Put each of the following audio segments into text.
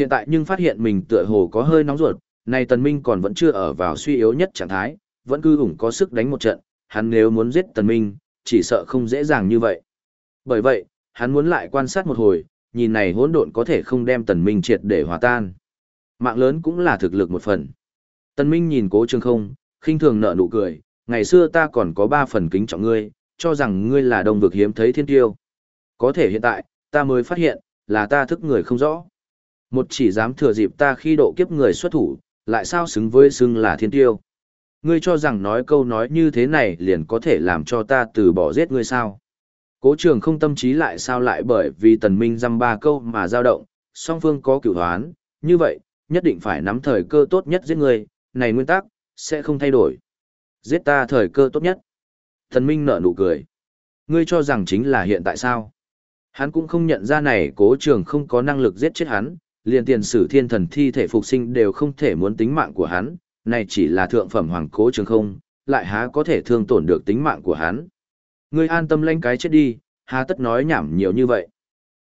Hiện tại nhưng phát hiện mình tựa hồ có hơi nóng ruột, này Tần Minh còn vẫn chưa ở vào suy yếu nhất trạng thái, vẫn cứ ủng có sức đánh một trận, hắn nếu muốn giết Tần Minh, chỉ sợ không dễ dàng như vậy. Bởi vậy, hắn muốn lại quan sát một hồi, nhìn này hỗn độn có thể không đem Tần Minh triệt để hòa tan. Mạng lớn cũng là thực lực một phần. Tần Minh nhìn Cố Trường Không, khinh thường nở nụ cười, ngày xưa ta còn có ba phần kính trọng ngươi, cho rằng ngươi là đồng vực hiếm thấy thiên tiêu. Có thể hiện tại, ta mới phát hiện, là ta thức người không rõ. Một chỉ dám thừa dịp ta khi độ kiếp người xuất thủ, lại sao xứng với xưng là thiên tiêu. Ngươi cho rằng nói câu nói như thế này liền có thể làm cho ta từ bỏ giết ngươi sao. Cố trường không tâm trí lại sao lại bởi vì tần minh dăm ba câu mà dao động, song phương có cửu hoán, như vậy, nhất định phải nắm thời cơ tốt nhất giết ngươi, này nguyên tắc, sẽ không thay đổi. Giết ta thời cơ tốt nhất. Tần minh nở nụ cười. Ngươi cho rằng chính là hiện tại sao? Hắn cũng không nhận ra này cố trường không có năng lực giết chết hắn, liền tiền sử thiên thần thi thể phục sinh đều không thể muốn tính mạng của hắn, này chỉ là thượng phẩm hoàng cố trường không, lại há có thể thương tổn được tính mạng của hắn. Ngươi an tâm lanh cái chết đi, há tất nói nhảm nhiều như vậy.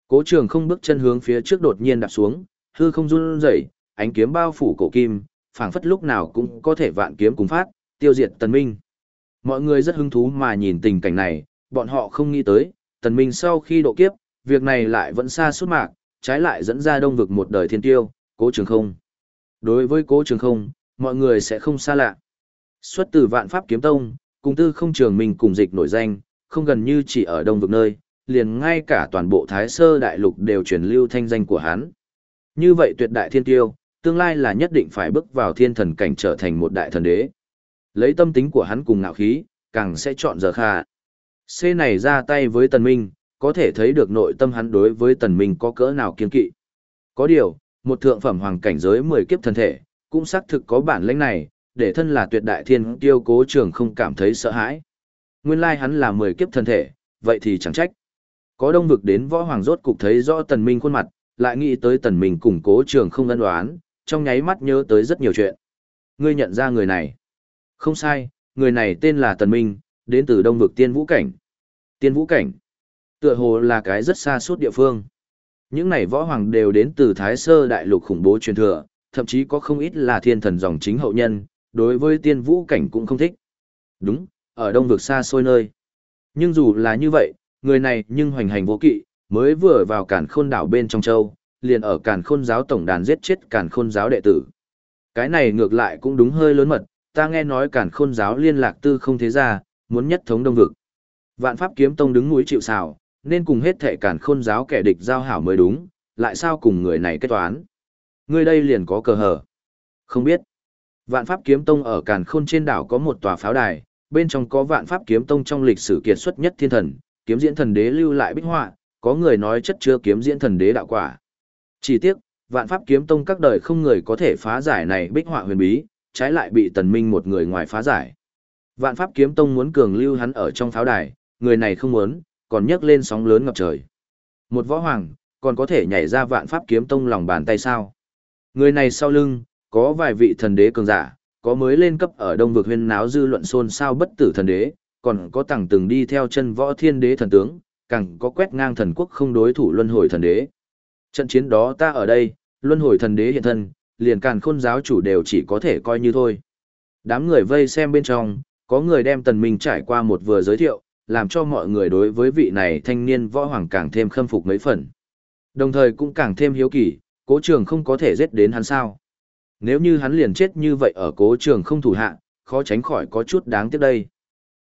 Cố trường không bước chân hướng phía trước đột nhiên đạp xuống, hư không run rẩy, ánh kiếm bao phủ cổ kim, phảng phất lúc nào cũng có thể vạn kiếm cùng phát, tiêu diệt tần minh. Mọi người rất hứng thú mà nhìn tình cảnh này, bọn họ không nghĩ tới, tần minh sau khi độ kiếp, việc này lại vẫn xa suốt mạc, trái lại dẫn ra đông vực một đời thiên tiêu, cố trường không. Đối với cố trường không, mọi người sẽ không xa lạ. Xuất từ vạn pháp kiếm tông, cùng tư không trường mình cùng dịch nổi danh, không gần như chỉ ở đông vực nơi, liền ngay cả toàn bộ thái sơ đại lục đều truyền lưu thanh danh của hắn. Như vậy tuyệt đại thiên tiêu, tương lai là nhất định phải bước vào thiên thần cảnh trở thành một đại thần đế. Lấy tâm tính của hắn cùng ngạo khí, càng sẽ chọn giờ kha. C này ra tay với tần minh, có thể thấy được nội tâm hắn đối với tần minh có cỡ nào kiên kỵ. Có điều, một thượng phẩm hoàng cảnh giới 10 kiếp thần thể, cũng xác thực có bản lĩnh này, để thân là tuyệt đại thiên tiêu cố trường không cảm thấy sợ hãi. Nguyên lai hắn là 10 kiếp thần thể, vậy thì chẳng trách. Có đông vực đến võ hoàng rốt cục thấy rõ tần minh khuôn mặt, lại nghĩ tới tần minh cùng cố trường không ân đoán, trong nháy mắt nhớ tới rất nhiều chuyện. Ngươi nhận ra người này. Không sai, người này tên là tần minh, đến từ đông vực tiên vũ cảnh. Tiên vũ cảnh. Tựa hồ là cái rất xa suốt địa phương. Những này võ hoàng đều đến từ Thái Sơ Đại Lục khủng bố truyền thừa, thậm chí có không ít là thiên thần dòng chính hậu nhân, đối với tiên vũ cảnh cũng không thích. Đúng, ở đông vực xa xôi nơi. Nhưng dù là như vậy, người này nhưng hoành hành vô kỵ, mới vừa vào cản khôn đảo bên trong châu, liền ở cản khôn giáo tổng đàn giết chết cản khôn giáo đệ tử. Cái này ngược lại cũng đúng hơi lớn mật, ta nghe nói cản khôn giáo liên lạc tư không thế ra, muốn nhất thống đông vực. Vạn pháp kiếm tông đứng núi chịu xào, nên cùng hết thệ cản khôn giáo kẻ địch giao hảo mới đúng, lại sao cùng người này kết toán. Người đây liền có cờ hở. Không biết. Vạn pháp kiếm tông ở cản khôn trên đảo có một tòa pháo đài, bên trong có vạn pháp kiếm tông trong lịch sử kiệt xuất nhất thiên thần, kiếm diễn thần đế lưu lại bích họa, có người nói chất chứa kiếm diễn thần đế đạo quả. Chỉ tiếc, vạn pháp kiếm tông các đời không người có thể phá giải này bích họa huyền bí, trái lại bị tần minh một người ngoài phá giải. Vạn pháp kiếm tông muốn cường lưu hắn ở trong pháo đài, người này không muốn, còn nhấc lên sóng lớn ngập trời. Một võ hoàng, còn có thể nhảy ra vạn pháp kiếm tông lòng bàn tay sao. Người này sau lưng, có vài vị thần đế cường giả, có mới lên cấp ở đông vực huyên náo dư luận xôn xao bất tử thần đế, còn có tẳng từng đi theo chân võ thiên đế thần tướng, càng có quét ngang thần quốc không đối thủ luân hồi thần đế. Trận chiến đó ta ở đây, luân hồi thần đế hiện thân, liền càn khôn giáo chủ đều chỉ có thể coi như thôi. Đám người vây xem bên trong, có người đem tần minh trải qua một vừa giới thiệu, làm cho mọi người đối với vị này thanh niên võ hoàng càng thêm khâm phục mấy phần. Đồng thời cũng càng thêm hiếu kỳ, cố trường không có thể giết đến hắn sao. Nếu như hắn liền chết như vậy ở cố trường không thủ hạ, khó tránh khỏi có chút đáng tiếc đây.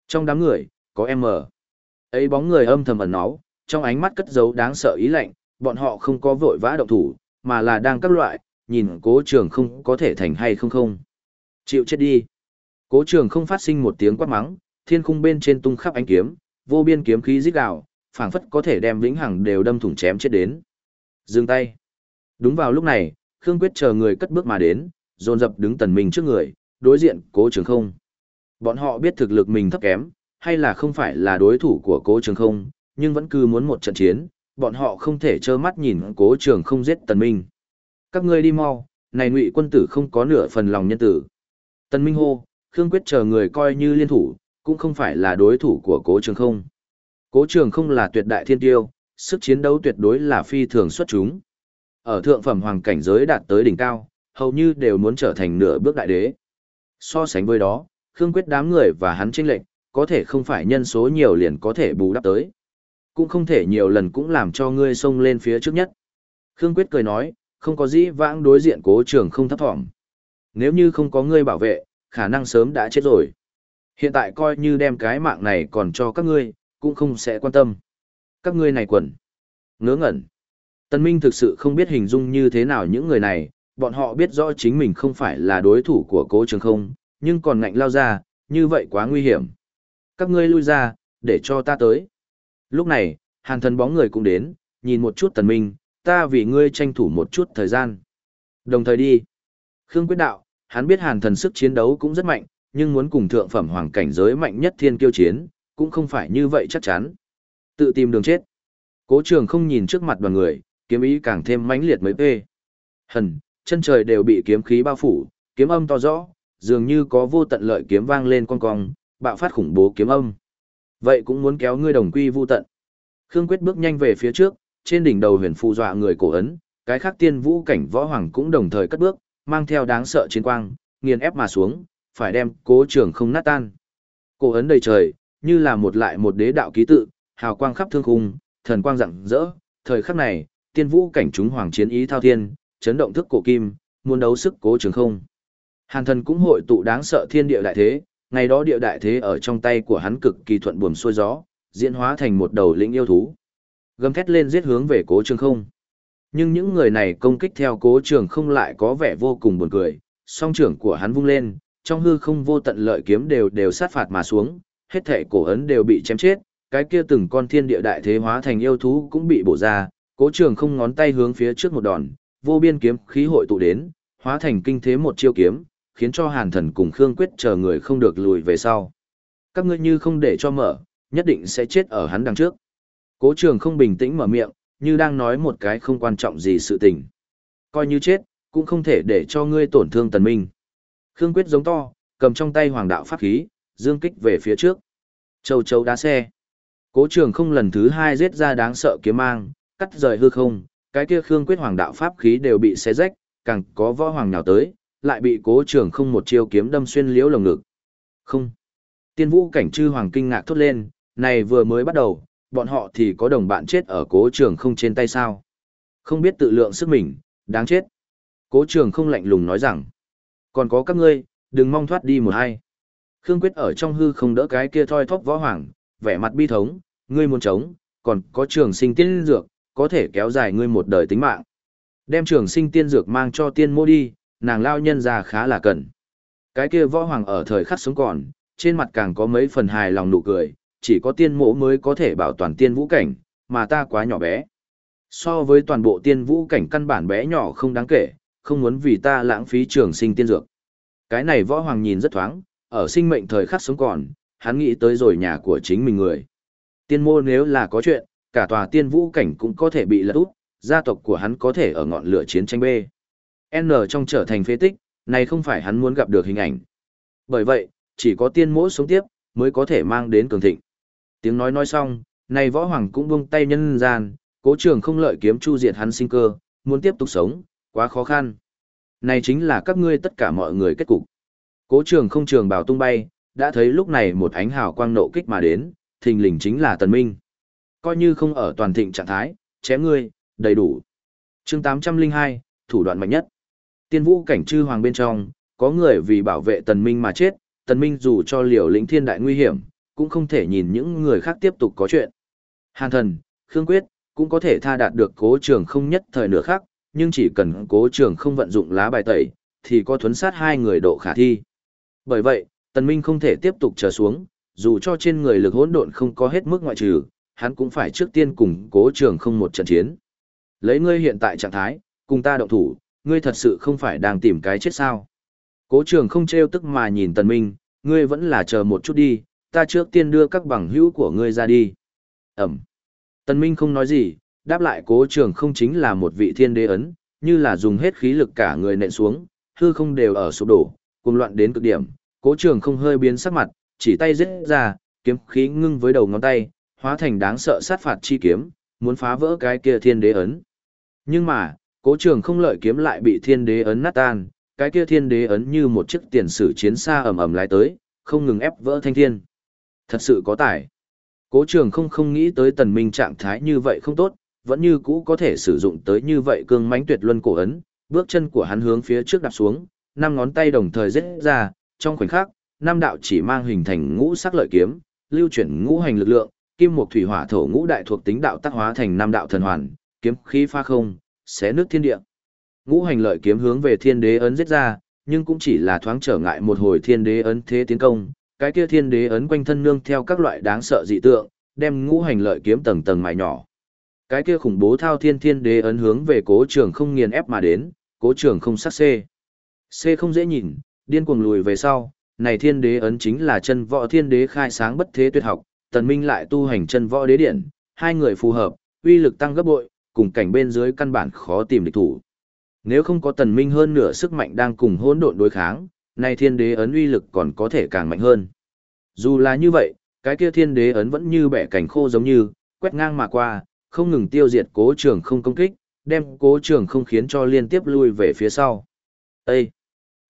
Trong đám người, có em mờ. Ấy bóng người âm thầm ẩn náu, trong ánh mắt cất giấu đáng sợ ý lạnh, bọn họ không có vội vã động thủ, mà là đang các loại, nhìn cố trường không có thể thành hay không không. Chịu chết đi. Cố trường không phát sinh một tiếng quát mắng, thiên khung bên trên tung khắp ánh kiếm, vô biên kiếm khí rít gào, phảng phất có thể đem vĩnh hằng đều đâm thủng chém chết đến. Dừng tay. Đúng vào lúc này, Khương Quyết chờ người cất bước mà đến, dồn dập đứng tần mình trước người, đối diện cố trường không. Bọn họ biết thực lực mình thấp kém, hay là không phải là đối thủ của cố trường không, nhưng vẫn cứ muốn một trận chiến, bọn họ không thể trơ mắt nhìn cố trường không giết tần minh. Các ngươi đi mau, này ngụy quân tử không có nửa phần lòng nhân tử. Tần minh hô, Khương Quyết chờ người coi như liên thủ, cũng không phải là đối thủ của cố trường không. Cố trường không là tuyệt đại thiên tiêu, sức chiến đấu tuyệt đối là phi thường xuất chúng. ở thượng phẩm hoàng cảnh giới đạt tới đỉnh cao, hầu như đều muốn trở thành nửa bước đại đế. So sánh với đó, Khương Quyết đám người và hắn chênh lệnh, có thể không phải nhân số nhiều liền có thể bù đắp tới. Cũng không thể nhiều lần cũng làm cho ngươi xông lên phía trước nhất. Khương Quyết cười nói, không có gì vãng đối diện cố trường không thấp thỏm. Nếu như không có ngươi bảo vệ, khả năng sớm đã chết rồi. Hiện tại coi như đem cái mạng này còn cho các ngươi, cũng không sẽ quan tâm. Các ngươi này quần. Ngớ ngẩn. Tân Minh thực sự không biết hình dung như thế nào những người này, bọn họ biết rõ chính mình không phải là đối thủ của cố trường không, nhưng còn ngạnh lao ra, như vậy quá nguy hiểm. Các ngươi lui ra, để cho ta tới. Lúc này, hàn thần bóng người cũng đến, nhìn một chút tần minh, ta vì ngươi tranh thủ một chút thời gian. Đồng thời đi. Khương quyết đạo, hắn biết hàn thần sức chiến đấu cũng rất mạnh, nhưng muốn cùng thượng phẩm hoàng cảnh giới mạnh nhất thiên kiêu chiến, cũng không phải như vậy chắc chắn. Tự tìm đường chết. Cố trường không nhìn trước mặt đoàn người, kiếm ý càng thêm mãnh liệt mấy phê. Hần, chân trời đều bị kiếm khí bao phủ, kiếm âm to rõ, dường như có vô tận lợi kiếm vang lên con cong, bạo phát khủng bố kiếm âm. Vậy cũng muốn kéo ngươi đồng quy vu tận. Khương Quyết bước nhanh về phía trước, trên đỉnh đầu huyền phù dọa người cổ ấn, cái khác tiên vũ cảnh võ hoàng cũng đồng thời cất bước, mang theo đáng sợ chiến quang, nghiền ép mà xuống, phải đem cố trường không nát tan. Cổ ấn đầy trời, như là một lại một đế đạo ký tự, hào quang khắp thương khung, thần quang rạng rỡ, thời khắc này, tiên vũ cảnh chúng hoàng chiến ý thao thiên, chấn động thức cổ kim, muốn đấu sức cố trường không. Hàn thần cũng hội tụ đáng sợ thiên địa đại thế, ngày đó địa đại thế ở trong tay của hắn cực kỳ thuận buồm xuôi gió, diễn hóa thành một đầu lĩnh yêu thú. Gầm thét lên giết hướng về cố trường không. Nhưng những người này công kích theo cố trường không lại có vẻ vô cùng buồn cười, song trưởng của hắn vung lên, trong hư không vô tận lợi kiếm đều đều sát phạt mà xuống, hết thể cổ ấn đều bị chém chết, cái kia từng con thiên địa đại thế hóa thành yêu thú cũng bị bổ ra, cố trường không ngón tay hướng phía trước một đòn, vô biên kiếm khí hội tụ đến, hóa thành kinh thế một chiêu kiếm, khiến cho hàn thần cùng Khương Quyết chờ người không được lùi về sau. Các ngươi như không để cho mở, nhất định sẽ chết ở hắn đằng trước. Cố trường không bình tĩnh mở miệng, như đang nói một cái không quan trọng gì sự tình. Coi như chết, cũng không thể để cho ngươi tổn thương tần minh. Khương Quyết giống to, cầm trong tay hoàng đạo pháp khí, dương kích về phía trước. Châu châu đá xe. Cố trường không lần thứ hai giết ra đáng sợ kiếm mang, cắt rời hư không, cái kia Khương Quyết hoàng đạo pháp khí đều bị xé rách, càng có võ hoàng nhào tới, lại bị cố trường không một chiêu kiếm đâm xuyên liễu lồng ngực. Không. Tiên vũ cảnh chư hoàng kinh ngạc thốt lên, này vừa mới bắt đầu, bọn họ thì có đồng bạn chết ở cố trường không trên tay sao. Không biết tự lượng sức mình, đáng chết. Cố trường không lạnh lùng nói rằng, còn có các ngươi, đừng mong thoát đi một hai. Khương Quyết ở trong hư không đỡ cái kia thoi thóp võ hoàng, vẻ mặt bi thống, ngươi muốn chống, còn có trường sinh tiên dược, có thể kéo dài ngươi một đời tính mạng. Đem trường sinh tiên dược mang cho tiên mô đi, nàng lao nhân ra khá là cần. Cái kia võ hoàng ở thời khắc sống còn, trên mặt càng có mấy phần hài lòng nụ cười, chỉ có tiên mộ mới có thể bảo toàn tiên vũ cảnh, mà ta quá nhỏ bé. So với toàn bộ tiên vũ cảnh căn bản bé nhỏ không đáng kể, không muốn vì ta lãng phí trường sinh tiên dược. Cái này võ hoàng nhìn rất thoáng, ở sinh mệnh thời khắc sống còn, hắn nghĩ tới rồi nhà của chính mình người. Tiên mô nếu là có chuyện, cả tòa tiên vũ cảnh cũng có thể bị lật úp, gia tộc của hắn có thể ở ngọn lửa chiến tranh B. N trong trở thành phế tích, này không phải hắn muốn gặp được hình ảnh. Bởi vậy, chỉ có tiên mỗ sống tiếp, mới có thể mang đến cường thịnh. Tiếng nói nói xong, này võ hoàng cũng buông tay nhân gian, cố trường không lợi kiếm chu diệt hắn sinh cơ, muốn tiếp tục sống, quá khó khăn. Này chính là các ngươi tất cả mọi người kết cục. Cố trường không trường bào tung bay, đã thấy lúc này một ánh hào quang nộ kích mà đến, thình lình chính là tần minh. Coi như không ở toàn thịnh trạng thái, chém ngươi, đầy đủ. chương 802, thủ đoạn mạnh nhất. Tiên vũ cảnh chư hoàng bên trong, có người vì bảo vệ tần minh mà chết, tần minh dù cho liều lĩnh thiên đại nguy hiểm, cũng không thể nhìn những người khác tiếp tục có chuyện. Hàn thần, Khương Quyết, cũng có thể tha đạt được cố trường không nhất thời nửa khác, nhưng chỉ cần cố trường không vận dụng lá bài tẩy, thì có thuấn sát hai người độ khả thi. Bởi vậy, tần minh không thể tiếp tục chờ xuống, dù cho trên người lực hỗn độn không có hết mức ngoại trừ, hắn cũng phải trước tiên cùng cố trường không một trận chiến. Lấy ngươi hiện tại trạng thái, cùng ta động thủ, ngươi thật sự không phải đang tìm cái chết sao. Cố trường không trêu tức mà nhìn tần minh, ngươi vẫn là chờ một chút đi, ta trước tiên đưa các bằng hữu của ngươi ra đi. Ẩm. Tần minh không nói gì, đáp lại cố trường không chính là một vị thiên đế ấn, như là dùng hết khí lực cả người nện xuống, hư không đều ở sụp đổ, cuồng loạn đến cực điểm, cố trường không hơi biến sắc mặt, chỉ tay giết ra, kiếm khí ngưng với đầu ngón tay, hóa thành đáng sợ sát phạt chi kiếm, muốn phá vỡ cái kia thiên đế ấn. Nhưng mà, Cố trường không lợi kiếm lại bị thiên đế ấn nát tan, cái kia thiên đế ấn như một chiếc tiền sử chiến xa ầm ầm lái tới, không ngừng ép vỡ thanh thiên. Thật sự có tài. Cố trường không không nghĩ tới tần minh trạng thái như vậy không tốt, vẫn như cũ có thể sử dụng tới như vậy cương mãnh tuyệt luân cổ ấn, bước chân của hắn hướng phía trước đạp xuống, năm ngón tay đồng thời giết ra, trong khoảnh khắc, năm đạo chỉ mang hình thành ngũ sắc lợi kiếm, lưu chuyển ngũ hành lực lượng, kim mộc thủy hỏa thổ ngũ đại thuộc tính đạo tác hóa thành năm đạo thần hoàn, kiếm khí pha không, xé nước thiên địa. Ngũ hành lợi kiếm hướng về thiên đế ấn giết ra, nhưng cũng chỉ là thoáng trở ngại một hồi thiên đế ấn thế tiến công, cái kia thiên đế ấn quanh thân nương theo các loại đáng sợ dị tượng, đem ngũ hành lợi kiếm tầng tầng mài nhỏ. Cái kia khủng bố thao thiên thiên đế ấn hướng về cố trường không nghiền ép mà đến, cố trường không sắc C. C không dễ nhìn, điên cuồng lùi về sau, này thiên đế ấn chính là chân võ thiên đế khai sáng bất thế tuyệt học, tần minh lại tu hành chân võ đế điện, hai người phù hợp, uy lực tăng gấp bội, cùng cảnh bên dưới căn bản khó tìm địch thủ. Nếu không có tần minh hơn nửa sức mạnh đang cùng hỗn độn đối kháng, này thiên đế ấn uy lực còn có thể càng mạnh hơn. Dù là như vậy, cái kia thiên đế ấn vẫn như bẻ cảnh khô giống như, quét ngang mà qua, không ngừng tiêu diệt cố trường không công kích, đem cố trường không khiến cho liên tiếp lui về phía sau. Ê!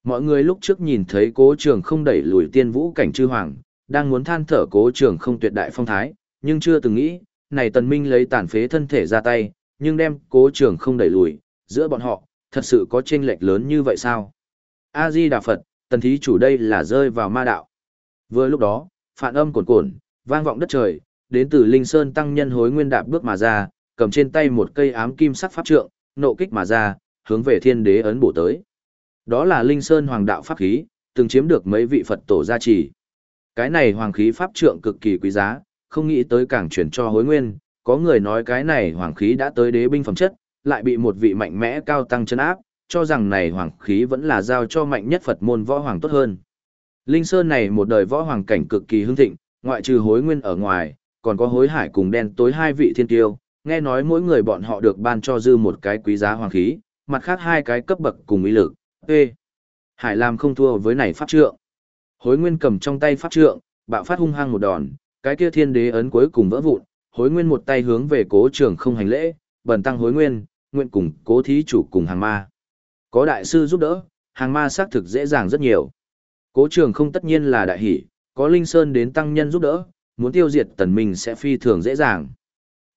Mọi người lúc trước nhìn thấy cố trường không đẩy lùi tiên vũ cảnh chư hoàng, đang muốn than thở cố trường không tuyệt đại phong thái, nhưng chưa từng nghĩ, này tần minh lấy tàn phế thân thể ra tay, nhưng đem cố trường không đẩy lùi, giữa bọn họ, thật sự có chênh lệch lớn như vậy sao? A-di Đà Phật, tần thí chủ đây là rơi vào ma đạo. Vừa lúc đó, phản âm cồn cồn, vang vọng đất trời, đến từ Linh Sơn tăng nhân hối nguyên đạp bước mà ra, cầm trên tay một cây ám kim sắc pháp trượng, nộ kích mà ra, hướng về thiên đế ấn bổ tới. Đó là Linh Sơn hoàng đạo pháp khí, từng chiếm được mấy vị Phật tổ gia trì. Cái này hoàng khí pháp trượng cực kỳ quý giá, không nghĩ tới càng chuyển cho hối nguyên, có người nói cái này hoàng khí đã tới đế binh phẩm chất, lại bị một vị mạnh mẽ cao tăng chân áp, cho rằng này hoàng khí vẫn là giao cho mạnh nhất Phật môn võ hoàng tốt hơn. Linh Sơn này một đời võ hoàng cảnh cực kỳ hưng thịnh, ngoại trừ hối nguyên ở ngoài, còn có hối hải cùng đen tối hai vị thiên tiêu, nghe nói mỗi người bọn họ được ban cho dư một cái quý giá hoàng khí, mặt khác hai cái cấp bậc cùng ý lực. Ê! Hải làm không thua với này pháp trượng. Hối nguyên cầm trong tay pháp trượng, bạo phát hung hăng một đòn, cái kia thiên đế ấn cuối cùng vỡ vụn, hối nguyên một tay hướng về cố trường không hành lễ, bần tăng hối nguyên, nguyện cùng cố thí chủ cùng hàng ma. Có đại sư giúp đỡ, hàng ma xác thực dễ dàng rất nhiều. Cố trường không tất nhiên là đại hỷ, có Linh Sơn đến tăng nhân giúp đỡ, muốn tiêu diệt tần minh sẽ phi thường dễ dàng.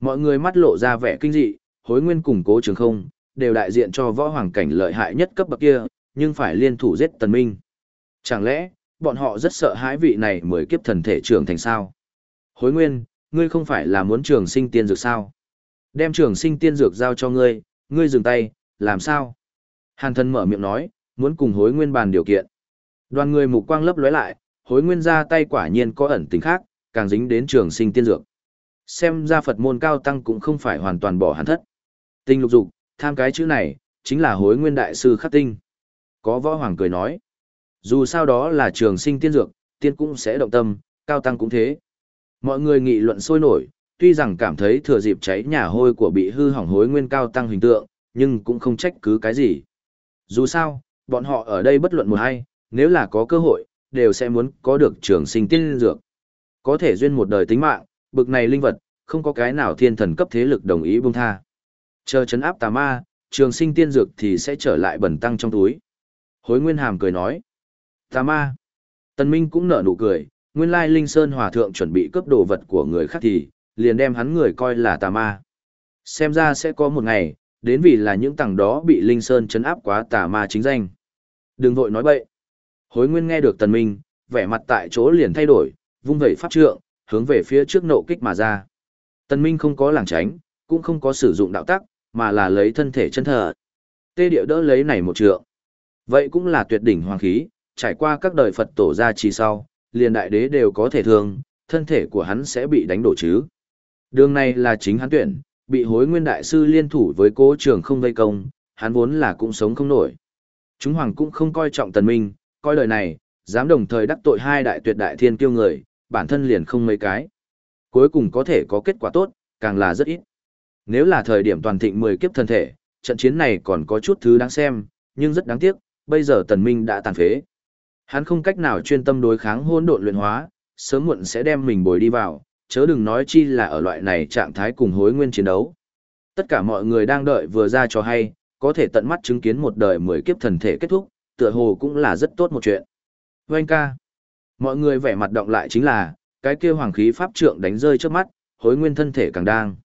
Mọi người mắt lộ ra vẻ kinh dị, hối nguyên cùng cố trường không, đều đại diện cho võ hoàng cảnh lợi hại nhất cấp bậc kia, nhưng phải liên thủ giết tần minh. Chẳng lẽ, bọn họ rất sợ hãi vị này mới kiếp thần thể trưởng thành sao? Hối nguyên, ngươi không phải là muốn trường sinh tiên dược sao? Đem trường sinh tiên dược giao cho ngươi, ngươi dừng tay, làm sao? Hàn thân mở miệng nói, muốn cùng hối nguyên bàn điều kiện. Đoàn người mục quang lấp lóe lại, hối nguyên ra tay quả nhiên có ẩn tình khác, càng dính đến trường sinh tiên dược. Xem ra Phật môn cao tăng cũng không phải hoàn toàn bỏ hắn thất. Tinh lục dục, tham cái chữ này, chính là hối nguyên đại sư khắc tinh. Có võ hoàng cười nói. Dù sao đó là trường sinh tiên dược, tiên cũng sẽ động tâm, cao tăng cũng thế. Mọi người nghị luận sôi nổi, tuy rằng cảm thấy thừa dịp cháy nhà hôi của bị hư hỏng hối nguyên cao tăng hình tượng, nhưng cũng không trách cứ cái gì. Dù sao, bọn họ ở đây bất luận một hay, nếu là có cơ hội, đều sẽ muốn có được trường sinh tiên dược. Có thể duyên một đời tính mạng, bực này linh vật, không có cái nào thiên thần cấp thế lực đồng ý buông tha. Chờ chấn áp tà ma, trường sinh tiên dược thì sẽ trở lại bẩn tăng trong túi. Hối Nguyên Hàm cười nói. Tà ma. Tần Minh cũng nở nụ cười, nguyên lai Linh Sơn Hòa Thượng chuẩn bị cướp đồ vật của người khác thì, liền đem hắn người coi là tà ma. Xem ra sẽ có một ngày, đến vì là những tầng đó bị Linh Sơn chấn áp quá tà ma chính danh. Đừng vội nói bậy. Hối Nguyên nghe được Tần Minh, vẻ mặt tại chỗ liền thay đổi, vung vẩy pháp trượng, hướng về phía trước nộ kích mà ra. Tần Minh không có lảng tránh, cũng không có sử dụng đạo tắc, mà là lấy thân thể chân thở Tê địa đỡ lấy này một trượng. Vậy cũng là tuyệt đỉnh hoàng khí, trải qua các đời Phật tổ gia trì sau, liền đại đế đều có thể thương, thân thể của hắn sẽ bị đánh đổ chứ. Đường này là chính hắn tuyển, bị hối nguyên đại sư liên thủ với cố trường không vây công, hắn vốn là cũng sống không nổi. Chúng hoàng cũng không coi trọng tần minh, coi lời này, dám đồng thời đắc tội hai đại tuyệt đại thiên kiêu người, bản thân liền không mấy cái. Cuối cùng có thể có kết quả tốt, càng là rất ít. Nếu là thời điểm toàn thịnh 10 kiếp thân thể, trận chiến này còn có chút thứ đáng xem, nhưng rất đáng tiếc, bây giờ tần minh đã tàn phế. Hắn không cách nào chuyên tâm đối kháng hỗn độn luyện hóa, sớm muộn sẽ đem mình bồi đi vào, chớ đừng nói chi là ở loại này trạng thái cùng hối nguyên chiến đấu. Tất cả mọi người đang đợi vừa ra cho hay, có thể tận mắt chứng kiến một đời mười kiếp thần thể kết thúc, tựa hồ cũng là rất tốt một chuyện. Vâng ca. Mọi người vẻ mặt động lại chính là, cái kia hoàng khí pháp trượng đánh rơi trước mắt, hối nguyên thân thể càng đang.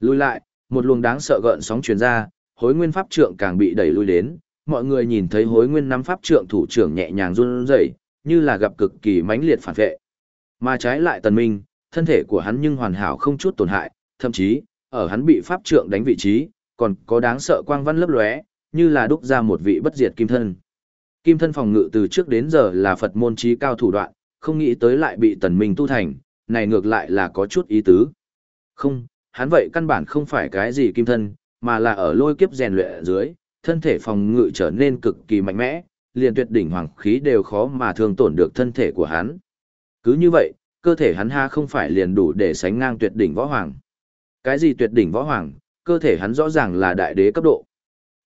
Lùi lại, một luồng đáng sợ gợn sóng truyền ra, hối nguyên pháp trượng càng bị đẩy lui đến, mọi người nhìn thấy hối nguyên nắm pháp trượng thủ trưởng nhẹ nhàng run rẩy, như là gặp cực kỳ mãnh liệt phản vệ. Mà trái lại tần minh, thân thể của hắn nhưng hoàn hảo không chút tổn hại, thậm chí, ở hắn bị pháp trượng đánh vị trí, còn có đáng sợ quang văn lấp lóe, như là đúc ra một vị bất diệt kim thân. Kim thân phòng ngự từ trước đến giờ là Phật môn trí cao thủ đoạn, không nghĩ tới lại bị tần minh tu thành, này ngược lại là có chút ý tứ. Không, hắn vậy căn bản không phải cái gì kim thân, mà là ở lôi kiếp rèn luyện ở dưới, thân thể phòng ngự trở nên cực kỳ mạnh mẽ, liền tuyệt đỉnh hoàng khí đều khó mà thường tổn được thân thể của hắn. Cứ như vậy, cơ thể hắn ha không phải liền đủ để sánh ngang tuyệt đỉnh võ hoàng. Cái gì tuyệt đỉnh võ hoàng, cơ thể hắn rõ ràng là đại đế cấp độ.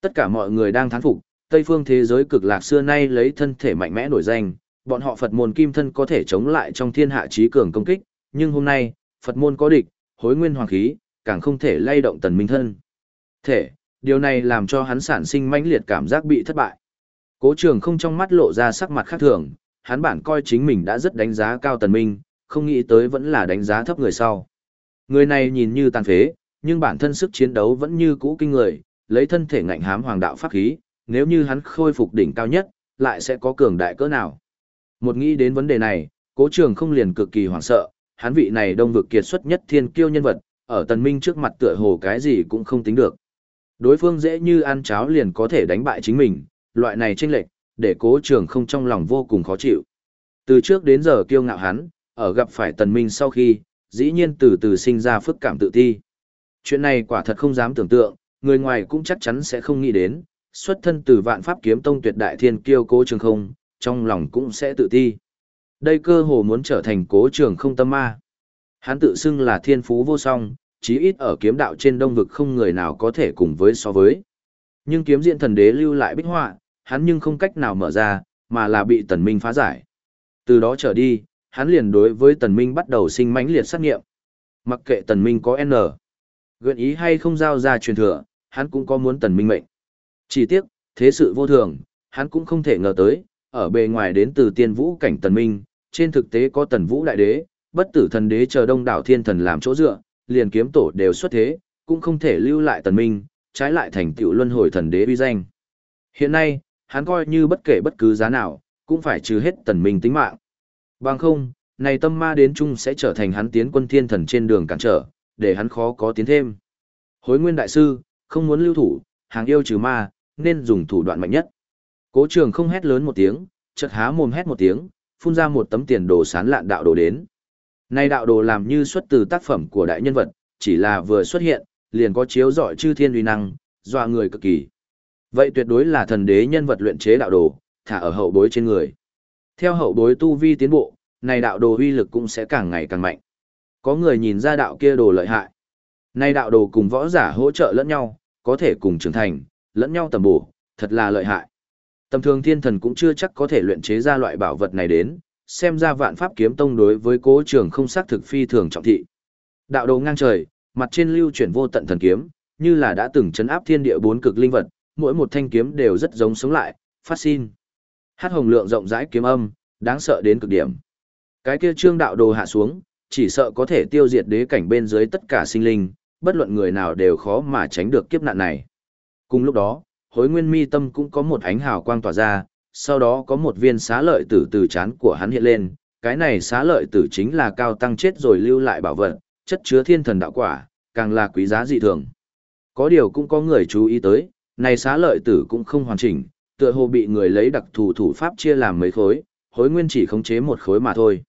Tất cả mọi người đang thán phục, Tây phương thế giới cực lạc xưa nay lấy thân thể mạnh mẽ nổi danh, bọn họ Phật môn kim thân có thể chống lại trong thiên hạ trí cường công kích, nhưng hôm nay, Phật môn có địch, hối nguyên hoàng khí, càng không thể lay động tần minh thân. Thể, điều này làm cho hắn sản sinh mãnh liệt cảm giác bị thất bại. Cố trường không trong mắt lộ ra sắc mặt khác thường, hắn bản coi chính mình đã rất đánh giá cao tần minh, không nghĩ tới vẫn là đánh giá thấp người sau. Người này nhìn như tàn phế, nhưng bản thân sức chiến đấu vẫn như cũ kinh người, lấy thân thể ngạnh hám hoàng đạo pháp khí, nếu như hắn khôi phục đỉnh cao nhất, lại sẽ có cường đại cỡ nào. Một nghĩ đến vấn đề này, cố trường không liền cực kỳ hoảng sợ, hắn vị này đông vực kiệt xuất nhất thiên kiêu nhân vật, ở tần minh trước mặt tựa hồ cái gì cũng không tính được. Đối phương dễ như ăn cháo liền có thể đánh bại chính mình, loại này chênh lệch, để cố trường không trong lòng vô cùng khó chịu. Từ trước đến giờ kiêu ngạo hắn, ở gặp phải tần minh sau khi, dĩ nhiên từ từ sinh ra phức cảm tự thi. Chuyện này quả thật không dám tưởng tượng, người ngoài cũng chắc chắn sẽ không nghĩ đến, xuất thân từ vạn pháp kiếm tông tuyệt đại thiên kiêu cố trường không, trong lòng cũng sẽ tự ti. Đây cơ hồ muốn trở thành cố trường không tâm ma. Hắn tự xưng là thiên phú vô song, chí ít ở kiếm đạo trên đông vực không người nào có thể cùng với so với. Nhưng kiếm diện thần đế lưu lại bích họa, hắn nhưng không cách nào mở ra, mà là bị tần minh phá giải. Từ đó trở đi, hắn liền đối với tần minh bắt đầu sinh mãnh liệt sát nghiệm. Mặc kệ tần minh có N, gợi ý hay không giao ra truyền thừa, hắn cũng có muốn tần minh mệnh. Chỉ tiếc, thế sự vô thường, hắn cũng không thể ngờ tới, ở bề ngoài đến từ tiên vũ cảnh tần minh, trên thực tế có tần vũ đại đế, bất tử thần đế chờ đông đảo thiên thần làm chỗ dựa, liền kiếm tổ đều xuất thế, cũng không thể lưu lại tần minh, trái lại thành tựu luân hồi thần đế uy danh. Hiện nay, hắn coi như bất kể bất cứ giá nào, cũng phải trừ hết tần minh tính mạng. Bằng không, này tâm ma đến chung sẽ trở thành hắn tiến quân thiên thần trên đường cản trở, để hắn khó có tiến thêm. Hối nguyên đại sư, không muốn lưu thủ, hàng yêu trừ ma, nên dùng thủ đoạn mạnh nhất. Cố trường không hét lớn một tiếng, chợt há mồm hét một tiếng, phun ra một tấm tiền đồ sán lạn đạo đồ đến. Này đạo đồ làm như xuất từ tác phẩm của đại nhân vật, chỉ là vừa xuất hiện, liền có chiếu rọi chư thiên uy năng, dọa người cực kỳ. Vậy tuyệt đối là thần đế nhân vật luyện chế đạo đồ, thả ở hậu bối trên người. Theo hậu bối tu vi tiến bộ, này đạo đồ uy lực cũng sẽ càng ngày càng mạnh. Có người nhìn ra đạo kia đồ lợi hại. Này đạo đồ cùng võ giả hỗ trợ lẫn nhau, có thể cùng trưởng thành, lẫn nhau tầm bổ, thật là lợi hại. Tầm thường thiên thần cũng chưa chắc có thể luyện chế ra loại bảo vật này đến, xem ra vạn pháp kiếm tông đối với cố trường không xác thực phi thường trọng thị. Đạo đồ ngang trời, mặt trên lưu chuyển vô tận thần kiếm, như là đã từng chấn áp thiên địa bốn cực linh vật, mỗi một thanh kiếm đều rất giống sống lại, phát xin. Hát hồng lượng rộng rãi kiếm âm, đáng sợ đến cực điểm. Cái kia trương đạo đồ hạ xuống, chỉ sợ có thể tiêu diệt đế cảnh bên dưới tất cả sinh linh, bất luận người nào đều khó mà tránh được kiếp nạn này. Cùng lúc đó, hối nguyên mi tâm cũng có một ánh hào quang tỏa ra, sau đó có một viên xá lợi tử từ chán của hắn hiện lên, cái này xá lợi tử chính là cao tăng chết rồi lưu lại bảo vật, chất chứa thiên thần đạo quả, càng là quý giá dị thường. Có điều cũng có người chú ý tới, này xá lợi tử cũng không hoàn chỉnh, tựa hồ bị người lấy đặc thù thủ pháp chia làm mấy khối, hối nguyên chỉ khống chế một khối mà thôi.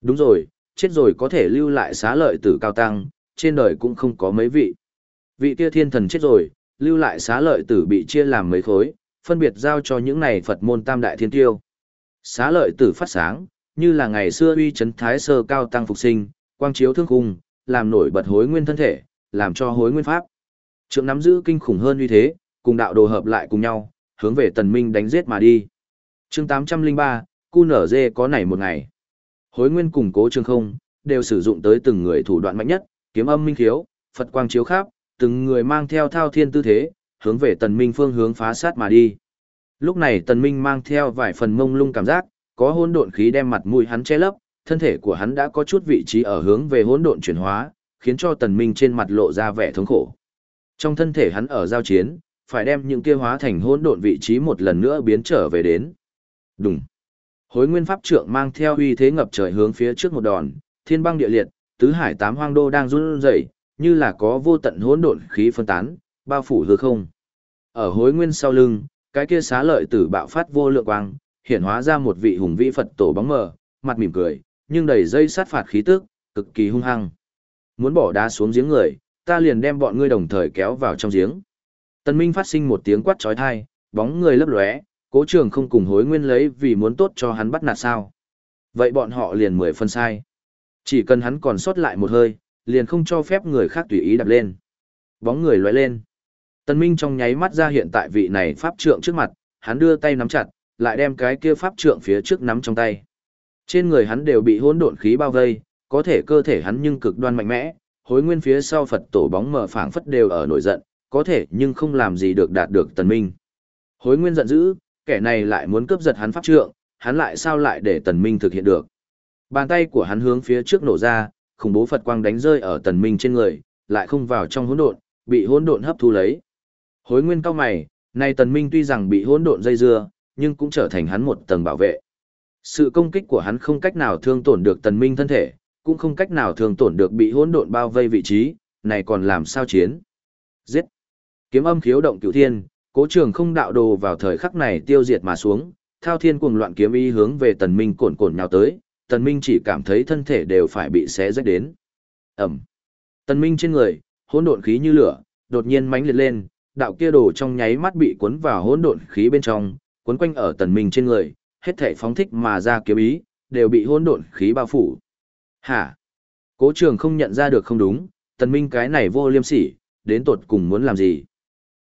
Đúng rồi, chết rồi có thể lưu lại xá lợi tử cao tăng, trên đời cũng không có mấy vị. Vị kia thiên thần chết rồi, lưu lại xá lợi tử bị chia làm mấy khối, phân biệt giao cho những này Phật môn tam đại thiên tiêu. Xá lợi tử phát sáng, như là ngày xưa uy chấn thái sơ cao tăng phục sinh, quang chiếu thương khung, làm nổi bật hối nguyên thân thể, làm cho hối nguyên pháp. Trượng nắm giữ kinh khủng hơn uy thế, cùng đạo đồ hợp lại cùng nhau, hướng về tần minh đánh giết mà đi. Chương 803, cu nở dê có nảy một ngày. Hối nguyên cùng cố trường không, đều sử dụng tới từng người thủ đoạn mạnh nhất, kiếm âm minh khiếu, Phật quang chiếu khắp, từng người mang theo thao thiên tư thế, hướng về tần minh phương hướng phá sát mà đi. Lúc này tần minh mang theo vài phần mông lung cảm giác, có hỗn độn khí đem mặt mũi hắn che lấp, thân thể của hắn đã có chút vị trí ở hướng về hỗn độn chuyển hóa, khiến cho tần minh trên mặt lộ ra vẻ thống khổ. Trong thân thể hắn ở giao chiến, phải đem những kia hóa thành hỗn độn vị trí một lần nữa biến trở về đến. Đùng. Hối Nguyên pháp trượng mang theo uy thế ngập trời hướng phía trước một đòn, thiên băng địa liệt, tứ hải tám hoang đô đang run rẩy, như là có vô tận hỗn độn khí phân tán, bao phủ hư không. Ở Hối Nguyên sau lưng, cái kia xá lợi tử bạo phát vô lượng quang, hiện hóa ra một vị hùng vĩ Phật tổ bóng mờ, mặt mỉm cười, nhưng đầy dây sát phạt khí tức, cực kỳ hung hăng. Muốn bỏ đá xuống giếng người, ta liền đem bọn ngươi đồng thời kéo vào trong giếng. Tần Minh phát sinh một tiếng quát chói tai, bóng người lấp lóe, Cố Trường không cùng hối nguyên lấy vì muốn tốt cho hắn bắt nạt sao? Vậy bọn họ liền mười phân sai. Chỉ cần hắn còn sót lại một hơi, liền không cho phép người khác tùy ý đạp lên. Bóng người lóe lên. Tần Minh trong nháy mắt ra hiện tại vị này pháp trượng trước mặt, hắn đưa tay nắm chặt, lại đem cái kia pháp trượng phía trước nắm trong tay. Trên người hắn đều bị hỗn độn khí bao vây, có thể cơ thể hắn nhưng cực đoan mạnh mẽ, hối nguyên phía sau Phật tổ bóng mờ phảng phất đều ở nổi giận, có thể nhưng không làm gì được đạt được tần minh. Hối nguyên giận dữ, kẻ này lại muốn cướp giật hắn pháp trượng, hắn lại sao lại để tần minh thực hiện được. Bàn tay của hắn hướng phía trước nổ ra, khủng bố Phật quang đánh rơi ở tần minh trên người, lại không vào trong hỗn độn, bị hỗn độn hấp thu lấy. Hối nguyên cao mày, nay tần minh tuy rằng bị hỗn độn dây dưa, nhưng cũng trở thành hắn một tầng bảo vệ. Sự công kích của hắn không cách nào thương tổn được tần minh thân thể, cũng không cách nào thương tổn được bị hỗn độn bao vây vị trí, này còn làm sao chiến. Giết! Kiếm âm khiếu động cửu thiên, cố trường không đạo đồ vào thời khắc này tiêu diệt mà xuống, thao thiên cuồng loạn kiếm ý hướng về tần minh cồn cồn nhào tới, tần minh chỉ cảm thấy thân thể đều phải bị xé rách đến. Ẩm! Tần minh trên người, hỗn độn khí như lửa, đột nhiên mãnh liệt lên, đạo kia đồ trong nháy mắt bị cuốn vào hỗn độn khí bên trong, cuốn quanh ở tần minh trên người, hết thể phóng thích mà ra kiếm ý, đều bị hỗn độn khí bao phủ. Hả? Cố trường không nhận ra được không đúng, tần minh cái này vô liêm sỉ, đến tột cùng muốn làm gì?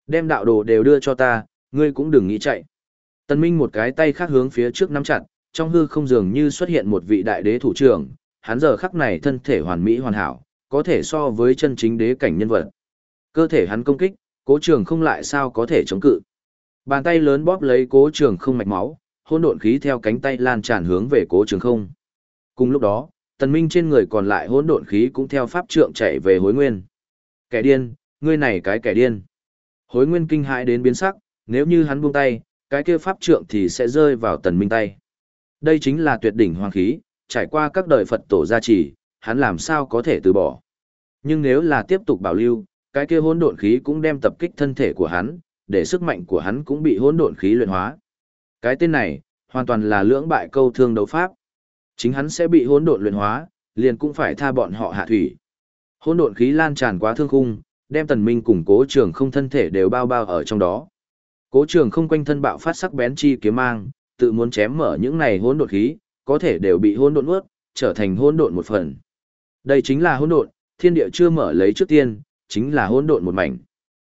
Đem đạo đồ đều đưa cho ta, ngươi cũng đừng nghĩ chạy. Tần minh một cái tay khác hướng phía trước nắm chặt, trong hư không dường như xuất hiện một vị đại đế thủ trưởng, hắn giờ khắc này thân thể hoàn mỹ hoàn hảo, có thể so với chân chính đế cảnh nhân vật. Cơ thể hắn công kích, cố trường không lại sao có thể chống cự. Bàn tay lớn bóp lấy cố trường không mạch máu, hỗn độn khí theo cánh tay lan tràn hướng về cố trường không. Cùng lúc đó, tần minh trên người còn lại hỗn độn khí cũng theo pháp trượng chạy về hối nguyên. Kẻ điên, ngươi này cái kẻ điên. Hối nguyên kinh hãi đến biến sắc, nếu như hắn buông tay, cái kia pháp trượng thì sẽ rơi vào tần minh tay. Đây chính là tuyệt đỉnh hoàng khí, trải qua các đời Phật tổ gia trì, hắn làm sao có thể từ bỏ. Nhưng nếu là tiếp tục bảo lưu, cái kia hỗn độn khí cũng đem tập kích thân thể của hắn, để sức mạnh của hắn cũng bị hỗn độn khí luyện hóa. Cái tên này, hoàn toàn là lưỡng bại câu thương đấu pháp. Chính hắn sẽ bị hỗn độn luyện hóa, liền cũng phải tha bọn họ hạ thủy. Hỗn độn khí lan tràn quá thương khung, đem Tần Minh cùng Cố Trường Không thân thể đều bao bao ở trong đó. Cố Trường Không quanh thân bạo phát sắc bén chi kiếm mang, tự muốn chém mở những này hỗn độn khí, có thể đều bị hỗn độn nuốt, trở thành hỗn độn một phần. Đây chính là hỗn độn, thiên địa chưa mở lấy trước tiên, chính là hỗn độn một mảnh.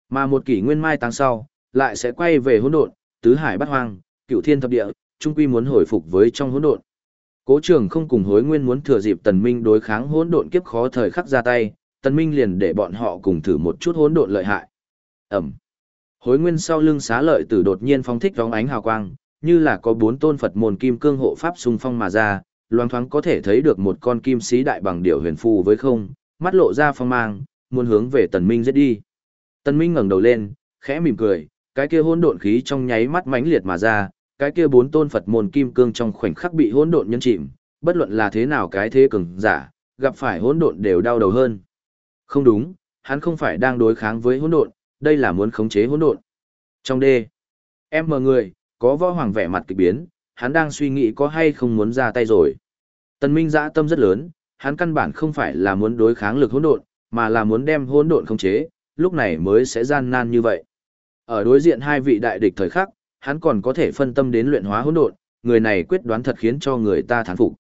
Mà một kỷ nguyên mai tăng sau, lại sẽ quay về hỗn độn, tứ hải bát hoang, cựu thiên thập địa, trung quy muốn hồi phục với trong hỗn độn. Cố Trường không cùng Hối Nguyên muốn thừa dịp Tần Minh đối kháng hỗn độn kiếp khó thời khắc ra tay, Tần Minh liền để bọn họ cùng thử một chút hỗn độn lợi hại. Ầm. Hối Nguyên sau lưng xá lợi tử đột nhiên phóng thích vóng ánh hào quang, như là có bốn tôn Phật môn kim cương hộ pháp xung phong mà ra, loáng thoáng có thể thấy được một con kim sĩ đại bằng điểu huyền phù với không, mắt lộ ra phong mang, muốn hướng về Tần Minh giết đi. Tần Minh ngẩng đầu lên, khẽ mỉm cười, cái kia hỗn độn khí trong nháy mắt mãnh liệt mà ra, cái kia bốn tôn Phật môn kim cương trong khoảnh khắc bị hỗn độn nhân chìm, bất luận là thế nào cái thế cường giả, gặp phải hỗn độn đều đau đầu hơn. Không đúng, hắn không phải đang đối kháng với hỗn độn, đây là muốn khống chế hỗn độn. Trong đê, em mờ người, có võ hoàng vẻ mặt kỳ biến, hắn đang suy nghĩ có hay không muốn ra tay rồi. Tần Minh dã tâm rất lớn, hắn căn bản không phải là muốn đối kháng lực hỗn độn, mà là muốn đem hỗn độn khống chế, lúc này mới sẽ gian nan như vậy. Ở đối diện hai vị đại địch thời khắc, hắn còn có thể phân tâm đến luyện hóa hỗn độn, người này quyết đoán thật khiến cho người ta thán phục.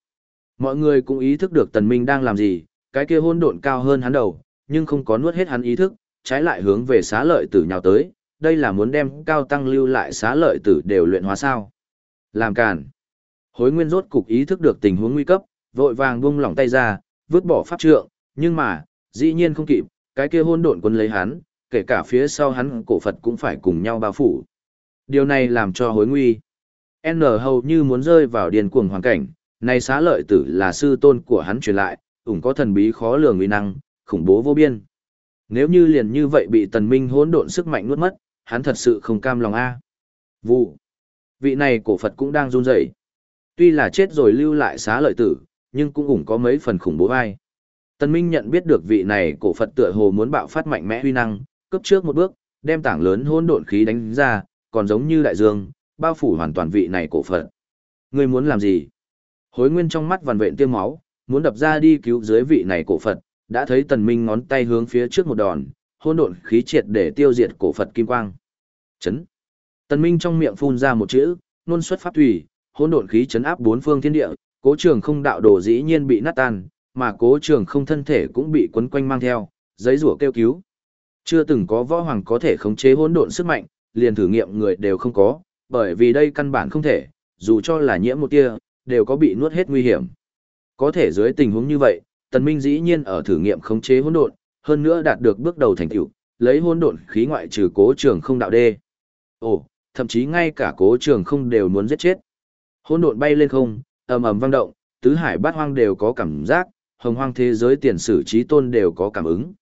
Mọi người cũng ý thức được Tần Minh đang làm gì, cái kia hỗn độn cao hơn hắn đầu, nhưng không có nuốt hết hắn ý thức, trái lại hướng về xá lợi tử nhào tới, đây là muốn đem cao tăng lưu lại xá lợi tử đều luyện hóa sao. Làm cản. Hối nguyên rốt cục ý thức được tình huống nguy cấp, vội vàng buông lỏng tay ra, vứt bỏ pháp trượng, nhưng mà, dĩ nhiên không kịp, cái kia hỗn độn quân lấy hắn, kể cả phía sau hắn cổ Phật cũng phải cùng nhau bao phủ. Điều này làm cho hối nguy. N hầu như muốn rơi vào điên cuồng hoàn cảnh, này xá lợi tử là sư tôn của hắn truyền lại, ủng có thần bí khó lường uy năng, khủng bố vô biên. Nếu như liền như vậy bị tần minh hỗn độn sức mạnh nuốt mất, hắn thật sự không cam lòng a. Vụ. Vị này cổ Phật cũng đang run rẩy. Tuy là chết rồi lưu lại xá lợi tử, nhưng cũng ủng có mấy phần khủng bố vai. Tần Minh nhận biết được vị này cổ Phật tựa hồ muốn bạo phát mạnh mẽ huy năng, cấp trước một bước, đem tảng lớn hỗn độn khí đánh ra, còn giống như đại dương, bao phủ hoàn toàn vị này cổ Phật. Ngươi muốn làm gì? Hối nguyên trong mắt vằn vện tiêm máu, muốn đập ra đi cứu dưới vị này cổ Phật, đã thấy Tần Minh ngón tay hướng phía trước một đòn, hỗn độn khí triệt để tiêu diệt cổ Phật kim quang. Chấn. Tần Minh trong miệng phun ra một chữ, nôn xuất pháp thủy, hỗn độn khí chấn áp bốn phương thiên địa, cố trường không đạo đồ dĩ nhiên bị nát tan, mà cố trường không thân thể cũng bị quấn quanh mang theo, giấy rủa kêu cứu. Chưa từng có võ hoàng có thể khống chế hỗn độn sức mạnh, liền thử nghiệm người đều không có, bởi vì đây căn bản không thể, dù cho là nhiễm một tia, đều có bị nuốt hết nguy hiểm. Có thể dưới tình huống như vậy, Tần Minh dĩ nhiên ở thử nghiệm khống chế hỗn độn, hơn nữa đạt được bước đầu thành tựu, lấy hôn độn khí ngoại trừ cố trường không đạo đê. Ồ, thậm chí ngay cả cố trường không đều muốn giết chết. Hôn độn bay lên không, ầm ầm vang động, tứ hải bát hoang đều có cảm giác, hồng hoang thế giới tiền sử trí tôn đều có cảm ứng.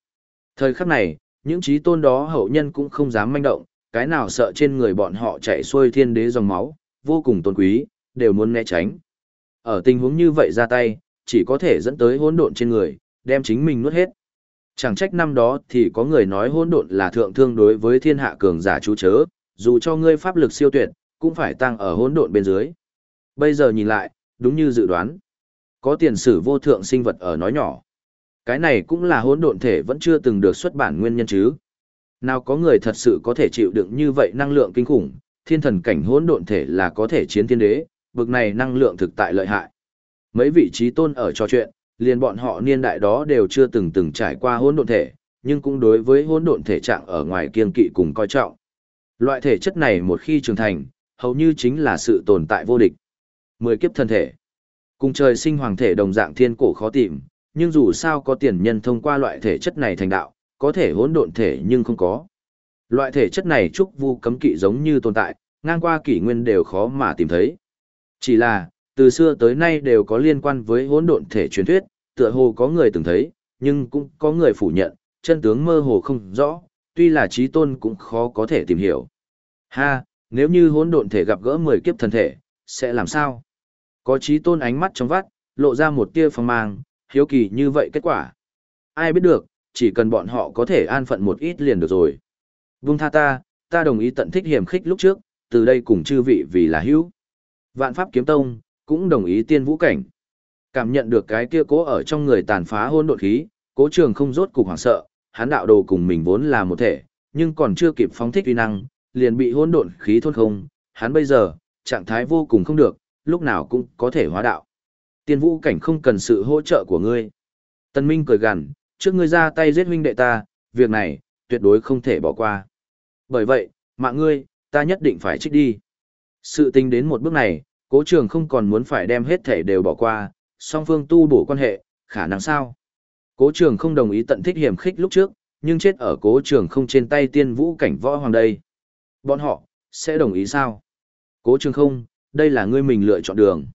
Thời khắc này, những trí tôn đó hậu nhân cũng không dám manh động, cái nào sợ trên người bọn họ chạy xuôi thiên đế dòng máu, vô cùng tôn quý, đều muốn né tránh. Ở tình huống như vậy ra tay, chỉ có thể dẫn tới hỗn độn trên người, đem chính mình nuốt hết. Chẳng trách năm đó thì có người nói hỗn độn là thượng thương đối với thiên hạ cường giả chú chớ, dù cho ngươi pháp lực siêu tuyệt, cũng phải tăng ở hỗn độn bên dưới. Bây giờ nhìn lại, đúng như dự đoán. Có tiền sử vô thượng sinh vật ở nói nhỏ. Cái này cũng là hỗn độn thể vẫn chưa từng được xuất bản nguyên nhân chứ. Nào có người thật sự có thể chịu đựng như vậy năng lượng kinh khủng, thiên thần cảnh hỗn độn thể là có thể chiến thiên đế, bực này năng lượng thực tại lợi hại. Mấy vị trí tôn ở trò chuyện, liền bọn họ niên đại đó đều chưa từng từng trải qua hỗn độn thể, nhưng cũng đối với hỗn độn thể trạng ở ngoài kiên kỵ cùng coi trọng. Loại thể chất này một khi trưởng thành, hầu như chính là sự tồn tại vô địch. Mười kiếp thân thể. Cùng trời sinh hoàng thể đồng dạng thiên cổ khó tìm, nhưng dù sao có tiền nhân thông qua loại thể chất này thành đạo, có thể hỗn độn thể nhưng không có. Loại thể chất này trúc vu cấm kỵ giống như tồn tại, ngang qua kỷ nguyên đều khó mà tìm thấy. Chỉ là, từ xưa tới nay đều có liên quan với hỗn độn thể truyền thuyết, tựa hồ có người từng thấy, nhưng cũng có người phủ nhận, chân tướng mơ hồ không rõ, tuy là trí tôn cũng khó có thể tìm hiểu. Ha, nếu như hỗn độn thể gặp gỡ 10 kiếp thần thể, sẽ làm sao? Có trí tôn ánh mắt trong vắt, lộ ra một tia phong mang, hiếu kỳ như vậy kết quả. Ai biết được, chỉ cần bọn họ có thể an phận một ít liền được rồi. Vung tha ta, ta đồng ý tận thích hiểm khích lúc trước, từ đây cùng chư vị vì là hữu. Vạn Pháp Kiếm Tông, cũng đồng ý tiên vũ cảnh. Cảm nhận được cái kia cố ở trong người tàn phá hôn đột khí, cố trường không rốt cục hoảng sợ, hắn đạo đồ cùng mình vốn là một thể, nhưng còn chưa kịp phóng thích uy năng, liền bị hôn độn khí thôn không, hắn bây giờ, trạng thái vô cùng không được, lúc nào cũng có thể hóa đạo. Tiên vũ cảnh không cần sự hỗ trợ của ngươi. Tân Minh cười gằn, trước ngươi ra tay giết huynh đệ ta, việc này, tuyệt đối không thể bỏ qua. Bởi vậy, mạng ngươi, ta nhất định phải trích đi. Sự tình đến một bước này, cố trường không còn muốn phải đem hết thể đều bỏ qua, song phương tu bổ quan hệ, khả năng sao? Cố trường không đồng ý tận thích hiểm khích lúc trước, nhưng chết ở cố trường không trên tay tiên vũ cảnh võ hoàng đây. Bọn họ, sẽ đồng ý sao? Cố trường không, đây là ngươi mình lựa chọn đường.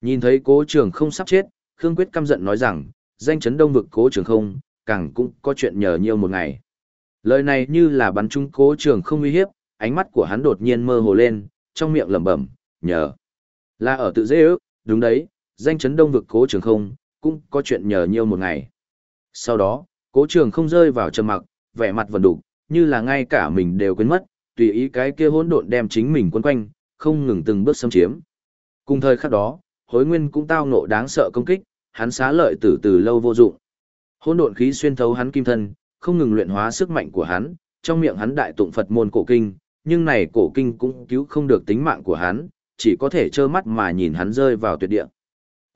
Nhìn thấy cố trường không sắp chết, Khương Quyết căm giận nói rằng, danh chấn đông vực cố trường không, càng cũng có chuyện nhờ nhiều một ngày. Lời này như là bắn trúng cố trường không uy hiếp, ánh mắt của hắn đột nhiên mơ hồ lên, trong miệng lẩm bẩm, nhờ. Là ở tự dễ ước, đúng đấy, danh chấn đông vực cố trường không, cũng có chuyện nhờ nhiều một ngày. Sau đó, cố trường không rơi vào trầm mặc, vẻ mặt vần đục, như là ngay cả mình đều quên mất, tùy ý cái kia hỗn độn đem chính mình quấn quanh, không ngừng từng bước xâm chiếm. Cùng thời khắc đó, hối nguyên cũng tao nộ đáng sợ công kích, hắn xá lợi từ từ lâu vô dụng. Hỗn độn khí xuyên thấu hắn kim thân, không ngừng luyện hóa sức mạnh của hắn, trong miệng hắn đại tụng Phật môn cổ kinh, nhưng này cổ kinh cũng cứu không được tính mạng của hắn, chỉ có thể trơ mắt mà nhìn hắn rơi vào tuyệt địa.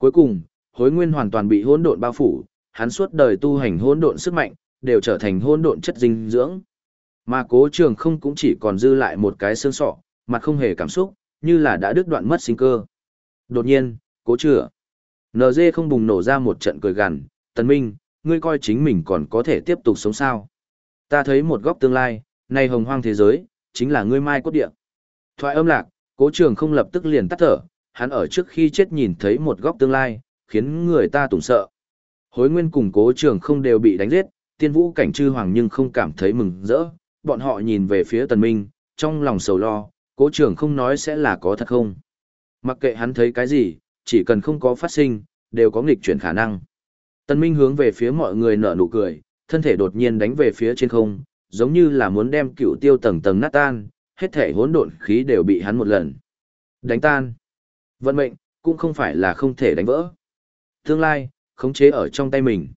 Cuối cùng, hối nguyên hoàn toàn bị hỗn độn bao phủ, hắn suốt đời tu hành hỗn độn sức mạnh, đều trở thành hỗn độn chất dinh dưỡng. Mà cố trường không cũng chỉ còn dư lại một cái xương sọ, mặt không hề cảm xúc, như là đã đứt đoạn mất sinh cơ. Đột nhiên, cố chữa. NG không bùng nổ ra một trận cười gằn, tần minh, ngươi coi chính mình còn có thể tiếp tục sống sao. Ta thấy một góc tương lai, nay hồng hoang thế giới, chính là ngươi mai cốt địa. Thoại âm lạc, cố trường không lập tức liền tắt thở, hắn ở trước khi chết nhìn thấy một góc tương lai, khiến người ta tủng sợ. Hối nguyên cùng cố trường không đều bị đánh giết, tiên vũ cảnh chư hoàng nhưng không cảm thấy mừng rỡ, bọn họ nhìn về phía tần minh, trong lòng sầu lo, cố trường không nói sẽ là có thật không. Mặc kệ hắn thấy cái gì, chỉ cần không có phát sinh, đều có nghịch chuyển khả năng. Tần minh hướng về phía mọi người nở nụ cười, thân thể đột nhiên đánh về phía trên không, giống như là muốn đem cựu tiêu tầng tầng nát tan, hết thể hỗn độn khí đều bị hắn một lần. Đánh tan. Vận mệnh, cũng không phải là không thể đánh vỡ. Tương lai, khống chế ở trong tay mình.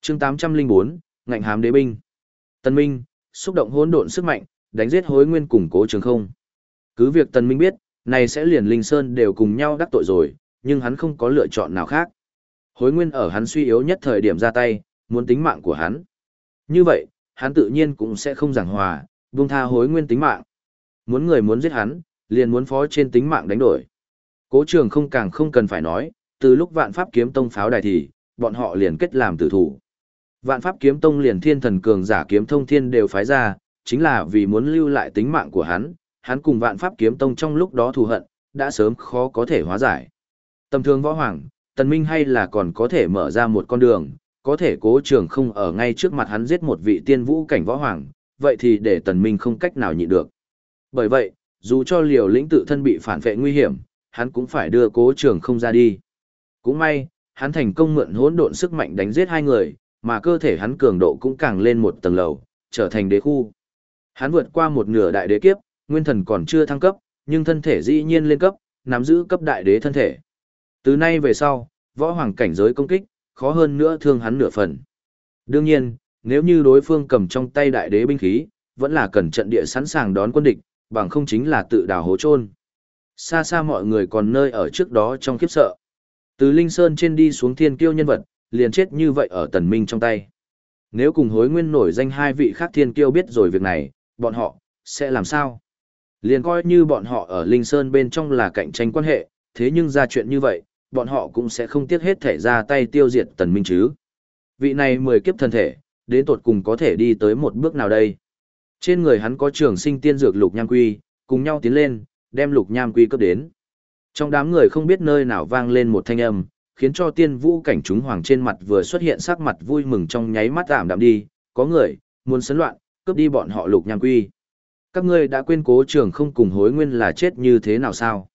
chương 804, ngạnh hám đế binh. Tân Minh, xúc động hỗn độn sức mạnh, đánh giết hối nguyên củng cố trường không. Cứ việc Tân Minh biết, này sẽ liền Linh Sơn đều cùng nhau đắc tội rồi, nhưng hắn không có lựa chọn nào khác. Hối nguyên ở hắn suy yếu nhất thời điểm ra tay, muốn tính mạng của hắn. Như vậy, hắn tự nhiên cũng sẽ không giảng hòa, buông tha hối nguyên tính mạng. Muốn người muốn giết hắn, liền muốn phó trên tính mạng đánh đổi. Cố trường không càng không cần phải nói, từ lúc vạn pháp kiếm tông pháo đài thì, bọn họ liền kết làm tử thủ. Vạn pháp kiếm tông liền thiên thần cường giả kiếm thông thiên đều phái ra, chính là vì muốn lưu lại tính mạng của hắn, hắn cùng vạn pháp kiếm tông trong lúc đó thù hận, đã sớm khó có thể hóa giải. Tầm thường võ hoàng, tần minh hay là còn có thể mở ra một con đường, có thể cố trường không ở ngay trước mặt hắn giết một vị tiên vũ cảnh võ hoàng, vậy thì để tần minh không cách nào nhịn được. Bởi vậy, dù cho liều lĩnh tự thân bị phản vệ nguy hiểm, hắn cũng phải đưa cố trường không ra đi. Cũng may, hắn thành công mượn hỗn độn sức mạnh đánh giết hai người, mà cơ thể hắn cường độ cũng càng lên một tầng lầu, trở thành đế khu. Hắn vượt qua một nửa đại đế kiếp, nguyên thần còn chưa thăng cấp, nhưng thân thể dĩ nhiên lên cấp, nắm giữ cấp đại đế thân thể. Từ nay về sau, võ hoàng cảnh giới công kích, khó hơn nữa thương hắn nửa phần. Đương nhiên, nếu như đối phương cầm trong tay đại đế binh khí, vẫn là cần trận địa sẵn sàng đón quân địch, bằng không chính là tự đào hố chôn. Xa xa mọi người còn nơi ở trước đó trong khiếp sợ. Từ Linh Sơn trên đi xuống thiên kiêu nhân vật, liền chết như vậy ở tần minh trong tay. Nếu cùng hối nguyên nổi danh hai vị khác thiên kiêu biết rồi việc này, bọn họ, sẽ làm sao? Liền coi như bọn họ ở Linh Sơn bên trong là cạnh tranh quan hệ, thế nhưng ra chuyện như vậy, bọn họ cũng sẽ không tiếc hết thể ra tay tiêu diệt tần minh chứ. Vị này mười kiếp thân thể, đến tột cùng có thể đi tới một bước nào đây? Trên người hắn có trường sinh tiên dược lục nhang quy, cùng nhau tiến lên, đem lục nham quy cấp đến. Trong đám người không biết nơi nào vang lên một thanh âm, khiến cho tiên vũ cảnh chúng hoàng trên mặt vừa xuất hiện sắc mặt vui mừng trong nháy mắt ảm đạm đi, có người, muốn sấn loạn, cướp đi bọn họ lục nham quy. Các ngươi đã quên cố trường không cùng hối nguyên là chết như thế nào sao?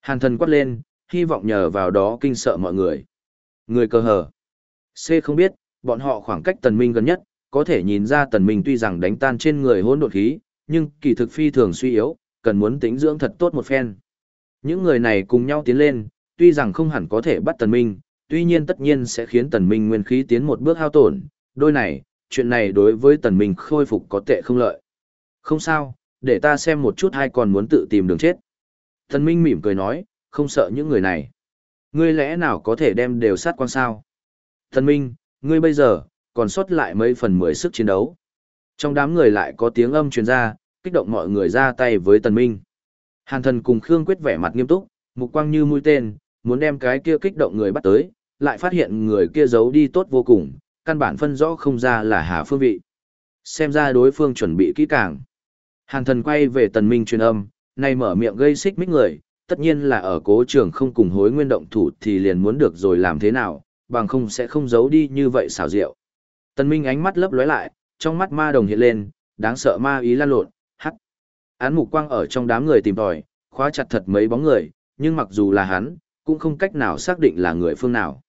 Hàn thần quát lên, hy vọng nhờ vào đó kinh sợ mọi người. Người cơ hờ. C không biết, bọn họ khoảng cách tần minh gần nhất, có thể nhìn ra tần minh tuy rằng đánh tan trên người hỗn độn khí, nhưng kỳ thực phi thường suy yếu, cần muốn tĩnh dưỡng thật tốt một phen. Những người này cùng nhau tiến lên, tuy rằng không hẳn có thể bắt tần minh, tuy nhiên tất nhiên sẽ khiến tần minh nguyên khí tiến một bước hao tổn, đôi này, chuyện này đối với tần minh khôi phục có tệ không lợi. Không sao, để ta xem một chút ai còn muốn tự tìm đường chết. Tần minh mỉm cười nói, không sợ những người này. Ngươi lẽ nào có thể đem đều sát quan sao? Tần minh, ngươi bây giờ, còn sót lại mấy phần mười sức chiến đấu. Trong đám người lại có tiếng âm truyền ra, kích động mọi người ra tay với tần minh. Hàn thần cùng Khương Quyết vẻ mặt nghiêm túc, mục quang như mũi tên, muốn đem cái kia kích động người bắt tới, lại phát hiện người kia giấu đi tốt vô cùng, căn bản phân rõ không ra là Hà Phương vị. Xem ra đối phương chuẩn bị kỹ càng. Hàn thần quay về tần minh truyền âm, nay mở miệng gây xích mích người, tất nhiên là ở cố trường không cùng hối nguyên động thủ thì liền muốn được rồi làm thế nào, bằng không sẽ không giấu đi như vậy xảo diệu. Tần minh ánh mắt lấp lóe lại, trong mắt ma đồng hiện lên, đáng sợ ma ý lan lộn. Án mục quang ở trong đám người tìm tòi, khóa chặt thật mấy bóng người, nhưng mặc dù là hắn, cũng không cách nào xác định là người phương nào.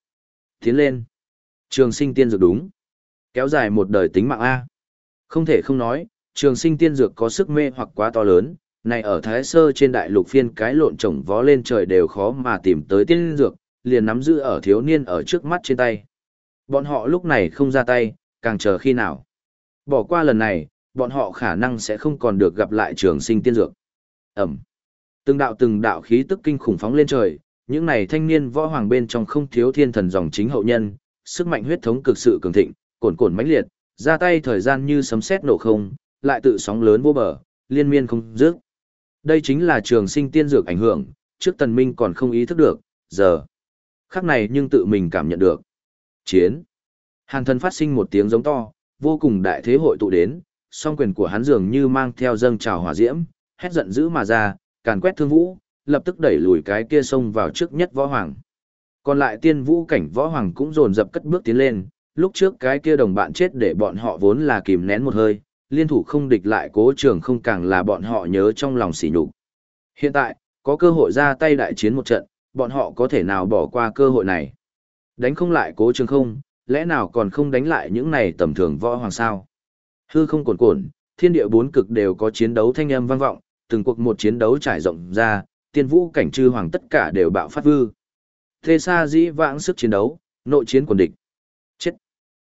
Tiến lên. Trường sinh tiên dược đúng. Kéo dài một đời tính mạng A. Không thể không nói, trường sinh tiên dược có sức mê hoặc quá to lớn, này ở Thái Sơ trên đại lục phiên cái lộn trồng vó lên trời đều khó mà tìm tới tiên dược, liền nắm giữ ở thiếu niên ở trước mắt trên tay. Bọn họ lúc này không ra tay, càng chờ khi nào. Bỏ qua lần này, bọn họ khả năng sẽ không còn được gặp lại trường sinh tiên dược. Ẩm. Từng đạo từng đạo khí tức kinh khủng phóng lên trời, những này thanh niên võ hoàng bên trong không thiếu thiên thần dòng chính hậu nhân, sức mạnh huyết thống cực sự cường thịnh, cồn cồn mãnh liệt, ra tay thời gian như sấm sét nổ không, lại tự sóng lớn vô bờ, liên miên không dứt. Đây chính là trường sinh tiên dược ảnh hưởng, trước tần minh còn không ý thức được, giờ. Khắc này nhưng tự mình cảm nhận được. Chiến. Hàn thần phát sinh một tiếng giống to, vô cùng đại thế hội tụ đến, song quyền của hắn dường như mang theo dâng trào hỏa diễm, hét giận dữ mà ra, càn quét thương vũ, lập tức đẩy lùi cái kia xông vào trước nhất võ hoàng. Còn lại tiên vũ cảnh võ hoàng cũng dồn dập cất bước tiến lên, lúc trước cái kia đồng bạn chết để bọn họ vốn là kìm nén một hơi, liên thủ không địch lại cố trường không càng là bọn họ nhớ trong lòng sỉ nhục. Hiện tại, có cơ hội ra tay đại chiến một trận, bọn họ có thể nào bỏ qua cơ hội này. Đánh không lại cố trường không, lẽ nào còn không đánh lại những này tầm thường võ hoàng sao? Hư không cồn cồn, thiên địa bốn cực đều có chiến đấu thanh âm vang vọng, từng cuộc một chiến đấu trải rộng ra, tiên vũ cảnh chư hoàng tất cả đều bạo phát vư. Thế xa dĩ vãng sức chiến đấu, nội chiến quần địch. Chết.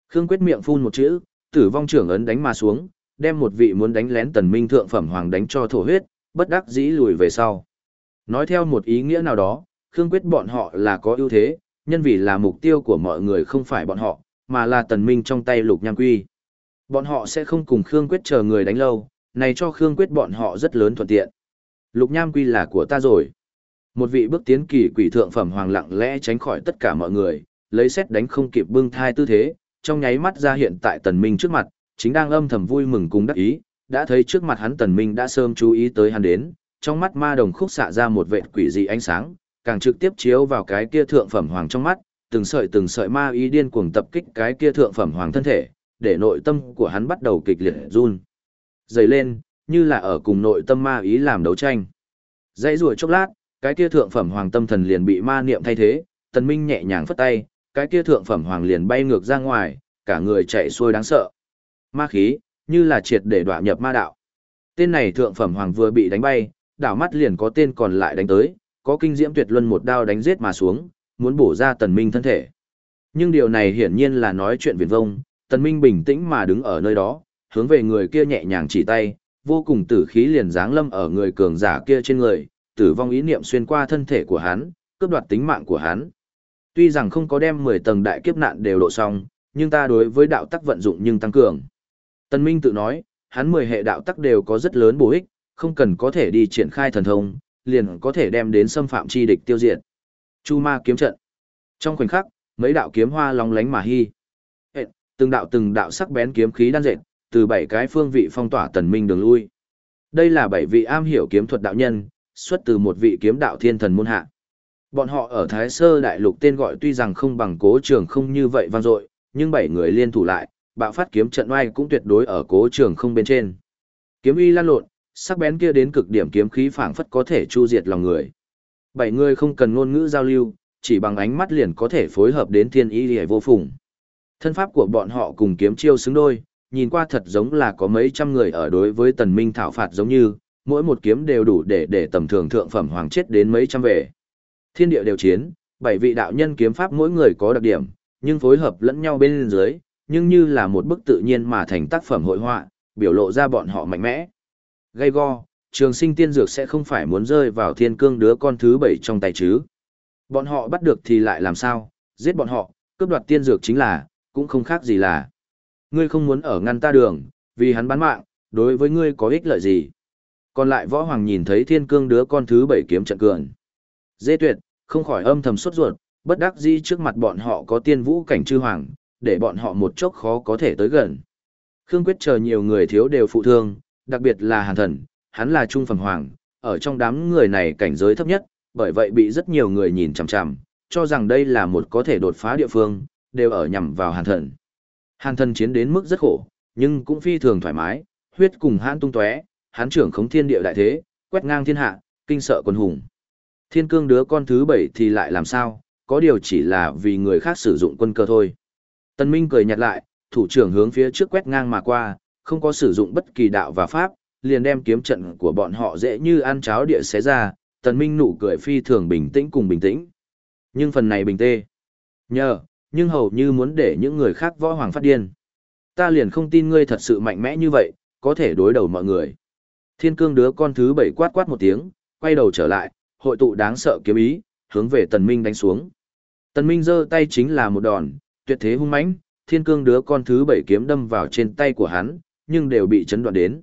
Khương Quyết miệng phun một chữ, tử vong trưởng ấn đánh mà xuống, đem một vị muốn đánh lén tần minh thượng phẩm hoàng đánh cho thổ huyết, bất đắc dĩ lùi về sau. Nói theo một ý nghĩa nào đó, Khương Quyết bọn họ là có ưu thế, nhân vì là mục tiêu của mọi người không phải bọn họ, mà là tần minh trong tay lục nham quy. Bọn họ sẽ không cùng Khương Quyết chờ người đánh lâu, này cho Khương Quyết bọn họ rất lớn thuận tiện. Lục nham quy là của ta rồi. Một vị bước tiến kỳ quỷ thượng phẩm hoàng lặng lẽ tránh khỏi tất cả mọi người, lấy xét đánh không kịp bưng thai tư thế, trong nháy mắt ra hiện tại tần minh trước mặt, chính đang âm thầm vui mừng cùng đắc ý, đã thấy trước mặt hắn tần minh đã sớm chú ý tới hắn đến, trong mắt ma đồng khúc xạ ra một vệt quỷ dị ánh sáng, càng trực tiếp chiếu vào cái kia thượng phẩm hoàng trong mắt, từng sợi từng sợi ma ý điên cuồng tập kích cái kia thượng phẩm hoàng thân thể, để nội tâm của hắn bắt đầu kịch liệt run. Dày lên, như là ở cùng nội tâm ma ý làm đấu tranh. Dãy rùa chốc lát, cái kia thượng phẩm hoàng tâm thần liền bị ma niệm thay thế, tần minh nhẹ nhàng phất tay, cái kia thượng phẩm hoàng liền bay ngược ra ngoài, cả người chạy xuôi đáng sợ. Ma khí, như là triệt để đọa nhập ma đạo. Tên này thượng phẩm hoàng vừa bị đánh bay, đảo mắt liền có tên còn lại đánh tới, có kinh diễm tuyệt luân một đao đánh giết mà xuống, muốn bổ ra tần minh thân thể. Nhưng điều này hiển nhiên là nói chuyện viển vông, tần minh bình tĩnh mà đứng ở nơi đó, hướng về người kia nhẹ nhàng chỉ tay, vô cùng tử khí liền giáng lâm ở người cường giả kia trên người, tử vong ý niệm xuyên qua thân thể của hắn, cướp đoạt tính mạng của hắn. Tuy rằng không có đem 10 tầng đại kiếp nạn đều độ xong, nhưng ta đối với đạo tắc vận dụng nhưng tăng cường. Tần Minh tự nói, hắn 10 hệ đạo tắc đều có rất lớn bổ ích, không cần có thể đi triển khai thần thông, liền có thể đem đến xâm phạm chi địch tiêu diệt. Chu ma kiếm trận. Trong khoảnh khắc, mấy đạo kiếm hoa long lánh mà hy. Từng đạo từng đạo sắc bén kiếm khí đan dệt, từ bảy cái phương vị phong tỏa tần minh đường lui. Đây là bảy vị am hiểu kiếm thuật đạo nhân, xuất từ một vị kiếm đạo thiên thần môn hạ. Bọn họ ở Thái Sơ Đại Lục tên gọi tuy rằng không bằng cố trường không như vậy vang dội, nhưng bảy người liên thủ lại, bạo phát kiếm trận oai cũng tuyệt đối ở cố trường không bên trên. Kiếm uy lan lộn, sắc bén kia đến cực điểm kiếm khí phảng phất có thể chu diệt lòng người. Bảy người không cần ngôn ngữ giao lưu, chỉ bằng ánh mắt liền có thể phối hợp đến thiên ý liễu vô phùng. Thân pháp của bọn họ cùng kiếm chiêu xứng đôi, nhìn qua thật giống là có mấy trăm người ở đối với tần minh thảo phạt giống như, mỗi một kiếm đều đủ để để tầm thường thượng phẩm hoàng chết đến mấy trăm về. Thiên địa đều chiến, bảy vị đạo nhân kiếm pháp mỗi người có đặc điểm, nhưng phối hợp lẫn nhau bên dưới, nhưng như là một bức tự nhiên mà thành tác phẩm hội họa, biểu lộ ra bọn họ mạnh mẽ. Gây go, trường sinh tiên dược sẽ không phải muốn rơi vào thiên cương đứa con thứ bảy trong tay chứ. Bọn họ bắt được thì lại làm sao, giết bọn họ, cướp đoạt tiên dược chính là, cũng không khác gì là. Ngươi không muốn ở ngăn ta đường, vì hắn bán mạng, đối với ngươi có ích lợi gì. Còn lại võ hoàng nhìn thấy thiên cương đứa con thứ bảy kiếm trận cường. Dê tuyệt, không khỏi âm thầm sốt ruột, bất đắc dĩ trước mặt bọn họ có tiên vũ cảnh chư hoàng, để bọn họ một chốc khó có thể tới gần. Khương Quyết chờ nhiều người thiếu đều phụ thương, đặc biệt là hàn thần, hắn là trung phẩm hoàng, ở trong đám người này cảnh giới thấp nhất, bởi vậy bị rất nhiều người nhìn chằm chằm, cho rằng đây là một có thể đột phá địa phương, đều ở nhằm vào hàn thần. Hàn thần chiến đến mức rất khổ, nhưng cũng phi thường thoải mái, huyết cùng hãn tung tóe, hắn trưởng khống thiên địa đại thế, quét ngang thiên hạ, kinh sợ quân hùng. Thiên cương đứa con thứ bảy thì lại làm sao, có điều chỉ là vì người khác sử dụng quân cơ thôi. Tân Minh cười nhạt lại, thủ trưởng hướng phía trước quét ngang mà qua, không có sử dụng bất kỳ đạo và pháp, liền đem kiếm trận của bọn họ dễ như ăn cháo địa xé ra, Tần Minh nụ cười phi thường bình tĩnh cùng bình tĩnh. Nhưng phần này bình tê. Nhờ, nhưng hầu như muốn để những người khác võ hoàng phát điên. Ta liền không tin ngươi thật sự mạnh mẽ như vậy, có thể đối đầu mọi người. Thiên cương đứa con thứ bảy quát quát một tiếng, quay đầu trở lại, hội tụ đáng sợ kiếm ý, hướng về Tần Minh đánh xuống. Tần Minh giơ tay chính là một đòn, tuyệt thế hung mãnh, thiên cương đứa con thứ bảy kiếm đâm vào trên tay của hắn, nhưng đều bị chấn đoạn đến.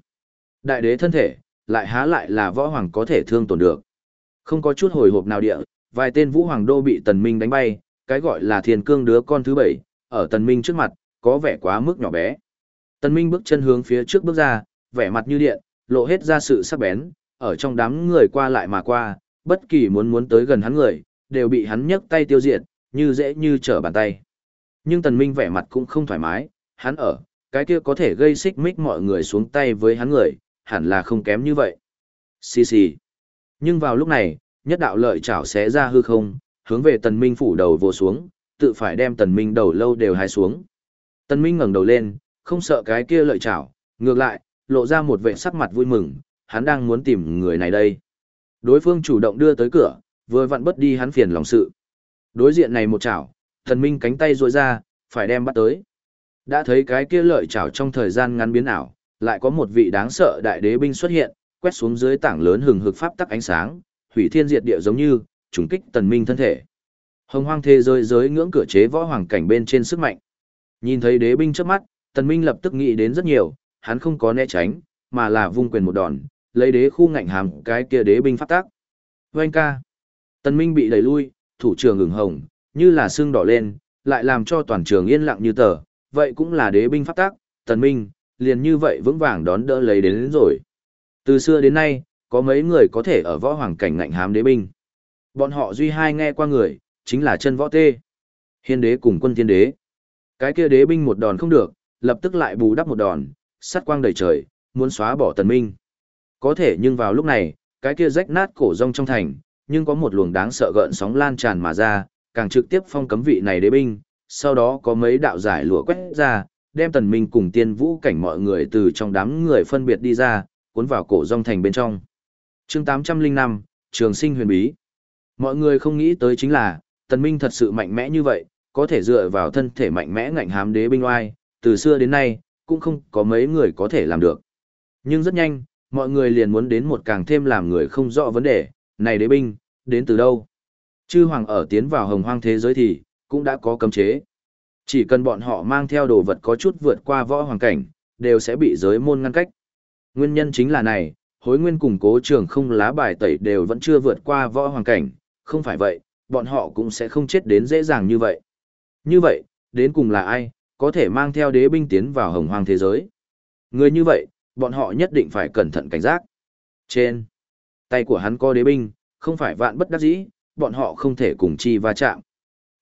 Đại đế thân thể, lại há lại là võ hoàng có thể thương tổn được. Không có chút hồi hộp nào địa, vài tên vũ hoàng đô bị Tần Minh đánh bay, cái gọi là thiên cương đứa con thứ bảy, ở Tần Minh trước mặt, có vẻ quá mức nhỏ bé. Tần Minh bước chân hướng phía trước bước ra, vẻ mặt như điện, lộ hết ra sự sắc bén, ở trong đám người qua lại mà qua, bất kỳ muốn muốn tới gần hắn người, đều bị hắn nhấc tay tiêu diệt, như dễ như trở bàn tay. Nhưng Tần Minh vẻ mặt cũng không thoải mái, hắn ở, cái kia có thể gây xích mích mọi người xuống tay với hắn người, hẳn là không kém như vậy. Xì xì. Nhưng vào lúc này, nhất đạo lợi chảo xé ra hư không, hướng về Tần Minh phủ đầu vô xuống, tự phải đem Tần Minh đầu lâu đều hái xuống. Tần Minh ngẩng đầu lên, không sợ cái kia lợi chảo, ngược lại, lộ ra một vẻ sắc mặt vui mừng, hắn đang muốn tìm người này đây. Đối phương chủ động đưa tới cửa, vừa vặn bất đi hắn phiền lòng sự. Đối diện này một chảo, Tần Minh cánh tay duỗi ra, phải đem bắt tới. Đã thấy cái kia lợi chảo trong thời gian ngắn biến ảo, lại có một vị đáng sợ đại đế binh xuất hiện, quét xuống dưới tảng lớn hừng hực pháp tắc ánh sáng, hủy thiên diệt địa giống như trùng kích tần minh thân thể. Hồng hoang thế giới giới ngưỡng cửa chế võ hoàng cảnh bên trên sức mạnh. Nhìn thấy đế binh trước mắt, tần minh lập tức nghĩ đến rất nhiều, hắn không có né tránh, mà là vung quyền một đòn, lấy đế khu ngạnh hàm cái kia đế binh phát tác Vâng ca. Tần minh bị đẩy lui, thủ trường ửng hồng, như là xương đỏ lên, lại làm cho toàn trường yên lặng như tờ, vậy cũng là đế binh phát tác tần minh, liền như vậy vững vàng đón đỡ lấy đến, đến rồi. Từ xưa đến nay, có mấy người có thể ở võ hoàng cảnh ngạnh hám đế binh. Bọn họ duy hai nghe qua người, chính là chân võ tê. Hiên đế cùng quân thiên đế. Cái kia đế binh một đòn không được, lập tức lại bù đắp một đòn, sắt quang đầy trời, muốn xóa bỏ tần minh. Có thể nhưng vào lúc này, cái kia rách nát cổ rông trong thành, nhưng có một luồng đáng sợ gợn sóng lan tràn mà ra, càng trực tiếp phong cấm vị này đế binh, sau đó có mấy đạo giải lụa quét ra, đem tần minh cùng tiên vũ cảnh mọi người từ trong đám người phân biệt đi ra, cuốn vào cổ rong thành bên trong. Chương 805, Trường sinh huyền bí. Mọi người không nghĩ tới chính là, tần minh thật sự mạnh mẽ như vậy, có thể dựa vào thân thể mạnh mẽ ngạnh hám đế binh oai, từ xưa đến nay, cũng không có mấy người có thể làm được. Nhưng rất nhanh, mọi người liền muốn đến một càng thêm làm người không rõ vấn đề, này đế binh, đến từ đâu? Chư hoàng ở tiến vào hồng hoang thế giới thì, cũng đã có cấm chế. Chỉ cần bọn họ mang theo đồ vật có chút vượt qua võ hoàng cảnh, đều sẽ bị giới môn ngăn cách. Nguyên nhân chính là này, hối nguyên cùng cố trường không lá bài tẩy đều vẫn chưa vượt qua võ hoàng cảnh, không phải vậy, bọn họ cũng sẽ không chết đến dễ dàng như vậy. Như vậy, đến cùng là ai, có thể mang theo đế binh tiến vào hồng hoang thế giới. Người như vậy, bọn họ nhất định phải cẩn thận cảnh giác. Trên, tay của hắn có đế binh, không phải vạn bất đắc dĩ, bọn họ không thể cùng chi va chạm.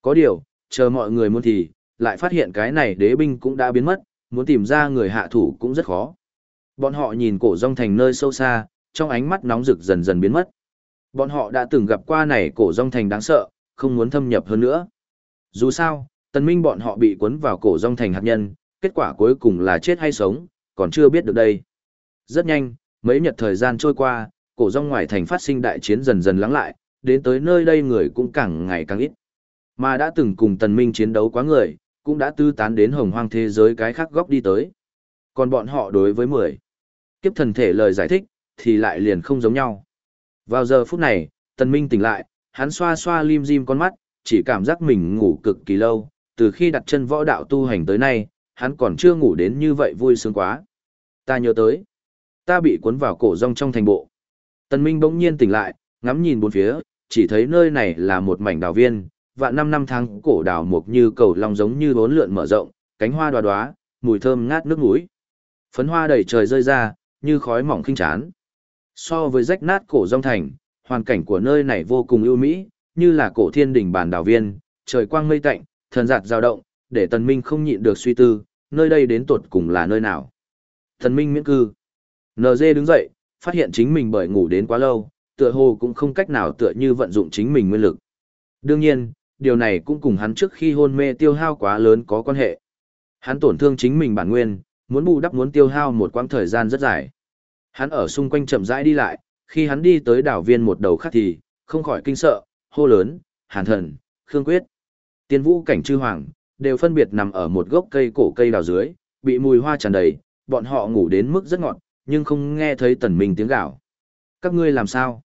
Có điều, chờ mọi người muốn thì, lại phát hiện cái này đế binh cũng đã biến mất, muốn tìm ra người hạ thủ cũng rất khó. Bọn họ nhìn cổ rong thành nơi sâu xa, trong ánh mắt nóng rực dần dần biến mất. Bọn họ đã từng gặp qua này cổ rong thành đáng sợ, không muốn thâm nhập hơn nữa. Dù sao, tần minh bọn họ bị cuốn vào cổ rong thành hạt nhân, kết quả cuối cùng là chết hay sống, còn chưa biết được đây. Rất nhanh, mấy nhật thời gian trôi qua, cổ rong ngoài thành phát sinh đại chiến dần dần lắng lại, đến tới nơi đây người cũng càng ngày càng ít. Mà đã từng cùng tần minh chiến đấu quá người, cũng đã tư tán đến hồng hoang thế giới cái khác góc đi tới. Còn bọn họ đối với mười kiếp thần thể lời giải thích, thì lại liền không giống nhau. Vào giờ phút này, tần minh tỉnh lại, hắn xoa xoa lim dim con mắt, chỉ cảm giác mình ngủ cực kỳ lâu, từ khi đặt chân võ đạo tu hành tới nay, hắn còn chưa ngủ đến như vậy vui sướng quá. Ta nhớ tới, ta bị cuốn vào cổ rong trong thành bộ. Tần Minh bỗng nhiên tỉnh lại, ngắm nhìn bốn phía, chỉ thấy nơi này là một mảnh đào viên, và năm năm tháng cổ đào mục như cầu long giống như bốn lượn mở rộng, cánh hoa đoá đoá, mùi thơm ngát nước mũi. Phấn hoa đầy trời rơi ra, như khói mỏng khinh chán. So với rách nát cổ rong thành, hoàn cảnh của nơi này vô cùng ưu mỹ, như là cổ thiên đỉnh bản đảo viên, trời quang mây tạnh, thần giạt dao động, để tần minh không nhịn được suy tư, nơi đây đến tột cùng là nơi nào. Tần minh miễn cư. NG đứng dậy, phát hiện chính mình bởi ngủ đến quá lâu, tựa hồ cũng không cách nào tựa như vận dụng chính mình nguyên lực. Đương nhiên, điều này cũng cùng hắn trước khi hôn mê tiêu hao quá lớn có quan hệ. Hắn tổn thương chính mình bản nguyên, muốn bù đắp muốn tiêu hao một quãng thời gian rất dài. Hắn ở xung quanh chậm rãi đi lại, khi hắn đi tới đảo viên một đầu khác thì, không khỏi kinh sợ, hô lớn, hàn thần, khương quyết. Tiên vũ cảnh chư hoàng, đều phân biệt nằm ở một gốc cây cổ cây đào dưới, bị mùi hoa tràn đầy, bọn họ ngủ đến mức rất ngọt, nhưng không nghe thấy tần minh tiếng gào. Các ngươi làm sao?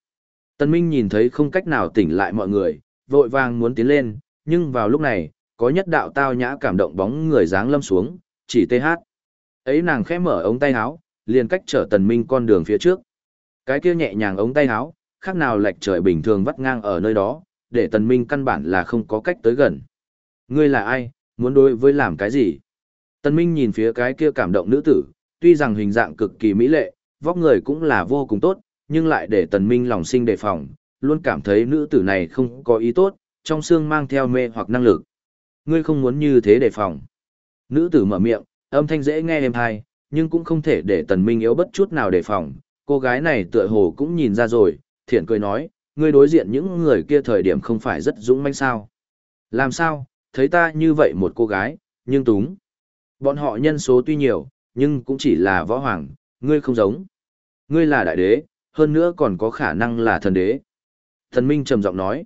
Tần minh nhìn thấy không cách nào tỉnh lại mọi người, vội vàng muốn tiến lên, nhưng vào lúc này, có nhất đạo tao nhã cảm động bóng người dáng lâm xuống, chỉ tê hát. Ấy nàng khẽ mở ống tay áo, liền cách trở tần minh con đường phía trước. Cái kia nhẹ nhàng ống tay áo, khác nào lệch trời bình thường vắt ngang ở nơi đó, để tần minh căn bản là không có cách tới gần. Ngươi là ai, muốn đối với làm cái gì? Tần Minh nhìn phía cái kia cảm động nữ tử, tuy rằng hình dạng cực kỳ mỹ lệ, vóc người cũng là vô cùng tốt, nhưng lại để Tần Minh lòng sinh đề phòng, luôn cảm thấy nữ tử này không có ý tốt, trong xương mang theo mê hoặc năng lực. Ngươi không muốn như thế đề phòng. Nữ tử mở miệng, âm thanh dễ nghe êm tai, nhưng cũng không thể để Tần Minh yếu bất chút nào đề phòng. Cô gái này tựa hồ cũng nhìn ra rồi, thiện cười nói, ngươi đối diện những người kia thời điểm không phải rất dũng mãnh sao. Làm sao, thấy ta như vậy một cô gái, nhưng túng. Bọn họ nhân số tuy nhiều, nhưng cũng chỉ là võ hoàng, ngươi không giống. Ngươi là đại đế, hơn nữa còn có khả năng là thần đế. Thần Minh trầm giọng nói,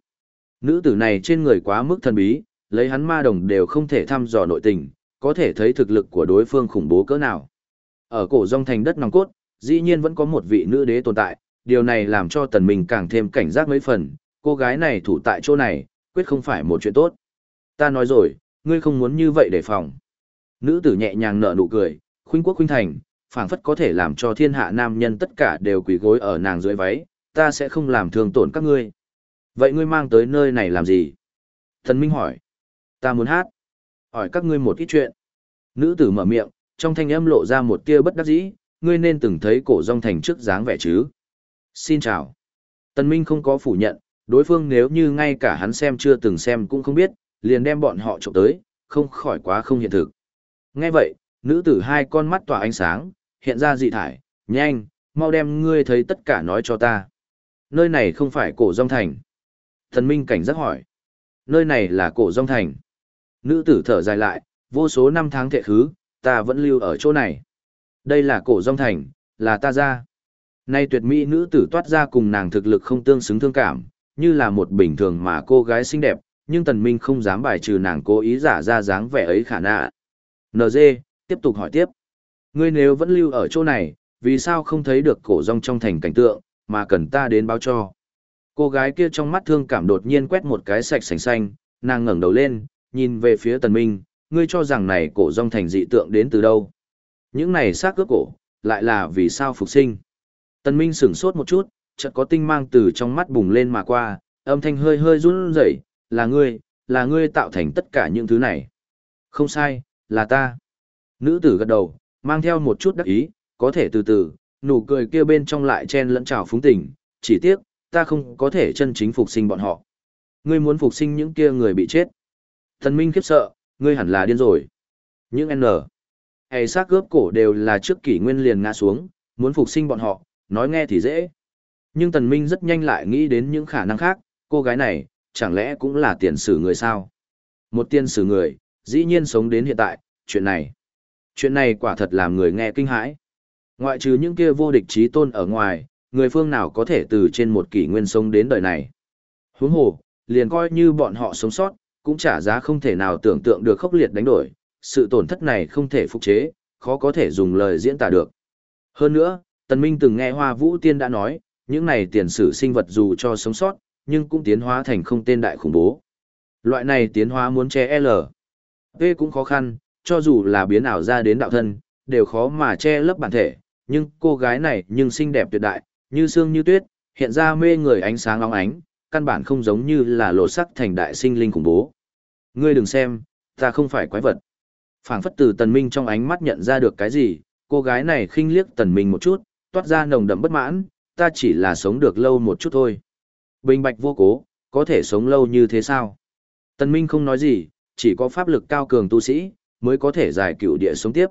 nữ tử này trên người quá mức thần bí, lấy hắn ma đồng đều không thể thăm dò nội tình, có thể thấy thực lực của đối phương khủng bố cỡ nào. Ở cổ rong thành đất nòng cốt, dĩ nhiên vẫn có một vị nữ đế tồn tại, điều này làm cho tần minh càng thêm cảnh giác mấy phần, cô gái này thủ tại chỗ này, quyết không phải một chuyện tốt. Ta nói rồi, ngươi không muốn như vậy để phòng. Nữ tử nhẹ nhàng nở nụ cười, khuynh quốc khuynh thành, phảng phất có thể làm cho thiên hạ nam nhân tất cả đều quỳ gối ở nàng dưới váy, ta sẽ không làm thương tổn các ngươi. Vậy ngươi mang tới nơi này làm gì? Thần Minh hỏi. Ta muốn hát. Hỏi các ngươi một ít chuyện. Nữ tử mở miệng, trong thanh âm lộ ra một tia bất đắc dĩ, ngươi nên từng thấy cổ rong thành trước dáng vẻ chứ. Xin chào. Tần Minh không có phủ nhận, đối phương nếu như ngay cả hắn xem chưa từng xem cũng không biết, liền đem bọn họ trộm tới, không khỏi quá không hiện thực. Nghe vậy, nữ tử hai con mắt tỏa ánh sáng, hiện ra dị thải, nhanh, mau đem ngươi thấy tất cả nói cho ta. Nơi này không phải cổ rong thành. Thần Minh cảnh giác hỏi. Nơi này là cổ rong thành. Nữ tử thở dài lại, vô số năm tháng thệ khứ, ta vẫn lưu ở chỗ này. Đây là cổ rong thành, là ta ra. Nay tuyệt mỹ nữ tử toát ra cùng nàng thực lực không tương xứng thương cảm, như là một bình thường mà cô gái xinh đẹp, nhưng tần minh không dám bài trừ nàng cố ý giả ra dáng vẻ ấy khả nạ. NG, tiếp tục hỏi tiếp. Ngươi nếu vẫn lưu ở chỗ này, vì sao không thấy được cổ rong trong thành cảnh tượng, mà cần ta đến báo cho. Cô gái kia trong mắt thương cảm đột nhiên quét một cái sạch sành xanh, nàng ngẩng đầu lên, nhìn về phía tần minh, ngươi cho rằng này cổ rong thành dị tượng đến từ đâu. Những này xác cướp cổ, lại là vì sao phục sinh. Tần minh sửng sốt một chút, chợt có tinh mang từ trong mắt bùng lên mà qua, âm thanh hơi hơi run rẩy, là ngươi, là ngươi tạo thành tất cả những thứ này. Không sai, là ta. Nữ tử gật đầu, mang theo một chút đắc ý, có thể từ từ, nụ cười kia bên trong lại chen lẫn trào phúng tình, chỉ tiếc, ta không có thể chân chính phục sinh bọn họ. Ngươi muốn phục sinh những kia người bị chết. Thần Minh khiếp sợ, ngươi hẳn là điên rồi. Những N. Hay xác cướp cổ đều là trước kỷ nguyên liền ngã xuống, muốn phục sinh bọn họ, nói nghe thì dễ. Nhưng Tần Minh rất nhanh lại nghĩ đến những khả năng khác, cô gái này, chẳng lẽ cũng là tiền sử người sao? Một tiền sử người, dĩ nhiên sống đến hiện tại, chuyện này. Chuyện này quả thật làm người nghe kinh hãi. Ngoại trừ những kia vô địch trí tôn ở ngoài, người phương nào có thể từ trên một kỷ nguyên sống đến đời này. Huống hồ, liền coi như bọn họ sống sót, cũng trả giá không thể nào tưởng tượng được khốc liệt đánh đổi, sự tổn thất này không thể phục chế, khó có thể dùng lời diễn tả được. Hơn nữa, Tần Minh từng nghe Hoa Vũ Tiên đã nói, những này tiền sử sinh vật dù cho sống sót, nhưng cũng tiến hóa thành không tên đại khủng bố. Loại này tiến hóa muốn che L. V cũng khó khăn, cho dù là biến ảo ra đến đạo thân, đều khó mà che lấp bản thể, nhưng cô gái này nhưng xinh đẹp tuyệt đại, như xương như tuyết, hiện ra mê người ánh sáng long ánh, căn bản không giống như là lộ sắc thành đại sinh linh khủng bố. Ngươi đừng xem, ta không phải quái vật. Phảng phất từ tần minh trong ánh mắt nhận ra được cái gì, cô gái này khinh liếc tần minh một chút, toát ra nồng đậm bất mãn, ta chỉ là sống được lâu một chút thôi. Bình bạch vô cố, có thể sống lâu như thế sao? Tần minh không nói gì, chỉ có pháp lực cao cường tu sĩ, mới có thể giải cựu địa sống tiếp.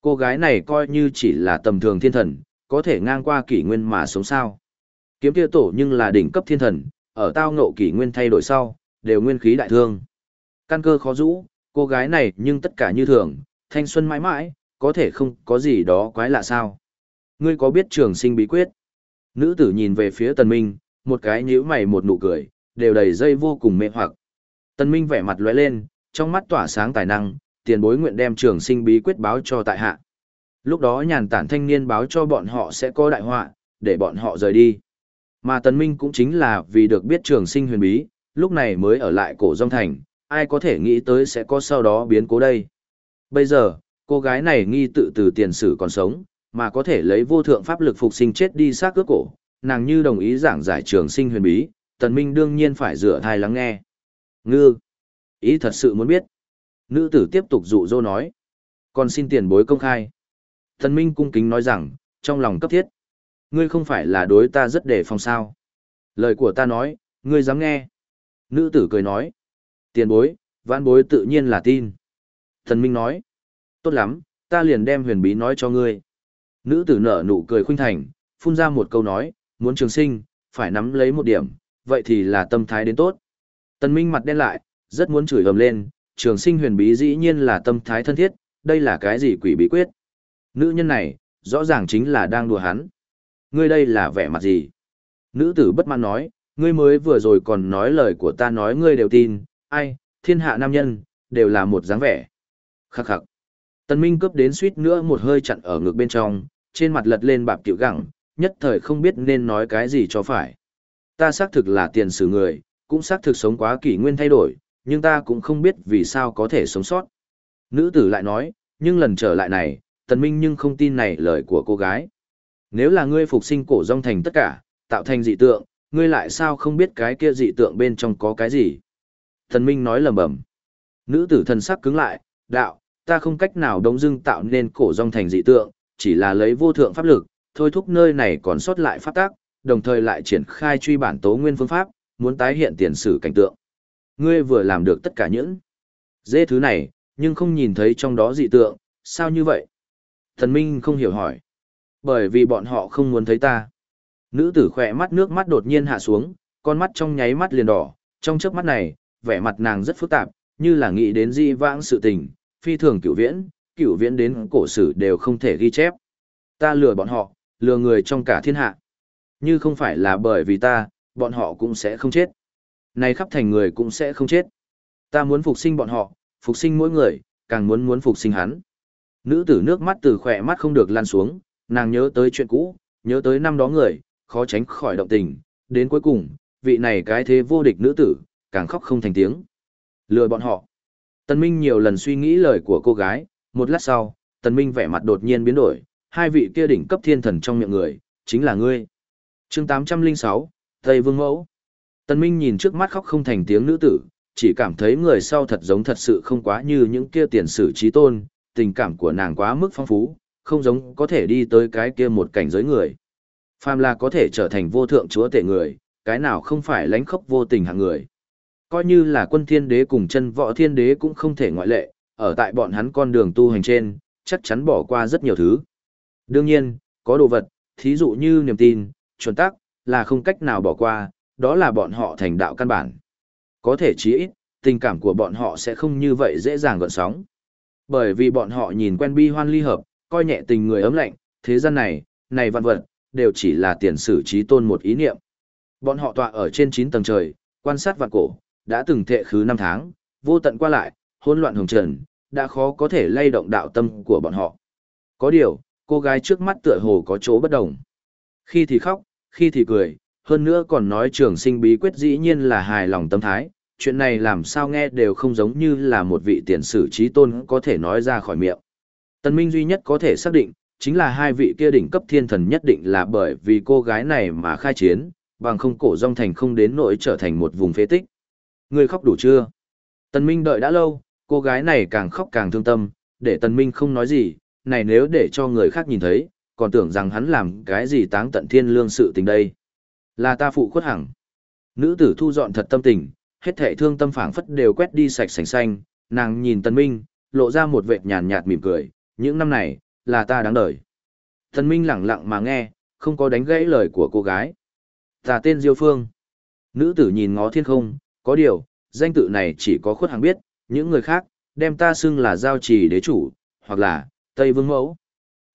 Cô gái này coi như chỉ là tầm thường thiên thần, có thể ngang qua kỷ nguyên mà sống sao. Kiếm kia tổ nhưng là đỉnh cấp thiên thần, ở tao ngộ kỷ nguyên thay đổi sau, đều nguyên khí đại thương. Căn cơ khó rũ, cô gái này nhưng tất cả như thường, thanh xuân mãi mãi, có thể không có gì đó quái lạ sao. Ngươi có biết trường sinh bí quyết? Nữ tử nhìn về phía tần minh, một cái nhíu mày một nụ cười, đều đầy dây vô cùng mê hoặc. Tần minh vẻ mặt lóe lên, trong mắt tỏa sáng tài năng, tiền bối nguyện đem trường sinh bí quyết báo cho tại hạ. Lúc đó nhàn tản thanh niên báo cho bọn họ sẽ có đại họa, để bọn họ rời đi. Mà Tần Minh cũng chính là vì được biết trường sinh huyền bí, lúc này mới ở lại cổ Dông Thành, ai có thể nghĩ tới sẽ có sau đó biến cố đây. Bây giờ, cô gái này nghi tự từ tiền sử còn sống, mà có thể lấy vô thượng pháp lực phục sinh chết đi xác cướp cổ, nàng như đồng ý giảng giải trường sinh huyền bí, Tần Minh đương nhiên phải rửa thai lắng nghe. Ngư! Ý thật sự muốn biết. Nữ tử tiếp tục dụ dỗ nói. Còn xin tiền bối công khai. Tần Minh cung kính nói rằng, trong lòng cấp thiết. Ngươi không phải là đối ta rất đề phòng sao. Lời của ta nói, ngươi dám nghe. Nữ tử cười nói. Tiền bối, vãn bối tự nhiên là tin. Thần Minh nói. Tốt lắm, ta liền đem huyền bí nói cho ngươi. Nữ tử nở nụ cười khuynh thành, phun ra một câu nói, muốn trường sinh, phải nắm lấy một điểm, vậy thì là tâm thái đến tốt. Tần Minh mặt đen lại, rất muốn chửi ầm lên, trường sinh huyền bí dĩ nhiên là tâm thái thân thiết, đây là cái gì quỷ bí quyết. Nữ nhân này, rõ ràng chính là đang đùa hắn. Ngươi đây là vẻ mặt gì? Nữ tử bất mãn nói, ngươi mới vừa rồi còn nói lời của ta nói ngươi đều tin, ai, thiên hạ nam nhân, đều là một dáng vẻ. Khắc khắc. Tần Minh cướp đến suýt nữa một hơi chặn ở ngực bên trong, trên mặt lật lên bạp tiểu gẳng, nhất thời không biết nên nói cái gì cho phải. Ta xác thực là tiền sử người, cũng xác thực sống quá kỷ nguyên thay đổi, nhưng ta cũng không biết vì sao có thể sống sót. Nữ tử lại nói, nhưng lần trở lại này, tần minh nhưng không tin này lời của cô gái. Nếu là ngươi phục sinh cổ rong thành tất cả, tạo thành dị tượng, ngươi lại sao không biết cái kia dị tượng bên trong có cái gì? thần minh nói lầm bầm. Nữ tử thần sắc cứng lại, đạo, ta không cách nào đống dưng tạo nên cổ rong thành dị tượng, chỉ là lấy vô thượng pháp lực, thôi thúc nơi này còn sót lại pháp tác, đồng thời lại triển khai truy bản tố nguyên phương pháp, muốn tái hiện tiền sử cảnh tượng. Ngươi vừa làm được tất cả những dễ thứ này, nhưng không nhìn thấy trong đó dị tượng, sao như vậy? Thần Minh không hiểu hỏi. Bởi vì bọn họ không muốn thấy ta. Nữ tử khỏe mắt nước mắt đột nhiên hạ xuống, con mắt trong nháy mắt liền đỏ, trong chớp mắt này, vẻ mặt nàng rất phức tạp, như là nghĩ đến di vãng sự tình, phi thường cửu viễn, cửu viễn đến cổ sử đều không thể ghi chép. Ta lừa bọn họ, lừa người trong cả thiên hạ. Như không phải là bởi vì ta, bọn họ cũng sẽ không chết. Này khắp thành người cũng sẽ không chết. Ta muốn phục sinh bọn họ, phục sinh mỗi người, càng muốn muốn phục sinh hắn. Nữ tử nước mắt từ khỏe mắt không được lan xuống, nàng nhớ tới chuyện cũ, nhớ tới năm đó người, khó tránh khỏi động tình, đến cuối cùng, vị này cái thế vô địch nữ tử, càng khóc không thành tiếng. Lừa bọn họ. Tần Minh nhiều lần suy nghĩ lời của cô gái, một lát sau, Tần Minh vẻ mặt đột nhiên biến đổi, hai vị kia đỉnh cấp thiên thần trong miệng người, chính là ngươi. Chương 806, Tây Vương Mẫu. Tần Minh nhìn trước mắt khóc không thành tiếng nữ tử, chỉ cảm thấy người sau thật giống thật sự không quá như những kia tiền sử trí tôn, tình cảm của nàng quá mức phong phú, không giống có thể đi tới cái kia một cảnh giới người. Phàm là có thể trở thành vô thượng chúa tể người, cái nào không phải lánh khốc vô tình hạng người. Coi như là quân thiên đế cùng chân võ thiên đế cũng không thể ngoại lệ, ở tại bọn hắn con đường tu hành trên, chắc chắn bỏ qua rất nhiều thứ. Đương nhiên, có đồ vật, thí dụ như niềm tin, chuẩn tắc, là không cách nào bỏ qua, đó là bọn họ thành đạo căn bản. Có thể chí ít, tình cảm của bọn họ sẽ không như vậy dễ dàng gợn sóng. Bởi vì bọn họ nhìn quen bi hoan ly hợp, coi nhẹ tình người ấm lạnh, thế gian này, này vạn vật, đều chỉ là tiền sử trí tôn một ý niệm. Bọn họ tọa ở trên 9 tầng trời, quan sát vạn cổ, đã từng thệ khứ năm tháng, vô tận qua lại, hỗn loạn hồng trần, đã khó có thể lay động đạo tâm của bọn họ. Có điều, cô gái trước mắt tựa hồ có chỗ bất đồng. Khi thì khóc, khi thì cười, hơn nữa còn nói trường sinh bí quyết dĩ nhiên là hài lòng tâm thái, chuyện này làm sao nghe đều không giống như là một vị tiền sử trí tôn có thể nói ra khỏi miệng. Tần Minh duy nhất có thể xác định, chính là hai vị kia đỉnh cấp thiên thần nhất định là bởi vì cô gái này mà khai chiến, bằng không cổ rong thành không đến nỗi trở thành một vùng phế tích. Người khóc đủ chưa? Tần Minh đợi đã lâu, cô gái này càng khóc càng thương tâm, để Tần Minh không nói gì, này nếu để cho người khác nhìn thấy, còn tưởng rằng hắn làm cái gì táng tận thiên lương sự tình đây. Là ta phụ khuất hẳn. Nữ tử thu dọn thật tâm tình, hết thảy thương tâm phảng phất đều quét đi sạch sành xanh, nàng nhìn Tần Minh, lộ ra một vệt nhàn nhạt mỉm cười, những năm này, là ta đáng đời. Thần Minh lặng lặng mà nghe, không có đánh gãy lời của cô gái. Ta tên Diêu Phương. Nữ tử nhìn ngó thiên không, có điều, danh tự này chỉ có khuất hàng biết, những người khác, đem ta xưng là giao trì đế chủ, hoặc là, Tây Vương Mẫu.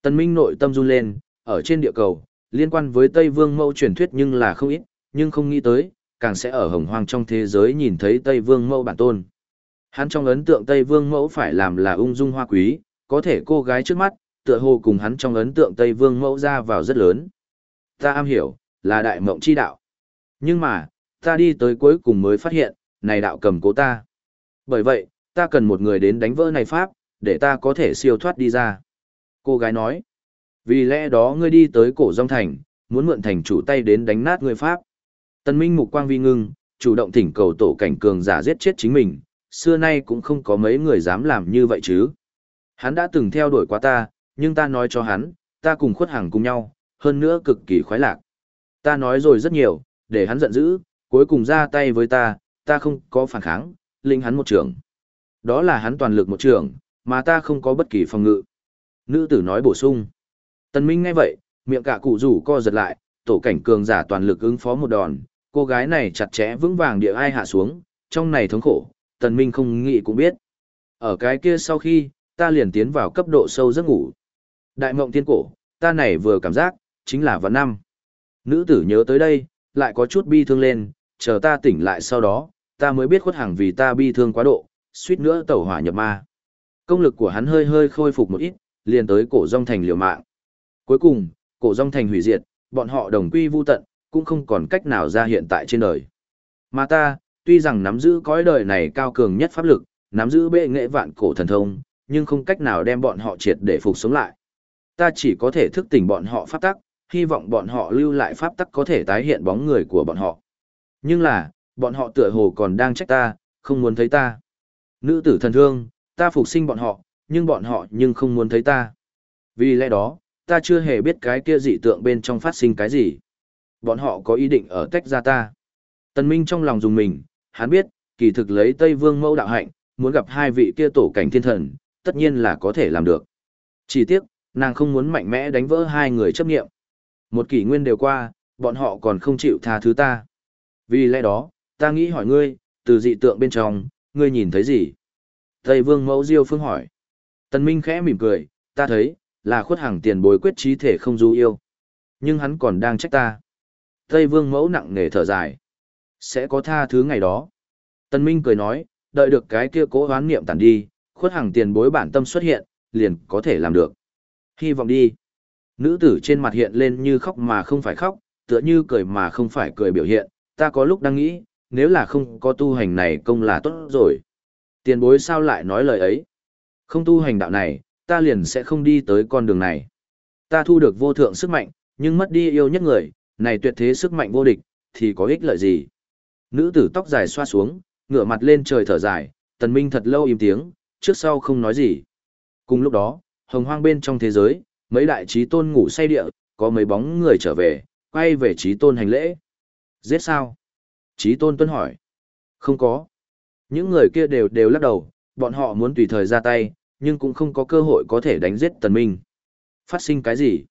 Tần Minh nội tâm run lên, ở trên địa cầu, liên quan với Tây Vương Mẫu truyền thuyết nhưng là không ít, nhưng không nghĩ tới, càng sẽ ở hồng hoang trong thế giới nhìn thấy Tây Vương Mẫu bản tôn. Hắn trong ấn tượng Tây Vương Mẫu phải làm là ung dung hoa quý, có thể cô gái trước mắt, tựa hồ cùng hắn trong ấn tượng Tây Vương Mẫu ra vào rất lớn. Ta am hiểu, là đại mộng chi đạo. Nhưng mà, ta đi tới cuối cùng mới phát hiện, này đạo cầm cố ta. Bởi vậy, ta cần một người đến đánh vỡ này pháp, để ta có thể siêu thoát đi ra. Cô gái nói, vì lẽ đó ngươi đi tới cổ dòng thành, muốn mượn thành chủ tay đến đánh nát người pháp. Tân Minh mục quang vi ngưng, chủ động thỉnh cầu tổ cảnh cường giả giết chết chính mình, xưa nay cũng không có mấy người dám làm như vậy chứ. Hắn đã từng theo đuổi qua ta, nhưng ta nói cho hắn, ta cùng khuất hàng cùng nhau, hơn nữa cực kỳ khoái lạc. Ta nói rồi rất nhiều, để hắn giận dữ, cuối cùng ra tay với ta, ta không có phản kháng, linh hắn một trường. Đó là hắn toàn lực một trường, mà ta không có bất kỳ phòng ngự. Nữ tử nói bổ sung. Tần Minh nghe vậy, miệng cả cụ rủ co giật lại, tổ cảnh cường giả toàn lực ứng phó một đòn, cô gái này chặt chẽ vững vàng địa ai hạ xuống, trong này thống khổ, Tần Minh không nghĩ cũng biết. Ở cái kia sau khi, ta liền tiến vào cấp độ sâu giấc ngủ. Đại mộng tiên cổ, ta này vừa cảm giác, chính là vào năm. Nữ tử nhớ tới đây, lại có chút bi thương lên, chờ ta tỉnh lại sau đó, ta mới biết khuất hàng vì ta bi thương quá độ, suýt nữa tẩu hỏa nhập ma. Công lực của hắn hơi hơi khôi phục một ít, liền tới cổ rong thành liều mạng. Cuối cùng, cổ rong thành hủy diệt, bọn họ đồng quy vu tận, cũng không còn cách nào ra hiện tại trên đời. Mà ta, tuy rằng nắm giữ cõi đời này cao cường nhất pháp lực, nắm giữ bệ nghệ vạn cổ thần thông, nhưng không cách nào đem bọn họ triệt để phục sống lại. Ta chỉ có thể thức tỉnh bọn họ pháp tắc, hy vọng bọn họ lưu lại pháp tắc có thể tái hiện bóng người của bọn họ. Nhưng là, bọn họ tựa hồ còn đang trách ta, không muốn thấy ta. Nữ tử thần thương, ta phục sinh bọn họ, nhưng bọn họ nhưng không muốn thấy ta. Vì lẽ đó, ta chưa hề biết cái kia dị tượng bên trong phát sinh cái gì. Bọn họ có ý định ở tách ra ta. Tần Minh trong lòng dùng mình, hắn biết, kỳ thực lấy Tây Vương mẫu đạo hạnh, muốn gặp hai vị kia tổ cảnh thiên thần, tất nhiên là có thể làm được. Chỉ tiếc, nàng không muốn mạnh mẽ đánh vỡ hai người chấp nghiệm. Một kỷ nguyên đều qua, bọn họ còn không chịu tha thứ ta. Vì lẽ đó, ta nghĩ hỏi ngươi, từ dị tượng bên trong, ngươi nhìn thấy gì? Tây Vương mẫu Diêu Phương hỏi. Tần Minh khẽ mỉm cười, ta thấy, là khuất hàng tiền bối quyết trí thể không du yêu. Nhưng hắn còn đang trách ta. Tây Vương mẫu nặng nề thở dài. Sẽ có tha thứ ngày đó. Tần Minh cười nói, đợi được cái kia cố hoán niệm tàn đi, khuất hàng tiền bối bản tâm xuất hiện, liền có thể làm được. Hy vọng đi. Nữ tử trên mặt hiện lên như khóc mà không phải khóc, tựa như cười mà không phải cười biểu hiện, ta có lúc đang nghĩ, nếu là không có tu hành này công là tốt rồi. Tiền bối sao lại nói lời ấy? Không tu hành đạo này, ta liền sẽ không đi tới con đường này. Ta thu được vô thượng sức mạnh, nhưng mất đi yêu nhất người, này tuyệt thế sức mạnh vô địch, thì có ích lợi gì? Nữ tử tóc dài xoa xuống, ngửa mặt lên trời thở dài, tần minh thật lâu im tiếng, trước sau không nói gì. Cùng lúc đó, hồng hoang bên trong thế giới, mấy đại trí tôn ngủ say địa, có mấy bóng người trở về, quay về trí tôn hành lễ. Giết sao? Trí tôn tuân hỏi. Không có. Những người kia đều đều lắc đầu, bọn họ muốn tùy thời ra tay, nhưng cũng không có cơ hội có thể đánh giết tần minh. Phát sinh cái gì?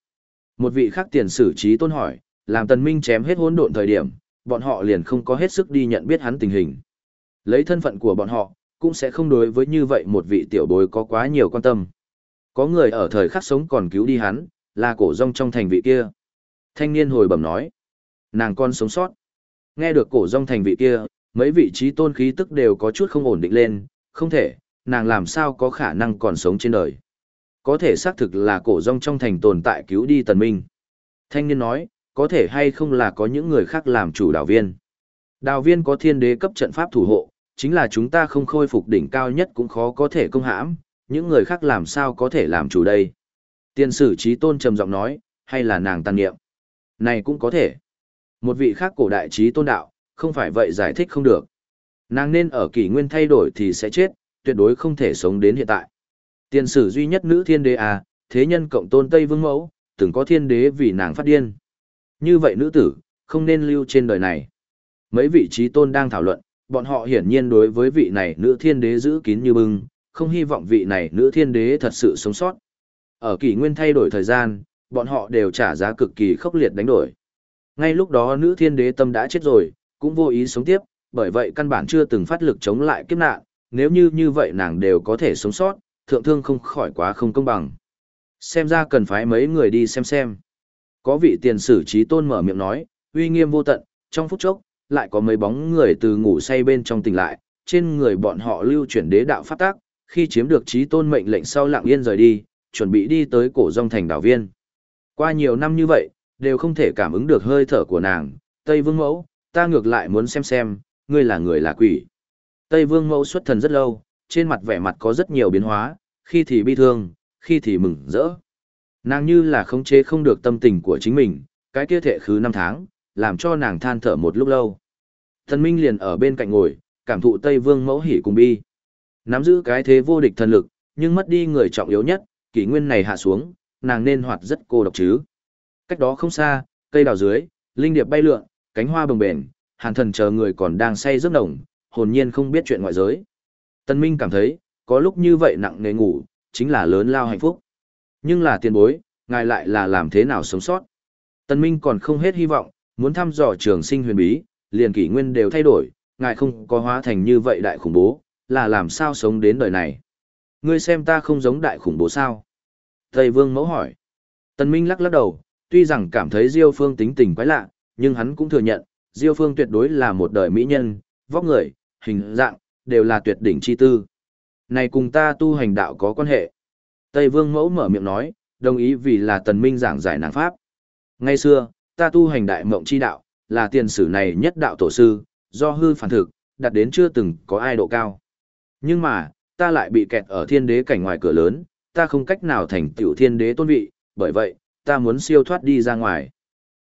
Một vị khác tiền sử trí tôn hỏi, làm tần minh chém hết hỗn độn thời điểm, bọn họ liền không có hết sức đi nhận biết hắn tình hình. Lấy thân phận của bọn họ, cũng sẽ không đối với như vậy một vị tiểu bối có quá nhiều quan tâm. Có người ở thời khắc sống còn cứu đi hắn, là cổ rong trong thành vị kia. Thanh niên hồi bẩm nói, nàng con sống sót. Nghe được cổ rong thành vị kia, mấy vị trí tôn khí tức đều có chút không ổn định lên, không thể, nàng làm sao có khả năng còn sống trên đời. Có thể xác thực là cổ rong trong thành tồn tại cứu đi tần minh. Thanh niên nói, có thể hay không là có những người khác làm chủ đạo viên. Đào viên có thiên đế cấp trận pháp thủ hộ, chính là chúng ta không khôi phục đỉnh cao nhất cũng khó có thể công hãm, những người khác làm sao có thể làm chủ đây. Tiên sử trí tôn trầm giọng nói, hay là nàng tăng niệm. Này cũng có thể. Một vị khác cổ đại trí tôn đạo, không phải vậy giải thích không được. Nàng nên ở kỷ nguyên thay đổi thì sẽ chết, tuyệt đối không thể sống đến hiện tại. Tiên sử duy nhất nữ thiên đế à, thế nhân cộng tôn Tây Vương Mẫu, từng có thiên đế vì nàng phát điên. Như vậy nữ tử, không nên lưu trên đời này. Mấy vị trí tôn đang thảo luận, bọn họ hiển nhiên đối với vị này nữ thiên đế giữ kín như bưng, không hy vọng vị này nữ thiên đế thật sự sống sót. Ở kỷ nguyên thay đổi thời gian, bọn họ đều trả giá cực kỳ khốc liệt đánh đổi. Ngay lúc đó nữ thiên đế tâm đã chết rồi, cũng vô ý sống tiếp, bởi vậy căn bản chưa từng phát lực chống lại kiếp nạn, nếu như như vậy nàng đều có thể sống sót, thượng thương không khỏi quá không công bằng. Xem ra cần phải mấy người đi xem xem. Có vị tiền sử trí tôn mở miệng nói, uy nghiêm vô tận, trong phút chốc, lại có mấy bóng người từ ngủ say bên trong tỉnh lại, trên người bọn họ lưu chuyển đế đạo pháp tác, khi chiếm được trí tôn mệnh lệnh sau lặng yên rời đi, chuẩn bị đi tới cổ rong thành đảo viên. Qua nhiều năm như vậy, đều không thể cảm ứng được hơi thở của nàng, Tây Vương Mẫu, ta ngược lại muốn xem xem, ngươi là người là quỷ. Tây Vương Mẫu xuất thần rất lâu, trên mặt vẻ mặt có rất nhiều biến hóa, khi thì bi thương, khi thì mừng rỡ. Nàng như là khống chế không được tâm tình của chính mình, cái kia thể khứ năm tháng, làm cho nàng than thở một lúc lâu. Thần Minh liền ở bên cạnh ngồi, cảm thụ Tây Vương Mẫu hỉ cùng bi. Nắm giữ cái thế vô địch thần lực, nhưng mất đi người trọng yếu nhất, kỷ nguyên này hạ xuống, nàng nên hoạt rất cô độc chứ. Cách đó không xa, cây đào dưới, linh điệp bay lượn, cánh hoa bồng bềnh, hàn thần chờ người còn đang say giấc nồng, hồn nhiên không biết chuyện ngoại giới. Tân Minh cảm thấy, có lúc như vậy nặng nề ngủ, chính là lớn lao hạnh phúc. Nhưng là tiền bối, ngài lại là làm thế nào sống sót. Tân Minh còn không hết hy vọng, muốn thăm dò trường sinh huyền bí, liền kỷ nguyên đều thay đổi, ngài không có hóa thành như vậy đại khủng bố, là làm sao sống đến đời này. Ngươi xem ta không giống đại khủng bố sao? Tây Vương mẫu hỏi. Tần Minh lắc lắc đầu, tuy rằng cảm thấy Diêu Phương tính tình quái lạ, nhưng hắn cũng thừa nhận, Diêu Phương tuyệt đối là một đời mỹ nhân, vóc người, hình dạng, đều là tuyệt đỉnh chi tư. Này cùng ta tu hành đạo có quan hệ. Tây Vương mẫu mở miệng nói, đồng ý vì là Tần Minh giảng giải nàng pháp. Ngay xưa, ta tu hành đại mộng chi đạo, là tiền sử này nhất đạo tổ sư, do hư phản thực, đạt đến chưa từng có ai độ cao. Nhưng mà, ta lại bị kẹt ở thiên đế cảnh ngoài cửa lớn, ta không cách nào thành tiểu thiên đế tôn vị, bởi vậy, ta muốn siêu thoát đi ra ngoài.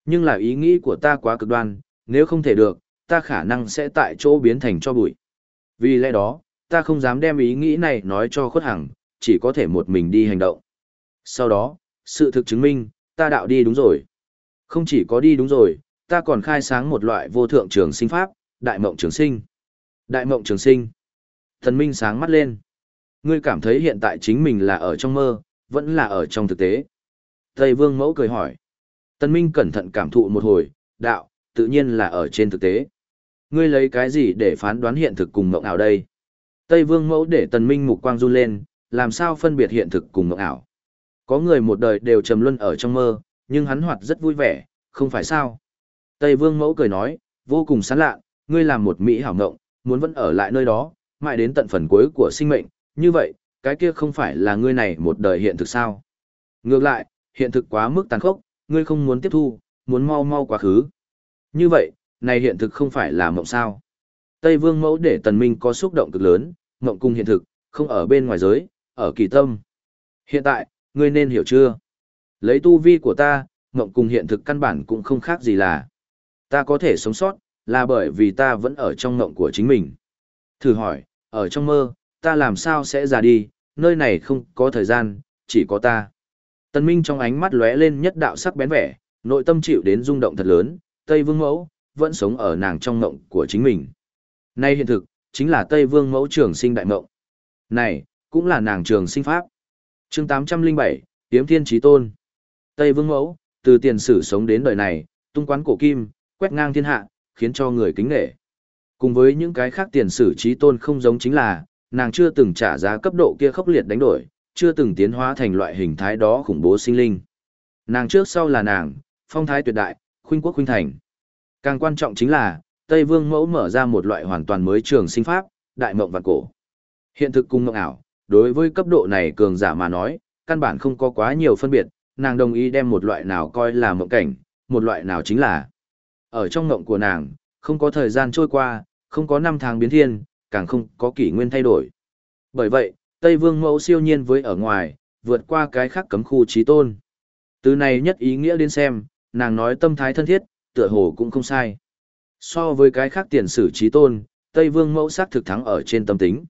Nhưng là ý nghĩ của ta quá cực đoan, nếu không thể được, ta khả năng sẽ tại chỗ biến thành cho bụi. Vì lẽ đó, ta không dám đem ý nghĩ này nói cho khuất hằng, chỉ có thể một mình đi hành động. Sau đó, sự thực chứng minh, ta đạo đi đúng rồi. Không chỉ có đi đúng rồi, ta còn khai sáng một loại vô thượng trường sinh pháp, đại mộng trường sinh. Đại mộng trường sinh. Thần Minh sáng mắt lên. Ngươi cảm thấy hiện tại chính mình là ở trong mơ, vẫn là ở trong thực tế. Tây Vương Mẫu cười hỏi. Tần Minh cẩn thận cảm thụ một hồi, đạo, tự nhiên là ở trên thực tế. Ngươi lấy cái gì để phán đoán hiện thực cùng mộng ảo đây? Tây Vương Mẫu để Tần Minh mục quang run lên, làm sao phân biệt hiện thực cùng mộng ảo? Có người một đời đều trầm luân ở trong mơ, nhưng hắn hoạt rất vui vẻ, không phải sao? Tây Vương Mẫu cười nói, vô cùng sán lạ, ngươi làm một mỹ hảo ngộng, muốn vẫn ở lại nơi đó, mãi đến tận phần cuối của sinh mệnh, như vậy, cái kia không phải là ngươi này một đời hiện thực sao? Ngược lại, hiện thực quá mức tàn khốc, ngươi không muốn tiếp thu, muốn mau mau quá khứ. Như vậy, này hiện thực không phải là mộng sao. Tây Vương mẫu để tần minh có xúc động cực lớn, mộng cùng hiện thực, không ở bên ngoài giới, ở kỳ tâm. Hiện tại, ngươi nên hiểu chưa? Lấy tu vi của ta, mộng cùng hiện thực căn bản cũng không khác gì là. Ta có thể sống sót, là bởi vì ta vẫn ở trong ngộng của chính mình. Thử hỏi, ở trong mơ, ta làm sao sẽ già đi, nơi này không có thời gian, chỉ có ta. Tần Minh trong ánh mắt lóe lên nhất đạo sắc bén vẻ, nội tâm chịu đến rung động thật lớn, Tây Vương Mẫu, vẫn sống ở nàng trong ngộng của chính mình. Nay hiện thực, chính là Tây Vương Mẫu trường sinh đại ngộng. Này, cũng là nàng trường sinh pháp. chương 807, Tiếm Thiên Trí Tôn. Tây Vương Mẫu, từ tiền sử sống đến đời này, tung quán cổ kim, quét ngang thiên hạ, khiến cho người kính nể. Cùng với những cái khác tiền sử trí tôn không giống chính là, nàng chưa từng trả giá cấp độ kia khốc liệt đánh đổi, chưa từng tiến hóa thành loại hình thái đó khủng bố sinh linh. Nàng trước sau là nàng, phong thái tuyệt đại, khuynh quốc khuynh thành. Càng quan trọng chính là, Tây Vương mẫu mở ra một loại hoàn toàn mới trường sinh pháp, đại mộng và cổ. Hiện thực cùng mộng ảo, đối với cấp độ này cường giả mà nói, căn bản không có quá nhiều phân biệt, nàng đồng ý đem một loại nào coi là mộng cảnh, một loại nào chính là. Ở trong ngộng của nàng, không có thời gian trôi qua, không có năm tháng biến thiên, càng không có kỷ nguyên thay đổi. Bởi vậy, Tây Vương mẫu siêu nhiên với ở ngoài, vượt qua cái khác cấm khu trí tôn. Từ này nhất ý nghĩa đến xem, nàng nói tâm thái thân thiết, tựa hồ cũng không sai. So với cái khác tiền sử trí tôn, Tây Vương mẫu sắc thực thắng ở trên tâm tính.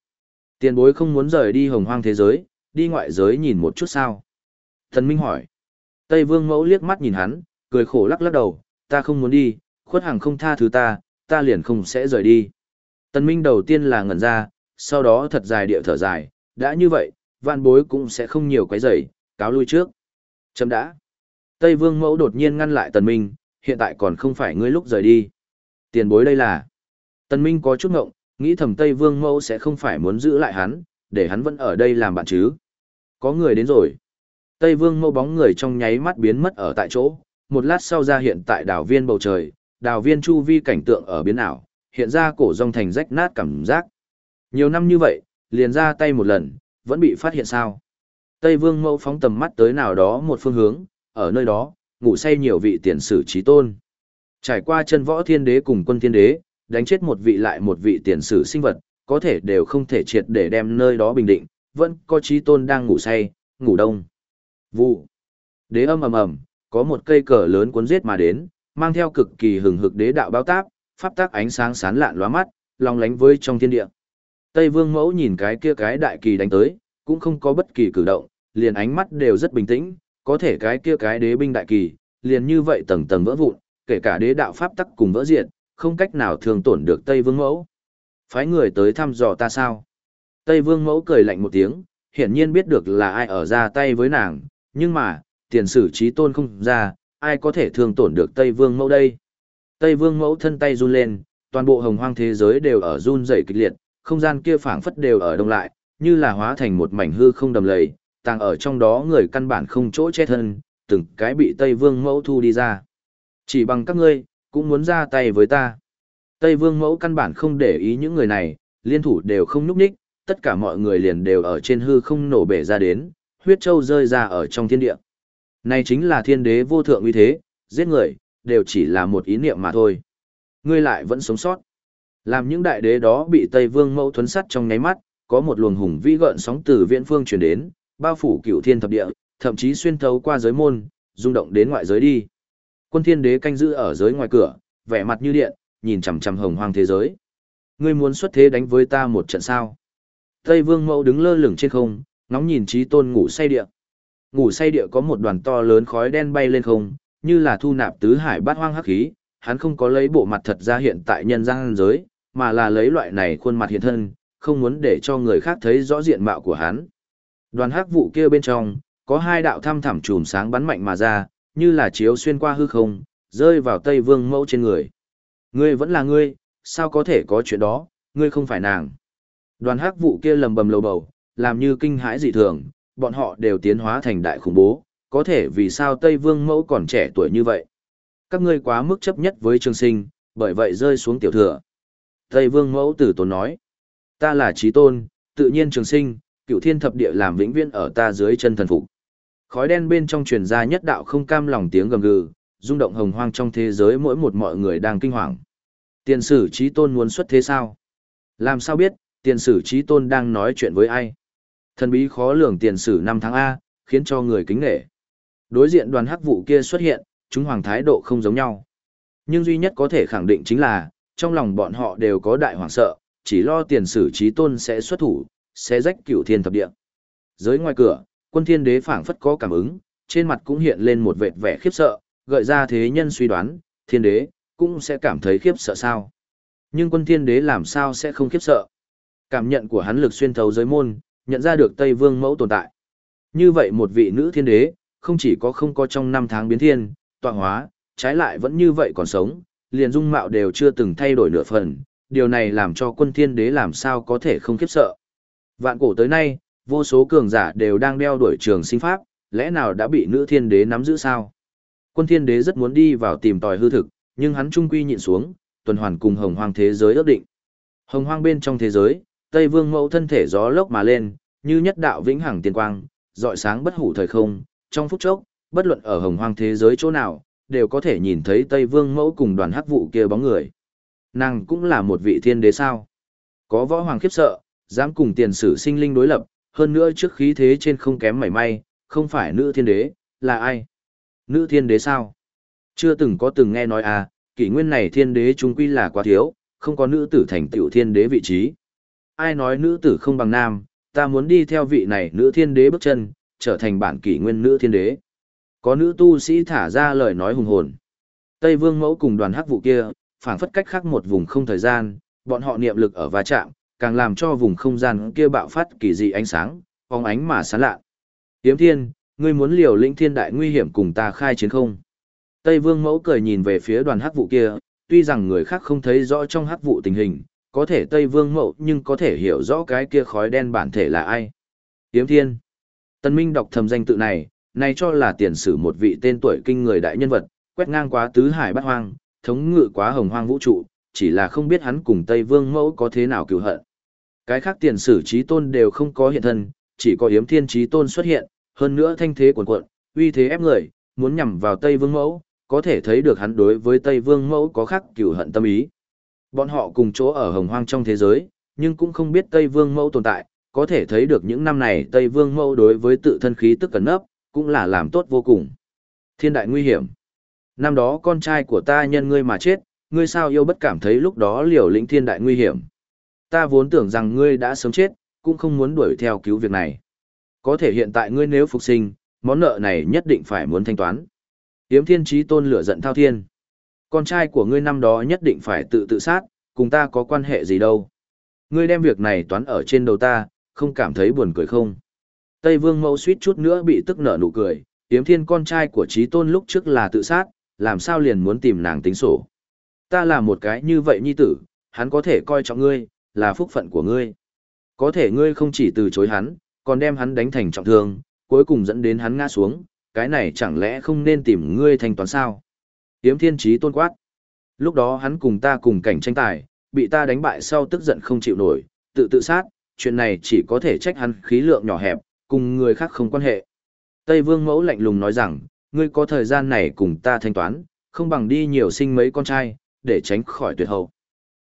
Tiền bối không muốn rời đi hồng hoang thế giới, đi ngoại giới nhìn một chút sao. Thần Minh hỏi. Tây Vương mẫu liếc mắt nhìn hắn, cười khổ lắc lắc đầu, ta không muốn đi, khuất hàng không tha thứ ta, ta liền không sẽ rời đi. Tần Minh đầu tiên là ngẩn ra, sau đó thật dài điệu thở dài, đã như vậy, vạn bối cũng sẽ không nhiều quấy rầy, cáo lui trước. Chấm đã. Tây Vương Mẫu đột nhiên ngăn lại Tần Minh, hiện tại còn không phải ngươi lúc rời đi. Tiền bối đây là. Tần Minh có chút ngộng, nghĩ thầm Tây Vương Mẫu sẽ không phải muốn giữ lại hắn, để hắn vẫn ở đây làm bạn chứ. Có người đến rồi. Tây Vương Mẫu bóng người trong nháy mắt biến mất ở tại chỗ, một lát sau ra hiện tại đảo viên bầu trời, Đào viên chu vi cảnh tượng ở biến ảo, hiện ra cổ rong thành rách nát cảm giác. Nhiều năm như vậy, liền ra tay một lần, vẫn bị phát hiện sao. Tây Vương Mẫu phóng tầm mắt tới nào đó một phương hướng, ở nơi đó, ngủ say nhiều vị tiền sử trí tôn. Trải qua chân võ thiên đế cùng quân thiên đế, đánh chết một vị lại một vị tiền sử sinh vật, có thể đều không thể triệt để đem nơi đó bình định, vẫn có trí tôn đang ngủ say, ngủ đông. Vụ. Đế âm ầm ầm, có một cây cờ lớn cuốn giết mà đến, mang theo cực kỳ hừng hực đế đạo bao táp, pháp tác ánh sáng sán lạn lóa mắt, long lánh với trong thiên địa. Tây Vương Mẫu nhìn cái kia cái đại kỳ đánh tới, cũng không có bất kỳ cử động, liền ánh mắt đều rất bình tĩnh, có thể cái kia cái đế binh đại kỳ, liền như vậy tầng tầng vỡ vụn, kể cả đế đạo pháp tắc cùng vỡ diệt, không cách nào thường tổn được Tây Vương Mẫu. Phái người tới thăm dò ta sao? Tây Vương Mẫu cười lạnh một tiếng, hiển nhiên biết được là ai ở ra tay với nàng, nhưng mà, tiền sử trí tôn không ra, ai có thể thương tổn được Tây Vương Mẫu đây? Tây Vương Mẫu thân tay run lên, toàn bộ hồng hoang thế giới đều ở run rẩy kịch liệt, không gian kia phảng phất đều ở đông lại, như là hóa thành một mảnh hư không đầm lầy, tàng ở trong đó người căn bản không chỗ che thân, từng cái bị Tây Vương Mẫu thu đi ra. Chỉ bằng các ngươi, cũng muốn ra tay với ta. Tây Vương Mẫu căn bản không để ý những người này, liên thủ đều không núp ních, tất cả mọi người liền đều ở trên hư không nổ bể ra đến, huyết châu rơi ra ở trong thiên địa. Này chính là thiên đế vô thượng uy thế, giết người, đều chỉ là một ý niệm mà thôi. Ngươi lại vẫn sống sót. Làm những đại đế đó bị Tây Vương Mẫu thuấn sắt trong nháy mắt, có một luồng hùng vĩ gợn sóng từ viễn phương truyền đến, bao phủ cửu thiên thập địa, thậm chí xuyên thấu qua giới môn, rung động đến ngoại giới đi. Quân thiên đế canh giữ ở giới ngoài cửa, vẻ mặt như điện, nhìn chằm chằm hồng hoang thế giới. Ngươi muốn xuất thế đánh với ta một trận sao? Tây Vương Mẫu đứng lơ lửng trên không, ngóng nhìn trí tôn ngủ say địa. Ngủ say địa có một đoàn to lớn khói đen bay lên không, như là thu nạp tứ hải bát hoang hắc khí, hắn không có lấy bộ mặt thật ra hiện tại nhân gian giới, mà là lấy loại này khuôn mặt hiện thân, không muốn để cho người khác thấy rõ diện mạo của hắn. Đoàn hắc vụ kia bên trong, có hai đạo thăm thẳm chùm sáng bắn mạnh mà ra, như là chiếu xuyên qua hư không, rơi vào Tây Vương Mẫu trên người. Ngươi vẫn là ngươi, sao có thể có chuyện đó, ngươi không phải nàng. Đoàn hắc vụ kia lầm bầm lầu bầu, làm như kinh hãi dị thường, bọn họ đều tiến hóa thành đại khủng bố, có thể vì sao Tây Vương Mẫu còn trẻ tuổi như vậy. Các ngươi quá mức chấp nhất với trường sinh, bởi vậy rơi xuống tiểu thừa. Tây Vương Mẫu tử tốn nói, ta là trí tôn, tự nhiên trường sinh, cựu thiên thập địa làm vĩnh viễn ở ta dưới chân thần phục. Khói đen bên trong truyền ra nhất đạo không cam lòng tiếng gầm gừ, rung động hồng hoang trong thế giới mỗi một mọi người đang kinh hoàng. Tiền sử trí tôn muốn xuất thế sao? Làm sao biết, tiền sử trí tôn đang nói chuyện với ai? Thần bí khó lường tiền sử năm tháng A, khiến cho người kính nghệ. Đối diện đoàn hắc vụ kia xuất hiện, chúng hoàng thái độ không giống nhau. Nhưng duy nhất có thể khẳng định chính là, trong lòng bọn họ đều có đại hoàng sợ, chỉ lo tiền sử trí tôn sẽ xuất thủ, sẽ rách cửu thiên thập địa. Giới ngoài cửa, quân thiên đế phảng phất có cảm ứng, trên mặt cũng hiện lên một vệt vẻ khiếp sợ, gợi ra thế nhân suy đoán, thiên đế, cũng sẽ cảm thấy khiếp sợ sao. Nhưng quân thiên đế làm sao sẽ không khiếp sợ. Cảm nhận của hắn lực xuyên thấu giới môn, nhận ra được Tây Vương mẫu tồn tại. Như vậy một vị nữ thiên đế, không chỉ có không có trong năm tháng biến thiên, tọa hóa, trái lại vẫn như vậy còn sống, liền dung mạo đều chưa từng thay đổi nửa phần, điều này làm cho quân thiên đế làm sao có thể không khiếp sợ. Vạn cổ tới nay, vô số cường giả đều đang đeo đuổi trường sinh pháp, lẽ nào đã bị nữ thiên đế nắm giữ sao? Quân thiên đế rất muốn đi vào tìm tòi hư thực, nhưng hắn trung quy nhịn xuống, tuần hoàn cùng hồng hoang thế giới ước định. Hồng hoang bên trong thế giới, Tây Vương mẫu thân thể gió lốc mà lên, như nhất đạo vĩnh hằng tiên quang, dọi sáng bất hủ thời không, trong phút chốc, bất luận ở hồng hoang thế giới chỗ nào, đều có thể nhìn thấy Tây Vương mẫu cùng đoàn hắc vụ kia bóng người. Nàng cũng là một vị thiên đế sao? Có võ hoàng khiếp sợ, dám cùng tiền sử sinh linh đối lập, hơn nữa trước khí thế trên không kém mảy may, không phải nữ thiên đế, là ai? Nữ thiên đế sao? Chưa từng có từng nghe nói à, kỷ nguyên này thiên đế trung quy là quá thiếu, không có nữ tử thành tiểu thiên đế vị trí. Ai nói nữ tử không bằng nam, ta muốn đi theo vị này nữ thiên đế bước chân, trở thành bản kỷ nguyên nữ thiên đế. Có nữ tu sĩ thả ra lời nói hùng hồn. Tây Vương mẫu cùng đoàn hắc vụ kia, phảng phất cách khác một vùng không thời gian, bọn họ niệm lực ở va chạm, càng làm cho vùng không gian kia bạo phát kỳ dị ánh sáng, phóng ánh mà sáng lạ. Tiếm thiên, ngươi muốn liều lĩnh thiên đại nguy hiểm cùng ta khai chiến không? Tây Vương mẫu cười nhìn về phía đoàn hắc vụ kia, tuy rằng người khác không thấy rõ trong hắc vụ tình hình, có thể Tây Vương mẫu nhưng có thể hiểu rõ cái kia khói đen bản thể là ai. Tiếm thiên. Tân Minh đọc thầm danh tự này, này cho là tiền sử một vị tên tuổi kinh người đại nhân vật, quét ngang quá tứ hải bát hoang, thống ngự quá hồng hoang vũ trụ, chỉ là không biết hắn cùng Tây Vương mẫu có thế nào cựu hận. Cái khác tiền sử trí tôn đều không có hiện thân, chỉ có yếm thiên trí tôn xuất hiện, hơn nữa thanh thế cuồn cuộn, uy thế ép người, muốn nhằm vào Tây Vương mẫu, có thể thấy được hắn đối với Tây Vương mẫu có khác cựu hận tâm ý. Bọn họ cùng chỗ ở hồng hoang trong thế giới, nhưng cũng không biết Tây Vương mẫu tồn tại, có thể thấy được những năm này Tây Vương mẫu đối với tự thân khí tức cẩn nấp, cũng là làm tốt vô cùng. Thiên đại nguy hiểm. Năm đó con trai của ta nhân ngươi mà chết, ngươi sao yêu bất cảm thấy lúc đó liều lĩnh thiên đại nguy hiểm. Ta vốn tưởng rằng ngươi đã sớm chết, cũng không muốn đuổi theo cứu việc này. Có thể hiện tại ngươi nếu phục sinh, món nợ này nhất định phải muốn thanh toán. Yếm thiên trí tôn lửa giận thao thiên. Con trai của ngươi năm đó nhất định phải tự tự sát, cùng ta có quan hệ gì đâu. Ngươi đem việc này toán ở trên đầu ta, không cảm thấy buồn cười không? Tây Vương Mẫu suýt chút nữa bị tức nở nụ cười, Yếm Thiên con trai của Trí Tôn lúc trước là tự sát, làm sao liền muốn tìm nàng tính sổ. Ta là một cái như vậy nhi tử, hắn có thể coi trọng ngươi, là phúc phận của ngươi. Có thể ngươi không chỉ từ chối hắn, còn đem hắn đánh thành trọng thương, cuối cùng dẫn đến hắn ngã xuống, cái này chẳng lẽ không nên tìm ngươi thanh toán sao? Yếm Thiên Trí Tôn quát. Lúc đó hắn cùng ta cùng cảnh tranh tài, bị ta đánh bại sau tức giận không chịu nổi, tự tự sát, chuyện này chỉ có thể trách hắn khí lượng nhỏ hẹp, cùng người khác không quan hệ. Tây Vương Mẫu lạnh lùng nói rằng, ngươi có thời gian này cùng ta thanh toán, không bằng đi nhiều sinh mấy con trai, để tránh khỏi tuyệt hậu.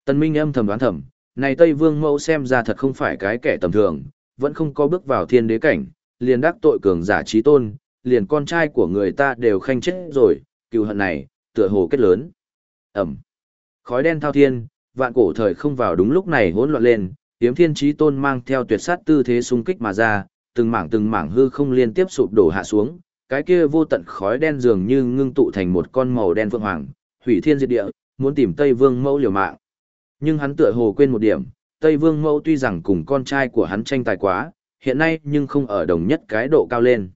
Tân Minh âm thầm đoán thầm, này Tây Vương Mẫu xem ra thật không phải cái kẻ tầm thường, vẫn không có bước vào thiên đế cảnh, liền đắc tội cường giả trí tôn, liền con trai của người ta đều khanh chết rồi, cựu hận này, tựa hồ kết lớn. Ẩm. Khói đen thao thiên, vạn cổ thời không vào đúng lúc này hỗn loạn lên, Tiếm Thiên Chí Tôn mang theo tuyệt sát tư thế xung kích mà ra, từng mảng từng mảng hư không liên tiếp sụp đổ hạ xuống, cái kia vô tận khói đen dường như ngưng tụ thành một con màu đen vượng hoàng, hủy thiên diệt địa, muốn tìm Tây Vương Mẫu liều mạng. Nhưng hắn tựa hồ quên một điểm, Tây Vương Mẫu tuy rằng cùng con trai của hắn tranh tài quá, hiện nay nhưng không ở đồng nhất cái độ cao lên.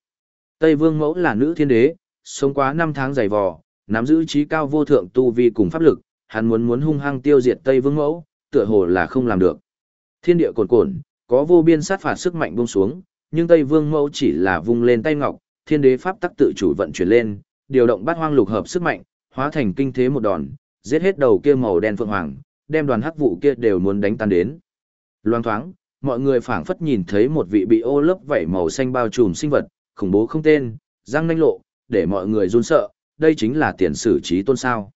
Tây Vương Mẫu là nữ thiên đế, sống quá năm tháng dày vò, nắm giữ trí cao vô thượng tu vi cùng pháp lực, hắn muốn muốn hung hăng tiêu diệt Tây Vương Mẫu, tựa hồ là không làm được. Thiên địa cồn cồn, có vô biên sát phạt sức mạnh buông xuống, nhưng Tây Vương Mẫu chỉ là vung lên tay ngọc, thiên đế pháp tắc tự chủ vận chuyển lên, điều động bát hoang lục hợp sức mạnh, hóa thành kinh thế một đòn, giết hết đầu kia màu đen phượng hoàng, đem đoàn hắc vụ kia đều muốn đánh tan đến. loan thoáng, mọi người phảng phất nhìn thấy một vị bị ô lớp vảy màu xanh bao trùm sinh vật, khủng bố không tên, răng nanh lộ, để mọi người run sợ, đây chính là tiền sử trí tôn sao.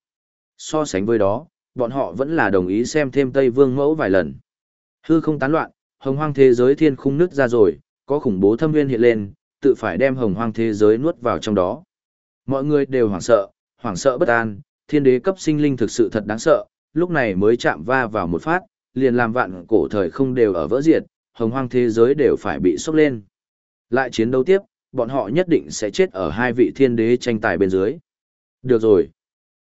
So sánh với đó, bọn họ vẫn là đồng ý xem thêm Tây Vương mẫu vài lần. Hư không tán loạn, hồng hoang thế giới thiên khung nứt ra rồi, có khủng bố thâm nguyên hiện lên, tự phải đem hồng hoang thế giới nuốt vào trong đó. Mọi người đều hoảng sợ, hoảng sợ bất an, thiên đế cấp sinh linh thực sự thật đáng sợ, lúc này mới chạm va vào một phát, liền làm vạn cổ thời không đều ở vỡ diệt, hồng hoang thế giới đều phải bị sốc lên. Lại chiến đấu tiếp, bọn họ nhất định sẽ chết ở hai vị thiên đế tranh tài bên dưới. Được rồi.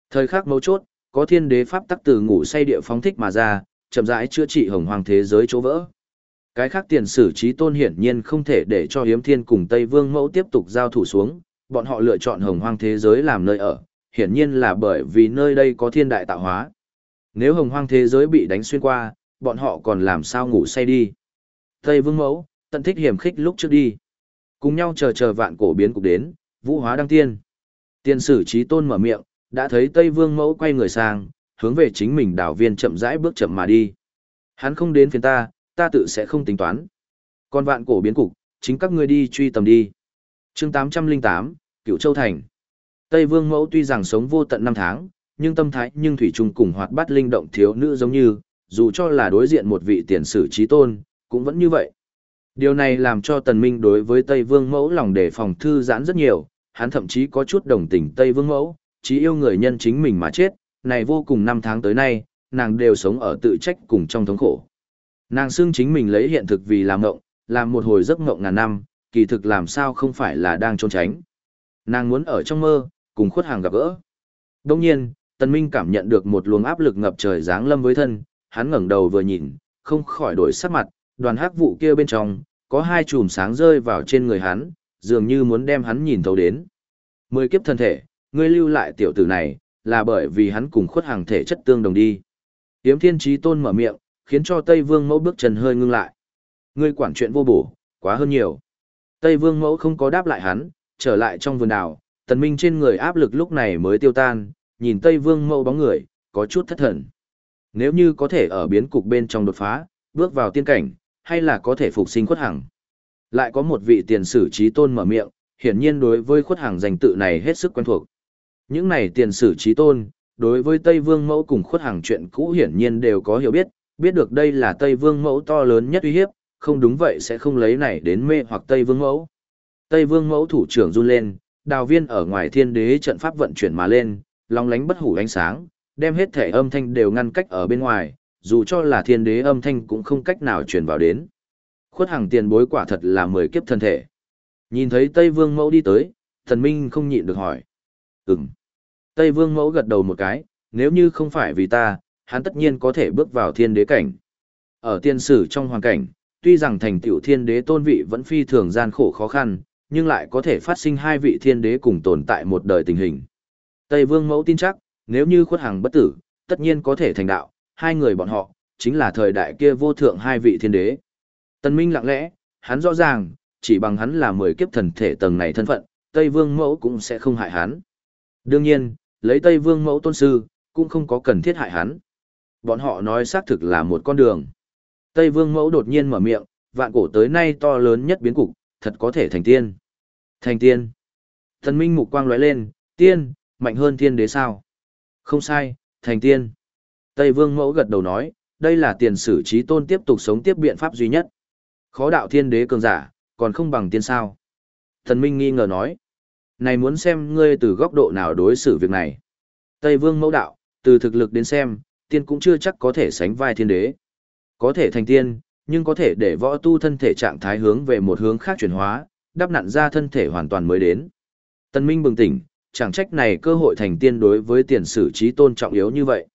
Thời khắc mấu chốt, có thiên đế pháp tắc từ ngủ say địa phóng thích mà ra, chậm rãi chữa trị hồng hoàng thế giới chỗ vỡ. Cái khác tiền sử trí tôn hiển nhiên không thể để cho hiếm thiên cùng Tây Vương mẫu tiếp tục giao thủ xuống, bọn họ lựa chọn hồng hoang thế giới làm nơi ở, hiển nhiên là bởi vì nơi đây có thiên đại tạo hóa. Nếu hồng hoang thế giới bị đánh xuyên qua, bọn họ còn làm sao ngủ say đi. Tây Vương mẫu, tận thích hiểm khích lúc trước đi. Cùng nhau chờ chờ vạn cổ biến cục đến, vũ hóa đăng tiên. Tiên sử trí tôn mở miệng, đã thấy Tây Vương mẫu quay người sang, hướng về chính mình đảo viên chậm rãi bước chậm mà đi. Hắn không đến phiền ta, ta tự sẽ không tính toán. Còn vạn cổ biến cục, chính các ngươi đi truy tầm đi. chương 808, Cựu Châu Thành. Tây Vương mẫu tuy rằng sống vô tận năm tháng, nhưng tâm thái nhưng thủy chung cùng hoạt bát linh động thiếu nữ giống như, dù cho là đối diện một vị tiền sử trí tôn, cũng vẫn như vậy. Điều này làm cho Tần Minh đối với Tây Vương mẫu lòng đề phòng thư giãn rất nhiều, hắn thậm chí có chút đồng tình Tây Vương mẫu, chỉ yêu người nhân chính mình mà chết, này vô cùng năm tháng tới nay, nàng đều sống ở tự trách cùng trong thống khổ. Nàng xưng chính mình lấy hiện thực vì làm ngộng, làm một hồi giấc ngộng ngàn năm, kỳ thực làm sao không phải là đang trốn tránh. Nàng muốn ở trong mơ, cùng khuất hàng gặp gỡ. Đông nhiên, Tần Minh cảm nhận được một luồng áp lực ngập trời giáng lâm với thân, hắn ngẩng đầu vừa nhìn, không khỏi đổi sắc mặt, đoàn hắc vụ kia bên trong, có hai chùm sáng rơi vào trên người hắn, dường như muốn đem hắn nhìn thấu đến. Mười kiếp thân thể, ngươi lưu lại tiểu tử này, là bởi vì hắn cùng khuất hàng thể chất tương đồng đi. Yếm thiên trí tôn mở miệng, khiến cho Tây Vương mẫu bước chân hơi ngưng lại. Ngươi quản chuyện vô bổ, quá hơn nhiều. Tây Vương mẫu không có đáp lại hắn, trở lại trong vườn đào, tần minh trên người áp lực lúc này mới tiêu tan, nhìn Tây Vương mẫu bóng người, có chút thất thần. Nếu như có thể ở biến cục bên trong đột phá, bước vào tiên cảnh, hay là có thể phục sinh khuất hằng. Lại có một vị tiền sử trí tôn mở miệng, hiển nhiên đối với khuất hàng danh tự này hết sức quen thuộc. Những này tiền sử trí tôn, đối với Tây Vương mẫu cùng khuất hàng chuyện cũ hiển nhiên đều có hiểu biết, biết được đây là Tây Vương mẫu to lớn nhất uy hiếp, không đúng vậy sẽ không lấy này đến mê hoặc Tây Vương mẫu. Tây Vương mẫu thủ trưởng run lên, đào viên ở ngoài thiên đế trận pháp vận chuyển mà lên, long lánh bất hủ ánh sáng, đem hết thể âm thanh đều ngăn cách ở bên ngoài, dù cho là thiên đế âm thanh cũng không cách nào truyền vào đến. Khuất hàng tiền bối quả thật là mười kiếp thân thể. Nhìn thấy Tây Vương Mẫu đi tới, thần minh không nhịn được hỏi. Ừm. Tây Vương Mẫu gật đầu một cái, nếu như không phải vì ta, hắn tất nhiên có thể bước vào thiên đế cảnh. Ở tiên sử trong hoàn cảnh, tuy rằng thành tựu thiên đế tôn vị vẫn phi thường gian khổ khó khăn, nhưng lại có thể phát sinh hai vị thiên đế cùng tồn tại một đời tình hình. Tây Vương Mẫu tin chắc, nếu như khuất hàng bất tử, tất nhiên có thể thành đạo, hai người bọn họ, chính là thời đại kia vô thượng hai vị thiên đế. Tân Minh lặng lẽ, hắn rõ ràng, chỉ bằng hắn là mười kiếp thần thể tầng này thân phận, Tây Vương Mẫu cũng sẽ không hại hắn. Đương nhiên, lấy Tây Vương Mẫu tôn sư, cũng không có cần thiết hại hắn. Bọn họ nói xác thực là một con đường. Tây Vương Mẫu đột nhiên mở miệng, vạn cổ tới nay to lớn nhất biến cục, thật có thể thành tiên. Thành tiên. Thần Minh mục quang lóe lên, tiên, mạnh hơn thiên đế sao? Không sai, thành tiên. Tây Vương Mẫu gật đầu nói, đây là tiền sử trí tôn tiếp tục sống tiếp biện pháp duy nhất. Khó đạo thiên đế cường giả, còn không bằng tiên sao. Thần Minh nghi ngờ nói, này muốn xem ngươi từ góc độ nào đối xử việc này. Tây Vương Mẫu đạo, từ thực lực đến xem, tiên cũng chưa chắc có thể sánh vai thiên đế. Có thể thành tiên, nhưng có thể để võ tu thân thể trạng thái hướng về một hướng khác chuyển hóa, đắp nặn ra thân thể hoàn toàn mới đến. Tân Minh bừng tỉnh, chẳng trách này cơ hội thành tiên đối với tiền sử trí tôn trọng yếu như vậy.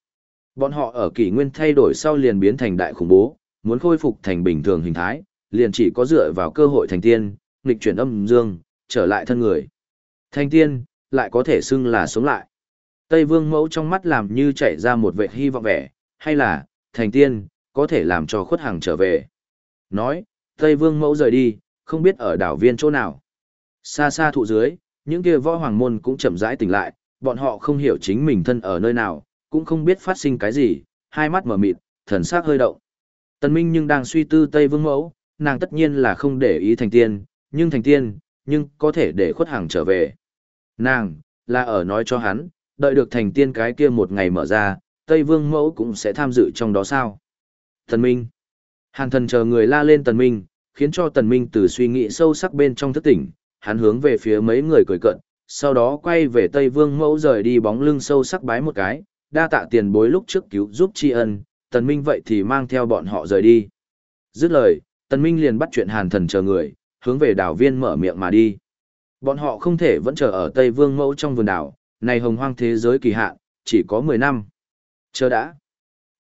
Bọn họ ở kỷ nguyên thay đổi sau liền biến thành đại khủng bố, muốn khôi phục thành bình thường hình thái, liền chỉ có dựa vào cơ hội thành tiên, nghịch chuyển âm dương, trở lại thân người. Thành tiên, lại có thể xưng là sống lại. Tây Vương mẫu trong mắt làm như chạy ra một vệ hy vọng vẻ, hay là, thành tiên, có thể làm cho khuất hàng trở về. Nói, Tây Vương mẫu rời đi, không biết ở đảo viên chỗ nào. Xa xa thụ dưới, những kia võ hoàng môn cũng chậm rãi tỉnh lại, bọn họ không hiểu chính mình thân ở nơi nào, cũng không biết phát sinh cái gì, hai mắt mở mịt, thần sắc hơi động. Tần Minh nhưng đang suy tư Tây Vương mẫu, nàng tất nhiên là không để ý thành tiên, nhưng thành tiên, nhưng có thể để khuất hàng trở về. Nàng, là ở nói cho hắn, đợi được thành tiên cái kia một ngày mở ra, Tây Vương mẫu cũng sẽ tham dự trong đó sao. Tần Minh. Hàn thần chờ người la lên Tần Minh, khiến cho Tần Minh từ suy nghĩ sâu sắc bên trong thức tỉnh, hắn hướng về phía mấy người cười cận, sau đó quay về Tây Vương mẫu rời đi bóng lưng sâu sắc bái một cái, đa tạ tiền bối lúc trước cứu giúp tri ân, Tần Minh vậy thì mang theo bọn họ rời đi. Dứt lời, Tần Minh liền bắt chuyện Hàn thần chờ người, hướng về đảo viên mở miệng mà đi. Bọn họ không thể vẫn chờ ở Tây Vương mẫu trong vườn đảo, này hồng hoang thế giới kỳ hạn, chỉ có 10 năm. Chờ đã.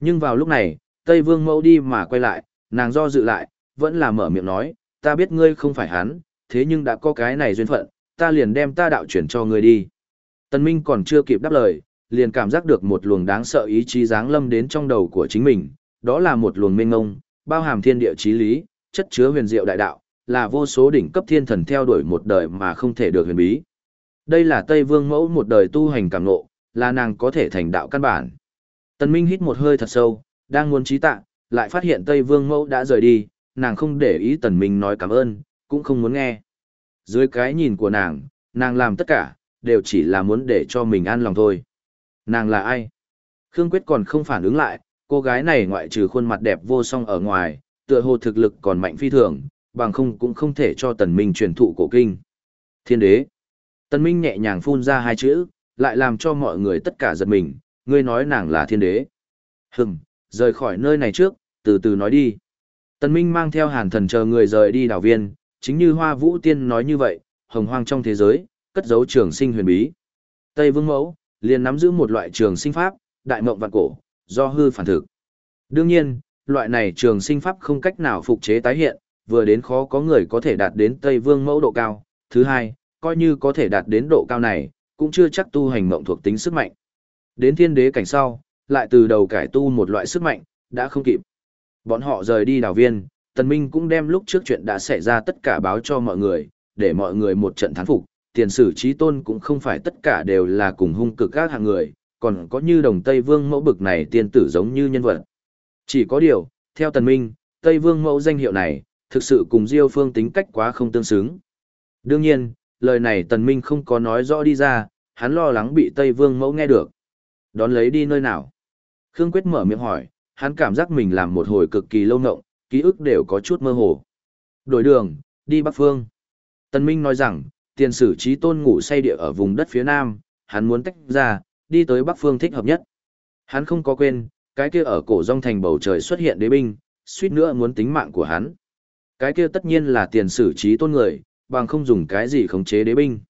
Nhưng vào lúc này, Tây Vương mẫu đi mà quay lại, nàng do dự lại, vẫn là mở miệng nói, ta biết ngươi không phải hắn, thế nhưng đã có cái này duyên phận, ta liền đem ta đạo chuyển cho ngươi đi. Tần Minh còn chưa kịp đáp lời, liền cảm giác được một luồng đáng sợ ý chí giáng lâm đến trong đầu của chính mình, đó là một luồng mênh ngông, bao hàm thiên địa chí lý, chất chứa huyền diệu đại đạo, là vô số đỉnh cấp thiên thần theo đuổi một đời mà không thể được huyền bí. Đây là Tây Vương mẫu một đời tu hành cảm ngộ, là nàng có thể thành đạo căn bản. Tần Minh hít một hơi thật sâu, đang muốn trí tạ, lại phát hiện Tây Vương mẫu đã rời đi, nàng không để ý Tần Minh nói cảm ơn, cũng không muốn nghe. Dưới cái nhìn của nàng, nàng làm tất cả, đều chỉ là muốn để cho mình an lòng thôi. Nàng là ai? Khương Quyết còn không phản ứng lại, cô gái này ngoại trừ khuôn mặt đẹp vô song ở ngoài, tựa hồ thực lực còn mạnh phi thường, bằng không cũng không thể cho Tần Minh truyền thụ cổ kinh. Thiên đế. Tần Minh nhẹ nhàng phun ra hai chữ, lại làm cho mọi người tất cả giật mình, ngươi nói nàng là thiên đế. Hừm, rời khỏi nơi này trước, từ từ nói đi. Tần Minh mang theo hàn thần chờ người rời đi đảo viên, chính như Hoa Vũ Tiên nói như vậy, hồng hoang trong thế giới, cất giấu trường sinh huyền bí. Tây Vương Mẫu, liền nắm giữ một loại trường sinh pháp, đại mộng vạn cổ, do hư phản thực. Đương nhiên, loại này trường sinh pháp không cách nào phục chế tái hiện, vừa đến khó có người có thể đạt đến Tây Vương Mẫu độ cao. Thứ hai, coi như có thể đạt đến độ cao này, cũng chưa chắc tu hành mộng thuộc tính sức mạnh. Đến thiên đế cảnh sau, lại từ đầu cải tu một loại sức mạnh, đã không kịp. Bọn họ rời đi đào viên, Tần Minh cũng đem lúc trước chuyện đã xảy ra tất cả báo cho mọi người, để mọi người một trận thán phục. Tiền sử trí tôn cũng không phải tất cả đều là cùng hung cực các hạng người, còn có như đồng Tây Vương mẫu bực này tiên tử giống như nhân vật. Chỉ có điều, theo Tần Minh, Tây Vương mẫu danh hiệu này, thực sự cùng Diêu Phương tính cách quá không tương xứng. Đương nhiên, lời này Tần Minh không có nói rõ đi ra, hắn lo lắng bị Tây Vương mẫu nghe được. Đón lấy đi nơi nào? Khương Quyết mở miệng hỏi, hắn cảm giác mình làm một hồi cực kỳ lâu ngộng, ký ức đều có chút mơ hồ. Đổi đường, đi Bắc Phương. Tần Minh nói rằng, tiền sử trí tôn ngủ say địa ở vùng đất phía Nam, hắn muốn tách ra, đi tới Bắc Phương thích hợp nhất. Hắn không có quên, cái kia ở cổ rong thành bầu trời xuất hiện đế binh, suýt nữa muốn tính mạng của hắn. Cái kia tất nhiên là tiền sử trí tôn người, bằng không dùng cái gì khống chế đế binh.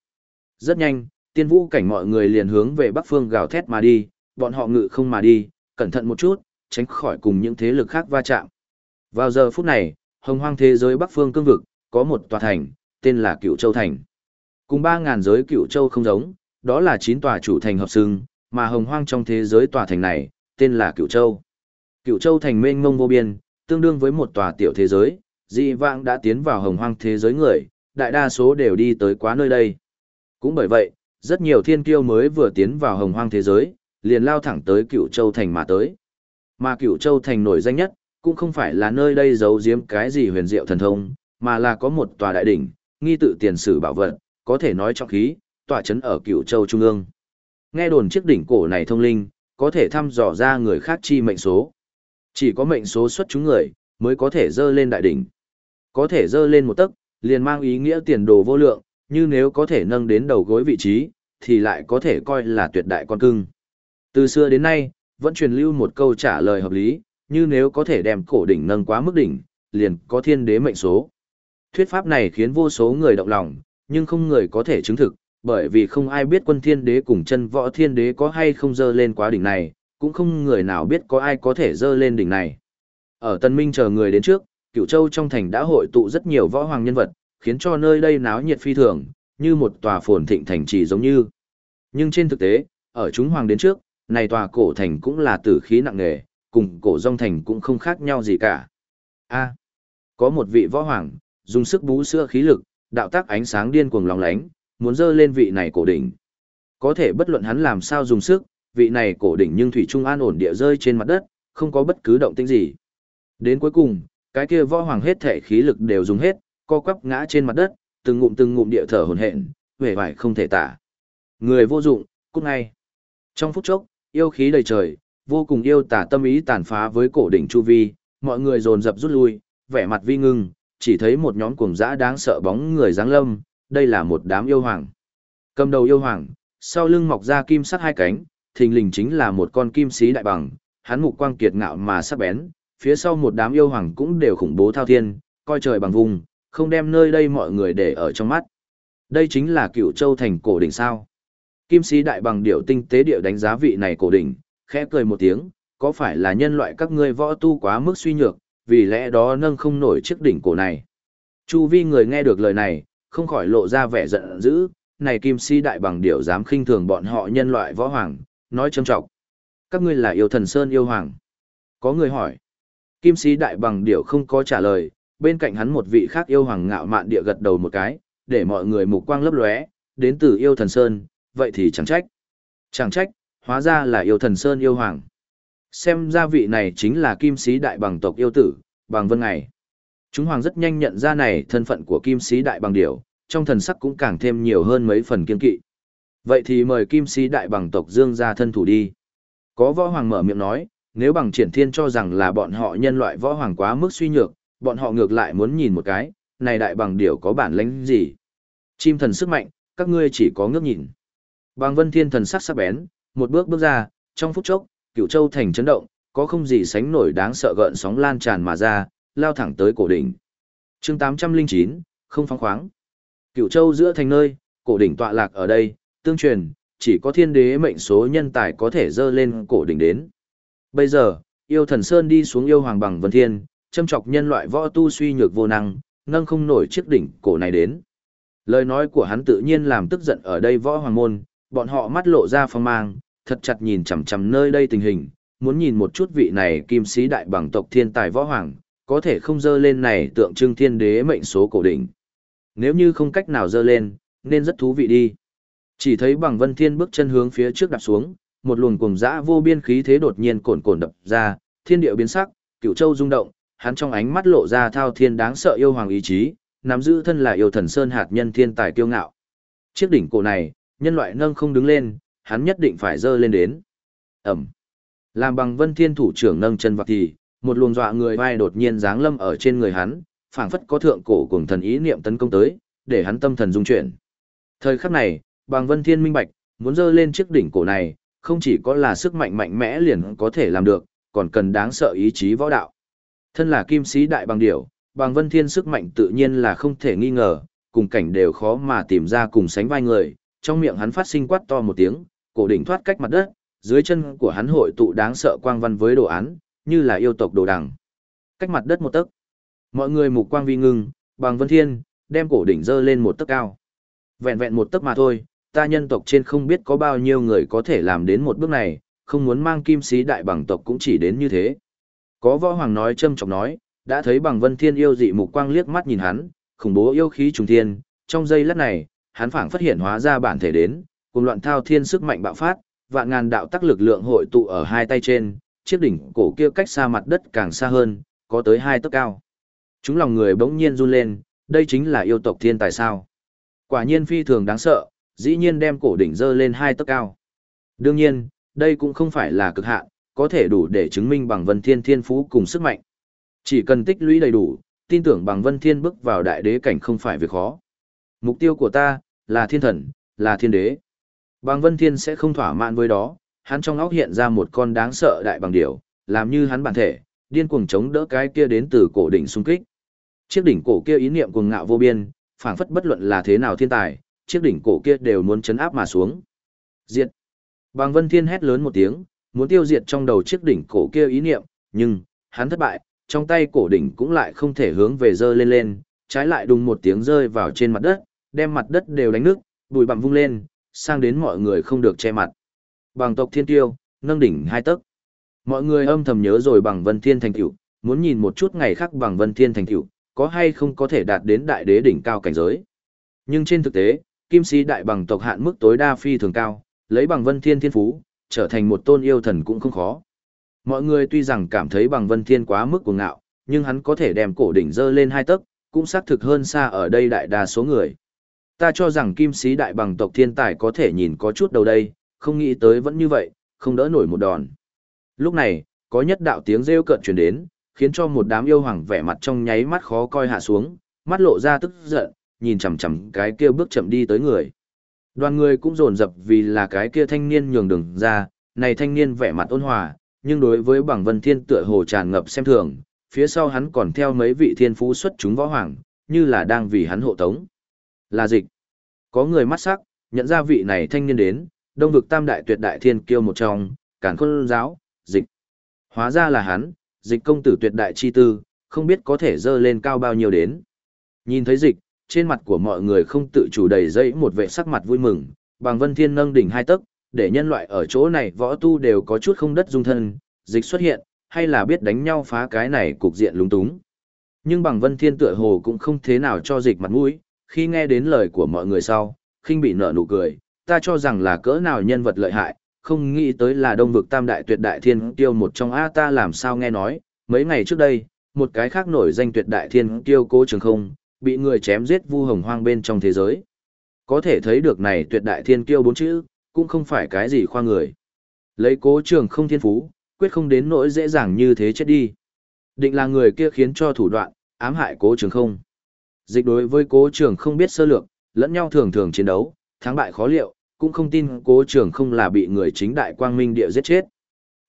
Rất nhanh, tiên vũ cảnh mọi người liền hướng về bắc phương gào thét mà đi, bọn họ ngự không mà đi, cẩn thận một chút, tránh khỏi cùng những thế lực khác va chạm. Vào giờ phút này, hồng hoang thế giới bắc phương cương vực, có một tòa thành, tên là Cựu Châu Thành. Cùng 3.000 giới Cựu Châu không giống, đó là 9 tòa chủ thành hợp xưng, mà hồng hoang trong thế giới tòa thành này, tên là Cửu Châu. Cửu Châu Thành mênh mông vô biên, tương đương với một tòa tiểu thế giới, dị vãng đã tiến vào hồng hoang thế giới người, đại đa số đều đi tới quá nơi đây. Cũng bởi vậy, rất nhiều thiên kiêu mới vừa tiến vào hồng hoang thế giới, liền lao thẳng tới Cửu Châu Thành mà tới. Mà Cửu Châu Thành nổi danh nhất, cũng không phải là nơi đây giấu giếm cái gì huyền diệu thần thông, mà là có một tòa đại đỉnh, nghi tự tiền sử bảo vật, có thể nói trọng khí, tòa chấn ở Cửu Châu Trung ương. Nghe đồn chiếc đỉnh cổ này thông linh, có thể thăm dò ra người khác chi mệnh số. Chỉ có mệnh số xuất chúng người, mới có thể dơ lên đại đỉnh. Có thể dơ lên một tấc, liền mang ý nghĩa tiền đồ vô lượng, như nếu có thể nâng đến đầu gối vị trí, thì lại có thể coi là tuyệt đại con cưng. Từ xưa đến nay, vẫn truyền lưu một câu trả lời hợp lý, như nếu có thể đem cổ đỉnh nâng quá mức đỉnh, liền có thiên đế mệnh số. Thuyết pháp này khiến vô số người động lòng, nhưng không người có thể chứng thực, bởi vì không ai biết quân thiên đế cùng chân võ thiên đế có hay không dơ lên quá đỉnh này, cũng không người nào biết có ai có thể dơ lên đỉnh này. Ở Tân Minh chờ người đến trước, Cửu Châu trong thành đã hội tụ rất nhiều võ hoàng nhân vật, khiến cho nơi đây náo nhiệt phi thường, như một tòa phồn thịnh thành trì giống như. Nhưng trên thực tế, ở chúng hoàng đến trước, này tòa cổ thành cũng là tử khí nặng nề, cùng cổ rong thành cũng không khác nhau gì cả. A, có một vị võ hoàng, dùng sức bú sữa khí lực, đạo tác ánh sáng điên cuồng lóng lánh, muốn dơ lên vị này cổ đỉnh. Có thể bất luận hắn làm sao dùng sức, vị này cổ đỉnh nhưng thủy trung an ổn địa rơi trên mặt đất, không có bất cứ động tĩnh gì. Đến cuối cùng, cái kia võ hoàng hết thể khí lực đều dùng hết, co quắp ngã trên mặt đất, từng ngụm từng ngụm địa thở hổn hển, vẻ vải không thể tả. Người vô dụng, cút ngay. Trong phút chốc, yêu khí đầy trời, vô cùng yêu tả tâm ý tàn phá với cổ đỉnh chu vi, mọi người dồn dập rút lui, vẻ mặt vi ngưng, chỉ thấy một nhóm cuồng dã đáng sợ bóng người dáng lâm, đây là một đám yêu hoàng. Cầm đầu yêu hoàng, sau lưng mọc ra kim sắt hai cánh, thình lình chính là một con kim sĩ đại bằng, hắn mục quang kiệt ngạo mà sắc bén, phía sau một đám yêu hoàng cũng đều khủng bố thao thiên, coi trời bằng vùng, không đem nơi đây mọi người để ở trong mắt. Đây chính là cựu châu thành cổ đỉnh sao. Kim sĩ đại bằng điệu tinh tế điệu đánh giá vị này cổ đỉnh, khẽ cười một tiếng, có phải là nhân loại các ngươi võ tu quá mức suy nhược, vì lẽ đó nâng không nổi chiếc đỉnh cổ này. Chu vi người nghe được lời này, không khỏi lộ ra vẻ giận dữ, này kim si đại bằng điểu dám khinh thường bọn họ nhân loại võ hoàng, nói châm trọng. Các ngươi là yêu thần sơn yêu hoàng. Có người hỏi. Kim si đại bằng điểu không có trả lời, bên cạnh hắn một vị khác yêu hoàng ngạo mạn địa gật đầu một cái, để mọi người mục quang lấp lóe, đến từ yêu thần sơn, vậy thì chẳng trách. Chẳng trách, hóa ra là yêu thần sơn yêu hoàng. Xem ra vị này chính là kim sĩ đại bằng tộc yêu tử, bằng vân ngày. Chúng hoàng rất nhanh nhận ra này thân phận của kim sĩ đại bằng điểu, trong thần sắc cũng càng thêm nhiều hơn mấy phần kiên kỵ. Vậy thì mời kim sĩ đại bằng tộc dương ra thân thủ đi. Có võ hoàng mở miệng nói, nếu bằng triển thiên cho rằng là bọn họ nhân loại võ hoàng quá mức suy nhược, bọn họ ngược lại muốn nhìn một cái, này đại bằng điểu có bản lĩnh gì. Chim thần sức mạnh, các ngươi chỉ có ngước nhìn. Bằng vân thiên thần sắc sắc bén, một bước bước ra, trong phút chốc, cựu châu thành chấn động, có không gì sánh nổi đáng sợ gợn sóng lan tràn mà ra, lao thẳng tới cổ đỉnh. chương 809, không phóng khoáng. cửu châu giữa thành nơi, cổ đỉnh tọa lạc ở đây, tương truyền, chỉ có thiên đế mệnh số nhân tài có thể dơ lên cổ đỉnh đến. Bây giờ, yêu thần Sơn đi xuống yêu hoàng bằng vân thiên, châm chọc nhân loại võ tu suy nhược vô năng, nâng không nổi chiếc đỉnh cổ này đến. Lời nói của hắn tự nhiên làm tức giận ở đây võ hoàng môn, bọn họ mắt lộ ra phong mang, thật chặt nhìn chằm chằm nơi đây tình hình, muốn nhìn một chút vị này kim sĩ đại bằng tộc thiên tài võ hoàng, có thể không dơ lên này tượng trưng thiên đế mệnh số cổ đỉnh. Nếu như không cách nào dơ lên, nên rất thú vị đi. Chỉ thấy bằng vân thiên bước chân hướng phía trước đạp xuống, một luồng cùng dã vô biên khí thế đột nhiên cồn cồn đập ra, thiên địa biến sắc, cửu châu rung động, hắn trong ánh mắt lộ ra thao thiên đáng sợ yêu hoàng ý chí, nắm giữ thân là yêu thần sơn hạt nhân thiên tài kiêu ngạo. Chiếc đỉnh cổ này, nhân loại nâng không đứng lên, hắn nhất định phải dơ lên đến. Ẩm. Làm bằng vân thiên thủ trưởng nâng chân vào thì, một luồng dọa người vai đột nhiên giáng lâm ở trên người hắn, phảng phất có thượng cổ cùng thần ý niệm tấn công tới, để hắn tâm thần dung chuyển. Thời khắc này, bằng vân thiên minh bạch, muốn dơ lên chiếc đỉnh cổ này, không chỉ có là sức mạnh mạnh mẽ liền có thể làm được, còn cần đáng sợ ý chí võ đạo. Thân là kim sĩ đại bằng điểu, bằng vân thiên sức mạnh tự nhiên là không thể nghi ngờ, cùng cảnh đều khó mà tìm ra cùng sánh vai người, trong miệng hắn phát sinh quát to một tiếng, cổ đỉnh thoát cách mặt đất, dưới chân của hắn hội tụ đáng sợ quang văn với đồ án, như là yêu tộc đồ đằng. Cách mặt đất một tấc. Mọi người mục quang vi ngưng, bằng vân thiên, đem cổ đỉnh dơ lên một tấc cao. Vẹn vẹn một tấc mà thôi, ta nhân tộc trên không biết có bao nhiêu người có thể làm đến một bước này, không muốn mang kim sĩ đại bằng tộc cũng chỉ đến như thế. Có võ hoàng nói châm trọng nói, đã thấy bằng vân thiên yêu dị mục quang liếc mắt nhìn hắn, khủng bố yêu khí trùng thiên, trong giây lát này, hắn phảng phát hiện hóa ra bản thể đến, cùng loạn thao thiên sức mạnh bạo phát, vạn ngàn đạo tắc lực lượng hội tụ ở hai tay trên, chiếc đỉnh cổ kia cách xa mặt đất càng xa hơn, có tới hai tấc cao. Chúng lòng người bỗng nhiên run lên, đây chính là yêu tộc thiên tài sao. Quả nhiên phi thường đáng sợ, dĩ nhiên đem cổ đỉnh dơ lên hai tấc cao. Đương nhiên, đây cũng không phải là cực hạn, có thể đủ để chứng minh bằng vân thiên thiên phú cùng sức mạnh. Chỉ cần tích lũy đầy đủ, tin tưởng bằng vân thiên bước vào đại đế cảnh không phải việc khó. Mục tiêu của ta, là thiên thần, là thiên đế. Bằng vân thiên sẽ không thỏa mãn với đó, hắn trong óc hiện ra một con đáng sợ đại bằng điểu, làm như hắn bản thể, điên cuồng chống đỡ cái kia đến từ cổ đỉnh xung kích. Chiếc đỉnh cổ kia ý niệm cuồng ngạo vô biên, phảng phất bất luận là thế nào thiên tài, chiếc đỉnh cổ kia đều muốn chấn áp mà xuống. Diệt. Bàng Vân Thiên hét lớn một tiếng, muốn tiêu diệt trong đầu chiếc đỉnh cổ kia ý niệm, nhưng, hắn thất bại, trong tay cổ đỉnh cũng lại không thể hướng về rơi lên lên, trái lại đùng một tiếng rơi vào trên mặt đất, đem mặt đất đều đánh nước, bụi bặm vung lên, sang đến mọi người không được che mặt. Bằng tộc thiên tiêu, nâng đỉnh hai tấc. Mọi người âm thầm nhớ rồi bằng Vân Thiên thành tiểu, muốn nhìn một chút ngày khác bằng Vân Thiên thành tiểu, có hay không có thể đạt đến đại đế đỉnh cao cảnh giới. Nhưng trên thực tế, kim sĩ đại bằng tộc hạn mức tối đa phi thường cao, lấy bằng vân thiên thiên phú, trở thành một tôn yêu thần cũng không khó. Mọi người tuy rằng cảm thấy bằng vân thiên quá mức cuồng ngạo, nhưng hắn có thể đem cổ đỉnh dơ lên hai tấc, cũng xác thực hơn xa ở đây đại đa số người. Ta cho rằng kim sĩ đại bằng tộc thiên tài có thể nhìn có chút đầu đây, không nghĩ tới vẫn như vậy, không đỡ nổi một đòn. Lúc này, có nhất đạo tiếng rêu cợt truyền đến, khiến cho một đám yêu hoàng vẻ mặt trong nháy mắt khó coi hạ xuống, mắt lộ ra tức giận, nhìn chằm chằm cái kia bước chậm đi tới người. Đoàn người cũng dồn dập vì là cái kia thanh niên nhường đường ra, này thanh niên vẻ mặt ôn hòa, nhưng đối với bằng vân thiên tựa hồ tràn ngập xem thường, phía sau hắn còn theo mấy vị thiên phú xuất chúng võ hoàng, như là đang vì hắn hộ tống. Là dịch. Có người mắt sắc, nhận ra vị này thanh niên đến, đông vực tam đại tuyệt đại thiên kiêu một trong, cản khôn giáo, dịch. Hóa ra là hắn, dịch công tử tuyệt đại chi tư, không biết có thể dơ lên cao bao nhiêu đến. Nhìn thấy dịch, trên mặt của mọi người không tự chủ đầy dây một vệ sắc mặt vui mừng, bằng vân thiên nâng đỉnh hai tấc, để nhân loại ở chỗ này võ tu đều có chút không đất dung thân, dịch xuất hiện, hay là biết đánh nhau phá cái này cục diện lúng túng. Nhưng bằng vân thiên tựa hồ cũng không thế nào cho dịch mặt mũi, khi nghe đến lời của mọi người sau, khinh bị nở nụ cười, ta cho rằng là cỡ nào nhân vật lợi hại, không nghĩ tới là đông vực tam đại tuyệt đại thiên tiêu một trong A ta làm sao nghe nói, mấy ngày trước đây, một cái khác nổi danh tuyệt đại thiên tiêu cố trường không, bị người chém giết vu hồng hoang bên trong thế giới. Có thể thấy được này tuyệt đại thiên kiêu bốn chữ, cũng không phải cái gì khoa người. Lấy cố trường không thiên phú, quyết không đến nỗi dễ dàng như thế chết đi. Định là người kia khiến cho thủ đoạn, ám hại cố trường không. Dịch đối với cố trường không biết sơ lược, lẫn nhau thường thường chiến đấu, thắng bại khó liệu, cũng không tin cố trường không là bị người chính đại quang minh địa giết chết.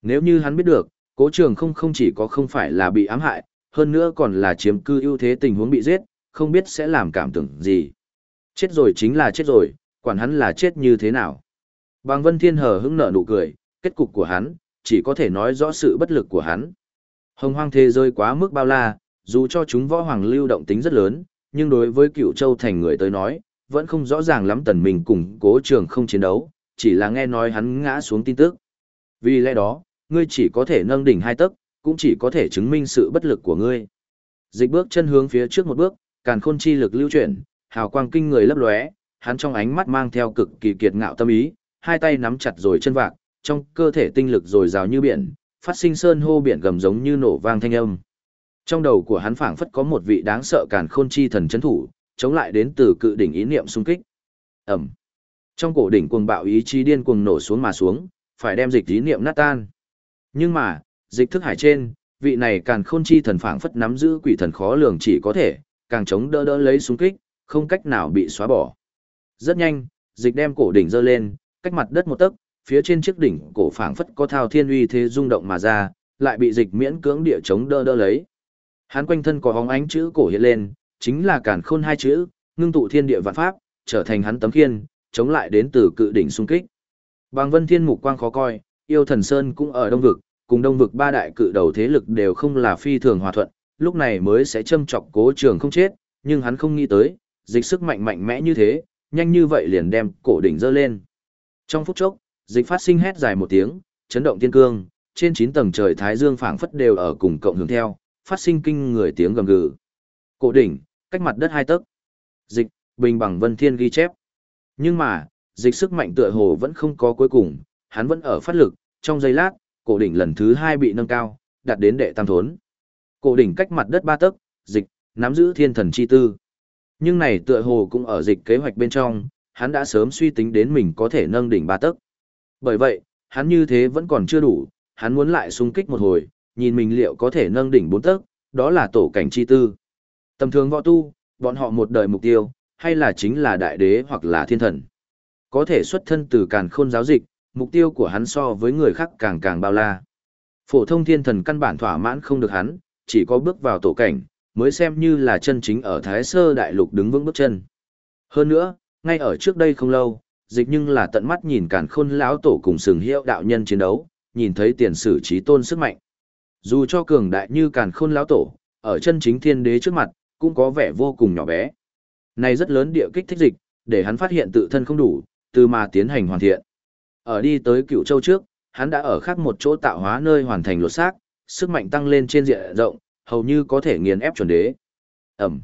Nếu như hắn biết được, cố trường không không chỉ có không phải là bị ám hại, hơn nữa còn là chiếm cư ưu thế tình huống bị giết, không biết sẽ làm cảm tưởng gì. Chết rồi chính là chết rồi, quản hắn là chết như thế nào. Bàng Vân Thiên hờ hững nở nụ cười, kết cục của hắn, chỉ có thể nói rõ sự bất lực của hắn. Hồng hoang thế rơi quá mức bao la, dù cho chúng võ hoàng lưu động tính rất lớn, nhưng đối với cựu châu thành người tới nói, vẫn không rõ ràng lắm tần mình cùng cố trường không chiến đấu, chỉ là nghe nói hắn ngã xuống tin tức. Vì lẽ đó, ngươi chỉ có thể nâng đỉnh hai tấc, cũng chỉ có thể chứng minh sự bất lực của ngươi. Dịch bước chân hướng phía trước một bước, càn khôn chi lực lưu chuyển, hào quang kinh người lấp lóe, hắn trong ánh mắt mang theo cực kỳ kiệt ngạo tâm ý, hai tay nắm chặt rồi chân vạc, trong cơ thể tinh lực dồi dào như biển, phát sinh sơn hô biển gầm giống như nổ vang thanh âm. Trong đầu của hắn phảng phất có một vị đáng sợ càn khôn chi thần chấn thủ, chống lại đến từ cự đỉnh ý niệm xung kích. Ầm. Trong cổ đỉnh cuồng bạo ý chí điên cuồng nổ xuống mà xuống, phải đem dịch ý niệm nát tan. Nhưng mà, dịch thức hải trên, vị này càng khôn chi thần phảng phất nắm giữ quỷ thần khó lường chỉ có thể, càng chống đỡ đỡ lấy xung kích, không cách nào bị xóa bỏ. Rất nhanh, dịch đem cổ đỉnh dơ lên, cách mặt đất một tấc, phía trên chiếc đỉnh cổ phảng phất có thao thiên uy thế rung động mà ra, lại bị dịch miễn cưỡng địa chống đỡ đỡ lấy. Hắn quanh thân có hóng ánh chữ cổ hiện lên, chính là càn khôn hai chữ, ngưng tụ thiên địa vạn pháp, trở thành hắn tấm khiên, chống lại đến từ cự đỉnh xung kích. Bàng Vân Thiên mục quang khó coi, yêu thần sơn cũng ở đông vực, cùng đông vực ba đại cự đầu thế lực đều không là phi thường hòa thuận, lúc này mới sẽ châm chọc cố trường không chết, nhưng hắn không nghĩ tới, dịch sức mạnh mạnh mẽ như thế, nhanh như vậy liền đem cổ đỉnh dơ lên. Trong phút chốc, dịch phát sinh hét dài một tiếng, chấn động thiên cương, trên 9 tầng trời thái dương phảng phất đều ở cùng cộng hưởng theo, phát sinh kinh người tiếng gầm gừ. Cổ đỉnh, cách mặt đất hai tấc. Dịch, bình bằng vân thiên ghi chép. Nhưng mà, dịch sức mạnh tựa hồ vẫn không có cuối cùng, hắn vẫn ở phát lực, trong giây lát, cổ đỉnh lần thứ hai bị nâng cao, đạt đến đệ tam thốn. Cổ đỉnh cách mặt đất ba tấc, dịch, nắm giữ thiên thần chi tư. Nhưng này tựa hồ cũng ở dịch kế hoạch bên trong, hắn đã sớm suy tính đến mình có thể nâng đỉnh ba tấc. Bởi vậy, hắn như thế vẫn còn chưa đủ, hắn muốn lại xung kích một hồi, nhìn mình liệu có thể nâng đỉnh bốn tấc, đó là tổ cảnh chi tư. Tầm thường võ tu, bọn họ một đời mục tiêu, hay là chính là đại đế hoặc là thiên thần. Có thể xuất thân từ càn khôn giáo dịch, mục tiêu của hắn so với người khác càng càng bao la. Phổ thông thiên thần căn bản thỏa mãn không được hắn, chỉ có bước vào tổ cảnh, mới xem như là chân chính ở Thái Sơ Đại Lục đứng vững bước chân. Hơn nữa, ngay ở trước đây không lâu, dịch nhưng là tận mắt nhìn càn khôn lão tổ cùng sừng hiệu đạo nhân chiến đấu, nhìn thấy tiền sử trí tôn sức mạnh. Dù cho cường đại như càn khôn lão tổ, ở chân chính thiên đế trước mặt, cũng có vẻ vô cùng nhỏ bé. Này rất lớn địa kích thích dịch, để hắn phát hiện tự thân không đủ, từ mà tiến hành hoàn thiện. Ở đi tới cựu châu trước, hắn đã ở khác một chỗ tạo hóa nơi hoàn thành lột xác, sức mạnh tăng lên trên diện rộng, hầu như có thể nghiền ép chuẩn đế. Ẩm.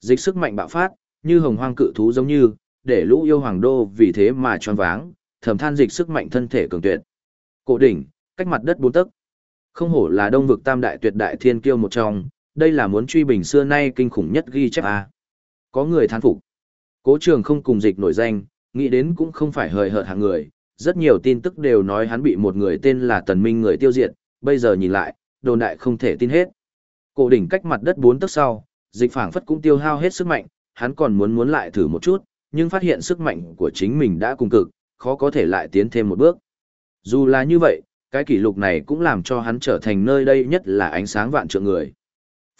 Dịch sức mạnh bạo phát, như hồng hoang cự thú giống như, để lũ yêu hoàng đô vì thế mà tròn váng, thầm than dịch sức mạnh thân thể cường tuyệt. Cổ đỉnh, cách mặt đất bốn tấc. Không hổ là đông vực tam đại tuyệt đại thiên kiêu một trong, đây là muốn truy bình xưa nay kinh khủng nhất ghi chép a. Có người thán phục. Cố trường không cùng dịch nổi danh, nghĩ đến cũng không phải hời hợt hàng người, rất nhiều tin tức đều nói hắn bị một người tên là Tần Minh người tiêu diệt, bây giờ nhìn lại, đồn đại không thể tin hết. Cổ đỉnh cách mặt đất bốn tấc sau, dịch phảng phất cũng tiêu hao hết sức mạnh, hắn còn muốn muốn lại thử một chút, nhưng phát hiện sức mạnh của chính mình đã cùng cực, khó có thể lại tiến thêm một bước. Dù là như vậy, cái kỷ lục này cũng làm cho hắn trở thành nơi đây nhất là ánh sáng vạn trượng người.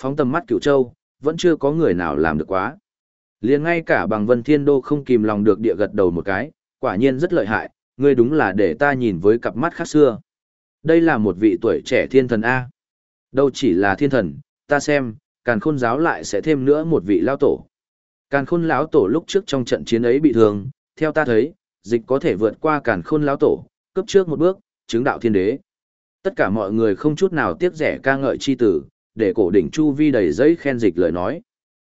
Phóng tầm mắt cửu châu, vẫn chưa có người nào làm được quá. liền ngay cả bằng vân thiên đô không kìm lòng được địa gật đầu một cái, quả nhiên rất lợi hại, ngươi đúng là để ta nhìn với cặp mắt khác xưa. Đây là một vị tuổi trẻ thiên thần A. Đâu chỉ là thiên thần, ta xem, càn khôn giáo lại sẽ thêm nữa một vị lao tổ. Càn khôn lão tổ lúc trước trong trận chiến ấy bị thương, theo ta thấy, dịch có thể vượt qua càn khôn lão tổ, cấp trước một bước, chứng đạo thiên đế. Tất cả mọi người không chút nào tiếc rẻ ca ngợi chi tử, để cổ đỉnh chu vi đầy giấy khen dịch lời nói.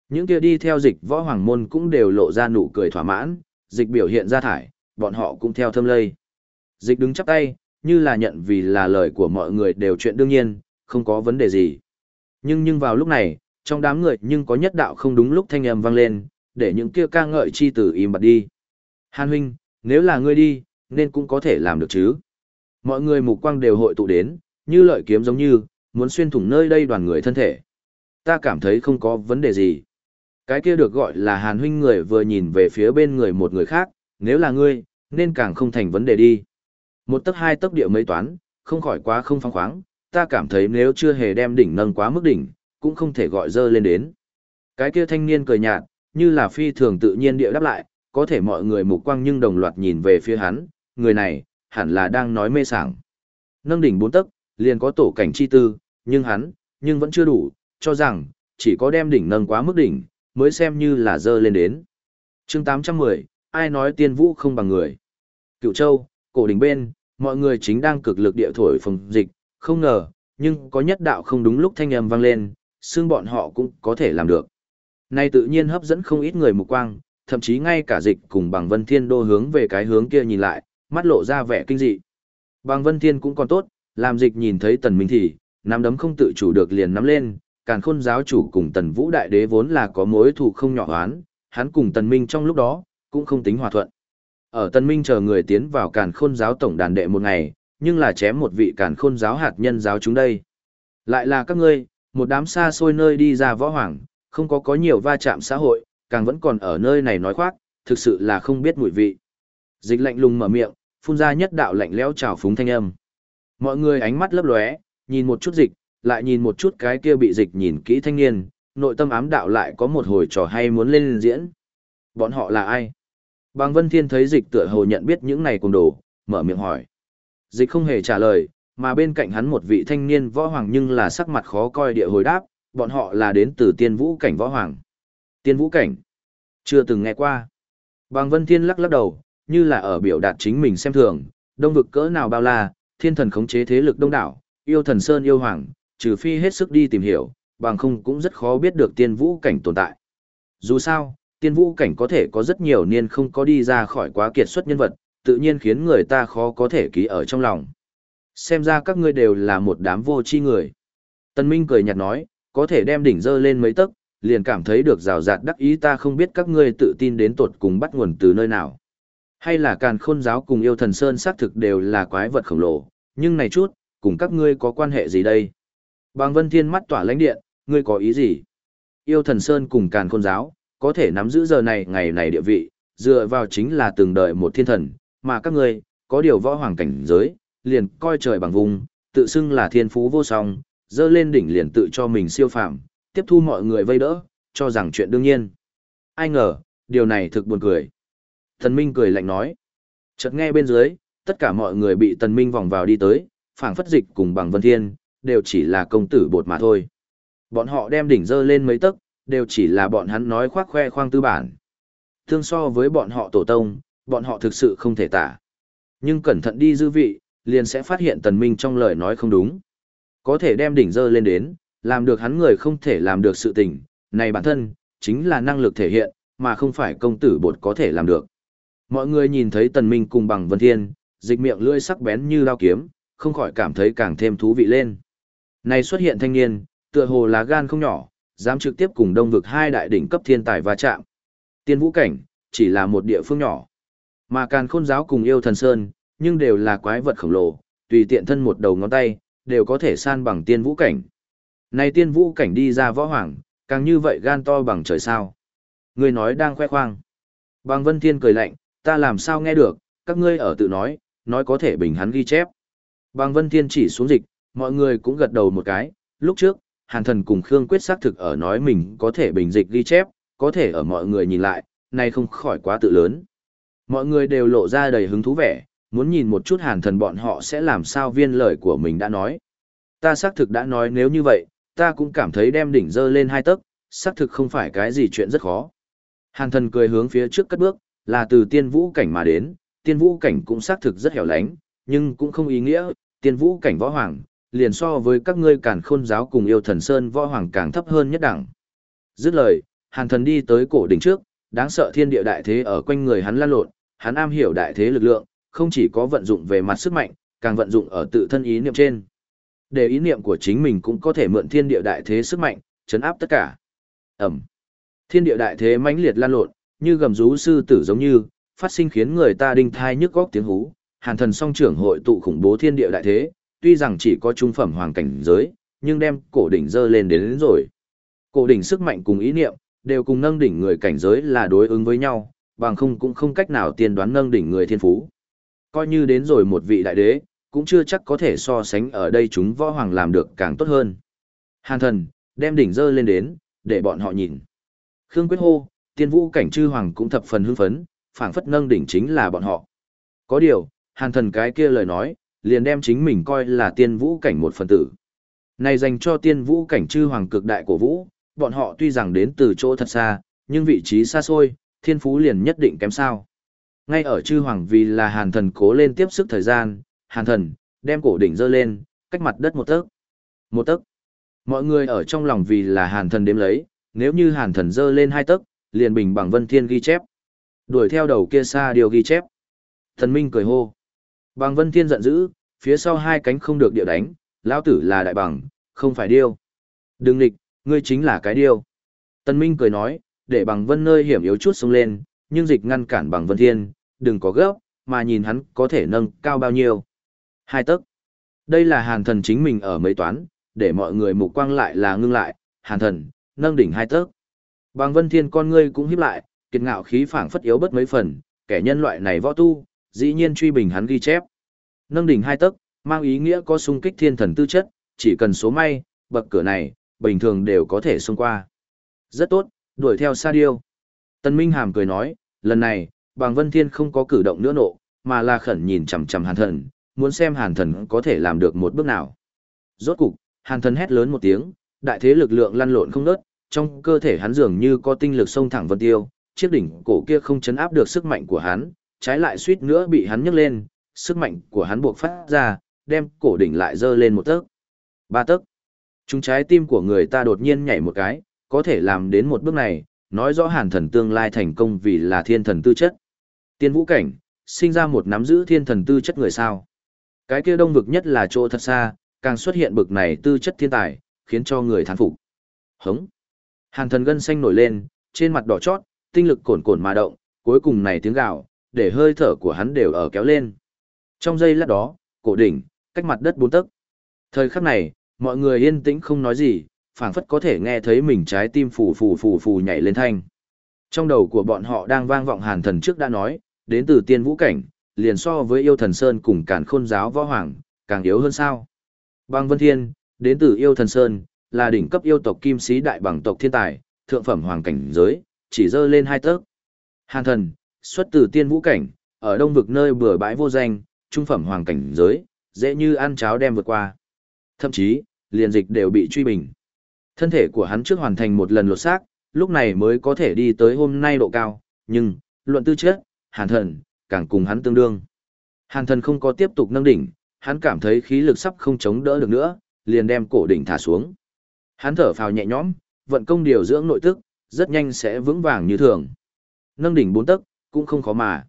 Những kia đi theo dịch võ hoàng môn cũng đều lộ ra nụ cười thỏa mãn, dịch biểu hiện ra thải, bọn họ cũng theo thâm lây. Dịch đứng chắp tay, như là nhận vì là lời của mọi người đều chuyện đương nhiên, không có vấn đề gì. Nhưng nhưng vào lúc này, trong đám người nhưng có nhất đạo không đúng lúc thanh âm vang lên, để những kia ca ngợi chi tử im bặt đi. Hàn huynh, nếu là ngươi đi, nên cũng có thể làm được chứ. Mọi người mục quang đều hội tụ đến, như lợi kiếm giống như, muốn xuyên thủng nơi đây đoàn người thân thể. Ta cảm thấy không có vấn đề gì. Cái kia được gọi là hàn huynh người vừa nhìn về phía bên người một người khác, nếu là ngươi, nên càng không thành vấn đề đi. Một tấc hai tấc địa mấy toán, không khỏi quá không phong khoáng, ta cảm thấy nếu chưa hề đem đỉnh nâng quá mức đỉnh, cũng không thể gọi dơ lên đến. Cái kia thanh niên cười nhạt, như là phi thường tự nhiên địa đáp lại, có thể mọi người mục quang nhưng đồng loạt nhìn về phía hắn, người này, hẳn là đang nói mê sảng. Nâng đỉnh bốn tấc, liền có tổ cảnh chi tư, nhưng hắn, nhưng vẫn chưa đủ, cho rằng, chỉ có đem đỉnh nâng quá mức đỉnh, mới xem như là dơ lên đến. chương 810, ai nói tiên vũ không bằng người. Cựu châu, cổ đỉnh bên, mọi người chính đang cực lực địa thổi phòng dịch, không ngờ, nhưng có nhất đạo không đúng lúc thanh âm vang lên, xương bọn họ cũng có thể làm được. Này tự nhiên hấp dẫn không ít người mục quang, thậm chí ngay cả dịch cùng bằng vân thiên đô hướng về cái hướng kia nhìn lại, mắt lộ ra vẻ kinh dị. Bằng vân thiên cũng còn tốt, làm dịch nhìn thấy tần minh thì, nắm đấm không tự chủ được liền nắm lên, càn khôn giáo chủ cùng tần vũ đại đế vốn là có mối thù không nhỏ oán, hắn cùng tần minh trong lúc đó, cũng không tính hòa thuận. Ở tần minh chờ người tiến vào càn khôn giáo tổng đàn đệ một ngày, nhưng là chém một vị càn khôn giáo hạt nhân giáo chúng đây. Lại là các ngươi, một đám xa xôi nơi đi ra võ hoàng, không có có nhiều va chạm xã hội, càng vẫn còn ở nơi này nói khoác, thực sự là không biết mùi vị. Dịch lạnh lùng mở miệng, phun ra nhất đạo lạnh lẽo trào phúng thanh âm. Mọi người ánh mắt lấp lóe, nhìn một chút dịch, lại nhìn một chút cái kia bị dịch nhìn kỹ thanh niên, nội tâm ám đạo lại có một hồi trò hay muốn lên diễn. Bọn họ là ai? Bàng Vân Thiên thấy dịch tựa hồ nhận biết những này cùng đồ, mở miệng hỏi. Dịch không hề trả lời, mà bên cạnh hắn một vị thanh niên võ hoàng nhưng là sắc mặt khó coi địa hồi đáp, bọn họ là đến từ tiên vũ cảnh võ hoàng. Tiên vũ cảnh? Chưa từng nghe qua. Bàng Vân Thiên lắc lắc đầu, như là ở biểu đạt chính mình xem thường, đông vực cỡ nào bao la, thiên thần khống chế thế lực đông đảo, yêu thần sơn yêu hoàng, trừ phi hết sức đi tìm hiểu, bằng không cũng rất khó biết được tiên vũ cảnh tồn tại. Dù sao, tiên vũ cảnh có thể có rất nhiều niên không có đi ra khỏi quá kiệt xuất nhân vật, tự nhiên khiến người ta khó có thể ký ở trong lòng. Xem ra các ngươi đều là một đám vô tri người. Tân Minh cười nhạt nói, có thể đem đỉnh dơ lên mấy tấc, liền cảm thấy được rào rạt đắc ý ta không biết các ngươi tự tin đến tột cùng bắt nguồn từ nơi nào. Hay là càn khôn giáo cùng yêu thần sơn xác thực đều là quái vật khổng lồ, nhưng này chút, cùng các ngươi có quan hệ gì đây? Bàng Vân Thiên mắt tỏa lãnh điện, ngươi có ý gì? Yêu thần sơn cùng càn khôn giáo, có thể nắm giữ giờ này ngày này địa vị, dựa vào chính là từng đợi một thiên thần, mà các ngươi, có điều võ hoàng cảnh giới, liền coi trời bằng vùng, tự xưng là thiên phú vô song, dơ lên đỉnh liền tự cho mình siêu phàm, tiếp thu mọi người vây đỡ, cho rằng chuyện đương nhiên. Ai ngờ, điều này thực buồn cười. Thần Minh cười lạnh nói. Chợt nghe bên dưới, tất cả mọi người bị Tần Minh vòng vào đi tới, phảng phất dịch cùng bằng Vân Thiên, đều chỉ là công tử bột mà thôi. Bọn họ đem đỉnh dơ lên mấy tấc, đều chỉ là bọn hắn nói khoác khoe khoang tư bản. Thương so với bọn họ tổ tông, bọn họ thực sự không thể tả. Nhưng cẩn thận đi dư vị, liền sẽ phát hiện Tần Minh trong lời nói không đúng. Có thể đem đỉnh dơ lên đến, làm được hắn người không thể làm được sự tình, này bản thân, chính là năng lực thể hiện, mà không phải công tử bột có thể làm được. Mọi người nhìn thấy Tần Minh cùng bằng Vân Thiên, dịch miệng lưỡi sắc bén như lao kiếm, không khỏi cảm thấy càng thêm thú vị lên. Này xuất hiện thanh niên, tựa hồ lá gan không nhỏ, dám trực tiếp cùng đông vực hai đại đỉnh cấp thiên tài va chạm. Tiên vũ cảnh, chỉ là một địa phương nhỏ. Mà càn khôn giáo cùng yêu thần sơn, nhưng đều là quái vật khổng lồ, tùy tiện thân một đầu ngón tay, đều có thể san bằng tiên vũ cảnh. Này tiên vũ cảnh đi ra võ hoàng, càng như vậy gan to bằng trời sao. Người nói đang khoe khoang. Bằng vân thiên cười lạnh, ta làm sao nghe được, các ngươi ở tự nói, nói có thể bình hắn ghi chép. Bằng vân thiên chỉ xuống dịch, mọi người cũng gật đầu một cái, lúc trước, hàn thần cùng Khương Quyết xác thực ở nói mình có thể bình dịch ghi chép, có thể ở mọi người nhìn lại, nay không khỏi quá tự lớn. Mọi người đều lộ ra đầy hứng thú vẻ, muốn nhìn một chút hàn thần bọn họ sẽ làm sao viên lời của mình đã nói. Ta xác thực đã nói nếu như vậy, ta cũng cảm thấy đem đỉnh dơ lên hai tấc, xác thực không phải cái gì chuyện rất khó. Hàn thần cười hướng phía trước cất bước, là từ tiên vũ cảnh mà đến, tiên vũ cảnh cũng xác thực rất hẻo lánh, nhưng cũng không ý nghĩa, tiên vũ cảnh võ hoàng, liền so với các ngươi càn khôn giáo cùng yêu thần sơn võ hoàng càng thấp hơn nhất đẳng. Dứt lời, hàn thần đi tới cổ đỉnh trước, đáng sợ thiên địa đại thế ở quanh người hắn lan lộn, hắn am hiểu đại thế lực lượng, không chỉ có vận dụng về mặt sức mạnh, càng vận dụng ở tự thân ý niệm trên. Để ý niệm của chính mình cũng có thể mượn thiên địa đại thế sức mạnh, chấn áp tất cả. Ẩm. Thiên địa đại thế mãnh liệt lan lộn, như gầm rú sư tử giống như, phát sinh khiến người ta đinh thai nhức góc tiếng hú. Hàn thần song trưởng hội tụ khủng bố thiên địa đại thế, tuy rằng chỉ có trung phẩm hoàng cảnh giới, nhưng đem cổ đỉnh dơ lên đến, đến rồi. Cổ đỉnh sức mạnh cùng ý niệm, đều cùng nâng đỉnh người cảnh giới là đối ứng với nhau, bằng không cũng không cách nào tiên đoán nâng đỉnh người thiên phú. Coi như đến rồi một vị đại đế, cũng chưa chắc có thể so sánh ở đây chúng võ hoàng làm được càng tốt hơn. Hàn thần, đem đỉnh dơ lên đến, để bọn họ nhìn. Khương Quyết hô, tiên vũ cảnh chư hoàng cũng thập phần hưng phấn, phảng phất nâng đỉnh chính là bọn họ. Có điều, hàn thần cái kia lời nói, liền đem chính mình coi là tiên vũ cảnh một phần tử. Này dành cho tiên vũ cảnh chư hoàng cực đại của vũ, bọn họ tuy rằng đến từ chỗ thật xa, nhưng vị trí xa xôi, thiên phú liền nhất định kém sao. Ngay ở chư hoàng vì là hàn thần cố lên tiếp sức thời gian, hàn thần, đem cổ đỉnh dơ lên, cách mặt đất một tấc. Một tấc. Mọi người ở trong lòng vì là hàn thần đếm lấy, nếu như hàn thần dơ lên hai tấc, liền bình bằng vân thiên ghi chép. Đuổi theo đầu kia xa điều ghi chép. Thần Minh cười hô. Bằng vân thiên giận dữ, phía sau hai cánh không được địa đánh, lão tử là đại bằng, không phải điêu. Đừng nghịch, ngươi chính là cái điêu. Tân Minh cười nói, để bằng vân nơi hiểm yếu chút xuống lên, nhưng dịch ngăn cản bằng vân thiên, đừng có gấp, mà nhìn hắn có thể nâng cao bao nhiêu. Hai tấc. Đây là hàn thần chính mình ở mấy toán, để mọi người mục quang lại là ngưng lại, hàn thần, nâng đỉnh hai tấc. Bằng vân thiên con ngươi cũng híp lại, kiệt ngạo khí phảng phất yếu bất mấy phần, kẻ nhân loại này võ tu, dĩ nhiên truy bình hắn ghi chép. Nâng đỉnh hai tấc, mang ý nghĩa có sung kích thiên thần tư chất, chỉ cần số may, bậc cửa này, bình thường đều có thể xông qua. Rất tốt, đuổi theo Sa Điêu. Tân Minh Hàm cười nói, lần này, Bàng Vân Thiên không có cử động nữa nộ, mà là khẩn nhìn chằm chằm hàn thần, muốn xem hàn thần có thể làm được một bước nào. Rốt cục, hàn thần hét lớn một tiếng, đại thế lực lượng lăn lộn không nớt, trong cơ thể hắn dường như có tinh lực sông thẳng vân tiêu, chiếc đỉnh cổ kia không chấn áp được sức mạnh của hắn, trái lại suýt nữa bị hắn nhấc lên, sức mạnh của hắn buộc phát ra, đem cổ đỉnh lại dơ lên một tấc. Ba tấc. Chúng trái tim của người ta đột nhiên nhảy một cái, có thể làm đến một bước này, nói rõ hàn thần tương lai thành công vì là thiên thần tư chất. Tiên vũ cảnh, sinh ra một nắm giữ thiên thần tư chất người sao. Cái kia đông vực nhất là chỗ thật xa, càng xuất hiện bực này tư chất thiên tài, khiến cho người thán phục. Hống. Hàn thần gân xanh nổi lên, trên mặt đỏ chót, tinh lực cồn cồn mà động, cuối cùng này tiếng gào, để hơi thở của hắn đều ở kéo lên. Trong giây lát đó, cổ đỉnh, cách mặt đất bốn tấc. Thời khắc này, mọi người yên tĩnh không nói gì, phảng phất có thể nghe thấy mình trái tim phù phù phù phù nhảy lên thanh. Trong đầu của bọn họ đang vang vọng hàn thần trước đã nói, đến từ tiên vũ cảnh, liền so với yêu thần sơn cùng cản khôn giáo võ hoàng, càng yếu hơn sao. Bang Vân Thiên, đến từ yêu thần sơn, là đỉnh cấp yêu tộc kim sĩ đại bằng tộc thiên tài, thượng phẩm hoàng cảnh giới, chỉ dơ lên hai tấc. Hàn thần, xuất từ tiên vũ cảnh, ở đông vực nơi bừa bãi vô danh, trung phẩm hoàng cảnh giới, dễ như ăn cháo đem vượt qua. Thậm chí, liền dịch đều bị truy bình. Thân thể của hắn trước hoàn thành một lần lột xác, lúc này mới có thể đi tới hôm nay độ cao, nhưng, luận tư chất, hàn thần, càng cùng hắn tương đương. Hàn thần không có tiếp tục nâng đỉnh, hắn cảm thấy khí lực sắp không chống đỡ được nữa, liền đem cổ đỉnh thả xuống. Hắn thở phào nhẹ nhõm, vận công điều dưỡng nội tức, rất nhanh sẽ vững vàng như thường. Nâng đỉnh bốn tấc, cũng không khó mà.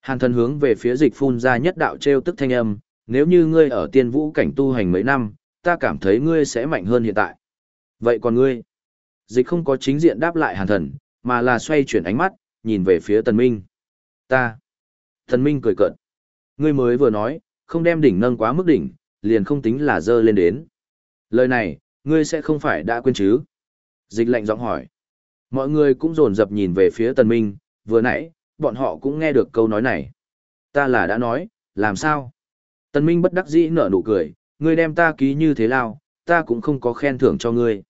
Hàn thần hướng về phía dịch phun ra nhất đạo treo tức thanh âm, nếu như ngươi ở tiên vũ cảnh tu hành mấy năm, ta cảm thấy ngươi sẽ mạnh hơn hiện tại. Vậy còn ngươi? Dịch không có chính diện đáp lại hàn thần, mà là xoay chuyển ánh mắt, nhìn về phía tần minh. Ta. Tần minh cười cợt. Ngươi mới vừa nói, không đem đỉnh nâng quá mức đỉnh, liền không tính là dơ lên đến. Lời này, ngươi sẽ không phải đã quên chứ? Dịch lạnh giọng hỏi. Mọi người cũng rồn rập nhìn về phía tần minh, vừa nãy, bọn họ cũng nghe được câu nói này. Ta là đã nói, làm sao? Tần minh bất đắc dĩ nở nụ cười, ngươi đem ta ký như thế lao, ta cũng không có khen thưởng cho ngươi.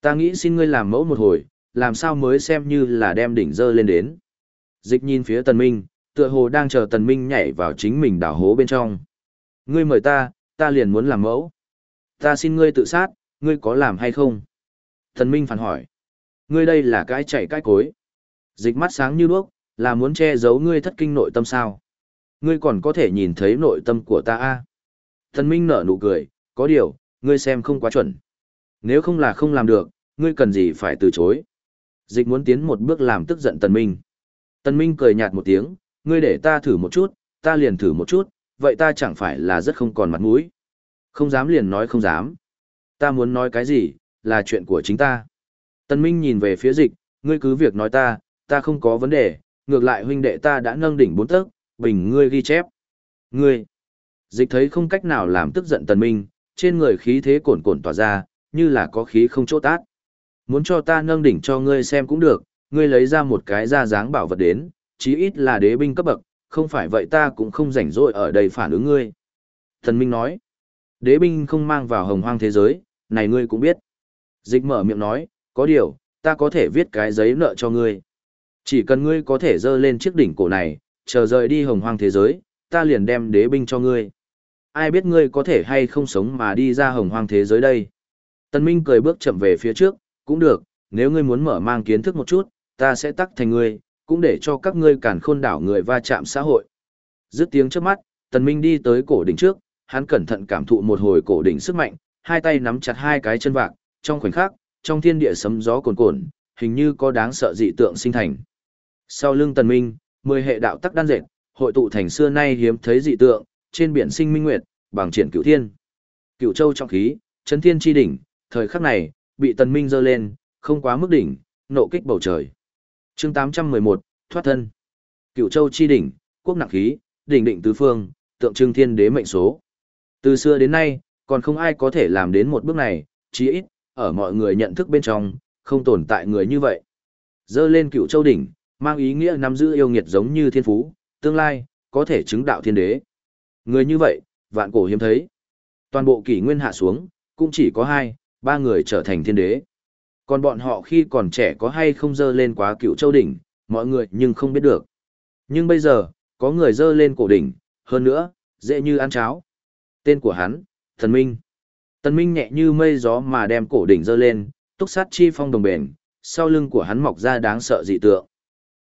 Ta nghĩ xin ngươi làm mẫu một hồi, làm sao mới xem như là đem đỉnh dơ lên đến. Dịch nhìn phía tần minh, tựa hồ đang chờ tần minh nhảy vào chính mình đảo hố bên trong. Ngươi mời ta, ta liền muốn làm mẫu. Ta xin ngươi tự sát, ngươi có làm hay không? Tần minh phản hỏi. Ngươi đây là cái chạy cái cối. Dịch mắt sáng như đuốc, là muốn che giấu ngươi thất kinh nội tâm sao? Ngươi còn có thể nhìn thấy nội tâm của ta a? Tần minh nở nụ cười, có điều, ngươi xem không quá chuẩn. Nếu không là không làm được, ngươi cần gì phải từ chối. Dịch muốn tiến một bước làm tức giận Tần Minh. Tần Minh cười nhạt một tiếng, ngươi để ta thử một chút, ta liền thử một chút, vậy ta chẳng phải là rất không còn mặt mũi. Không dám liền nói không dám. Ta muốn nói cái gì, là chuyện của chính ta. Tần Minh nhìn về phía dịch, ngươi cứ việc nói ta, ta không có vấn đề, ngược lại huynh đệ ta đã nâng đỉnh bốn tấc, bình ngươi ghi chép. Ngươi. Dịch thấy không cách nào làm tức giận Tần Minh, trên người khí thế cồn cồn tỏa ra, như là có khí không chỗ tát. Muốn cho ta nâng đỉnh cho ngươi xem cũng được, ngươi lấy ra một cái ra dáng bảo vật đến, chí ít là đế binh cấp bậc, không phải vậy ta cũng không rảnh rỗi ở đây phản ứng ngươi. Thần Minh nói, đế binh không mang vào hồng hoang thế giới, này ngươi cũng biết. Dịch mở miệng nói, có điều, ta có thể viết cái giấy nợ cho ngươi. Chỉ cần ngươi có thể dơ lên chiếc đỉnh cổ này, chờ rời đi hồng hoang thế giới, ta liền đem đế binh cho ngươi. Ai biết ngươi có thể hay không sống mà đi ra hồng hoang thế giới đây. Tân Minh cười bước chậm về phía trước, cũng được, nếu ngươi muốn mở mang kiến thức một chút, ta sẽ tắc thành ngươi, cũng để cho các ngươi cản khôn đảo người va chạm xã hội. Dứt tiếng trước mắt, Tần Minh đi tới cổ đỉnh trước, hắn cẩn thận cảm thụ một hồi cổ đỉnh sức mạnh, hai tay nắm chặt hai cái chân vạc, trong khoảnh khắc, trong thiên địa sấm gió cồn cồn, hình như có đáng sợ dị tượng sinh thành. Sau lưng Tần Minh, mười hệ đạo tắc đan dệt, hội tụ thành xưa nay hiếm thấy dị tượng, trên biển sinh minh nguyệt, bằng triển cửu thiên. Cửu châu trong khí, chấn thiên chi đỉnh, thời khắc này, bị tần minh dơ lên, không quá mức đỉnh, nộ kích bầu trời. chương 811, thoát thân. cửu châu chi đỉnh, quốc nặng khí, đỉnh định tứ phương, tượng trưng thiên đế mệnh số. Từ xưa đến nay, còn không ai có thể làm đến một bước này, chí ít, ở mọi người nhận thức bên trong, không tồn tại người như vậy. Dơ lên cửu châu đỉnh, mang ý nghĩa nắm giữ yêu nghiệt giống như thiên phú, tương lai, có thể chứng đạo thiên đế. Người như vậy, vạn cổ hiếm thấy. Toàn bộ kỷ nguyên hạ xuống, cũng chỉ có hai, ba người trở thành thiên đế. Còn bọn họ khi còn trẻ có hay không dơ lên quá cựu châu đỉnh, mọi người nhưng không biết được. Nhưng bây giờ, có người dơ lên cổ đỉnh, hơn nữa, dễ như ăn cháo. Tên của hắn, Thần Minh. Tần Minh nhẹ như mây gió mà đem cổ đỉnh dơ lên, túc sát chi phong đồng bền, sau lưng của hắn mọc ra đáng sợ dị tượng.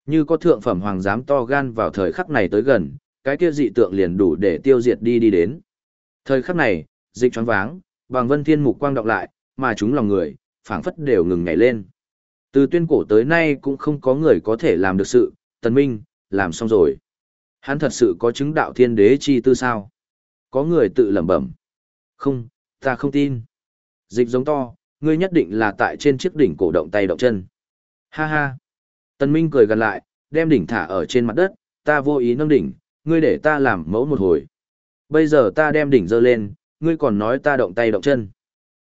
Như có thượng phẩm hoàng giám to gan vào thời khắc này tới gần, cái kia dị tượng liền đủ để tiêu diệt đi đi đến. Thời khắc này, dịch choáng váng, bằng vân thiên mục quang đọc lại, mà chúng lòng người, phảng phất đều ngừng nhảy lên. Từ tuyên cổ tới nay cũng không có người có thể làm được sự, tần minh, làm xong rồi. Hắn thật sự có chứng đạo thiên đế chi tư sao? Có người tự lẩm bẩm. Không, ta không tin. Dịch giống to, ngươi nhất định là tại trên chiếc đỉnh cổ động tay động chân. Ha ha. Tần Minh cười gần lại, đem đỉnh thả ở trên mặt đất, ta vô ý nâng đỉnh, ngươi để ta làm mẫu một hồi. Bây giờ ta đem đỉnh dơ lên, ngươi còn nói ta động tay động chân.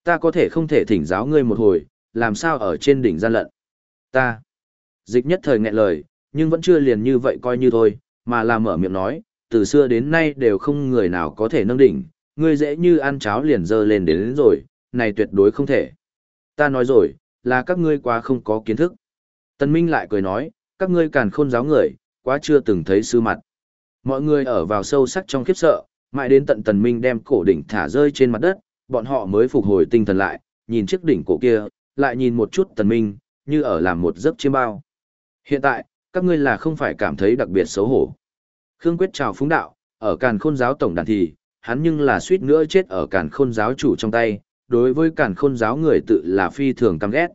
Ta có thể không thể thỉnh giáo ngươi một hồi, làm sao ở trên đỉnh gian lận. Ta. Dịch nhất thời nghẹn lời, nhưng vẫn chưa liền như vậy coi như thôi, mà là mở miệng nói, từ xưa đến nay đều không người nào có thể nâng đỉnh, ngươi dễ như ăn cháo liền dơ lên đến, đến rồi, này tuyệt đối không thể. Ta nói rồi, là các ngươi quá không có kiến thức. Tân Minh lại cười nói, các ngươi càn khôn giáo người, quá chưa từng thấy sư mặt. Mọi người ở vào sâu sắc trong khiếp sợ, mãi đến tận Tần Minh đem cổ đỉnh thả rơi trên mặt đất, bọn họ mới phục hồi tinh thần lại, nhìn chiếc đỉnh cổ kia, lại nhìn một chút Tần Minh, như ở làm một giấc chiêm bao. Hiện tại, các ngươi là không phải cảm thấy đặc biệt xấu hổ. Khương Quyết chào phúng đạo, ở càn khôn giáo tổng đàn thì, hắn nhưng là suýt nữa chết ở càn khôn giáo chủ trong tay, đối với càn khôn giáo người tự là phi thường căm ghét.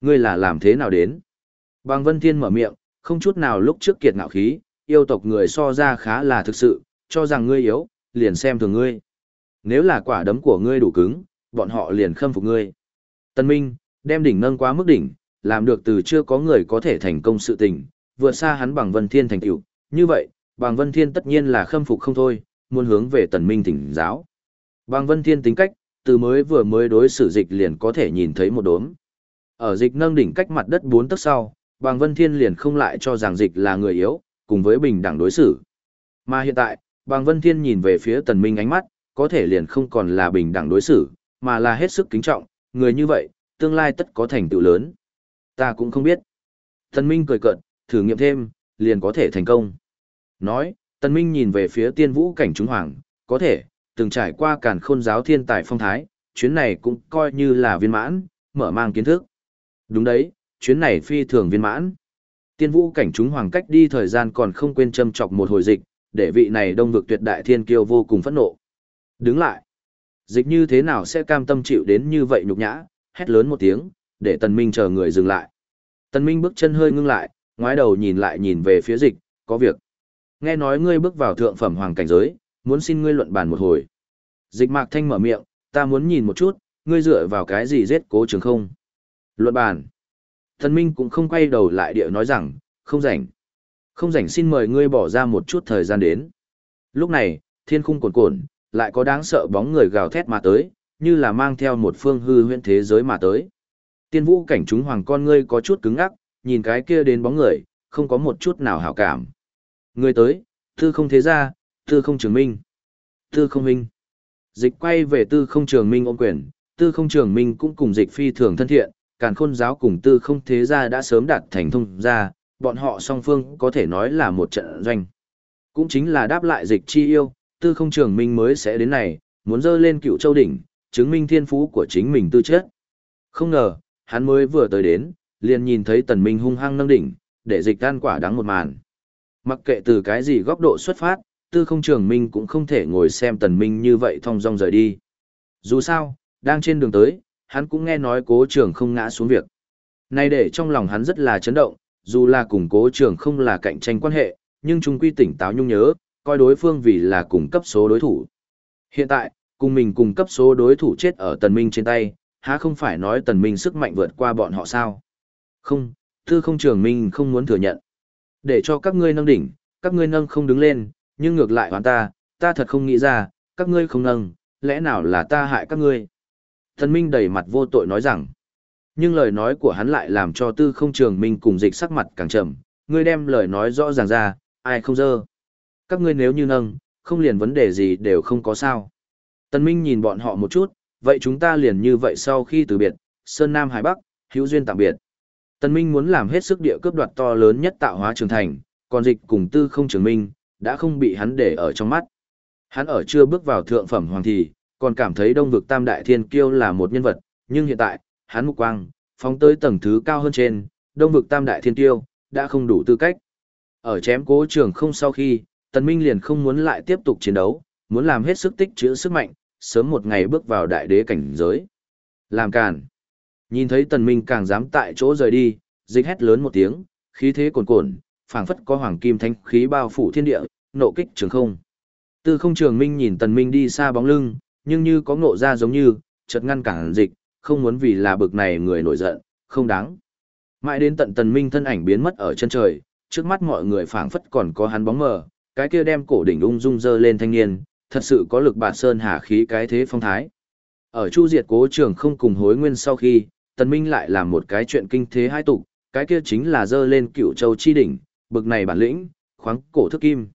Ngươi là làm thế nào đến? Bàng Vân Thiên mở miệng, không chút nào lúc trước kiệt ngạo khí, yêu tộc người so ra khá là thực sự, cho rằng ngươi yếu, liền xem thường ngươi. Nếu là quả đấm của ngươi đủ cứng, bọn họ liền khâm phục ngươi. Tân Minh, đem đỉnh nâng quá mức đỉnh, làm được từ chưa có người có thể thành công sự tình, vượt xa hắn bằng Vân Thiên thành tựu. Như vậy, bằng Vân Thiên tất nhiên là khâm phục không thôi, muốn hướng về Tần Minh thỉnh giáo. Bằng Vân Thiên tính cách, từ mới vừa mới đối xử dịch liền có thể nhìn thấy một đốm. Ở dịch nâng đỉnh cách mặt đất bốn tấc sau, Bàng Vân Thiên liền không lại cho rằng dịch là người yếu, cùng với bình đẳng đối xử. Mà hiện tại, Bàng Vân Thiên nhìn về phía Tần Minh ánh mắt, có thể liền không còn là bình đẳng đối xử, mà là hết sức kính trọng, người như vậy, tương lai tất có thành tựu lớn. Ta cũng không biết. Tần Minh cười cợt, thử nghiệm thêm, liền có thể thành công. Nói, Tần Minh nhìn về phía tiên vũ cảnh trung hoàng, có thể, từng trải qua càn khôn giáo thiên tài phong thái, chuyến này cũng coi như là viên mãn, mở mang kiến thức. Đúng đấy, chuyến này phi thường viên mãn. Tiên vũ cảnh chúng hoàng cách đi thời gian còn không quên châm chọc một hồi dịch, để vị này đông vực tuyệt đại thiên kiêu vô cùng phẫn nộ. Đứng lại. Dịch như thế nào sẽ cam tâm chịu đến như vậy nhục nhã, hét lớn một tiếng, để tần minh chờ người dừng lại. Tần minh bước chân hơi ngưng lại, ngoái đầu nhìn lại nhìn về phía dịch, có việc. Nghe nói ngươi bước vào thượng phẩm hoàng cảnh giới, muốn xin ngươi luận bàn một hồi. Dịch mạc thanh mở miệng, ta muốn nhìn một chút, ngươi dựa vào cái gì giết cố trường không. Luận bàn. Thần Minh cũng không quay đầu lại địa nói rằng, không rảnh. Không rảnh xin mời ngươi bỏ ra một chút thời gian đến. Lúc này, thiên khung cồn cồn, lại có đáng sợ bóng người gào thét mà tới, như là mang theo một phương hư huyễn thế giới mà tới. Tiên vũ cảnh chúng hoàng con ngươi có chút cứng ngắc, nhìn cái kia đến bóng người, không có một chút nào hảo cảm. Người tới, tư không thế ra, tư không trường minh. Tư không minh. Dịch quay về tư không trường minh ôm quyền, tư không trường minh cũng cùng dịch phi thường thân thiện, càn khôn giáo cùng tư không thế gia đã sớm đạt thành thông gia, bọn họ song phương có thể nói là một trận doanh. Cũng chính là đáp lại dịch chi yêu, tư không trường minh mới sẽ đến này, muốn dơ lên cựu châu đỉnh, chứng minh thiên phú của chính mình tư chất. Không ngờ, hắn mới vừa tới đến, liền nhìn thấy tần minh hung hăng nâng đỉnh, để dịch gan quả đắng một màn. Mặc kệ từ cái gì góc độ xuất phát, tư không trường minh cũng không thể ngồi xem tần minh như vậy thong dong rời đi. Dù sao, đang trên đường tới, hắn cũng nghe nói cố trường không ngã xuống việc. Này để trong lòng hắn rất là chấn động, dù là cùng cố trường không là cạnh tranh quan hệ, nhưng trung quy tỉnh táo nhung nhớ, coi đối phương vì là cùng cấp số đối thủ. Hiện tại, cùng mình cùng cấp số đối thủ chết ở tần minh trên tay, há không phải nói tần minh sức mạnh vượt qua bọn họ sao? Không, tư không trường minh không muốn thừa nhận. Để cho các ngươi nâng đỉnh, các ngươi nâng không đứng lên, nhưng ngược lại hoàn ta, ta thật không nghĩ ra, các ngươi không nâng, lẽ nào là ta hại các ngươi? Thần Minh đầy mặt vô tội nói rằng, nhưng lời nói của hắn lại làm cho tư không trường minh cùng dịch sắc mặt càng trầm, ngươi đem lời nói rõ ràng ra, ai không dơ. Các ngươi nếu như nâng, không liền vấn đề gì đều không có sao. Tần Minh nhìn bọn họ một chút, vậy chúng ta liền như vậy sau khi từ biệt, Sơn Nam Hải Bắc, hữu duyên tạm biệt. Tần Minh muốn làm hết sức địa cướp đoạt to lớn nhất tạo hóa trường thành, còn dịch cùng tư không trường minh, đã không bị hắn để ở trong mắt. Hắn ở chưa bước vào thượng phẩm hoàng thì, còn cảm thấy đông vực tam đại thiên kiêu là một nhân vật, nhưng hiện tại, hắn mục quang, phóng tới tầng thứ cao hơn trên, đông vực tam đại thiên kiêu, đã không đủ tư cách. Ở chém cố trường không sau khi, Tần Minh liền không muốn lại tiếp tục chiến đấu, muốn làm hết sức tích trữ sức mạnh, sớm một ngày bước vào đại đế cảnh giới. Làm càn. Nhìn thấy Tần Minh càng dám tại chỗ rời đi, dịch hét lớn một tiếng, khí thế cuồn cuộn, phảng phất có hoàng kim thanh khí bao phủ thiên địa, nộ kích trường không. Tư không trường minh nhìn Tần Minh đi xa bóng lưng, nhưng như có ngộ ra giống như, chợt ngăn cản dịch, không muốn vì là bực này người nổi giận, không đáng. Mãi đến tận Tần Minh thân ảnh biến mất ở chân trời, trước mắt mọi người phảng phất còn có hắn bóng mờ, cái kia đem cổ đỉnh ung dung dơ lên thanh niên, thật sự có lực bạt sơn hà khí cái thế phong thái. Ở Chu Diệt Cố Trường không cùng hối nguyên sau khi, Tần Minh lại làm một cái chuyện kinh thế hai tục, cái kia chính là dơ lên cựu châu chi đỉnh, bực này bản lĩnh, khoáng cổ thức kim.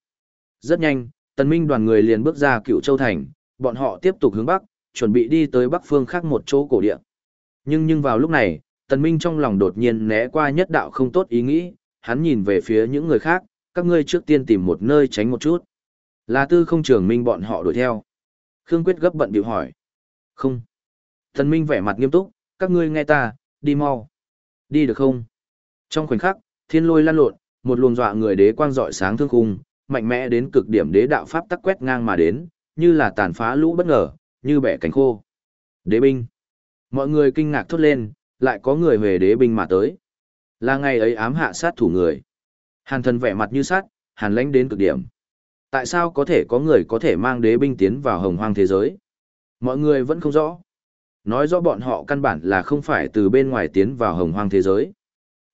Rất nhanh, Tần Minh đoàn người liền bước ra cựu châu thành, bọn họ tiếp tục hướng bắc, chuẩn bị đi tới bắc phương khác một chỗ cổ địa. Nhưng nhưng vào lúc này, Tần Minh trong lòng đột nhiên né qua nhất đạo không tốt ý nghĩ, hắn nhìn về phía những người khác, các ngươi trước tiên tìm một nơi tránh một chút. Là tư không trưởng minh bọn họ đuổi theo. Khương Quyết gấp bận biểu hỏi. Không. Tần Minh vẻ mặt nghiêm túc, các ngươi nghe ta, đi mau. Đi được không? Trong khoảnh khắc, thiên lôi lan lộn, một luồng dọa người đế quang rọi sáng thương khung, mạnh mẽ đến cực điểm đế đạo pháp tắc quét ngang mà đến, như là tàn phá lũ bất ngờ, như bẻ cánh khô. Đế binh. Mọi người kinh ngạc thốt lên, lại có người về đế binh mà tới. Là ngày ấy ám hạ sát thủ người. Hàn thần vẻ mặt như sát, hàn lãnh đến cực điểm. Tại sao có thể có người có thể mang đế binh tiến vào hồng hoang thế giới? Mọi người vẫn không rõ. Nói rõ bọn họ căn bản là không phải từ bên ngoài tiến vào hồng hoang thế giới.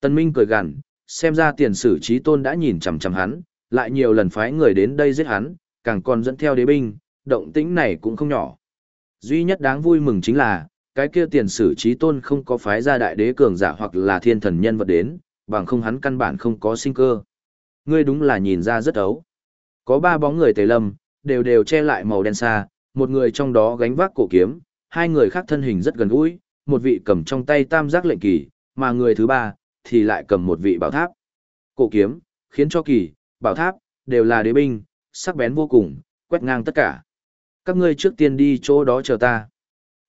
Tân Minh cười gằn, xem ra tiền sử trí tôn đã nhìn chằm chằm hắn, lại nhiều lần phái người đến đây giết hắn, càng còn dẫn theo đế binh, động tĩnh này cũng không nhỏ. Duy nhất đáng vui mừng chính là, cái kia tiền sử trí tôn không có phái ra đại đế cường giả hoặc là thiên thần nhân vật đến, bằng không hắn căn bản không có sinh cơ. Ngươi đúng là nhìn ra rất ấu. Có ba bóng người tề lâm, đều đều che lại màu đen xa, một người trong đó gánh vác cổ kiếm, hai người khác thân hình rất gần gũi, một vị cầm trong tay tam giác lệnh kỳ, mà người thứ ba, thì lại cầm một vị bảo tháp. Cổ kiếm, khiến cho kỳ, bảo tháp, đều là đế binh, sắc bén vô cùng, quét ngang tất cả. Các ngươi trước tiên đi chỗ đó chờ ta.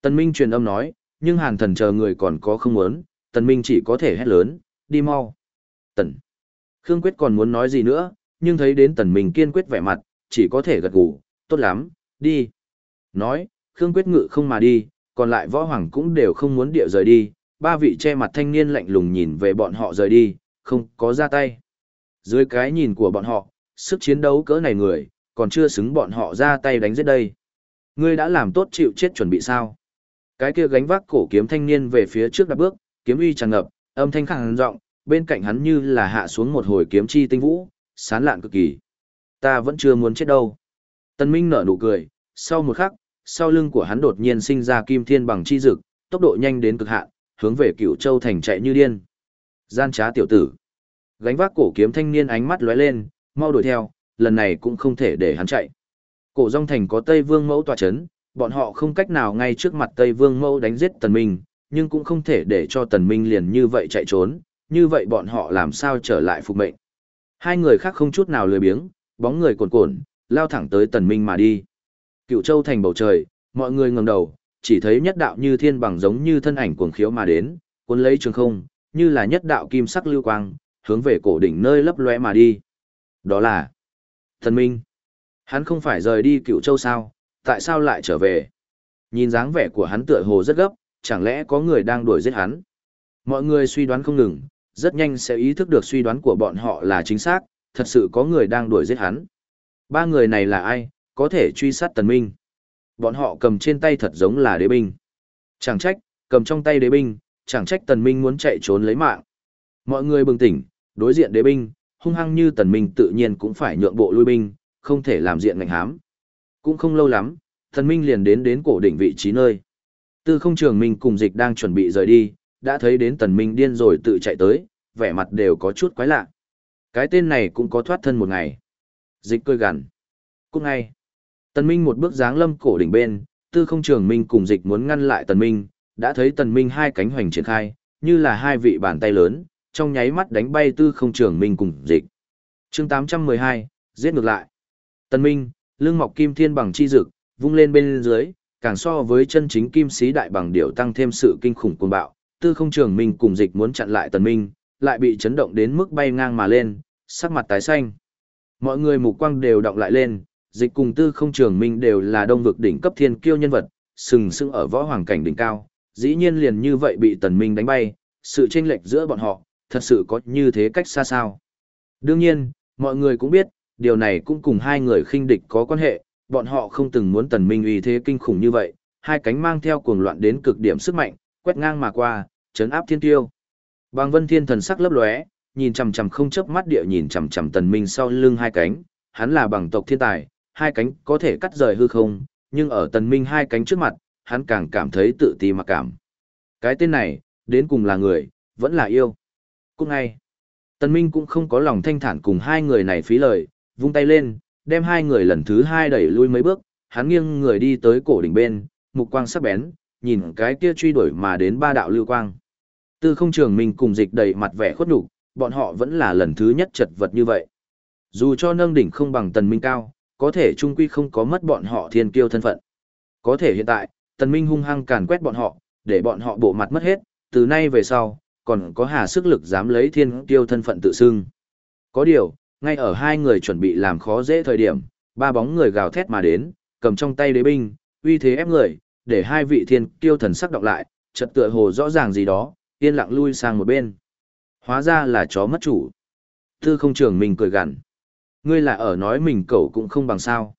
Tần Minh truyền âm nói, nhưng hàn thần chờ người còn có không muốn, Tần Minh chỉ có thể hét lớn, đi mau. Tần. Khương Quyết còn muốn nói gì nữa, nhưng thấy đến Tần Minh kiên quyết vẻ mặt, chỉ có thể gật gù, tốt lắm, đi. Nói, Khương Quyết ngự không mà đi, còn lại võ hoàng cũng đều không muốn điệu rời đi, ba vị che mặt thanh niên lạnh lùng nhìn về bọn họ rời đi, không có ra tay. Dưới cái nhìn của bọn họ, sức chiến đấu cỡ này người, còn chưa xứng bọn họ ra tay đánh giết đây. Ngươi đã làm tốt chịu chết chuẩn bị sao? Cái kia gánh vác cổ kiếm thanh niên về phía trước đặt bước, kiếm uy tràn ngập, âm thanh khẳng giọng, bên cạnh hắn như là hạ xuống một hồi kiếm chi tinh vũ, sán lạn cực kỳ. Ta vẫn chưa muốn chết đâu. Tân Minh nở nụ cười, sau một khắc, sau lưng của hắn đột nhiên sinh ra kim thiên bằng chi dực, tốc độ nhanh đến cực hạn, hướng về Cửu Châu thành chạy như điên. Gian trá tiểu tử. Gánh vác cổ kiếm thanh niên ánh mắt lóe lên, mau đuổi theo, lần này cũng không thể để hắn chạy. Cổ Dung thành có Tây Vương mẫu tọa chấn, bọn họ không cách nào ngay trước mặt Tây Vương mẫu đánh giết Tần Minh, nhưng cũng không thể để cho Tần Minh liền như vậy chạy trốn, như vậy bọn họ làm sao trở lại phục mệnh. Hai người khác không chút nào lười biếng, bóng người cuồn cuộn, lao thẳng tới Tần Minh mà đi. Cựu Châu thành bầu trời, mọi người ngẩng đầu, chỉ thấy nhất đạo như thiên bằng giống như thân ảnh cuồng khiếu mà đến, cuốn lấy trường không, như là nhất đạo kim sắc lưu quang, hướng về cổ đỉnh nơi lấp lóe mà đi. Đó là Thần Minh. Hắn không phải rời đi Cựu Châu sao, tại sao lại trở về? Nhìn dáng vẻ của hắn tựa hồ rất gấp, chẳng lẽ có người đang đuổi giết hắn? Mọi người suy đoán không ngừng, rất nhanh sẽ ý thức được suy đoán của bọn họ là chính xác, thật sự có người đang đuổi giết hắn. Ba người này là ai, có thể truy sát Tần Minh? Bọn họ cầm trên tay thật giống là đế binh. Chẳng trách, cầm trong tay đế binh, chẳng trách Tần Minh muốn chạy trốn lấy mạng. Mọi người bừng tỉnh, đối diện đế binh, hung hăng như Tần Minh tự nhiên cũng phải nhượng bộ lui binh, không thể làm diện ngành hám. Cũng không lâu lắm, thần Minh liền đến đến cổ đỉnh vị trí nơi. Tư không trường Minh cùng dịch đang chuẩn bị rời đi, đã thấy đến Tần Minh điên rồi tự chạy tới, vẻ mặt đều có chút quái lạ. Cái tên này cũng có thoát thân một ngày. Dịch cười gằn. Cũng ngay. Tần Minh một bước dáng lâm cổ đỉnh bên, tư không trường Minh cùng dịch muốn ngăn lại Tần Minh, đã thấy Tần Minh hai cánh hoành triển khai, như là hai vị bàn tay lớn, trong nháy mắt đánh bay tư không trường minh cùng dịch. chương 812, giết ngược lại. Tân Minh, lưng mọc kim thiên bằng chi dực, vung lên bên dưới, càng so với chân chính kim sĩ đại bằng điểu tăng thêm sự kinh khủng cuồng bạo, tư không trường minh cùng dịch muốn chặn lại tần minh, lại bị chấn động đến mức bay ngang mà lên, sắc mặt tái xanh. Mọi người mục quang đều động lại lên, dịch cùng tư không trường minh đều là đông vực đỉnh cấp thiên kiêu nhân vật, sừng sững ở võ hoàng cảnh đỉnh cao, dĩ nhiên liền như vậy bị tần minh đánh bay, sự chênh lệch giữa bọn họ, thật sự có như thế cách xa sao. Đương nhiên, mọi người cũng biết, điều này cũng cùng hai người khinh địch có quan hệ, bọn họ không từng muốn tần minh uy thế kinh khủng như vậy, hai cánh mang theo cuồng loạn đến cực điểm sức mạnh, quét ngang mà qua, chấn áp thiên tiêu. Bàng Vân Thiên thần sắc lấp lóe, nhìn chằm chằm không chớp mắt địa nhìn chằm chằm tần minh sau lưng hai cánh, hắn là bằng tộc thiên tài, hai cánh có thể cắt rời hư không, nhưng ở tần minh hai cánh trước mặt, hắn càng cảm thấy tự ti mặc cảm. Cái tên này, đến cùng là người, vẫn là yêu. Cũng ngay, tần minh cũng không có lòng thanh thản cùng hai người này phí lời, vung tay lên, đem hai người lần thứ hai đẩy lui mấy bước, hắn nghiêng người đi tới cổ đỉnh bên, mục quang sắc bén, nhìn cái kia truy đuổi mà đến ba đạo lưu quang. Tư không trường mình cùng dịch đầy mặt vẻ khuất nhục, bọn họ vẫn là lần thứ nhất chật vật như vậy. Dù cho nâng đỉnh không bằng tần minh cao, có thể trung quy không có mất bọn họ thiên kiêu thân phận. Có thể hiện tại, tần minh hung hăng càn quét bọn họ, để bọn họ bộ mặt mất hết, từ nay về sau, còn có hà sức lực dám lấy thiên kiêu thân phận tự xưng. Có điều, ngay ở hai người chuẩn bị làm khó dễ thời điểm, ba bóng người gào thét mà đến, cầm trong tay đế binh, uy thế ép người, để hai vị thiên kiêu thần sắc đọc lại, chợt tựa hồ rõ ràng gì đó, yên lặng lui sang một bên. Hóa ra là chó mất chủ. Tư không trưởng mình cười gằn. Ngươi là ở nói mình cậu cũng không bằng sao.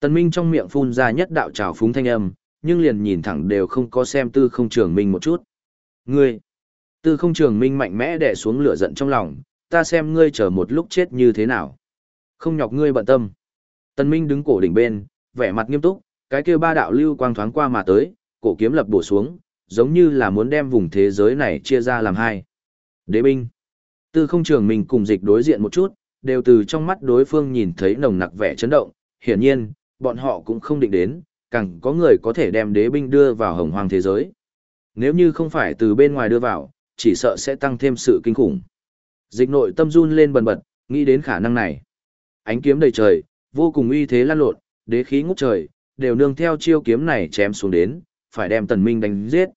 Tần Minh trong miệng phun ra nhất đạo trào phúng thanh âm, nhưng liền nhìn thẳng đều không có xem tư không trường minh một chút. Ngươi! Tư không trường minh mạnh mẽ đè xuống lửa giận trong lòng, ta xem ngươi chờ một lúc chết như thế nào. Không nhọc ngươi bận tâm. Tần Minh đứng cổ đỉnh bên, vẻ mặt nghiêm túc, cái kia ba đạo lưu quang thoáng qua mà tới, cổ kiếm lập bổ xuống, giống như là muốn đem vùng thế giới này chia ra làm hai. Đế binh. Tư không trường mình cùng dịch đối diện một chút, đều từ trong mắt đối phương nhìn thấy nồng nặc vẻ chấn động, hiển nhiên, bọn họ cũng không định đến, càng có người có thể đem đế binh đưa vào hồng hoang thế giới. Nếu như không phải từ bên ngoài đưa vào, chỉ sợ sẽ tăng thêm sự kinh khủng. Dịch nội tâm run lên bần bật, nghĩ đến khả năng này. Ánh kiếm đầy trời, vô cùng uy thế lan lộn, đế khí ngút trời, đều nương theo chiêu kiếm này chém xuống đến, phải đem tần minh đánh giết.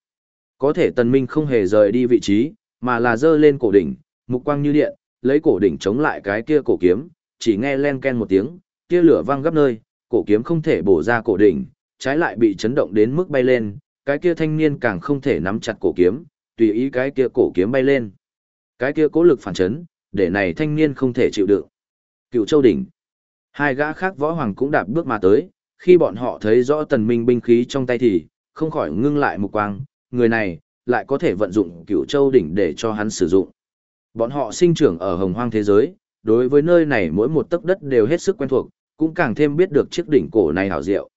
Có thể tần minh không hề rời đi vị trí, mà là dơ lên cổ đỉnh, mục quang như điện, lấy cổ đỉnh chống lại cái kia cổ kiếm, chỉ nghe len ken một tiếng, kia lửa vang gấp nơi, cổ kiếm không thể bổ ra cổ đỉnh, trái lại bị chấn động đến mức bay lên, cái kia thanh niên càng không thể nắm chặt cổ kiếm, tùy ý cái kia cổ kiếm bay lên. Cái kia cố lực phản chấn, để này thanh niên không thể chịu đựng. Cựu Châu đỉnh. Hai gã khác võ hoàng cũng đạp bước mà tới, khi bọn họ thấy rõ tần minh binh khí trong tay thì, không khỏi ngưng lại một quang, người này, lại có thể vận dụng cựu châu đỉnh để cho hắn sử dụng. Bọn họ sinh trưởng ở hồng hoang thế giới, đối với nơi này mỗi một tấc đất đều hết sức quen thuộc, cũng càng thêm biết được chiếc đỉnh cổ này hảo diệu.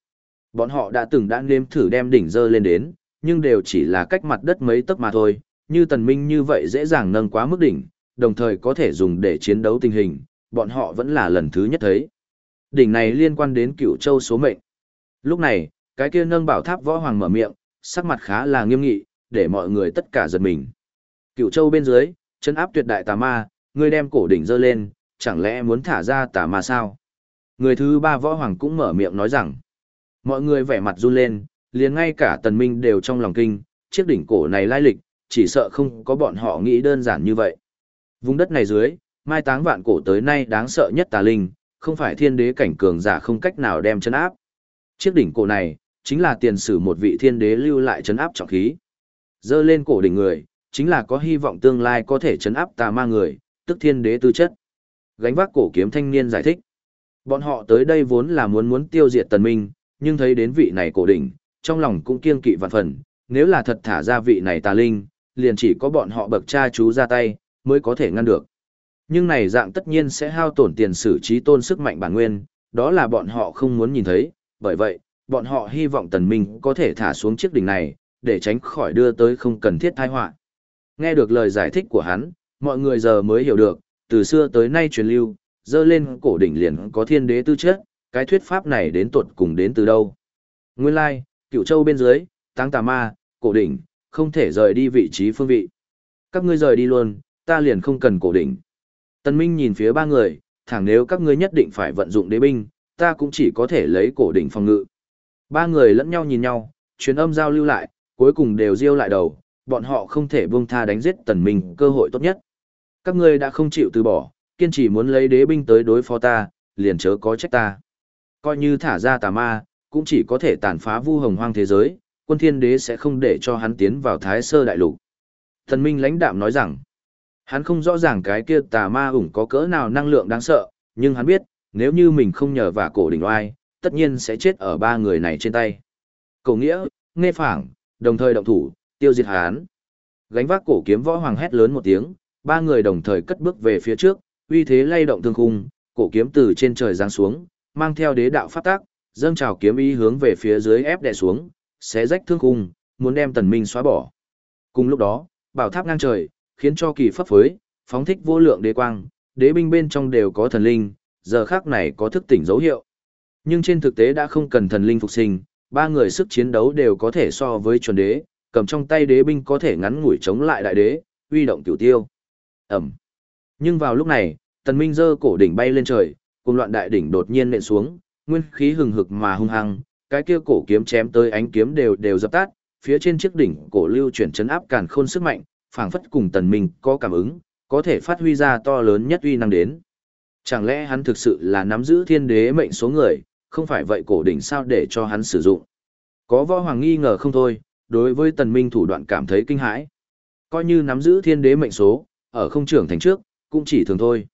Bọn họ đã từng đã nếm thử đem đỉnh dơ lên đến, nhưng đều chỉ là cách mặt đất mấy tấc mà thôi, như tần minh như vậy dễ dàng nâng quá mức đỉnh, đồng thời có thể dùng để chiến đấu tình hình, bọn họ vẫn là lần thứ nhất thấy. Đỉnh này liên quan đến cựu châu số mệnh. Lúc này, cái kia nâng bảo tháp võ hoàng mở miệng, sắc mặt khá là nghiêm nghị, để mọi người tất cả giật mình. Cựu châu bên dưới, chân áp tuyệt đại tà ma, người đem cổ đỉnh dơ lên, chẳng lẽ muốn thả ra tà ma sao? Người thứ ba võ hoàng cũng mở miệng nói rằng, mọi người vẻ mặt run lên, liền ngay cả tần minh đều trong lòng kinh, chiếc đỉnh cổ này lai lịch, chỉ sợ không có bọn họ nghĩ đơn giản như vậy. Vùng đất này dưới, mai táng vạn cổ tới nay đáng sợ nhất tà linh, không phải thiên đế cảnh cường giả không cách nào đem chấn áp. Chiếc đỉnh cổ này, chính là tiền sử một vị thiên đế lưu lại chấn áp trọng khí. Dơ lên cổ đỉnh người, chính là có hy vọng tương lai có thể chấn áp tà ma người, tức thiên đế tư chất. Gánh vác cổ kiếm thanh niên giải thích. Bọn họ tới đây vốn là muốn muốn tiêu diệt tần minh, nhưng thấy đến vị này cổ đỉnh, trong lòng cũng kiên kỵ vạn phần, nếu là thật thả ra vị này tà linh, liền chỉ có bọn họ bậc cha chú ra tay, mới có thể ngăn được. Nhưng này dạng tất nhiên sẽ hao tổn tiền sử trí tôn sức mạnh bản nguyên, đó là bọn họ không muốn nhìn thấy, bởi vậy, bọn họ hy vọng tần minh có thể thả xuống chiếc đỉnh này, để tránh khỏi đưa tới không cần thiết tai họa. Nghe được lời giải thích của hắn, mọi người giờ mới hiểu được, từ xưa tới nay truyền lưu, dơ lên cổ đỉnh liền có thiên đế tư chất, cái thuyết pháp này đến tuột cùng đến từ đâu. Nguyên lai, like, cựu châu bên dưới, tăng tà ma, cổ đỉnh, không thể rời đi vị trí phương vị. Các ngươi rời đi luôn, ta liền không cần cổ đỉnh. Tần Minh nhìn phía ba người, thẳng nếu các ngươi nhất định phải vận dụng đế binh, ta cũng chỉ có thể lấy cổ đỉnh phòng ngự. Ba người lẫn nhau nhìn nhau, truyền âm giao lưu lại, cuối cùng đều riêu lại đầu, bọn họ không thể buông tha đánh giết Tần Minh cơ hội tốt nhất. Các ngươi đã không chịu từ bỏ, kiên trì muốn lấy đế binh tới đối phó ta, liền chớ có trách ta. Coi như thả ra tà ma, cũng chỉ có thể tàn phá vu hồng hoang thế giới, quân thiên đế sẽ không để cho hắn tiến vào thái sơ đại lục. Thần Minh lãnh đạm nói rằng, hắn không rõ ràng cái kia tà ma ủng có cỡ nào năng lượng đáng sợ, nhưng hắn biết, nếu như mình không nhờ vả cổ đỉnh oai, tất nhiên sẽ chết ở ba người này trên tay. Cổ nghĩa, nghe phảng, đồng thời động thủ, tiêu diệt hắn. Gánh vác cổ kiếm võ hoàng hét lớn một tiếng, ba người đồng thời cất bước về phía trước, uy thế lay động thương khung, cổ kiếm từ trên trời giáng xuống, mang theo đế đạo pháp tác, dâng trào kiếm ý hướng về phía dưới ép đè xuống, xé rách thương khung, muốn đem tần minh xóa bỏ. Cùng lúc đó, bảo tháp ngang trời, khiến cho kỳ pháp phối, phóng thích vô lượng đế quang, đế binh bên trong đều có thần linh, giờ khắc này có thức tỉnh dấu hiệu. Nhưng trên thực tế đã không cần thần linh phục sinh, ba người sức chiến đấu đều có thể so với chuẩn đế, cầm trong tay đế binh có thể ngắn ngủi chống lại đại đế, uy động cửu tiêu. Ẩm. Nhưng vào lúc này, tần minh giơ cổ đỉnh bay lên trời, cùng loạn đại đỉnh đột nhiên nện xuống, nguyên khí hừng hực mà hung hăng, cái kia cổ kiếm chém tới ánh kiếm đều đều dập tắt, phía trên chiếc đỉnh cổ lưu chuyển chấn áp càn khôn sức mạnh, phảng phất cùng tần minh có cảm ứng, có thể phát huy ra to lớn nhất uy năng đến. Chẳng lẽ hắn thực sự là nắm giữ thiên đế mệnh số người, không phải vậy cổ đỉnh sao để cho hắn sử dụng. Có võ hoàng nghi ngờ không thôi, đối với tần minh thủ đoạn cảm thấy kinh hãi. Coi như nắm giữ thiên đế mệnh số, ở không trưởng thành trước, cũng chỉ thường thôi.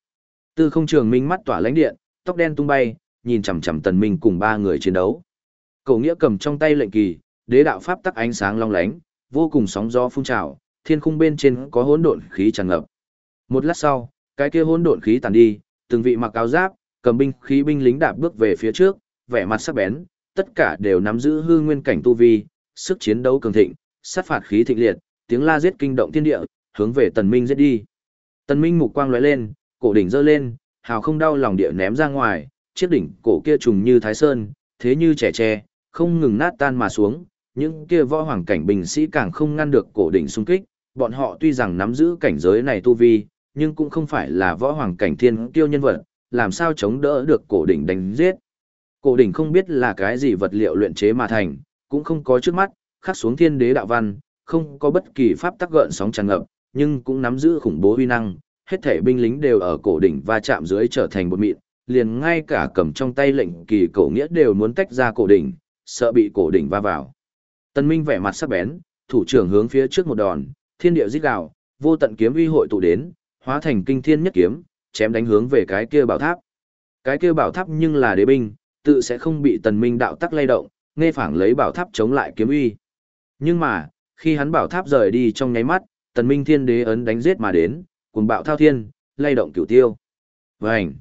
Tư không trường minh mắt tỏa lãnh điện, tóc đen tung bay, nhìn chằm chằm tần minh cùng ba người chiến đấu. Cổ nghĩa cầm trong tay lệnh kỳ, đế đạo pháp tắc ánh sáng long lánh, vô cùng sóng gió phun trào, thiên khung bên trên có hỗn độn khí tràn ngập. Một lát sau, cái kia hỗn độn khí tàn đi, từng vị mặc áo giáp, cầm binh khí binh lính đạp bước về phía trước, vẻ mặt sắc bén, tất cả đều nắm giữ hư nguyên cảnh tu vi, sức chiến đấu cường thịnh, sát phạt khí thịnh liệt, tiếng la giết kinh động thiên địa, hướng về Tần Minh giết đi. Tần Minh mục quang lóe lên, cổ đỉnh giơ lên, hào không đau lòng địa ném ra ngoài, chiếc đỉnh cổ kia trùng như thái sơn, thế như trẻ tre, không ngừng nát tan mà xuống, những kia võ hoàng cảnh binh sĩ càng không ngăn được cổ đỉnh xung kích, bọn họ tuy rằng nắm giữ cảnh giới này tu vi, nhưng cũng không phải là võ hoàng cảnh thiên tiêu nhân vật, làm sao chống đỡ được cổ đỉnh đánh giết. Cổ đỉnh không biết là cái gì vật liệu luyện chế mà thành, cũng không có trước mắt, khắc xuống thiên đế đạo văn, không có bất kỳ pháp tắc gợn sóng tràn ngập, nhưng cũng nắm giữ khủng bố uy năng, hết thể binh lính đều ở cổ đỉnh va chạm dưới trở thành một mịn, liền ngay cả cầm trong tay lệnh kỳ cổ nghĩa đều muốn tách ra cổ đỉnh, sợ bị cổ đỉnh va vào. Tân Minh vẻ mặt sắc bén, thủ trưởng hướng phía trước một đòn, thiên địa rít gào, vô tận kiếm uy hội tụ đến, hóa thành kinh thiên nhất kiếm, chém đánh hướng về cái kia bảo tháp. Cái kia bảo tháp nhưng là đế binh, tự sẽ không bị Tần Minh đạo tắc lay động, nghe phảng lấy bảo tháp chống lại kiếm uy. Nhưng mà, khi hắn bảo tháp rời đi trong nháy mắt, Tần Minh Thiên Đế ấn đánh giết mà đến, cuồng bạo thao thiên, lay động cửu tiêu. Vành.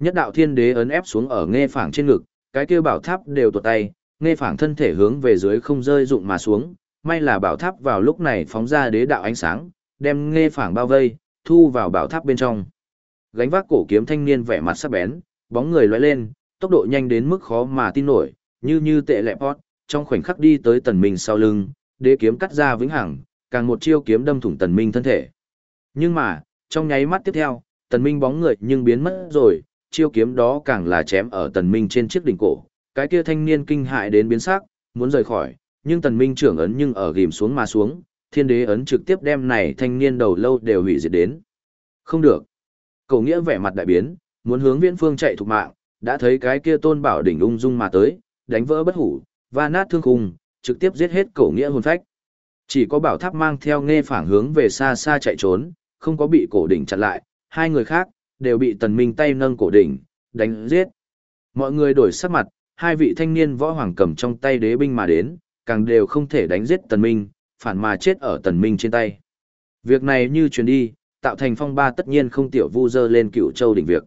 Nhất đạo Thiên Đế ấn ép xuống ở nghe phảng trên ngực, cái kia bảo tháp đều tuột tay, nghe phảng thân thể hướng về dưới không rơi rụng mà xuống, may là bảo tháp vào lúc này phóng ra đế đạo ánh sáng, đem nghe phảng bao vây, thu vào bảo tháp bên trong. Gánh vác cổ kiếm thanh niên vẻ mặt sắc bén, bóng người lóe lên, tốc độ nhanh đến mức khó mà tin nổi, như như tệ lẹ pot, trong khoảnh khắc đi tới tần minh sau lưng, đế kiếm cắt ra vĩnh hằng, càng một chiêu kiếm đâm thủng tần minh thân thể. Nhưng mà, trong nháy mắt tiếp theo, tần minh bóng người nhưng biến mất rồi, chiêu kiếm đó càng là chém ở tần minh trên chiếc đỉnh cổ, cái kia thanh niên kinh hại đến biến sắc, muốn rời khỏi, nhưng tần minh trưởng ấn nhưng ở ghim xuống mà xuống, thiên đế ấn trực tiếp đem này thanh niên đầu lâu đều hủy diệt đến. Không được. Cậu nghĩa vẻ mặt đại biến, muốn hướng viễn phương chạy thục mạng, đã thấy cái kia tôn bảo đỉnh ung dung mà tới, đánh vỡ bất hủ, và nát thương khung, trực tiếp giết hết cổ nghĩa hồn phách. Chỉ có bảo tháp mang theo nghe phảng hướng về xa xa chạy trốn, không có bị cổ đỉnh chặn lại, hai người khác, đều bị tần minh tay nâng cổ đỉnh, đánh giết. Mọi người đổi sắc mặt, hai vị thanh niên võ hoàng cầm trong tay đế binh mà đến, càng đều không thể đánh giết tần minh, phản mà chết ở tần minh trên tay. Việc này như truyền đi, tạo thành phong ba tất nhiên không tiểu vu dơ lên cựu châu đỉnh việc.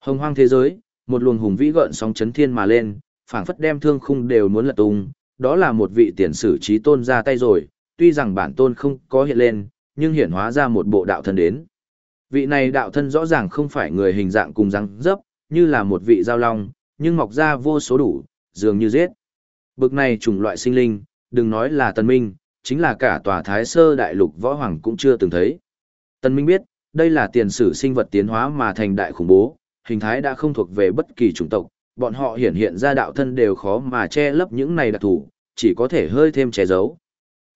Hồng hoang thế giới, một luồng hùng vĩ gợn sóng chấn thiên mà lên, phảng phất đem thương khung đều muốn lật tung, đó là một vị tiền sử trí tôn ra tay rồi, tuy rằng bản tôn không có hiện lên, nhưng hiển hóa ra một bộ đạo thân đến. Vị này đạo thân rõ ràng không phải người hình dạng cùng răng dấp, như là một vị giao long, nhưng mọc ra vô số đủ, dường như giết. Bực này chủng loại sinh linh, đừng nói là tần minh, chính là cả tòa thái sơ đại lục võ hoàng cũng chưa từng thấy. Tần Minh biết, đây là tiền sử sinh vật tiến hóa mà thành đại khủng bố, hình thái đã không thuộc về bất kỳ chủng tộc, bọn họ hiển hiện ra đạo thân đều khó mà che lấp những này đặc thủ, chỉ có thể hơi thêm che giấu.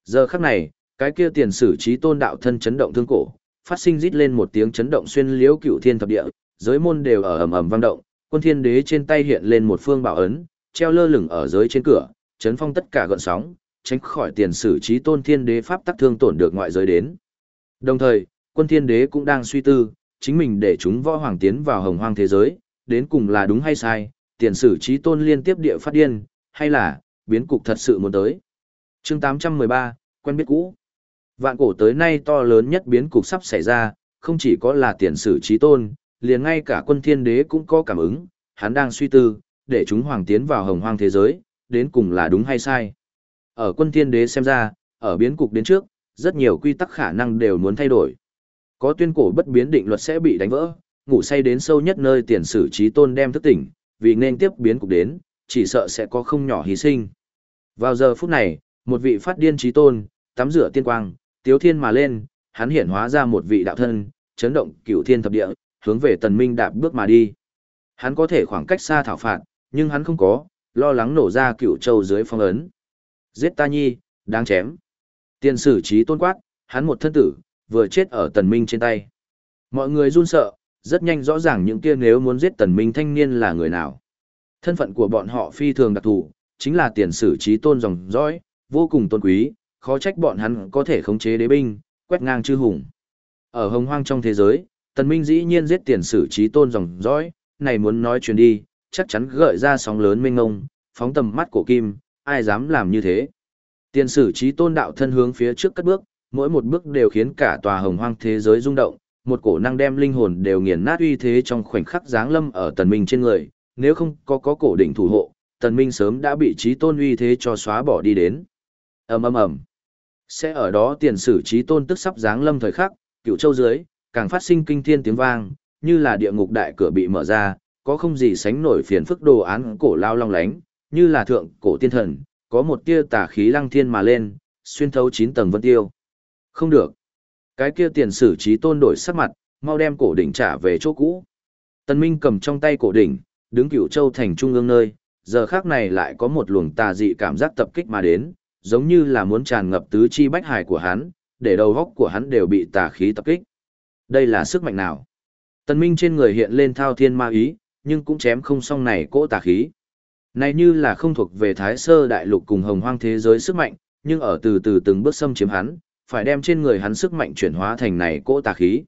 Giờ khắc này, cái kia tiền sử trí tôn đạo thân chấn động thương cổ, phát sinh rít lên một tiếng chấn động xuyên liễu cựu thiên thập địa, giới môn đều ở ầm ầm vang động, quân thiên đế trên tay hiện lên một phương bảo ấn, treo lơ lửng ở dưới trên cửa, chấn phong tất cả gợn sóng, tránh khỏi tiền sử trí tôn thiên đế pháp tắc thương tổn được ngoại giới đến. Đồng thời, quân thiên đế cũng đang suy tư, chính mình để chúng võ hoàng tiến vào hồng hoang thế giới, đến cùng là đúng hay sai, tiền sử trí tôn liên tiếp địa phát điên, hay là, biến cục thật sự muốn tới. Chương 813, quen biết cũ. Vạn cổ tới nay to lớn nhất biến cục sắp xảy ra, không chỉ có là tiền sử trí tôn, liền ngay cả quân thiên đế cũng có cảm ứng, hắn đang suy tư, để chúng hoàng tiến vào hồng hoang thế giới, đến cùng là đúng hay sai. Ở quân thiên đế xem ra, ở biến cục đến trước, rất nhiều quy tắc khả năng đều muốn thay đổi. Có tuyên cổ bất biến định luật sẽ bị đánh vỡ, ngủ say đến sâu nhất nơi tiền sử trí tôn đem thức tỉnh, vì nên tiếp biến cục đến, chỉ sợ sẽ có không nhỏ hy sinh. Vào giờ phút này, một vị phát điên trí tôn, tắm rửa tiên quang, tiếu thiên mà lên, hắn hiện hóa ra một vị đạo thân, chấn động cửu thiên thập địa, hướng về tần minh đạp bước mà đi. Hắn có thể khoảng cách xa thảo phạt, nhưng hắn không có, lo lắng nổ ra cựu châu dưới phong ấn. Giết ta nhi, đáng chém. Tiên sử trí tôn quát, hắn một thân tử, vừa chết ở tần minh trên tay. Mọi người run sợ, rất nhanh rõ ràng những kia nếu muốn giết tần minh thanh niên là người nào. Thân phận của bọn họ phi thường đặc thù, chính là tiền sử trí tôn dòng dõi, vô cùng tôn quý, khó trách bọn hắn có thể khống chế đế binh, quét ngang chư hùng. Ở hồng hoang trong thế giới, tần minh dĩ nhiên giết tiền sử trí tôn dòng dõi, này muốn nói chuyện đi, chắc chắn gợi ra sóng lớn mênh ngông, phóng tầm mắt của kim, ai dám làm như thế. Tiền sử trí tôn đạo thân hướng phía trước cất bước, mỗi một bước đều khiến cả tòa hồng hoang thế giới rung động, một cổ năng đem linh hồn đều nghiền nát uy thế trong khoảnh khắc giáng lâm ở tần minh trên người, nếu không có có cổ đỉnh thủ hộ, tần minh sớm đã bị trí tôn uy thế cho xóa bỏ đi đến. ầm ầm ầm, sẽ ở đó tiền sử trí tôn tức sắp giáng lâm thời khắc, cựu châu dưới càng phát sinh kinh thiên tiếng vang, như là địa ngục đại cửa bị mở ra, có không gì sánh nổi phiền phức đồ án cổ lao long lánh, như là thượng cổ tiên thần, có một tia tà khí lăng thiên mà lên, xuyên thấu chín tầng vân tiêu. Không được. Cái kia tiền sử trí tôn đổi sắc mặt, mau đem cổ đỉnh trả về chỗ cũ. Tân Minh cầm trong tay cổ đỉnh, đứng cửu châu thành trung ương nơi, giờ khác này lại có một luồng tà dị cảm giác tập kích mà đến, giống như là muốn tràn ngập tứ chi bách hải của hắn, để đầu góc của hắn đều bị tà khí tập kích. Đây là sức mạnh nào? Tần Minh trên người hiện lên thao thiên ma ý, nhưng cũng chém không xong này cỗ tà khí. Này như là không thuộc về thái sơ đại lục cùng hồng hoang thế giới sức mạnh, nhưng ở từ từ từng bước xâm chiếm hắn, phải đem trên người hắn sức mạnh chuyển hóa thành này cỗ tà khí.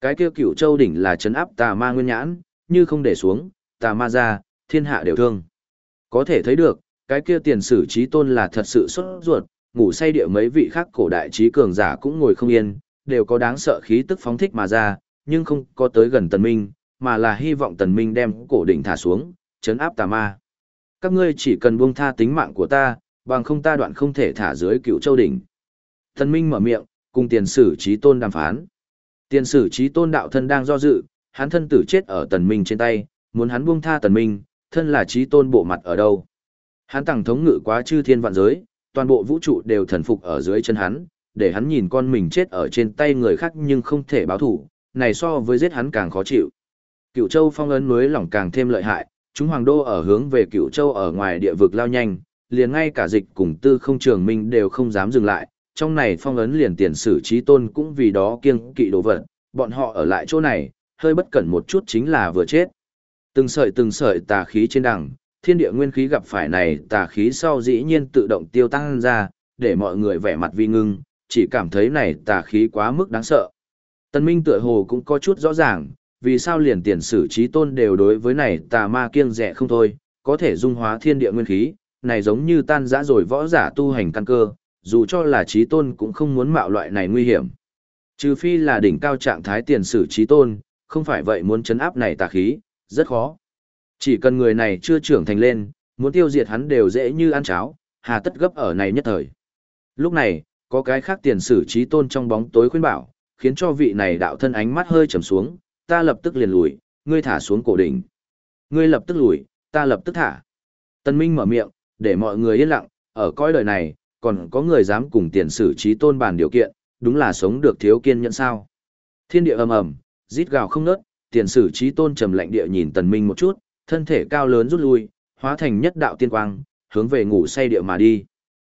Cái kia cửu châu đỉnh là chấn áp tà ma nguyên nhãn, như không để xuống, tà ma ra, thiên hạ đều thương. Có thể thấy được, cái kia tiền sử trí tôn là thật sự xuất ruột, ngủ say địa mấy vị khác cổ đại trí cường giả cũng ngồi không yên, đều có đáng sợ khí tức phóng thích mà ra, nhưng không có tới gần tần minh, mà là hy vọng tần minh đem cổ đỉnh thả xuống, chấn áp tà ma. Các ngươi chỉ cần buông tha tính mạng của ta, bằng không ta đoạn không thể thả dưới cựu châu đỉnh. Tần minh mở miệng, cùng tiền sử trí tôn đàm phán. Tiền sử trí tôn đạo thân đang do dự, hắn thân tử chết ở tần minh trên tay, muốn hắn buông tha tần minh, thân là trí tôn bộ mặt ở đâu. Hắn tẳng thống ngự quá chư thiên vạn giới, toàn bộ vũ trụ đều thần phục ở dưới chân hắn, để hắn nhìn con mình chết ở trên tay người khác nhưng không thể báo thủ, này so với giết hắn càng khó chịu. Cựu châu phong ấn núi lỏng càng thêm lợi hại, chúng hoàng đô ở hướng về cựu châu ở ngoài địa vực lao nhanh, liền ngay cả dịch cùng tư không trường minh đều không dám dừng lại, trong này phong ấn liền tiền sử trí tôn cũng vì đó kiêng kỵ đồ vật, bọn họ ở lại chỗ này, hơi bất cẩn một chút chính là vừa chết. Từng sợi từng sợi tà khí trên đằng, thiên địa nguyên khí gặp phải này tà khí sau dĩ nhiên tự động tiêu tăng ra, để mọi người vẻ mặt vi ngưng, chỉ cảm thấy này tà khí quá mức đáng sợ. Tân Minh tựa hồ cũng có chút rõ ràng, vì sao liền tiền sử trí tôn đều đối với này tà ma kiêng rẻ không thôi, có thể dung hóa thiên địa nguyên khí, này giống như tan rã rồi võ giả tu hành căn cơ, dù cho là trí tôn cũng không muốn mạo loại này nguy hiểm. Trừ phi là đỉnh cao trạng thái tiền sử trí tôn, không phải vậy muốn chấn áp này tà khí, rất khó. Chỉ cần người này chưa trưởng thành lên, muốn tiêu diệt hắn đều dễ như ăn cháo, hà tất gấp ở này nhất thời. Lúc này, có cái khác tiền sử trí tôn trong bóng tối khuyên bảo, khiến cho vị này đạo thân ánh mắt hơi trầm xuống, ta lập tức liền lùi, ngươi thả xuống cổ đỉnh. Ngươi lập tức lùi, ta lập tức thả. Tân Minh mở miệng, để mọi người yên lặng, ở cõi đời này, còn có người dám cùng tiền sử trí tôn bàn điều kiện, đúng là sống được thiếu kiên nhẫn sao. Thiên địa ầm ầm, rít gào không ngớt, tiền sử trí tôn trầm lạnh địa nhìn tần minh một chút, thân thể cao lớn rút lui, hóa thành nhất đạo tiên quang, hướng về ngủ say địa mà đi.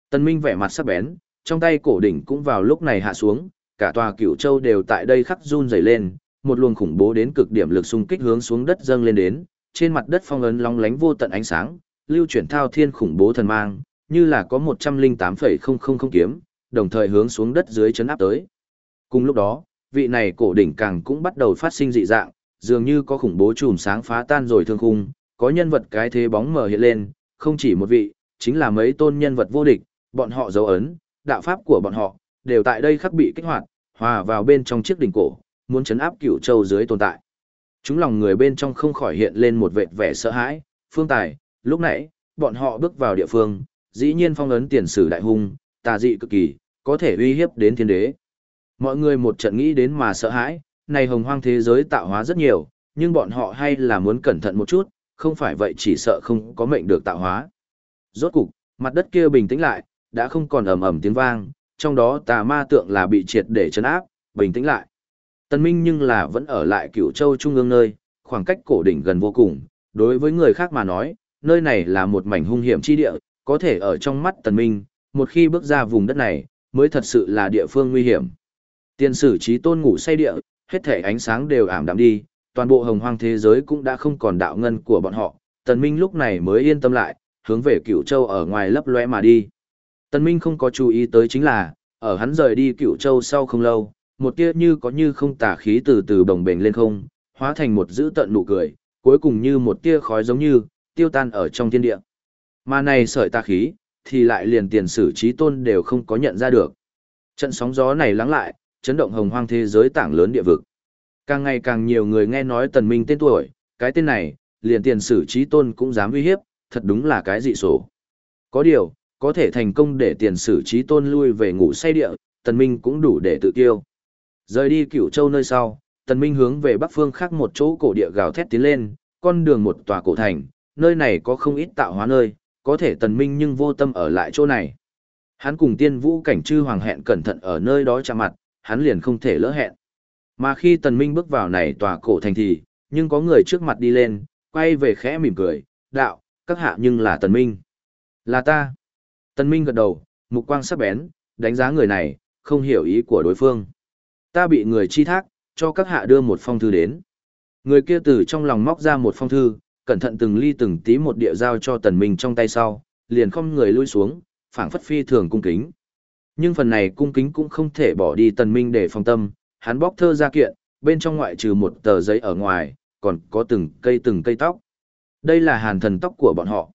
Tần minh vẻ mặt sắc bén, trong tay cổ đỉnh cũng vào lúc này hạ xuống, cả tòa cửu châu đều tại đây khắc run rẩy lên, một luồng khủng bố đến cực điểm lực xung kích hướng xuống đất dâng lên đến, trên mặt đất phong ấn long lánh vô tận ánh sáng, lưu chuyển thao thiên khủng bố thần mang, như là có 108,000 kiếm, đồng thời hướng xuống đất dưới chấn áp tới. Cùng lúc đó, vị này cổ đỉnh càng cũng bắt đầu phát sinh dị dạng, dường như có khủng bố chùm sáng phá tan rồi thương khung, có nhân vật cái thế bóng mờ hiện lên, không chỉ một vị, chính là mấy tôn nhân vật vô địch, bọn họ dấu ấn, đạo pháp của bọn họ, đều tại đây khắc bị kích hoạt, hòa vào bên trong chiếc đỉnh cổ, muốn chấn áp cửu châu dưới tồn tại. Chúng lòng người bên trong không khỏi hiện lên một vệt vẻ sợ hãi, phương tài, lúc nãy, bọn họ bước vào địa phương, dĩ nhiên phong ấn tiền sử đại hung, tà dị cực kỳ, có thể uy hiếp đến thiên đế. Mọi người một trận nghĩ đến mà sợ hãi, này hồng hoang thế giới tạo hóa rất nhiều, nhưng bọn họ hay là muốn cẩn thận một chút, không phải vậy chỉ sợ không có mệnh được tạo hóa. Rốt cục, mặt đất kia bình tĩnh lại, đã không còn ầm ầm tiếng vang, trong đó tà ma tượng là bị triệt để chấn áp, bình tĩnh lại. Tân Minh nhưng là vẫn ở lại cửu châu trung ương nơi, khoảng cách cổ đỉnh gần vô cùng, đối với người khác mà nói, nơi này là một mảnh hung hiểm chi địa, có thể ở trong mắt Tần Minh, một khi bước ra vùng đất này, mới thật sự là địa phương nguy hiểm. Tiên sử trí tôn ngủ say địa, hết thể ánh sáng đều ảm đạm đi, toàn bộ hồng hoang thế giới cũng đã không còn đạo ngân của bọn họ, Tần Minh lúc này mới yên tâm lại, hướng về cửu châu ở ngoài lấp lóe mà đi. Tần Minh không có chú ý tới chính là, ở hắn rời đi cửu châu sau không lâu, một tia như có như không tà khí từ từ bồng bềnh lên không, hóa thành một dữ tận nụ cười, cuối cùng như một tia khói giống như, tiêu tan ở trong thiên địa. Mà này sợi tà khí, thì lại liền tiền sử trí tôn đều không có nhận ra được. Trận sóng gió này lắng lại, chấn động hồng hoang thế giới tảng lớn địa vực. Càng ngày càng nhiều người nghe nói tần minh tên tuổi, cái tên này, liền tiền sử trí tôn cũng dám uy hiếp, thật đúng là cái dị sổ. Có điều, có thể thành công để tiền sử trí tôn lui về ngủ say địa, tần minh cũng đủ để tự tiêu. Rời đi cửu châu nơi sau, tần minh hướng về bắc phương khác một chỗ cổ địa gào thét tiến lên, con đường một tòa cổ thành, nơi này có không ít tạo hóa nơi, có thể tần minh nhưng vô tâm ở lại chỗ này. Hắn cùng tiên vũ cảnh chư hoàng hẹn cẩn thận ở nơi đó chạm mặt, hắn liền không thể lỡ hẹn. Mà khi tần minh bước vào này tòa cổ thành thì, nhưng có người trước mặt đi lên, quay về khẽ mỉm cười, đạo, các hạ nhưng là tần minh. Là ta. Tần minh gật đầu, mục quang sắc bén, đánh giá người này, không hiểu ý của đối phương. Ta bị người chi thác, cho các hạ đưa một phong thư đến. Người kia từ trong lòng móc ra một phong thư, cẩn thận từng ly từng tí một địa giao cho tần minh trong tay sau, liền không người lui xuống, phảng phất phi thường cung kính. Nhưng phần này cung kính cũng không thể bỏ đi tần minh để phong tâm, hắn bóc thơ ra kiện, bên trong ngoại trừ một tờ giấy ở ngoài, còn có từng cây từng cây tóc. Đây là hàn thần tóc của bọn họ.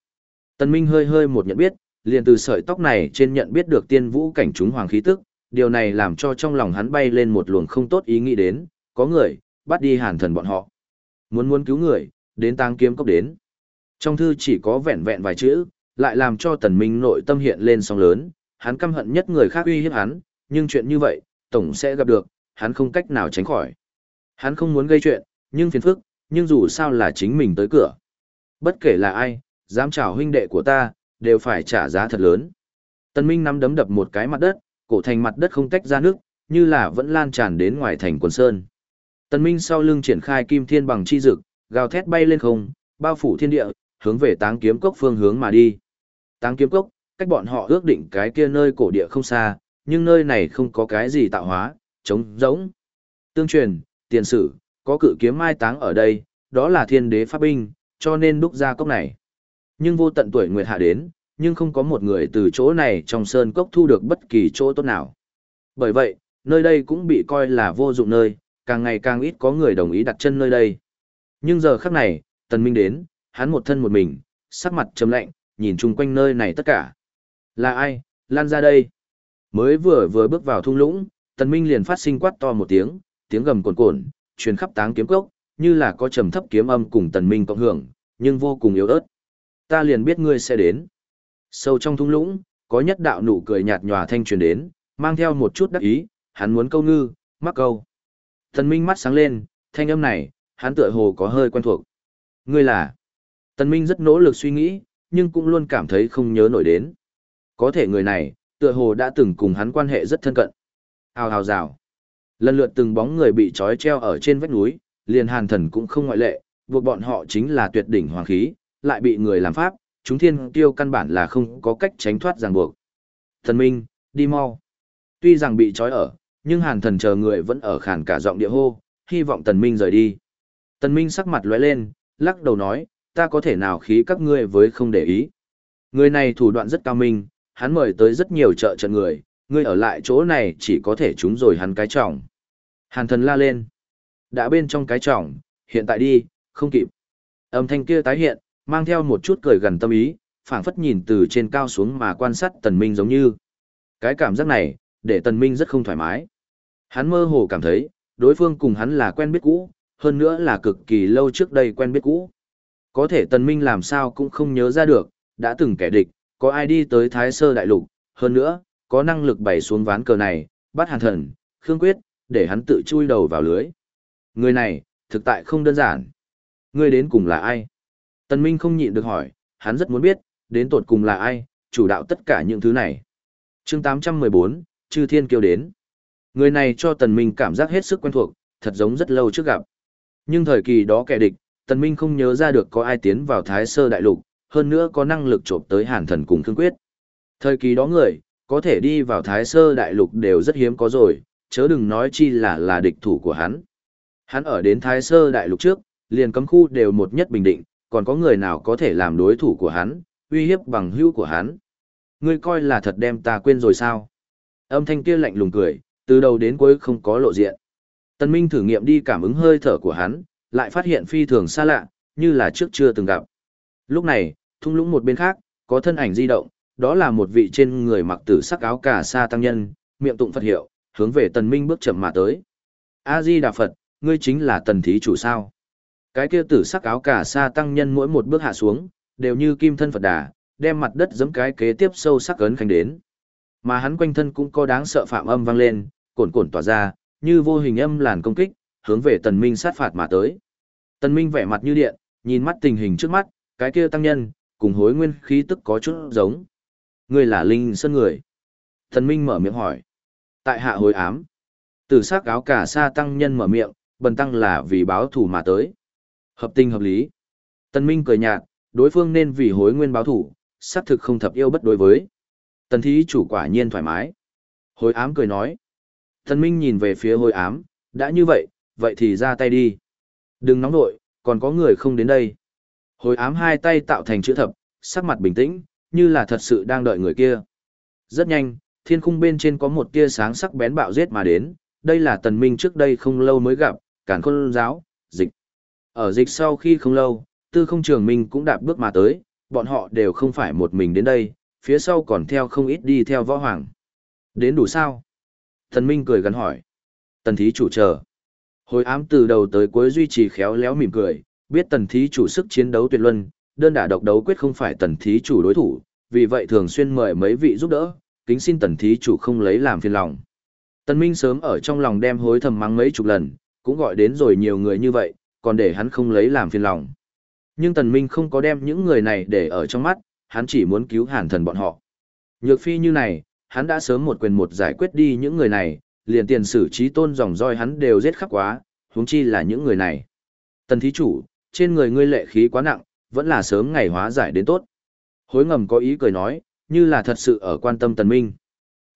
Tần minh hơi hơi một nhận biết, liền từ sợi tóc này trên nhận biết được tiên vũ cảnh chúng hoàng khí tức, điều này làm cho trong lòng hắn bay lên một luồng không tốt ý nghĩ đến, có người, bắt đi hàn thần bọn họ. Muốn muốn cứu người, đến tang kiếm cốc đến. Trong thư chỉ có vẹn vẹn vài chữ, lại làm cho tần minh nội tâm hiện lên sóng lớn, hắn căm hận nhất người khác uy hiếp hắn, nhưng chuyện như vậy, tổng sẽ gặp được, hắn không cách nào tránh khỏi. Hắn không muốn gây chuyện, nhưng phiền phức, nhưng dù sao là chính mình tới cửa. Bất kể là ai, dám chào huynh đệ của ta, đều phải trả giá thật lớn. Tân Minh nắm đấm đập một cái mặt đất, cổ thành mặt đất không tách ra nước, như là vẫn lan tràn đến ngoài thành quần sơn. Tân Minh sau lưng triển khai kim thiên bằng chi dực, gào thét bay lên không, bao phủ thiên địa, hướng về táng kiếm cốc phương hướng mà đi. Táng kiếm cốc, cách bọn họ ước định cái kia nơi cổ địa không xa, nhưng nơi này không có cái gì tạo hóa, trống rỗng. Tương truyền, tiền sử, có cự kiếm mai táng ở đây, đó là thiên đế pháp binh, cho nên đúc ra cốc này. Nhưng vô tận tuổi nguyệt hạ đến, nhưng không có một người từ chỗ này trong sơn cốc thu được bất kỳ chỗ tốt nào. Bởi vậy, nơi đây cũng bị coi là vô dụng nơi, càng ngày càng ít có người đồng ý đặt chân nơi đây. Nhưng giờ khắc này, Tần Minh đến, hắn một thân một mình, sắc mặt trầm lạnh, nhìn chung quanh nơi này tất cả. Là ai, lan ra đây. Mới vừa vừa bước vào thung lũng, Tần Minh liền phát sinh quát to một tiếng, tiếng gầm cồn cồn, truyền khắp táng kiếm cốc, như là có trầm thấp kiếm âm cùng Tần Minh cộng hưởng, nhưng vô cùng yếu ớt. Ta liền biết ngươi sẽ đến. Sâu trong thung lũng, có nhất đạo nụ cười nhạt nhòa thanh truyền đến, mang theo một chút đắc ý, hắn muốn câu ngư, mắc câu. Tần Minh mắt sáng lên, thanh âm này, hắn tựa hồ có hơi quen thuộc. Ngươi là? Tần Minh rất nỗ lực suy nghĩ, nhưng cũng luôn cảm thấy không nhớ nổi đến. Có thể người này, tựa hồ đã từng cùng hắn quan hệ rất thân cận. Hào hào rào. Lần lượt từng bóng người bị trói treo ở trên vách núi, liền hàn thần cũng không ngoại lệ, buộc bọn họ chính là tuyệt đỉnh hoàng khí, lại bị người làm pháp, chúng thiên tiêu căn bản là không có cách tránh thoát ràng buộc. Thần Minh, đi mau. Tuy rằng bị trói ở, nhưng hàn thần chờ người vẫn ở khàn cả giọng địa hô, hy vọng tần minh rời đi. Tần minh sắc mặt lóe lên, lắc đầu nói, ta có thể nào khí các ngươi với không để ý. Người này thủ đoạn rất cao minh, hắn mời tới rất nhiều trợ trận người, ngươi ở lại chỗ này chỉ có thể trúng rồi hắn cái trọng. Hàn thần la lên. Đã bên trong cái trọng, hiện tại đi, không kịp. Âm thanh kia tái hiện, mang theo một chút cười gần tâm ý, phảng phất nhìn từ trên cao xuống mà quan sát tần minh giống như. Cái cảm giác này, để tần minh rất không thoải mái. Hắn mơ hồ cảm thấy, đối phương cùng hắn là quen biết cũ, hơn nữa là cực kỳ lâu trước đây quen biết cũ. Có thể tần minh làm sao cũng không nhớ ra được, đã từng kẻ địch, có ai đi tới Thái Sơ Đại Lục, hơn nữa, có năng lực bày xuống ván cờ này, bắt hàn thần, khương quyết, để hắn tự chui đầu vào lưới. Người này, thực tại không đơn giản. Người đến cùng là ai? Tần Minh không nhịn được hỏi, hắn rất muốn biết, đến tột cùng là ai, chủ đạo tất cả những thứ này. Chương 814, Chư Thiên kêu đến. Người này cho Tần Minh cảm giác hết sức quen thuộc, thật giống rất lâu trước gặp. Nhưng thời kỳ đó kẻ địch, Tần Minh không nhớ ra được có ai tiến vào Thái Sơ Đại Lục, hơn nữa có năng lực trộm tới Hàn Thần cùng Thương Quyết. Thời kỳ đó người, có thể đi vào Thái Sơ Đại Lục đều rất hiếm có rồi, chớ đừng nói chi là là địch thủ của hắn. Hắn ở đến Thái Sơ Đại Lục trước, liền cấm khu đều một nhất bình định, còn có người nào có thể làm đối thủ của hắn, uy hiếp bằng hữu của hắn. Ngươi coi là thật đem ta quên rồi sao? Âm thanh kia lạnh lùng cười, từ đầu đến cuối không có lộ diện. Tân Minh thử nghiệm đi cảm ứng hơi thở của hắn, lại phát hiện phi thường xa lạ, như là trước chưa từng gặp. Lúc này, thung lũng một bên khác, có thân ảnh di động, đó là một vị trên người mặc tử sắc áo cà sa tăng nhân, miệng tụng Phật hiệu, hướng về Tần Minh bước chậm mà tới. A Di Đà Phật, ngươi chính là Tần thí chủ sao? Cái kia tử sắc áo cà sa tăng nhân mỗi một bước hạ xuống, đều như kim thân Phật đà, đem mặt đất giẫm cái kế tiếp sâu sắc ấn khánh đến. Mà hắn quanh thân cũng có đáng sợ phạm âm vang lên, cồn cồn tỏa ra, như vô hình âm làn công kích, hướng về Tần Minh sát phạt mà tới. Tần Minh vẻ mặt như điện, nhìn mắt tình hình trước mắt, cái kia tăng nhân, cùng hối nguyên khí tức có chút giống. Ngươi là Linh Sơn người. Tần Minh mở miệng hỏi. Tại hạ hối ám. Tử sắc áo cả sa tăng nhân mở miệng, bần tăng là vì báo thù mà tới. Hợp tình hợp lý. Tần Minh cười nhạt, đối phương nên vì hối nguyên báo thù, xác thực không thập yêu bất đối với. Tần thí chủ quả nhiên thoải mái. Hối ám cười nói. Tần Minh nhìn về phía hối ám, đã như vậy, vậy thì ra tay đi. Đừng nóng nội, còn có người không đến đây. Hối ám hai tay tạo thành chữ thập, sắc mặt bình tĩnh, như là thật sự đang đợi người kia. Rất nhanh, thiên khung bên trên có một tia sáng sắc bén bạo giết mà đến, đây là tần minh trước đây không lâu mới gặp, cản khôn giáo, dịch. Ở dịch sau khi không lâu, tư không trường minh cũng đạp bước mà tới, bọn họ đều không phải một mình đến đây, phía sau còn theo không ít đi theo võ hoàng. Đến đủ sao? thần minh cười gắn hỏi. Tần thí chủ chờ. Hồi ám từ đầu tới cuối duy trì khéo léo mỉm cười, biết tần thí chủ sức chiến đấu tuyệt luân, đơn đả độc đấu quyết không phải tần thí chủ đối thủ, vì vậy thường xuyên mời mấy vị giúp đỡ, kính xin tần thí chủ không lấy làm phiền lòng. Tần Minh sớm ở trong lòng đem hối thầm mắng mấy chục lần, cũng gọi đến rồi nhiều người như vậy, còn để hắn không lấy làm phiền lòng. Nhưng Tần Minh không có đem những người này để ở trong mắt, hắn chỉ muốn cứu hàn thần bọn họ. Nhược phi như này, hắn đã sớm một quyền một giải quyết đi những người này, liền tiền sử trí tôn dòng roi hắn đều giết khắc quá, huống chi là những người này. Tần thí chủ, trên người ngươi lệ khí quá nặng, vẫn là sớm ngày hóa giải đến tốt. Hối ngầm có ý cười nói, như là thật sự ở quan tâm tần minh.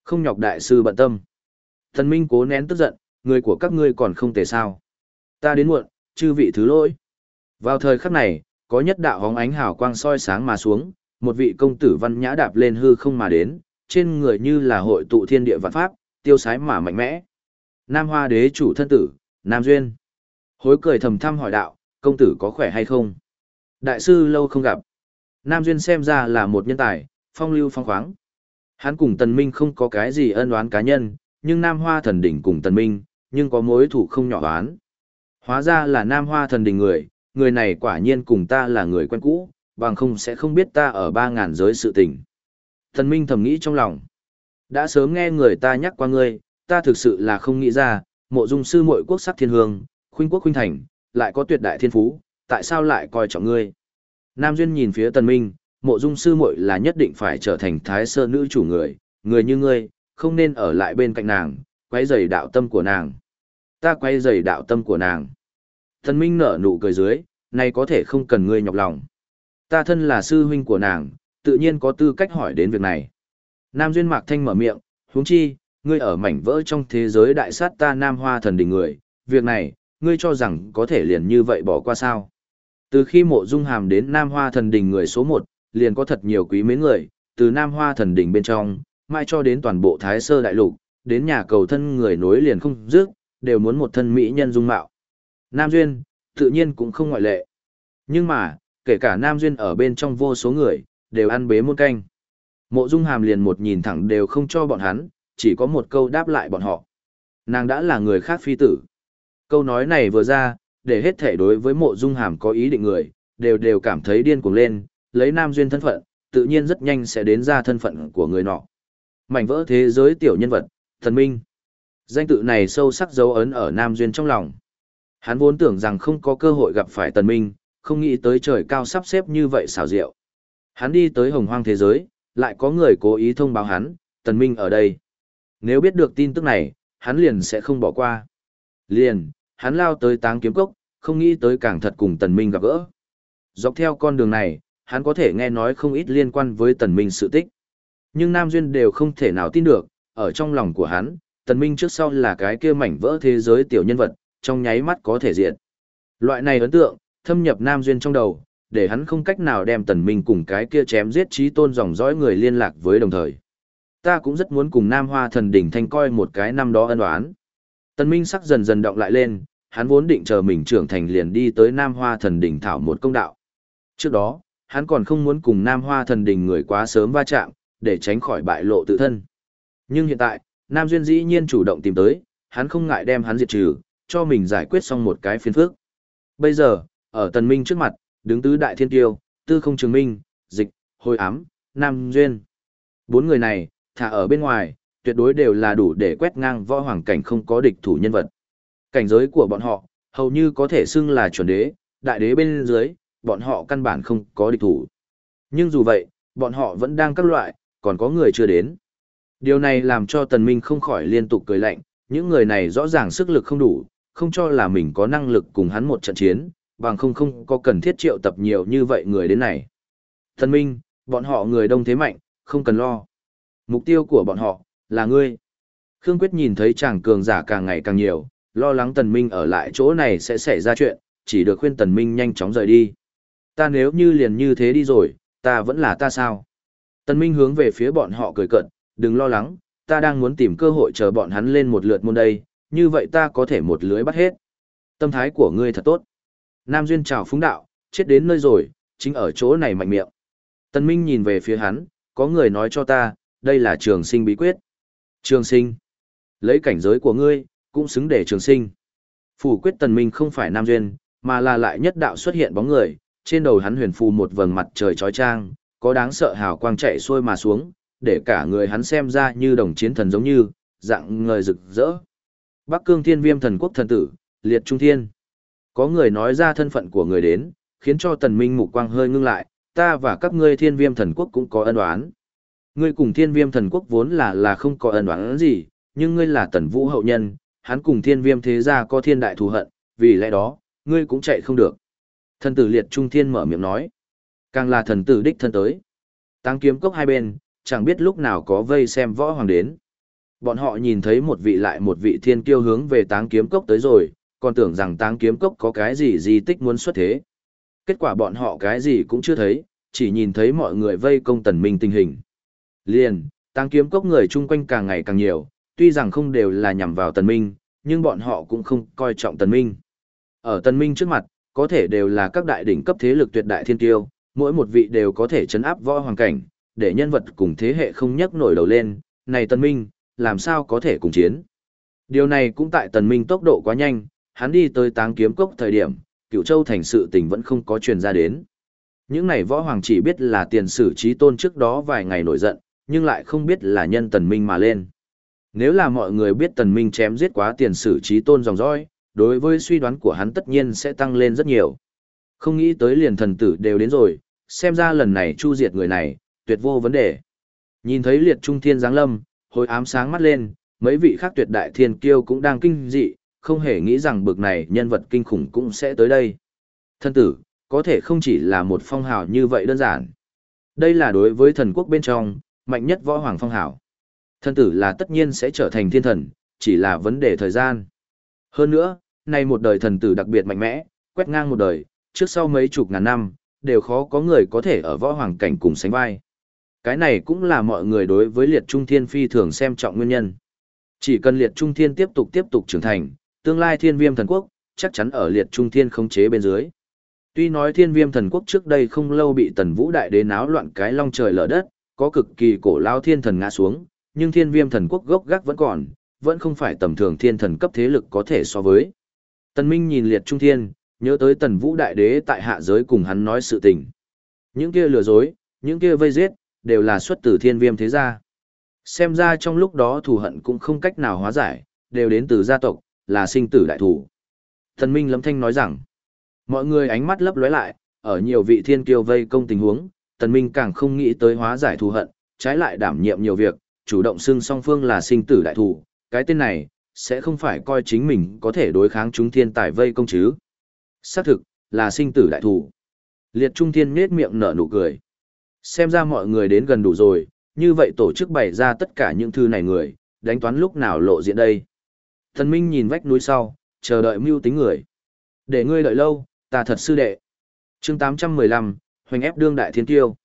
Không nhọc đại sư bận tâm. Tần minh cố nén tức giận, người của các ngươi còn không thể sao. Ta đến muộn, chư vị thứ lỗi. Vào thời khắc này, có nhất đạo hóng ánh hào quang soi sáng mà xuống, một vị công tử văn nhã đạp lên hư không mà đến, trên người như là hội tụ thiên địa vạn pháp, tiêu sái mà mạnh mẽ. Nam Hoa đế chủ thân tử, Nam Duyên. Hối cười thầm thăm hỏi đạo, công tử có khỏe hay không? Đại sư lâu không gặp. Nam Duyên xem ra là một nhân tài, phong lưu phong khoáng. Hắn cùng Tần Minh không có cái gì ân oán cá nhân, nhưng Nam Hoa thần đỉnh cùng Tần Minh, nhưng có mối thủ không nhỏ oán. Hóa ra là Nam Hoa thần đình người, người này quả nhiên cùng ta là người quen cũ, bằng không sẽ không biết ta ở ba ngàn giới sự tình. Thần Minh thầm nghĩ trong lòng. Đã sớm nghe người ta nhắc qua ngươi, ta thực sự là không nghĩ ra, mộ dung sư muội quốc sắc thiên hương, khuynh quốc khuynh thành, lại có tuyệt đại thiên phú, tại sao lại coi trọng ngươi? Nam Duyên nhìn phía Tần Minh, mộ dung sư muội là nhất định phải trở thành thái sơ nữ chủ người, người như ngươi, không nên ở lại bên cạnh nàng, quấy rầy đạo tâm của nàng ta quay dày đạo tâm của nàng. Thần Minh nở nụ cười dưới, này có thể không cần ngươi nhọc lòng. Ta thân là sư huynh của nàng, tự nhiên có tư cách hỏi đến việc này. Nam Duyên Mạc Thanh mở miệng, huống chi, ngươi ở mảnh vỡ trong thế giới đại sát ta Nam Hoa thần đình người, việc này, ngươi cho rằng có thể liền như vậy bỏ qua sao. Từ khi mộ dung hàm đến Nam Hoa thần đình người số 1, liền có thật nhiều quý mến người, từ Nam Hoa thần đình bên trong, mai cho đến toàn bộ Thái Sơ Đại Lục, đến nhà cầu thân người nối liền không dứt, đều muốn một thân mỹ nhân dung mạo. Nam Duyên, tự nhiên cũng không ngoại lệ. Nhưng mà, kể cả Nam Duyên ở bên trong vô số người, đều ăn bế muôn canh. Mộ Dung Hàm liền một nhìn thẳng đều không cho bọn hắn, chỉ có một câu đáp lại bọn họ. Nàng đã là người khác phi tử. Câu nói này vừa ra, để hết thể đối với mộ Dung Hàm có ý định người, đều đều cảm thấy điên cuồng lên, lấy Nam Duyên thân phận, tự nhiên rất nhanh sẽ đến ra thân phận của người nọ. Mảnh vỡ thế giới tiểu nhân vật, thần minh. Danh tự này sâu sắc dấu ấn ở Nam Duyên trong lòng. Hắn vốn tưởng rằng không có cơ hội gặp phải tần minh, không nghĩ tới trời cao sắp xếp như vậy xảo diệu. Hắn đi tới hồng hoang thế giới, lại có người cố ý thông báo hắn, tần minh ở đây. Nếu biết được tin tức này, hắn liền sẽ không bỏ qua. Liền, hắn lao tới táng kiếm cốc, không nghĩ tới càng thật cùng tần minh gặp gỡ. Dọc theo con đường này, hắn có thể nghe nói không ít liên quan với tần minh sự tích. Nhưng Nam Duyên đều không thể nào tin được, ở trong lòng của hắn, tần minh trước sau là cái kia mảnh vỡ thế giới tiểu nhân vật, trong nháy mắt có thể diện. Loại này ấn tượng, thâm nhập Nam Duyên trong đầu, để hắn không cách nào đem tần minh cùng cái kia chém giết trí tôn dòng dõi người liên lạc với đồng thời. Ta cũng rất muốn cùng Nam Hoa thần đỉnh thanh coi một cái năm đó ân oán. Tần minh sắc dần dần động lại lên, hắn vốn định chờ mình trưởng thành liền đi tới Nam Hoa thần đỉnh thảo một công đạo. Trước đó, hắn còn không muốn cùng Nam Hoa thần đỉnh người quá sớm va chạm, để tránh khỏi bại lộ tự thân. Nhưng hiện tại, Nam Duyên dĩ nhiên chủ động tìm tới, hắn không ngại đem hắn diệt trừ, cho mình giải quyết xong một cái phiền phức. Bây giờ, ở Tần Minh trước mặt, đứng tứ đại thiên tiêu, tư không trường minh, dịch, hồi ám, Nam Duyên. Bốn người này, thả ở bên ngoài, tuyệt đối đều là đủ để quét ngang võ hoàng cảnh không có địch thủ nhân vật. Cảnh giới của bọn họ, hầu như có thể xưng là chuẩn đế, đại đế bên dưới, bọn họ căn bản không có địch thủ. Nhưng dù vậy, bọn họ vẫn đang các loại, còn có người chưa đến. Điều này làm cho Tần Minh không khỏi liên tục cười lạnh, những người này rõ ràng sức lực không đủ, không cho là mình có năng lực cùng hắn một trận chiến, bằng không không có cần thiết triệu tập nhiều như vậy người đến này. Tần Minh, bọn họ người đông thế mạnh, không cần lo. Mục tiêu của bọn họ, là ngươi. Khương Quyết nhìn thấy chàng cường giả càng ngày càng nhiều, lo lắng Tần Minh ở lại chỗ này sẽ xảy ra chuyện, chỉ được khuyên Tần Minh nhanh chóng rời đi. Ta nếu như liền như thế đi rồi, ta vẫn là ta sao? Tần Minh hướng về phía bọn họ cười cợt đừng lo lắng, ta đang muốn tìm cơ hội chờ bọn hắn lên một lượt môn đây, như vậy ta có thể một lưới bắt hết. Tâm thái của ngươi thật tốt. Nam Duyên chào phúng đạo, chết đến nơi rồi, chính ở chỗ này mạnh miệng. Tần Minh nhìn về phía hắn, có người nói cho ta, đây là trường sinh bí quyết. Trường sinh. Lấy cảnh giới của ngươi, cũng xứng để trường sinh. Phủ quyết Tần Minh không phải Nam Duyên, mà là lại nhất đạo xuất hiện bóng người, trên đầu hắn huyền phù một vầng mặt trời chói chang, có đáng sợ hào quang chạy xuôi mà xuống, để cả người hắn xem ra như đồng chiến thần giống như, dạng người rực rỡ. Bắc Cương Thiên Viêm thần quốc thần tử, liệt trung thiên. Có người nói ra thân phận của người đến, khiến cho tần minh mục quang hơi ngưng lại, ta và các ngươi thiên viêm thần quốc cũng có ân oán. Ngươi cùng thiên viêm thần quốc vốn là là không có ân oán gì, nhưng ngươi là tần vũ hậu nhân, hắn cùng thiên viêm thế gia có thiên đại thù hận, vì lẽ đó, ngươi cũng chạy không được. Thần tử liệt trung thiên mở miệng nói. Càng là thần tử đích thân tới. Tăng kiếm cốc hai bên, chẳng biết lúc nào có vây xem võ hoàng đến. Bọn họ nhìn thấy một vị lại một vị thiên kiêu hướng về táng kiếm cốc tới rồi, còn tưởng rằng táng kiếm cốc có cái gì di tích muốn xuất thế. Kết quả bọn họ cái gì cũng chưa thấy, chỉ nhìn thấy mọi người vây công tần minh tình hình. Liền, táng kiếm cốc người chung quanh càng ngày càng nhiều, tuy rằng không đều là nhằm vào tần minh, nhưng bọn họ cũng không coi trọng tần minh. Ở tần minh trước mặt, có thể đều là các đại đỉnh cấp thế lực tuyệt đại thiên tiêu, mỗi một vị đều có thể chấn áp võ hoàng cảnh, để nhân vật cùng thế hệ không nhấc nổi đầu lên, này Tần Minh, làm sao có thể cùng chiến. Điều này cũng tại Tần Minh tốc độ quá nhanh, hắn đi tới táng kiếm cốc thời điểm, cựu châu thành sự tình vẫn không có truyền ra đến. Những này võ hoàng chỉ biết là tiền sử trí tôn trước đó vài ngày nổi giận, nhưng lại không biết là nhân Tần Minh mà lên. Nếu là mọi người biết Tần Minh chém giết quá tiền sử trí tôn dòng dõi, đối với suy đoán của hắn tất nhiên sẽ tăng lên rất nhiều. Không nghĩ tới liền thần tử đều đến rồi, xem ra lần này chu diệt người này, tuyệt vô vấn đề. Nhìn thấy liệt trung thiên giáng lâm, hồi ám sáng mắt lên, mấy vị khác tuyệt đại thiên kiêu cũng đang kinh dị, không hề nghĩ rằng bực này nhân vật kinh khủng cũng sẽ tới đây. Thân tử, có thể không chỉ là một phong hào như vậy đơn giản. Đây là đối với thần quốc bên trong, mạnh nhất võ hoàng phong hào. Thân tử là tất nhiên sẽ trở thành thiên thần, chỉ là vấn đề thời gian. Hơn nữa, nay một đời thần tử đặc biệt mạnh mẽ, quét ngang một đời, trước sau mấy chục ngàn năm, đều khó có người có thể ở võ hoàng cảnh cùng sánh vai. Cái này cũng là mọi người đối với liệt trung thiên phi thường xem trọng nguyên nhân. Chỉ cần liệt trung thiên tiếp tục tiếp tục trưởng thành, tương lai thiên viêm thần quốc, chắc chắn ở liệt trung thiên khống chế bên dưới. Tuy nói thiên viêm thần quốc trước đây không lâu bị tần vũ đại đế náo loạn cái long trời lở đất, có cực kỳ cổ lao thiên thần ngã xuống, nhưng thiên viêm thần quốc gốc gác vẫn còn, vẫn không phải tầm thường thiên thần cấp thế lực có thể so với. Tần Minh nhìn liệt trung thiên, nhớ tới tần vũ đại đế tại hạ giới cùng hắn nói sự tình. Những kia lừa dối, những kia vây giết, đều là xuất từ thiên viêm thế gia. Xem ra trong lúc đó thù hận cũng không cách nào hóa giải, đều đến từ gia tộc, là sinh tử đại thủ. Thần Minh Lâm Thanh nói rằng, mọi người ánh mắt lấp lóe lại, ở nhiều vị thiên kiêu vây công tình huống, Tần Minh càng không nghĩ tới hóa giải thù hận, trái lại đảm nhiệm nhiều việc, chủ động xưng song phương là sinh tử đại thủ, cái tên này, sẽ không phải coi chính mình có thể đối kháng chúng thiên tài vây công chứ. Xác thực, là sinh tử đại thủ. Liệt Trung Thiên nết miệng nở nụ cười. Xem ra mọi người đến gần đủ rồi, như vậy tổ chức bày ra tất cả những thư này người, đánh toán lúc nào lộ diện đây. Thần Minh nhìn vách núi sau, chờ đợi mưu tính người. Để ngươi đợi lâu, ta thật sư đệ. chương 815, hoành ép đương đại thiên tiêu.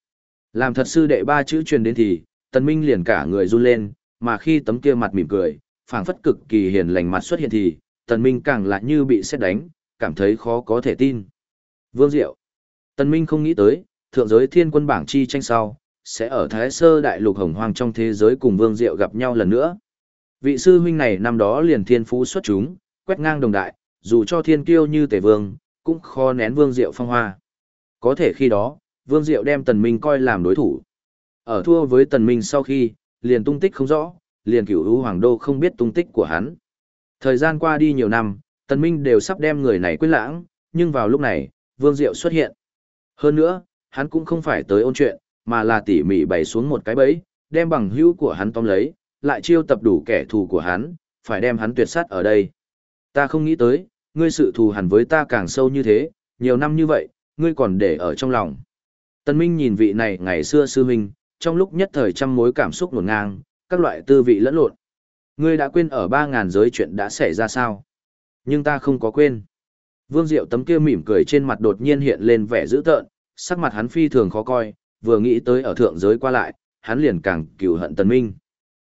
Làm thật sư đệ ba chữ truyền đến thì, Tần Minh liền cả người run lên, mà khi tấm kia mặt mỉm cười, phảng phất cực kỳ hiền lành mặt xuất hiện thì, Tần Minh càng lại như bị xét đánh, cảm thấy khó có thể tin. Vương Diệu. Tần Minh không nghĩ tới, thượng giới thiên quân bảng chi tranh sau, sẽ ở Thái Sơ Đại Lục Hồng Hoang trong thế giới cùng Vương Diệu gặp nhau lần nữa. Vị sư huynh này năm đó liền thiên phú xuất chúng, quét ngang đồng đại, dù cho thiên kiêu như Tề Vương, cũng khó nén Vương Diệu phong hoa. Có thể khi đó, Vương Diệu đem Tần Minh coi làm đối thủ. Ở thua với Tần Minh sau khi, liền tung tích không rõ, liền cửu hữu hoàng đô không biết tung tích của hắn. Thời gian qua đi nhiều năm, Tần Minh đều sắp đem người này quên lãng, nhưng vào lúc này, Vương Diệu xuất hiện. Hơn nữa, hắn cũng không phải tới ôn chuyện, mà là tỉ mỉ bày xuống một cái bẫy, đem bằng hữu của hắn tóm lấy, lại chiêu tập đủ kẻ thù của hắn, phải đem hắn tuyệt sát ở đây. Ta không nghĩ tới, ngươi sự thù hẳn với ta càng sâu như thế, nhiều năm như vậy, ngươi còn để ở trong lòng. Tân Minh nhìn vị này ngày xưa sư huynh, trong lúc nhất thời trăm mối cảm xúc nổn ngang, các loại tư vị lẫn lộn. Ngươi đã quên ở ba ngàn giới chuyện đã xảy ra sao? Nhưng ta không có quên. Vương Diệu tấm kia mỉm cười trên mặt đột nhiên hiện lên vẻ dữ tợn, sắc mặt hắn phi thường khó coi, vừa nghĩ tới ở thượng giới qua lại, hắn liền càng cừu hận Tần Minh.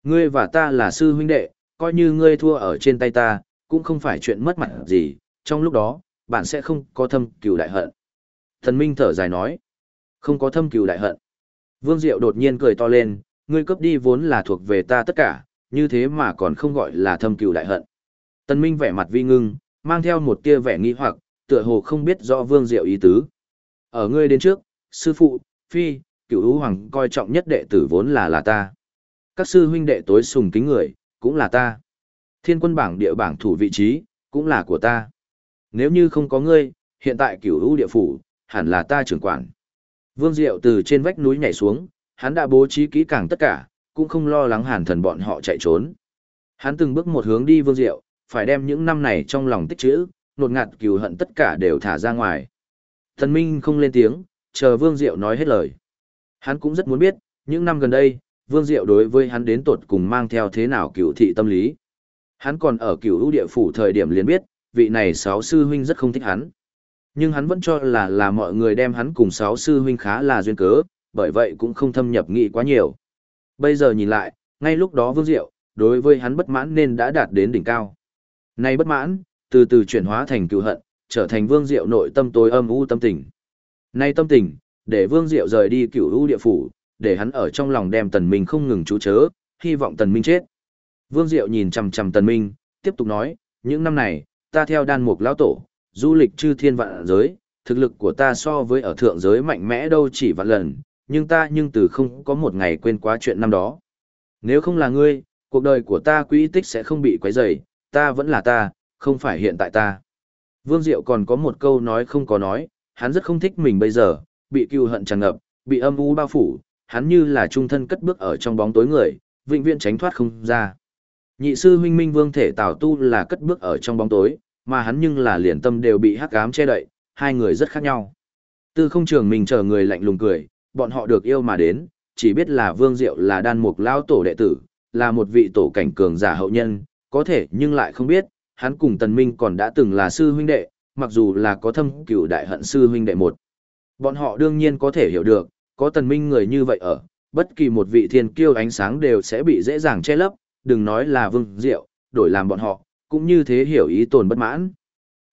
Ngươi và ta là sư huynh đệ, coi như ngươi thua ở trên tay ta, cũng không phải chuyện mất mặt gì, trong lúc đó, bạn sẽ không có thâm cừu đại hận. Tần Minh thở dài nói, không có thâm cừu đại hận. Vương Diệu đột nhiên cười to lên, ngươi cướp đi vốn là thuộc về ta tất cả, như thế mà còn không gọi là thâm cừu đại hận. Tần Minh vẻ mặt vi ngưng, mang theo một tia vẻ nghi hoặc, tựa hồ không biết rõ Vương Diệu ý tứ. Ở ngươi đến trước, sư phụ, phi, cựu hữu hoàng coi trọng nhất đệ tử vốn là là ta. Các sư huynh đệ tối sùng kính người, cũng là ta. Thiên quân bảng địa bảng thủ vị trí, cũng là của ta. Nếu như không có ngươi, hiện tại cửu hữu địa phủ, hẳn là ta trưởng quản. Vương Diệu từ trên vách núi nhảy xuống, hắn đã bố trí kỹ càng tất cả, cũng không lo lắng hàn thần bọn họ chạy trốn. Hắn từng bước một hướng đi Vương Diệu, phải đem những năm này trong lòng tích trữ, nột ngạt cừu hận tất cả đều thả ra ngoài. Thần Minh không lên tiếng, chờ Vương Diệu nói hết lời. Hắn cũng rất muốn biết, những năm gần đây, Vương Diệu đối với hắn đến tột cùng mang theo thế nào cựu thị tâm lý. Hắn còn ở cựu ưu địa phủ thời điểm liền biết, vị này sáu sư huynh rất không thích hắn. Nhưng hắn vẫn cho là là mọi người đem hắn cùng sáu sư huynh khá là duyên cớ, bởi vậy cũng không thâm nhập nghị quá nhiều. Bây giờ nhìn lại, ngay lúc đó Vương Diệu, đối với hắn bất mãn nên đã đạt đến đỉnh cao. Nay bất mãn, từ từ chuyển hóa thành cựu hận, trở thành Vương Diệu nội tâm tối âm u tâm tình. Nay tâm tình, để Vương Diệu rời đi cựu u địa phủ, để hắn ở trong lòng đem Tần Minh không ngừng chú chớ, hy vọng Tần Minh chết. Vương Diệu nhìn chằm chằm Tần Minh, tiếp tục nói, những năm này, ta theo đan mục lão tổ, du lịch chư thiên vạn giới, thực lực của ta so với ở thượng giới mạnh mẽ đâu chỉ vạn lần, nhưng ta nhưng từ không có một ngày quên quá chuyện năm đó. Nếu không là ngươi, cuộc đời của ta quỹ tích sẽ không bị quấy rầy, ta vẫn là ta, không phải hiện tại ta. Vương Diệu còn có một câu nói không có nói, hắn rất không thích mình bây giờ, bị cừu hận tràn ngập, bị âm u bao phủ, hắn như là trung thân cất bước ở trong bóng tối người, vĩnh viễn tránh thoát không ra. Nhị sư huynh minh vương thể Tào Tu là cất bước ở trong bóng tối, mà hắn nhưng là liền tâm đều bị hắc ám che đậy, hai người rất khác nhau. Tư không trường mình chờ người lạnh lùng cười, bọn họ được yêu mà đến, chỉ biết là Vương Diệu là đan mục lao tổ đệ tử, là một vị tổ cảnh cường giả hậu nhân, có thể nhưng lại không biết, hắn cùng Tần Minh còn đã từng là sư huynh đệ, mặc dù là có thâm cửu đại hận sư huynh đệ một. Bọn họ đương nhiên có thể hiểu được, có Tần Minh người như vậy ở, bất kỳ một vị thiên kiêu ánh sáng đều sẽ bị dễ dàng che lấp, đừng nói là Vương Diệu, đổi làm bọn họ, cũng như thế hiểu ý tồn bất mãn.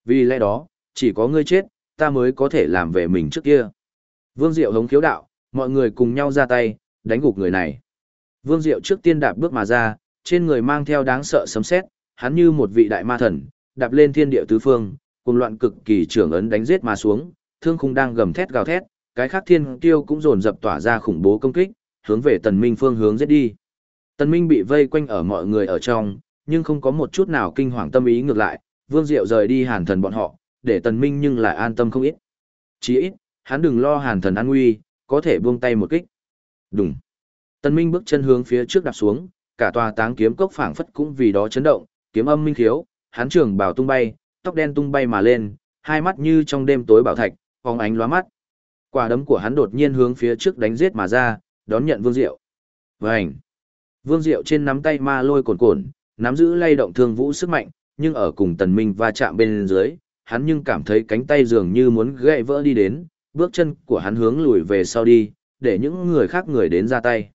Vì lẽ đó, chỉ có ngươi chết, ta mới có thể làm về mình trước kia. Vương Diệu hống khiếu đạo, mọi người cùng nhau ra tay, đánh gục người này. Vương Diệu trước tiên đạp bước mà ra, trên người mang theo đáng sợ sấm sét, hắn như một vị đại ma thần, đạp lên thiên địa tứ phương, cùng loạn cực kỳ trưởng ấn đánh giết mà xuống, thương khung đang gầm thét gào thét, cái khác thiên tiêu cũng dồn dập tỏa ra khủng bố công kích, hướng về Tần Minh phương hướng giết đi. Tần Minh bị vây quanh ở mọi người ở trong, nhưng không có một chút nào kinh hoàng tâm ý ngược lại, Vương Diệu rời đi Hàn Thần bọn họ, để Tần Minh nhưng lại an tâm không ít. Chỉ ít, hắn đừng lo Hàn Thần an nguy, có thể buông tay một kích. đúng, Tần Minh bước chân hướng phía trước đạp xuống, cả tòa táng kiếm cốc phảng phất cũng vì đó chấn động, kiếm âm minh khiếu, hắn trường bào tung bay, tóc đen tung bay mà lên, hai mắt như trong đêm tối bảo thạch, phóng ánh lóa mắt. Quả đấm của hắn đột nhiên hướng phía trước đánh giết mà ra, đón nhận Vương Diệu. Vành. Vương Diệu trên nắm tay ma lôi cồn cồn, nắm giữ lay động thương vũ sức mạnh, nhưng ở cùng Tần Minh va chạm bên dưới, hắn nhưng cảm thấy cánh tay dường như muốn gãy vỡ đi đến, bước chân của hắn hướng lùi về sau đi, để những người khác người đến ra tay.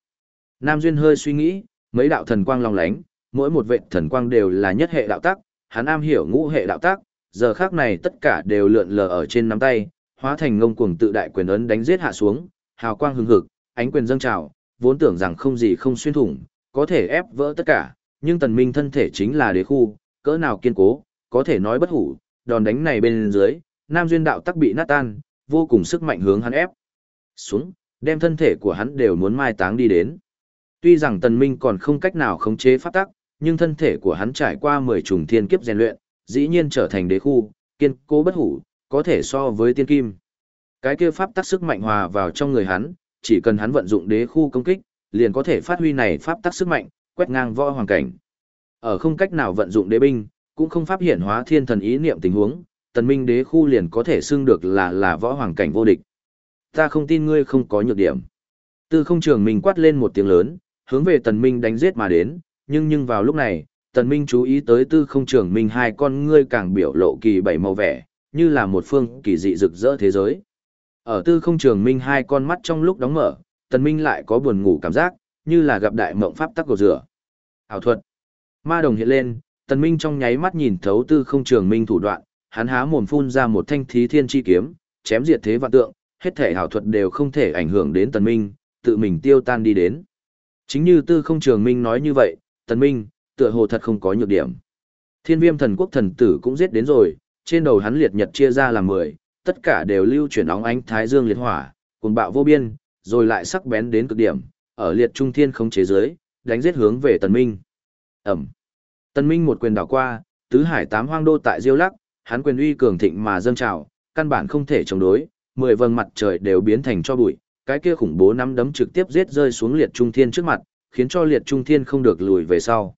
Nam Duyên hơi suy nghĩ, mấy đạo thần quang long lánh, mỗi một vệ thần quang đều là nhất hệ đạo tác, hắn am hiểu ngũ hệ đạo tác, giờ khác này tất cả đều lượn lờ ở trên nắm tay, hóa thành ngông cuồng tự đại quyền ấn đánh giết hạ xuống, hào quang hừng hực, ánh quyền dâng trào, vốn tưởng rằng không gì không xuyên thủng, có thể ép vỡ tất cả, nhưng tần minh thân thể chính là đế khu, cỡ nào kiên cố, có thể nói bất hủ, đòn đánh này bên dưới, nam duyên đạo tắc bị nát tan, vô cùng sức mạnh hướng hắn ép xuống, đem thân thể của hắn đều muốn mai táng đi đến. Tuy rằng tần minh còn không cách nào khống chế pháp tắc, nhưng thân thể của hắn trải qua 10 trùng thiên kiếp rèn luyện, dĩ nhiên trở thành đế khu, kiên cố bất hủ, có thể so với tiên kim. Cái kia pháp tắc sức mạnh hòa vào trong người hắn, chỉ cần hắn vận dụng đế khu công kích, liền có thể phát huy này pháp tắc sức mạnh, quét ngang võ hoàng cảnh. Ở không cách nào vận dụng đế binh, cũng không pháp hiện hóa thiên thần ý niệm tình huống, tần minh đế khu liền có thể xưng được là là võ hoàng cảnh vô địch. Ta không tin ngươi không có nhược điểm. Tư không trường mình quát lên một tiếng lớn, hướng về tần minh đánh giết mà đến, nhưng nhưng vào lúc này, tần minh chú ý tới tư không trường mình hai con ngươi càng biểu lộ kỳ bảy màu vẻ, như là một phương kỳ dị rực rỡ thế giới. Ở tư không trường minh hai con mắt trong lúc đóng mở, tần minh lại có buồn ngủ cảm giác, như là gặp đại mộng pháp tắc của rửa. Ảo thuật. Ma đồng hiện lên, tần minh trong nháy mắt nhìn thấu tư không trường minh thủ đoạn, hắn há mồm phun ra một thanh thí thiên chi kiếm, chém diệt thế vạn tượng, hết thể ảo thuật đều không thể ảnh hưởng đến tần minh, tự mình tiêu tan đi đến. Chính như tư không trường minh nói như vậy, tần minh, tựa hồ thật không có nhược điểm. Thiên viêm thần quốc thần tử cũng giết đến rồi, trên đầu hắn liệt nhật chia ra làm mười, tất cả đều lưu chuyển óng ánh thái dương liệt hỏa, cuồng bạo vô biên, rồi lại sắc bén đến cực điểm, ở liệt trung thiên không chế giới, đánh giết hướng về tần minh. Ẩm. Tần minh một quyền đảo qua, tứ hải tám hoang đô tại diêu lắc, hắn quyền uy cường thịnh mà dâng trào, căn bản không thể chống đối, mười vầng mặt trời đều biến thành cho bụi, cái kia khủng bố nắm đấm trực tiếp giết rơi xuống liệt trung thiên trước mặt, khiến cho liệt trung thiên không được lùi về sau.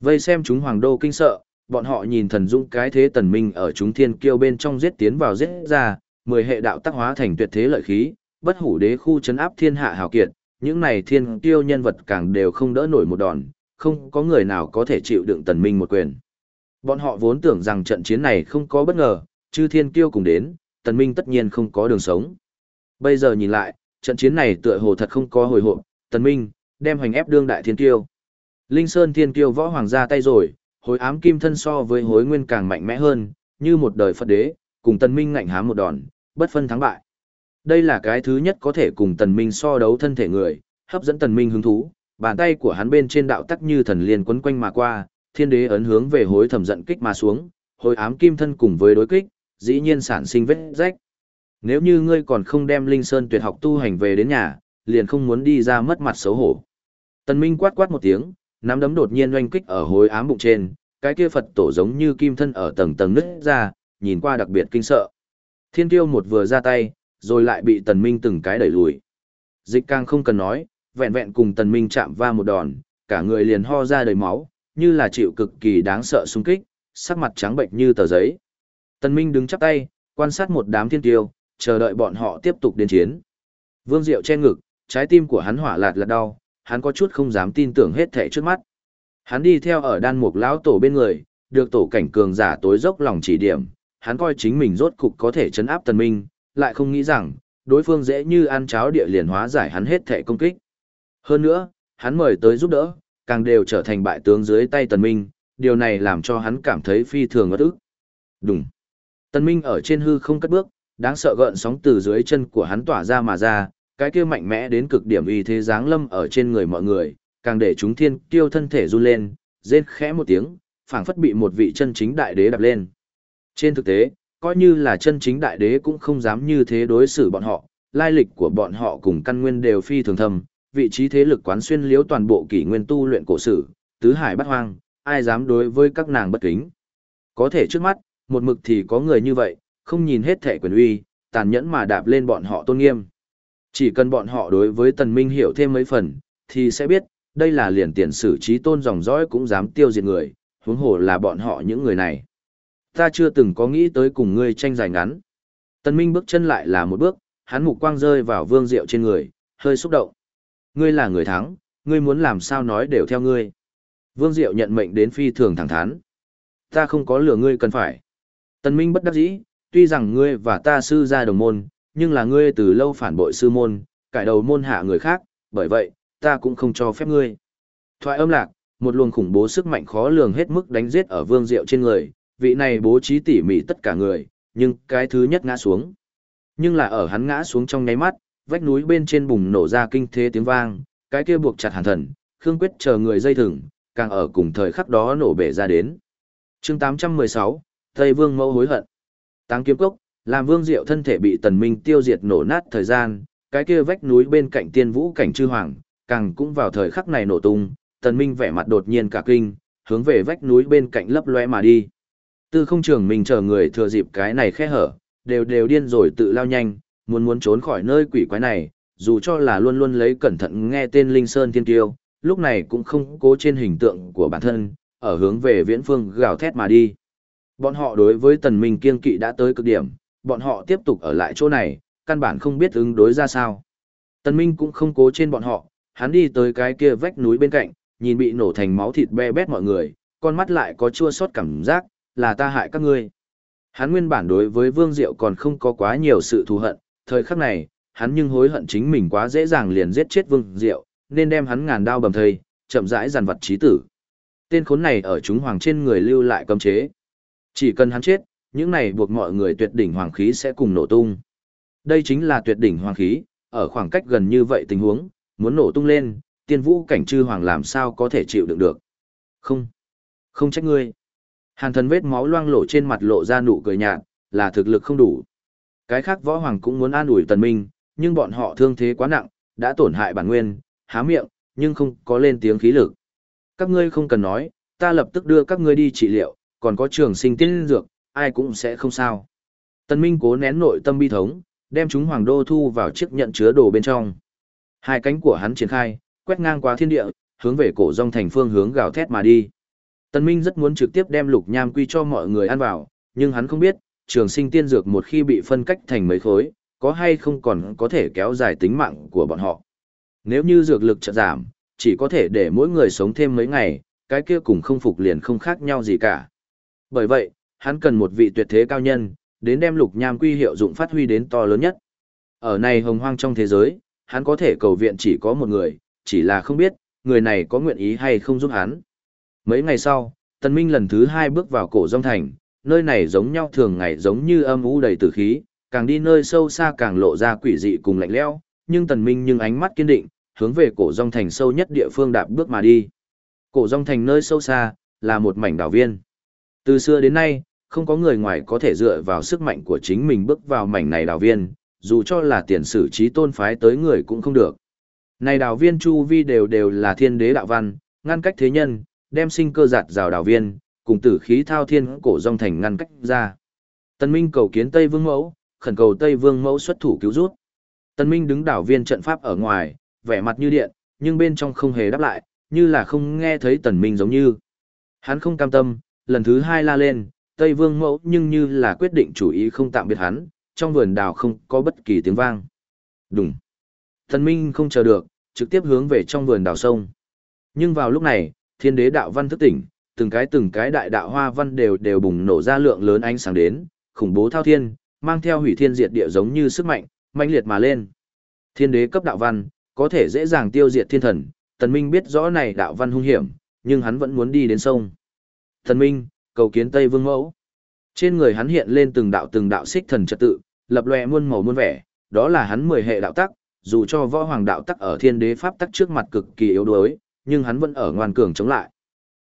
Vây xem chúng hoàng đô kinh sợ, bọn họ nhìn thần dũng cái thế tần minh ở chúng thiên kiêu bên trong giết tiến vào giết ra, mười hệ đạo tác hóa thành tuyệt thế lợi khí, bất hủ đế khu chấn áp thiên hạ hào kiệt, những này thiên kiêu nhân vật càng đều không đỡ nổi một đòn, không có người nào có thể chịu đựng tần minh một quyền. Bọn họ vốn tưởng rằng trận chiến này không có bất ngờ, chư thiên kiêu cùng đến, tần minh tất nhiên không có đường sống. Bây giờ nhìn lại, trận chiến này tựa hồ thật không có hồi hộp, tần minh, đem hoành ép đương đại thiên kiêu. Linh Sơn thiên kiêu võ hoàng ra tay rồi, hối ám kim thân so với hối nguyên càng mạnh mẽ hơn, như một đời Phật đế, cùng tần minh ngạnh hám một đòn, bất phân thắng bại. Đây là cái thứ nhất có thể cùng tần minh so đấu thân thể người, hấp dẫn tần minh hứng thú, bàn tay của hắn bên trên đạo tắc như thần liền quấn quanh mà qua, thiên đế ấn hướng về hối thẩm giận kích mà xuống, hối ám kim thân cùng với đối kích, dĩ nhiên sản sinh vết rách. Nếu như ngươi còn không đem Linh Sơn tuyệt học tu hành về đến nhà, liền không muốn đi ra mất mặt xấu hổ. Tần Minh quát quát một tiếng, nắm đấm đột nhiên oanh kích ở hối ám bụng trên, cái kia Phật tổ giống như kim thân ở tầng tầng nứt ra, nhìn qua đặc biệt kinh sợ. Thiên tiêu một vừa ra tay, rồi lại bị Tần Minh từng cái đẩy lùi. Dịch càng không cần nói, vẹn vẹn cùng Tần Minh chạm va một đòn, cả người liền ho ra đầy máu, như là chịu cực kỳ đáng sợ xung kích, sắc mặt trắng bệch như tờ giấy. Tần Minh đứng chắp tay, quan sát một đám thiên tiêu, chờ đợi bọn họ tiếp tục đến chiến. Vương Diệu che ngực, trái tim của hắn hỏa lạt lạt đau, hắn có chút không dám tin tưởng hết thảy trước mắt. Hắn đi theo ở đan mục lão tổ bên người, được tổ cảnh cường giả tối dốc lòng chỉ điểm, hắn coi chính mình rốt cục có thể chấn áp tần minh, lại không nghĩ rằng, đối phương dễ như ăn cháo địa liền hóa giải hắn hết thảy công kích. Hơn nữa, hắn mời tới giúp đỡ, càng đều trở thành bại tướng dưới tay tần minh, điều này làm cho hắn cảm thấy phi thường ngất ức. Đúng. Tần minh ở trên hư không cất bước, đáng sợ gợn sóng từ dưới chân của hắn tỏa ra mà ra, cái kia mạnh mẽ đến cực điểm uy thế giáng lâm ở trên người mọi người, càng để chúng thiên tiêu thân thể run lên, rên khẽ một tiếng, phảng phất bị một vị chân chính đại đế đạp lên. Trên thực tế, coi như là chân chính đại đế cũng không dám như thế đối xử bọn họ, lai lịch của bọn họ cùng căn nguyên đều phi thường thâm, vị trí thế lực quán xuyên liếu toàn bộ kỷ nguyên tu luyện cổ sử, tứ hải bát hoang, ai dám đối với các nàng bất kính. Có thể trước mắt, một mực thì có người như vậy, không nhìn hết thể quyền uy, tàn nhẫn mà đạp lên bọn họ tôn nghiêm. Chỉ cần bọn họ đối với tần minh hiểu thêm mấy phần, thì sẽ biết, đây là liền tiền sử trí tôn dòng dõi cũng dám tiêu diệt người, huống hồ là bọn họ những người này. Ta chưa từng có nghĩ tới cùng ngươi tranh giành ngắn. Tần minh bước chân lại là một bước, hắn mục quang rơi vào vương diệu trên người, hơi xúc động. Ngươi là người thắng, ngươi muốn làm sao nói đều theo ngươi. Vương Diệu nhận mệnh đến phi thường thẳng thắn. Ta không có lửa ngươi cần phải. Tần Minh bất đắc dĩ, tuy rằng ngươi và ta sư gia đồng môn, nhưng là ngươi từ lâu phản bội sư môn, cải đầu môn hạ người khác, bởi vậy, ta cũng không cho phép ngươi. Thoại âm lạc, một luồng khủng bố sức mạnh khó lường hết mức đánh giết ở Vương Diệu trên người, vị này bố trí tỉ mỉ tất cả người, nhưng cái thứ nhất ngã xuống. Nhưng là ở hắn ngã xuống trong nháy mắt, vách núi bên trên bùng nổ ra kinh thế tiếng vang, cái kia buộc chặt hàn thần, Khương Quyết chờ người dây thừng, càng ở cùng thời khắc đó nổ bể ra đến. chương 816, Tây Vương mẫu hối hận. Táng kiếm cốc, làm Vương Diệu thân thể bị Tần Minh tiêu diệt nổ nát thời gian, cái kia vách núi bên cạnh tiên vũ cảnh chư hoàng, càng cũng vào thời khắc này nổ tung, Tần Minh vẻ mặt đột nhiên cả kinh, hướng về vách núi bên cạnh lấp lóe mà đi. Tư không trường mình chờ người thừa dịp cái này khe hở, đều đều điên rồi tự lao nhanh, muốn muốn trốn khỏi nơi quỷ quái này, dù cho là luôn luôn lấy cẩn thận nghe tên Linh Sơn Thiên Tiêu, lúc này cũng không cố trên hình tượng của bản thân, ở hướng về viễn phương gào thét mà đi. Bọn họ đối với tần minh kiên kỵ đã tới cực điểm, bọn họ tiếp tục ở lại chỗ này, căn bản không biết ứng đối ra sao. Tần minh cũng không cố trên bọn họ, hắn đi tới cái kia vách núi bên cạnh, nhìn bị nổ thành máu thịt be bét mọi người, con mắt lại có chua xót cảm giác, là ta hại các ngươi. Hắn nguyên bản đối với Vương Diệu còn không có quá nhiều sự thù hận, thời khắc này, hắn nhưng hối hận chính mình quá dễ dàng liền giết chết Vương Diệu, nên đem hắn ngàn đao bầm thây, chậm rãi dàn vật trí tử. Tên khốn này ở chúng hoàng trên người lưu lại cấm chế. Chỉ cần hắn chết, những này buộc mọi người tuyệt đỉnh hoàng khí sẽ cùng nổ tung. Đây chính là tuyệt đỉnh hoàng khí, ở khoảng cách gần như vậy tình huống, muốn nổ tung lên, tiên vũ cảnh chư hoàng làm sao có thể chịu đựng được. Không, không trách ngươi. Hàn thần vết máu loang lổ trên mặt lộ ra nụ cười nhạt, là thực lực không đủ. Cái khác võ hoàng cũng muốn an ủi tần minh, nhưng bọn họ thương thế quá nặng, đã tổn hại bản nguyên, há miệng, nhưng không có lên tiếng khí lực. Các ngươi không cần nói, ta lập tức đưa các ngươi đi trị liệu, còn có trường sinh tiên dược, ai cũng sẽ không sao. Tần Minh cố nén nội tâm bi thống, đem chúng hoàng đô thu vào chiếc nhận chứa đồ bên trong. Hai cánh của hắn triển khai, quét ngang qua thiên địa, hướng về cổ rong thành phương hướng gào thét mà đi. Tần Minh rất muốn trực tiếp đem lục nham quy cho mọi người ăn vào, nhưng hắn không biết, trường sinh tiên dược một khi bị phân cách thành mấy khối, có hay không còn có thể kéo dài tính mạng của bọn họ. Nếu như dược lực chợt giảm, chỉ có thể để mỗi người sống thêm mấy ngày, cái kia cùng không phục liền không khác nhau gì cả. Bởi vậy, hắn cần một vị tuyệt thế cao nhân, đến đem lục nham quy hiệu dụng phát huy đến to lớn nhất. Ở này hồng hoang trong thế giới, hắn có thể cầu viện chỉ có một người, chỉ là không biết, người này có nguyện ý hay không giúp hắn. Mấy ngày sau, Tần Minh lần thứ hai bước vào cổ Dông Thành, nơi này giống nhau thường ngày giống như âm u đầy tử khí, càng đi nơi sâu xa càng lộ ra quỷ dị cùng lạnh lẽo, nhưng Tần Minh nhưng ánh mắt kiên định, hướng về cổ Dông Thành sâu nhất địa phương đạp bước mà đi. Cổ Dông Thành nơi sâu xa, là một mảnh đảo viên. Từ xưa đến nay, không có người ngoài có thể dựa vào sức mạnh của chính mình bước vào mảnh này đào viên, dù cho là tiền sử trí tôn phái tới người cũng không được. Này đào viên chu vi đều đều là thiên đế đạo văn, ngăn cách thế nhân, đem sinh cơ giạt rào đào viên, cùng tử khí thao thiên cổ dòng thành ngăn cách ra. Tân Minh cầu kiến Tây Vương Mẫu, khẩn cầu Tây Vương Mẫu xuất thủ cứu rút. Tân Minh đứng đảo viên trận pháp ở ngoài, vẻ mặt như điện, nhưng bên trong không hề đáp lại, như là không nghe thấy Tần Minh giống như. Hắn không cam tâm, lần thứ hai la lên, Tây Vương mẫu nhưng như là quyết định chủ ý không tạm biệt hắn, trong vườn đào không có bất kỳ tiếng vang. Đúng. Thần Minh không chờ được, trực tiếp hướng về trong vườn đào sông. Nhưng vào lúc này, thiên đế đạo văn thức tỉnh, từng cái từng cái đại đạo hoa văn đều đều bùng nổ ra lượng lớn ánh sáng đến, khủng bố thao thiên, mang theo hủy thiên diệt địa giống như sức mạnh, mãnh liệt mà lên. Thiên đế cấp đạo văn, có thể dễ dàng tiêu diệt thiên thần, Tần Minh biết rõ này đạo văn hung hiểm, nhưng hắn vẫn muốn đi đến sông. Tần Minh, cầu kiến Tây Vương Mẫu. Trên người hắn hiện lên từng đạo từng đạo xích thần trật tự, lập lòe muôn màu muôn vẻ, đó là hắn mười hệ đạo tắc, dù cho võ hoàng đạo tắc ở thiên đế pháp tắc trước mặt cực kỳ yếu đuối, nhưng hắn vẫn ở ngoan cường chống lại.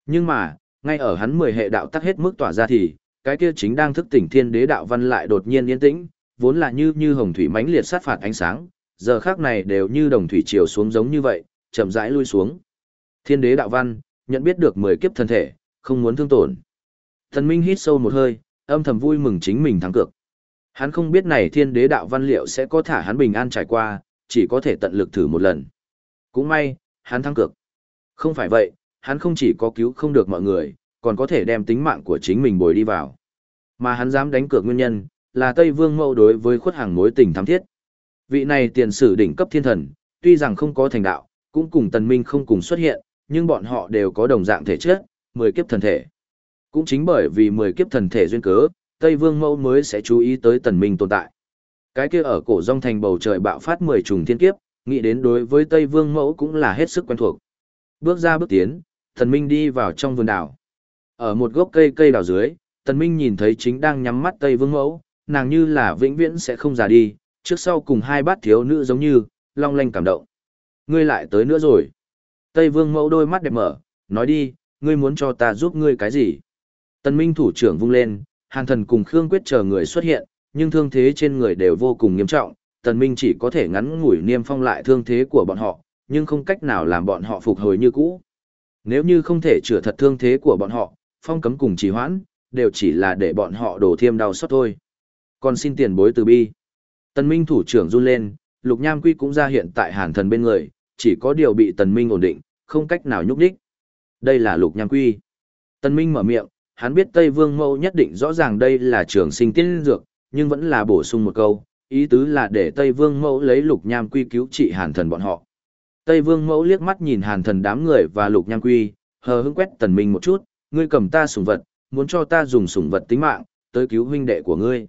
Nhưng mà, ngay ở hắn mười hệ đạo tắc hết mức tỏa ra thì, cái kia chính đang thức tỉnh thiên đế đạo văn lại đột nhiên yên tĩnh, vốn là như như hồng thủy mãnh liệt sát phạt ánh sáng, giờ khác này đều như đồng thủy chiều xuống giống như vậy, chậm rãi lui xuống. Thiên đế đạo văn, nhận biết được mười kiếp thân thể, không muốn thương tổn. Thần Minh hít sâu một hơi, âm thầm vui mừng chính mình thắng cược. Hắn không biết này thiên đế đạo văn liệu sẽ có thả hắn bình an trải qua, chỉ có thể tận lực thử một lần. Cũng may, hắn thắng cược. Không phải vậy, hắn không chỉ có cứu không được mọi người, còn có thể đem tính mạng của chính mình bồi đi vào. Mà hắn dám đánh cược nguyên nhân, là Tây Vương Mậu đối với khuất hàng mối tình thắm thiết. Vị này tiền sử đỉnh cấp thiên thần, tuy rằng không có thành đạo, cũng cùng tần minh không cùng xuất hiện, nhưng bọn họ đều có đồng dạng thể chất, mười kiếp thần thể. Cũng chính bởi vì mười kiếp thần thể duyên cớ, Tây Vương Mẫu mới sẽ chú ý tới tần minh tồn tại. Cái kia ở cổ rong thành bầu trời bạo phát mười trùng thiên kiếp, nghĩ đến đối với Tây Vương Mẫu cũng là hết sức quen thuộc. Bước ra bước tiến, thần minh đi vào trong vườn đảo. Ở một gốc cây cây đào dưới, tần minh nhìn thấy chính đang nhắm mắt Tây Vương Mẫu, nàng như là vĩnh viễn sẽ không già đi, trước sau cùng hai bát thiếu nữ giống như, long lanh cảm động. Ngươi lại tới nữa rồi. Tây Vương Mẫu đôi mắt đẹp mở, nói đi, ngươi muốn cho ta giúp ngươi cái gì? Tần Minh thủ trưởng vung lên, Hàn Thần cùng Khương Quyết chờ người xuất hiện, nhưng thương thế trên người đều vô cùng nghiêm trọng, Tần Minh chỉ có thể ngắn ngủi niêm phong lại thương thế của bọn họ, nhưng không cách nào làm bọn họ phục hồi như cũ. Nếu như không thể chữa thật thương thế của bọn họ, phong cấm cùng trì hoãn, đều chỉ là để bọn họ đổ thêm đau xót thôi. Còn xin tiền bối từ bi. Tần Minh thủ trưởng run lên, Lục Nham Quy cũng ra hiện tại Hàn Thần bên người, chỉ có điều bị Tần Minh ổn định, không cách nào nhúc nhích. Đây là Lục Nham Quy. Tần Minh mở miệng, hắn biết Tây Vương Mẫu nhất định rõ ràng đây là trường sinh tiên dược, nhưng vẫn là bổ sung một câu, ý tứ là để Tây Vương Mẫu lấy Lục Nham Quy cứu trị Hàn Thần bọn họ. Tây Vương Mẫu liếc mắt nhìn Hàn Thần đám người và Lục Nham Quy, hờ hững quét Tần Minh một chút, ngươi cầm ta sủng vật, muốn cho ta dùng sủng vật tính mạng, tới cứu huynh đệ của ngươi.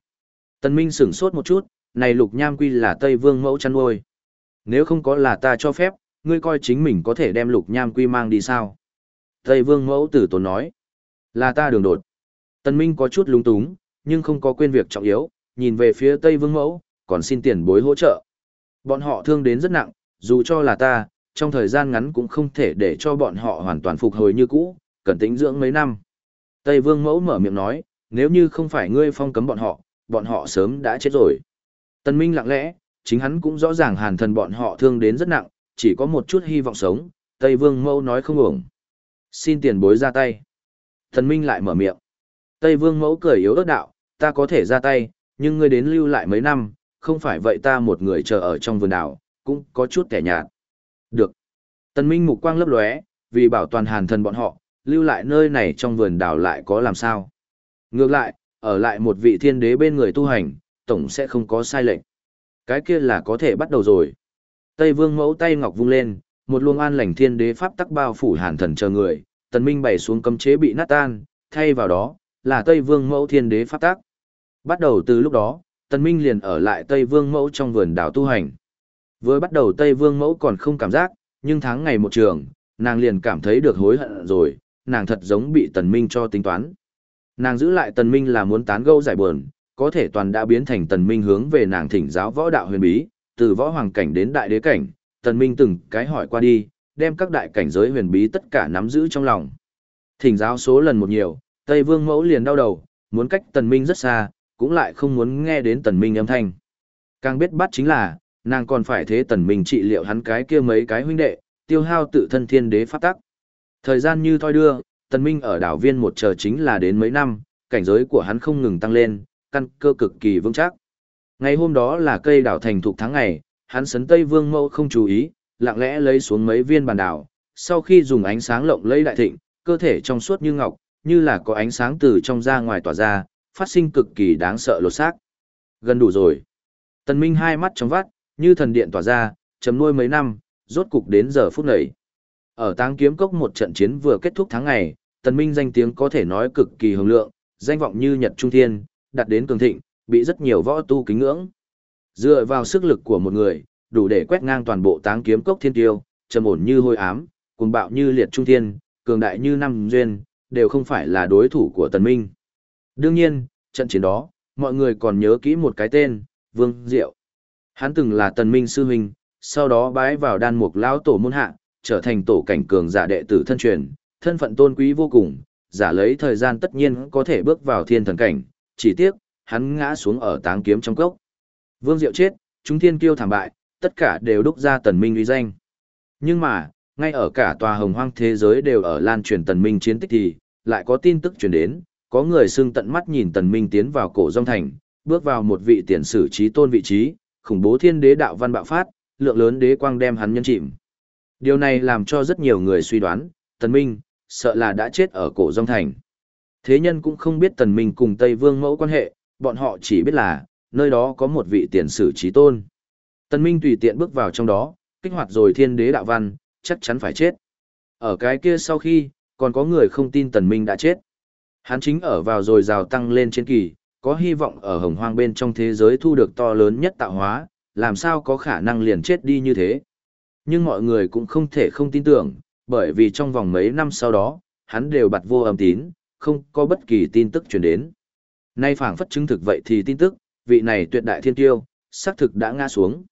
Tần Minh sửng sốt một chút, này Lục Nham Quy là Tây Vương Mẫu chăn nuôi. Nếu không có là ta cho phép, ngươi coi chính mình có thể đem Lục Nham Quy mang đi sao? Tây Vương Mẫu tử tốn nói. Là ta đường đột. Tần Minh có chút lúng túng, nhưng không có quên việc trọng yếu, nhìn về phía Tây Vương Mẫu, còn xin tiền bối hỗ trợ. Bọn họ thương đến rất nặng, dù cho là ta, trong thời gian ngắn cũng không thể để cho bọn họ hoàn toàn phục hồi như cũ, cần tĩnh dưỡng mấy năm. Tây Vương Mẫu mở miệng nói, nếu như không phải ngươi phong cấm bọn họ, bọn họ sớm đã chết rồi. Tần Minh lặng lẽ, chính hắn cũng rõ ràng hàn thần bọn họ thương đến rất nặng, chỉ có một chút hy vọng sống, Tây Vương Mẫu nói không ổng. Xin tiền bối ra tay. Thần Minh lại mở miệng. Tây Vương mẫu cười yếu ớt đạo, ta có thể ra tay, nhưng ngươi đến lưu lại mấy năm, không phải vậy ta một người chờ ở trong vườn đảo, cũng có chút kẻ nhạt. Được. Tần Minh mục quang lấp lóe, vì bảo toàn hàn thần bọn họ, lưu lại nơi này trong vườn đảo lại có làm sao. Ngược lại, ở lại một vị thiên đế bên người tu hành, tổng sẽ không có sai lệch. Cái kia là có thể bắt đầu rồi. Tây Vương mẫu tay ngọc vung lên, một luồng an lành thiên đế pháp tắc bao phủ hàn thần chờ người, tần minh bày xuống cấm chế bị nát tan, thay vào đó, là Tây Vương Mẫu Thiên Đế Pháp Tác. Bắt đầu từ lúc đó, tần minh liền ở lại Tây Vương Mẫu trong vườn đảo tu hành. Vừa bắt đầu Tây Vương Mẫu còn không cảm giác, nhưng tháng ngày một trường, nàng liền cảm thấy được hối hận rồi, nàng thật giống bị tần minh cho tính toán. Nàng giữ lại tần minh là muốn tán gẫu giải buồn, có thể toàn đã biến thành tần minh hướng về nàng thỉnh giáo võ đạo huyền bí, từ võ hoàng cảnh đến đại đế cảnh, tần minh từng cái hỏi qua đi, đem các đại cảnh giới huyền bí tất cả nắm giữ trong lòng. Thỉnh giáo số lần một nhiều, Tây Vương Mẫu liền đau đầu, muốn cách Tần Minh rất xa, cũng lại không muốn nghe đến Tần Minh âm thanh. Càng biết bắt chính là, nàng còn phải thế Tần Minh trị liệu hắn cái kia mấy cái huynh đệ, tiêu hao tự thân thiên đế pháp tắc. Thời gian như thoi đưa, Tần Minh ở đảo viên một chờ chính là đến mấy năm, cảnh giới của hắn không ngừng tăng lên, căn cơ cực kỳ vững chắc. Ngày hôm đó là cây đảo thành thục tháng ngày, hắn sấn Tây Vương Mẫu không chú ý, lặng lẽ lấy xuống mấy viên bàn đảo, sau khi dùng ánh sáng lộng lẫy đại thịnh, cơ thể trong suốt như ngọc, như là có ánh sáng từ trong ra ngoài tỏa ra, phát sinh cực kỳ đáng sợ lột xác. Gần đủ rồi. Tần Minh hai mắt trong vắt, như thần điện tỏa ra, chấm nuôi mấy năm, rốt cục đến giờ phút này. Ở táng kiếm cốc một trận chiến vừa kết thúc tháng ngày, Tần Minh danh tiếng có thể nói cực kỳ hùng lượng, danh vọng như nhật trung thiên, đạt đến cường thịnh, bị rất nhiều võ tu kính ngưỡng. Dựa vào sức lực của một người, đủ để quét ngang toàn bộ táng kiếm cốc thiên tiêu, trầm ổn như hôi ám, cuồng bạo như liệt trung thiên, cường đại như năm duyên, đều không phải là đối thủ của Tần Minh. Đương nhiên, trận chiến đó, mọi người còn nhớ kỹ một cái tên, Vương Diệu. Hắn từng là Tần Minh sư huynh, sau đó bái vào đan mục lão tổ môn hạ, trở thành tổ cảnh cường giả đệ tử thân truyền, thân phận tôn quý vô cùng, giả lấy thời gian tất nhiên có thể bước vào thiên thần cảnh, chỉ tiếc, hắn ngã xuống ở táng kiếm trong cốc. Vương Diệu chết, chúng thiên kiêu thảm bại, tất cả đều đúc ra tần minh uy danh. Nhưng mà, ngay ở cả tòa hồng hoang thế giới đều ở lan truyền tần minh chiến tích thì, lại có tin tức truyền đến, có người xưng tận mắt nhìn tần minh tiến vào cổ dông thành, bước vào một vị tiền sử trí tôn vị trí, khủng bố thiên đế đạo văn bạo phát, lượng lớn đế quang đem hắn nhân chìm. Điều này làm cho rất nhiều người suy đoán, tần minh, sợ là đã chết ở cổ dông thành. Thế nhân cũng không biết tần minh cùng Tây Vương mẫu quan hệ, bọn họ chỉ biết là, nơi đó có một vị tiền sử trí tôn. Tần minh tùy tiện bước vào trong đó, kích hoạt rồi thiên đế đạo văn, chắc chắn phải chết. Ở cái kia sau khi, còn có người không tin tần minh đã chết. Hắn chính ở vào rồi rào tăng lên trên kỳ, có hy vọng ở hồng hoang bên trong thế giới thu được to lớn nhất tạo hóa, làm sao có khả năng liền chết đi như thế. Nhưng mọi người cũng không thể không tin tưởng, bởi vì trong vòng mấy năm sau đó, hắn đều bặt vô âm tín, không có bất kỳ tin tức truyền đến. Nay phảng phất chứng thực vậy thì tin tức, vị này tuyệt đại thiên tiêu, xác thực đã ngã xuống.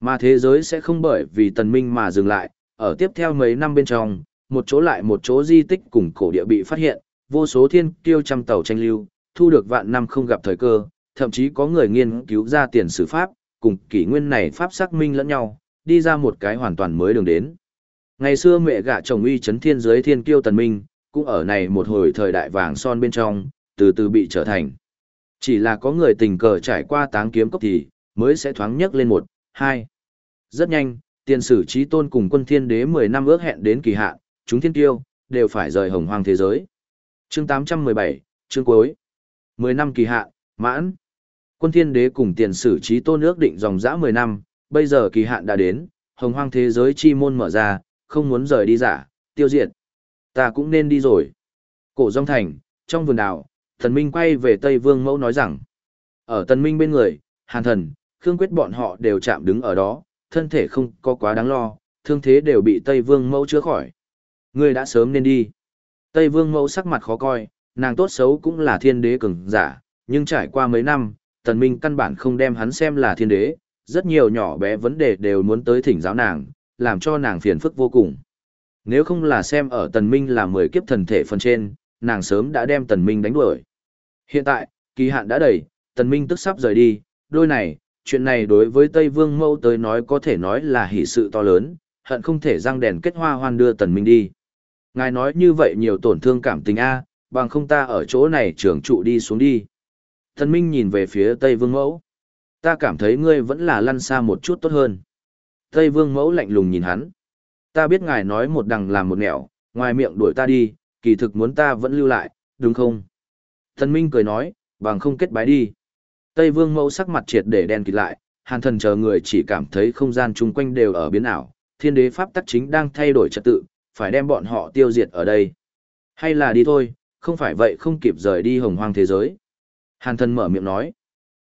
Mà thế giới sẽ không bởi vì tần minh mà dừng lại, ở tiếp theo mấy năm bên trong, một chỗ lại một chỗ di tích cùng cổ địa bị phát hiện, vô số thiên kiêu trăm tàu tranh lưu, thu được vạn năm không gặp thời cơ, thậm chí có người nghiên cứu ra tiền sử pháp, cùng kỷ nguyên này pháp xác minh lẫn nhau, đi ra một cái hoàn toàn mới đường đến. Ngày xưa mẹ gạ chồng uy chấn thiên giới thiên kiêu tần minh, cũng ở này một hồi thời đại vàng son bên trong, từ từ bị trở thành. Chỉ là có người tình cờ trải qua táng kiếm cốc thì, mới sẽ thoáng nhấc lên một, hai. Rất nhanh, tiền sử trí tôn cùng quân thiên đế 10 năm ước hẹn đến kỳ hạn, chúng thiên tiêu, đều phải rời hồng hoang thế giới. Chương 817, chương cuối. 10 năm kỳ hạn, mãn. Quân thiên đế cùng tiền sử trí tôn ước định dòng dã 10 năm, bây giờ kỳ hạn đã đến, hồng hoang thế giới chi môn mở ra, không muốn rời đi giả, tiêu diệt. Ta cũng nên đi rồi. Cổ Dông Thành, trong vườn đảo, thần minh quay về Tây Vương Mẫu nói rằng, ở thần minh bên người, hàn thần, Khương Quyết bọn họ đều chạm đứng ở đó, thân thể không có quá đáng lo, thương thế đều bị Tây Vương Mẫu chữa khỏi. Ngươi đã sớm nên đi. Tây Vương Mẫu sắc mặt khó coi, nàng tốt xấu cũng là thiên đế cường giả, nhưng trải qua mấy năm, tần minh căn bản không đem hắn xem là thiên đế, rất nhiều nhỏ bé vấn đề đều muốn tới thỉnh giáo nàng, làm cho nàng phiền phức vô cùng. Nếu không là xem ở tần minh là mười kiếp thần thể phần trên, nàng sớm đã đem tần minh đánh đuổi. Hiện tại, kỳ hạn đã đầy, tần minh tức sắp rời đi, đôi này, chuyện này đối với Tây Vương Mâu tới nói có thể nói là hỷ sự to lớn, hận không thể răng đèn kết hoa hoan đưa tần minh đi. Ngài nói như vậy nhiều tổn thương cảm tình A, bằng không ta ở chỗ này trưởng trụ đi xuống đi. Tần minh nhìn về phía Tây Vương Mẫu. Ta cảm thấy ngươi vẫn là lăn xa một chút tốt hơn. Tây Vương Mẫu lạnh lùng nhìn hắn. Ta biết ngài nói một đằng làm một nẻo, ngoài miệng đuổi ta đi, kỳ thực muốn ta vẫn lưu lại, đúng không? Tần Minh cười nói, bằng không kết bái đi. Tây Vương Mẫu sắc mặt triệt để đen kịt lại, hàn thần chờ người chỉ cảm thấy không gian chung quanh đều ở biến ảo, thiên đế pháp tắc chính đang thay đổi trật tự, phải đem bọn họ tiêu diệt ở đây. Hay là đi thôi, không phải vậy không kịp rời đi hồng hoang thế giới. Hàn thần mở miệng nói.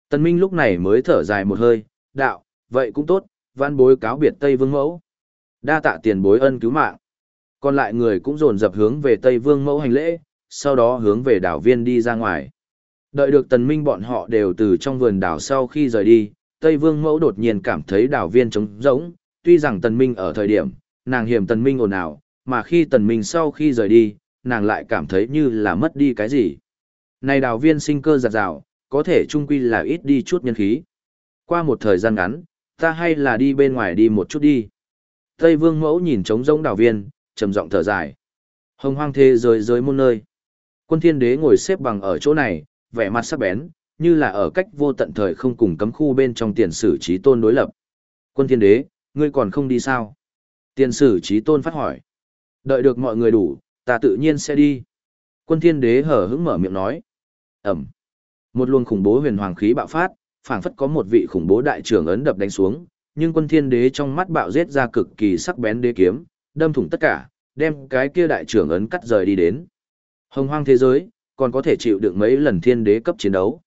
Tân Minh lúc này mới thở dài một hơi, đạo, vậy cũng tốt, văn bối cáo biệt Tây Vương Mẫu. Đa tạ tiền bối ân cứu mạng. Còn lại người cũng dồn dập hướng về Tây Vương Mẫu hành lễ, sau đó hướng về đảo viên đi ra ngoài. Đợi được tần minh bọn họ đều từ trong vườn đảo sau khi rời đi, Tây Vương Mẫu đột nhiên cảm thấy đảo viên trống rỗng, tuy rằng tần minh ở thời điểm, nàng hiểm tần minh ồn ào, mà khi tần minh sau khi rời đi, nàng lại cảm thấy như là mất đi cái gì. Này đảo viên sinh cơ giặt rào, có thể trung quy là ít đi chút nhân khí. Qua một thời gian ngắn, ta hay là đi bên ngoài đi một chút đi. Tây Vương Mẫu nhìn trống rỗng đảo viên, trầm giọng thở dài. Hồng hoang thế rời rời muôn nơi. Quân thiên đế ngồi xếp bằng ở chỗ này, vẻ mặt sắc bén, như là ở cách vô tận thời không cùng cấm khu bên trong tiền sử trí tôn đối lập. Quân thiên đế, ngươi còn không đi sao? Tiền sử trí tôn phát hỏi. Đợi được mọi người đủ, Ta tự nhiên sẽ đi. Quân thiên đế hở hững mở miệng nói. Ẩm. Một luồng khủng bố huyền hoàng khí bạo phát, phảng phất có một vị khủng bố đại trưởng ấn đập đánh xuống, nhưng quân thiên đế trong mắt bạo giết ra cực kỳ sắc bén đế kiếm, đâm thủng tất cả, đem cái kia đại trưởng ấn cắt rời đi đến. Hồng hoang thế giới, còn có thể chịu được mấy lần thiên đế cấp chiến đấu.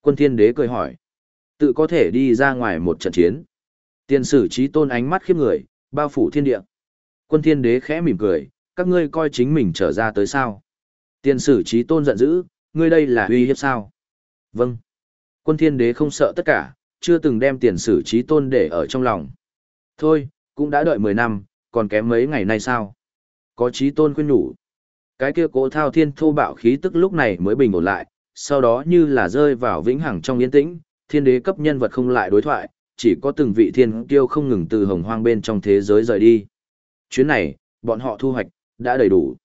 Quân thiên đế cười hỏi, tự có thể đi ra ngoài một trận chiến. Tiên sử trí tôn ánh mắt khiếp người, bao phủ thiên địa. Quân thiên đế khẽ mỉm cười, các ngươi coi chính mình trở ra tới sao. Tiên sử trí tôn giận dữ, ngươi đây là uy hiếp sao? Vâng. Quân thiên đế không sợ tất cả, chưa từng đem tiền sử trí tôn để ở trong lòng. Thôi, cũng đã đợi 10 năm, còn kém mấy ngày nay sao? Có trí tôn khuyên nhủ. Cái kia cố thao thiên thô bạo khí tức lúc này mới bình ổn lại, sau đó như là rơi vào vĩnh hằng trong yên tĩnh, thiên đế cấp nhân vật không lại đối thoại, chỉ có từng vị thiên kiêu không ngừng từ hồng hoang bên trong thế giới rời đi. Chuyến này, bọn họ thu hoạch, đã đầy đủ.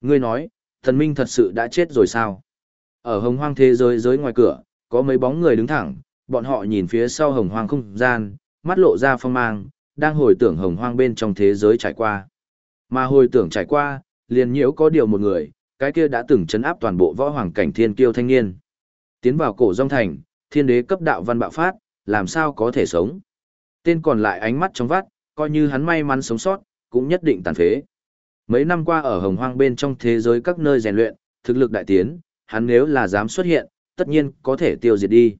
Ngươi nói, thần minh thật sự đã chết rồi sao? Ở hồng hoang thế giới giới ngoài cửa, có mấy bóng người đứng thẳng, bọn họ nhìn phía sau hồng hoang không gian, mắt lộ ra phong mang, đang hồi tưởng hồng hoang bên trong thế giới trải qua. Mà hồi tưởng trải qua, liền nhiễu có điều một người, cái kia đã từng chấn áp toàn bộ võ hoàng cảnh thiên kiêu thanh niên. Tiến vào cổ dòng thành, thiên đế cấp đạo văn bạo phát, làm sao có thể sống. Tên còn lại ánh mắt trong vắt, coi như hắn may mắn sống sót, cũng nhất định tàn phế. Mấy năm qua ở hồng hoang bên trong thế giới các nơi rèn luyện, thực lực đại tiến, hắn nếu là dám xuất hiện, tất nhiên có thể tiêu diệt đi.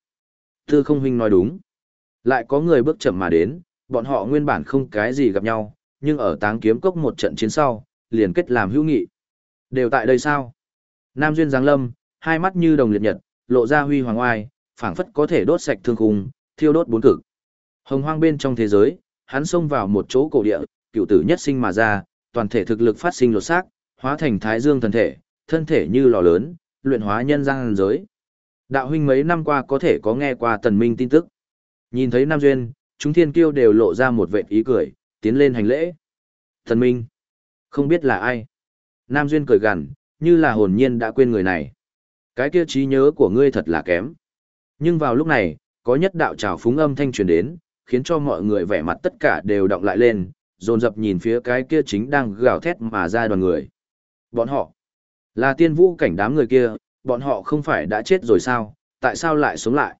Tư không huynh nói đúng. Lại có người bước chậm mà đến, bọn họ nguyên bản không cái gì gặp nhau, nhưng ở táng kiếm cốc một trận chiến sau, liền kết làm hữu nghị. Đều tại đây sao? Nam Duyên Giáng Lâm, hai mắt như đồng liệt nhật, lộ ra huy hoàng oai, phảng phất có thể đốt sạch thương khung, thiêu đốt bốn cực. Hồng hoang bên trong thế giới, hắn xông vào một chỗ cổ địa, cựu tử nhất sinh mà ra, toàn thể thực lực phát sinh lột xác, hóa thành thái dương thần thể, thân thể như lò lớn, luyện hóa nhân gian giới. Đạo huynh mấy năm qua có thể có nghe qua tần minh tin tức. Nhìn thấy Nam Duyên, chúng thiên kiêu đều lộ ra một vệt ý cười, tiến lên hành lễ. thần minh, không biết là ai. Nam Duyên cười gằn, như là hồn nhiên đã quên người này. Cái kia trí nhớ của ngươi thật là kém. Nhưng vào lúc này, có nhất đạo trào phúng âm thanh truyền đến, khiến cho mọi người vẻ mặt tất cả đều động lại lên, dồn dập nhìn phía cái kia chính đang gào thét mà ra đoàn người. Bọn họ, là tiên vũ cảnh đám người kia, bọn họ không phải đã chết rồi sao, tại sao lại sống lại?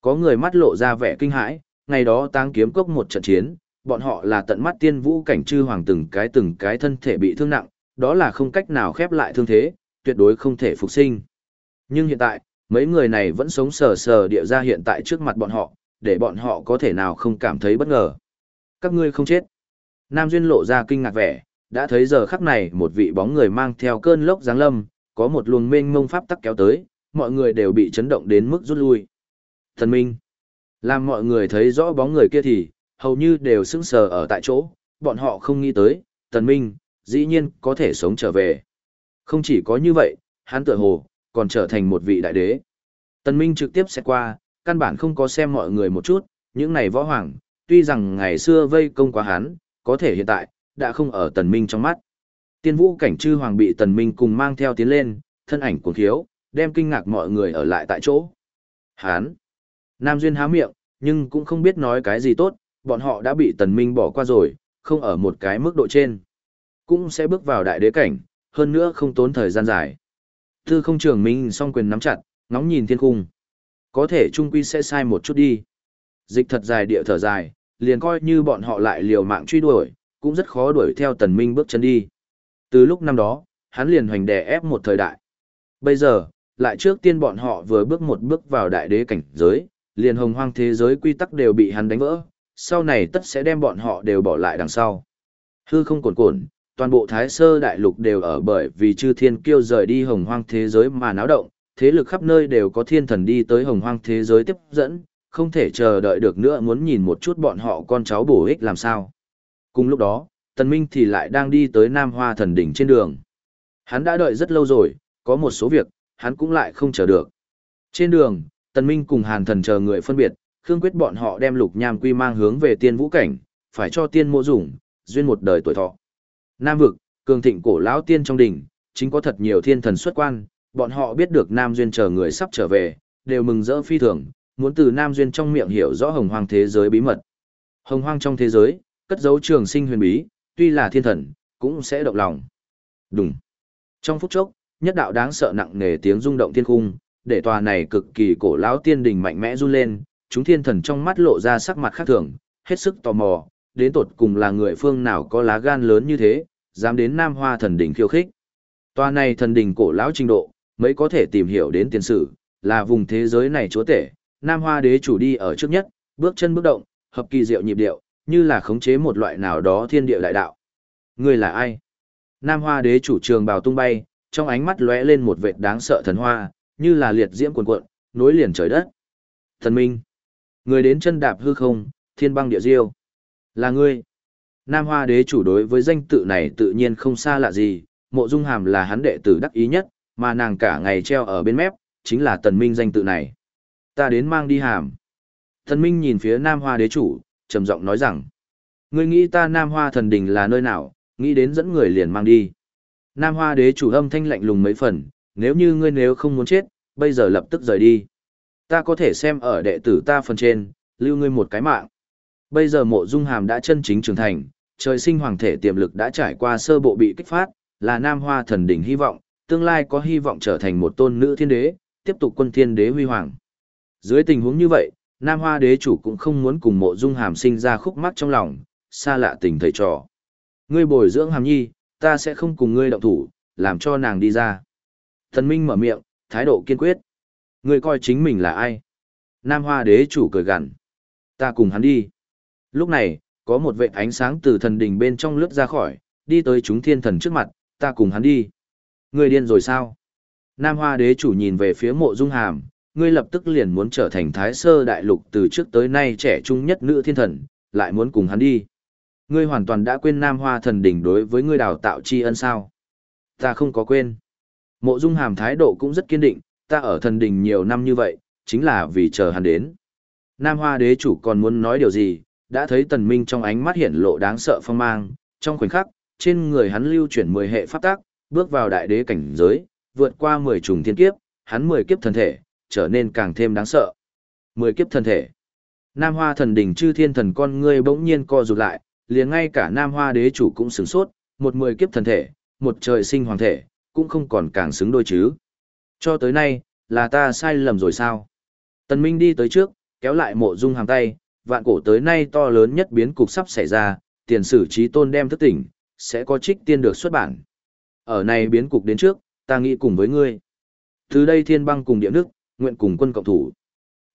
Có người mắt lộ ra vẻ kinh hãi, ngày đó táng kiếm cốc một trận chiến, bọn họ là tận mắt tiên vũ cảnh chư hoàng từng cái từng cái thân thể bị thương nặng, đó là không cách nào khép lại thương thế, tuyệt đối không thể phục sinh. Nhưng hiện tại, mấy người này vẫn sống sờ sờ địa ra hiện tại trước mặt bọn họ, để bọn họ có thể nào không cảm thấy bất ngờ. Các ngươi không chết. Nam Duyên lộ ra kinh ngạc vẻ, đã thấy giờ khắc này một vị bóng người mang theo cơn lốc giáng lâm, có một luồng mênh mông pháp tắc kéo tới, mọi người đều bị chấn động đến mức rút lui. Thần Minh. Làm mọi người thấy rõ bóng người kia thì, hầu như đều sững sờ ở tại chỗ, bọn họ không nghĩ tới, tần Minh, dĩ nhiên có thể sống trở về. Không chỉ có như vậy, hắn tựa hồ, còn trở thành một vị đại đế. Tần Minh trực tiếp xét qua, căn bản không có xem mọi người một chút, những này võ hoàng, tuy rằng ngày xưa vây công quá hắn, có thể hiện tại, đã không ở Tần Minh trong mắt. Tiên vũ cảnh chư hoàng bị Tần Minh cùng mang theo tiến lên, thân ảnh cuồng khiếu, đem kinh ngạc mọi người ở lại tại chỗ. Hán! Nam Duyên há miệng, nhưng cũng không biết nói cái gì tốt, bọn họ đã bị Tần Minh bỏ qua rồi, không ở một cái mức độ trên. Cũng sẽ bước vào đại đế cảnh, hơn nữa không tốn thời gian dài. Tư không trường minh song quyền nắm chặt, ngóng nhìn thiên cung. Có thể trung quy sẽ sai một chút đi. Dịch thật dài địa thở dài, liền coi như bọn họ lại liều mạng truy đuổi, cũng rất khó đuổi theo tần minh bước chân đi. Từ lúc năm đó, hắn liền hoành đè ép một thời đại. Bây giờ, lại trước tiên bọn họ vừa bước một bước vào đại đế cảnh giới, liền hồng hoang thế giới quy tắc đều bị hắn đánh vỡ, sau này tất sẽ đem bọn họ đều bỏ lại đằng sau. Hư không cồn cồn, toàn bộ thái sơ đại lục đều ở bởi vì chư thiên kiêu rời đi hồng hoang thế giới mà náo động, thế lực khắp nơi đều có thiên thần đi tới hồng hoang thế giới tiếp dẫn, không thể chờ đợi được nữa muốn nhìn một chút bọn họ con cháu bổ ích làm sao. Cùng lúc đó, Tần Minh thì lại đang đi tới Nam Hoa thần đỉnh trên đường. Hắn đã đợi rất lâu rồi, có một số việc, hắn cũng lại không chờ được. Trên đường, Tần Minh cùng Hàn thần chờ người phân biệt, Khương quyết bọn họ đem lục nham quy mang hướng về tiên vũ cảnh, phải cho tiên mộ dùng, duyên một đời tuổi thọ. Nam vực, cường thịnh cổ lão tiên trong đỉnh, chính có thật nhiều thiên thần xuất quan, bọn họ biết được Nam Duyên chờ người sắp trở về, đều mừng rỡ phi thường, muốn từ Nam Duyên trong miệng hiểu rõ hồng hoang thế giới bí mật. Hồng hoang trong thế giới, cất dấu trường sinh huyền bí, tuy là thiên thần, cũng sẽ động lòng. Đúng. Trong phút chốc, nhất đạo đáng sợ nặng nề tiếng rung động thiên cung, để tòa này cực kỳ cổ lão tiên đình mạnh mẽ run lên, chúng thiên thần trong mắt lộ ra sắc mặt khác thường, hết sức tò mò, đến tột cùng là người phương nào có lá gan lớn như thế, dám đến Nam Hoa thần đỉnh khiêu khích. Tòa này thần đỉnh cổ lão trình độ, mới có thể tìm hiểu đến tiền sử, là vùng thế giới này chúa tể, Nam Hoa đế chủ đi ở trước nhất, bước chân bước động, hợp kỳ diệu nhịp điệu, như là khống chế một loại nào đó thiên địa đại đạo. Người là ai? Nam Hoa đế chủ trường bào tung bay, trong ánh mắt lóe lên một vệt đáng sợ thần hoa, như là liệt diễm cuồn cuộn, nối liền trời đất. Thần minh, người đến chân đạp hư không, thiên băng địa diêu. Là ngươi. Nam Hoa đế chủ đối với danh tự này tự nhiên không xa lạ gì, mộ dung hàm là hắn đệ tử đắc ý nhất, mà nàng cả ngày treo ở bên mép, chính là tần minh danh tự này. Ta đến mang đi hàm. Tần minh nhìn phía Nam Hoa đế chủ, trầm giọng nói rằng, ngươi nghĩ ta Nam Hoa thần đình là nơi nào, nghĩ đến dẫn người liền mang đi. Nam Hoa đế chủ âm thanh lạnh lùng mấy phần, nếu như ngươi nếu không muốn chết, bây giờ lập tức rời đi. Ta có thể xem ở đệ tử ta phần trên, lưu ngươi một cái mạng. Bây giờ mộ dung hàm đã chân chính trưởng thành, trời sinh hoàng thể tiềm lực đã trải qua sơ bộ bị kích phát, là nam hoa thần đỉnh hy vọng, tương lai có hy vọng trở thành một tôn nữ thiên đế, tiếp tục quân thiên đế huy hoàng. Dưới tình huống như vậy, nam hoa đế chủ cũng không muốn cùng mộ dung hàm sinh ra khúc mắc trong lòng, xa lạ tình thầy trò. Ngươi bồi dưỡng hàm nhi, ta sẽ không cùng ngươi động thủ, làm cho nàng đi ra. Thần Minh mở miệng, thái độ kiên quyết. Ngươi coi chính mình là ai? Nam Hoa đế chủ cười gằn. Ta cùng hắn đi. Lúc này, có một vệ ánh sáng từ thần đình bên trong lướt ra khỏi, đi tới chúng thiên thần trước mặt, ta cùng hắn đi. Ngươi điên rồi sao? Nam Hoa đế chủ nhìn về phía mộ dung hàm, ngươi lập tức liền muốn trở thành thái sơ đại lục từ trước tới nay trẻ trung nhất nữ thiên thần, lại muốn cùng hắn đi. Ngươi hoàn toàn đã quên Nam Hoa thần đỉnh đối với ngươi đào tạo tri ân sao? Ta không có quên. Mộ Dung Hàm thái độ cũng rất kiên định, ta ở thần đình nhiều năm như vậy, chính là vì chờ hắn đến. Nam Hoa đế chủ còn muốn nói điều gì, đã thấy Tần Minh trong ánh mắt hiện lộ đáng sợ phong mang, trong khoảnh khắc, trên người hắn lưu chuyển 10 hệ pháp tác, bước vào đại đế cảnh giới, vượt qua 10 trùng thiên kiếp, hắn 10 kiếp thần thể, trở nên càng thêm đáng sợ. 10 kiếp thần thể. Nam Hoa thần đỉnh chư thiên thần con ngươi bỗng nhiên co rụt lại, liền ngay cả Nam Hoa đế chủ cũng sửng sốt, một mười kiếp thần thể, một trời sinh hoàng thể, cũng không còn càng xứng đôi chứ. Cho tới nay, là ta sai lầm rồi sao? Tần Minh đi tới trước, kéo lại mộ dung hàng tay, vạn cổ tới nay to lớn nhất biến cục sắp xảy ra, tiền sử trí tôn đem thức tỉnh, sẽ có trích tiên được xuất bản. Ở này biến cục đến trước, ta nghĩ cùng với ngươi. Từ đây thiên băng cùng địa nước, nguyện cùng quân cộng thủ.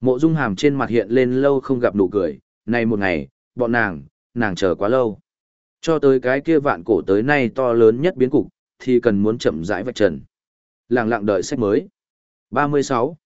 Mộ dung hàm trên mặt hiện lên lâu không gặp nụ cười, này một ngày, bọn nàng, nàng chờ quá lâu. Cho tới cái kia vạn cổ tới nay to lớn nhất biến cục, thì cần muốn chậm rãi vạch trần. Lặng lặng đợi sách mới. 36.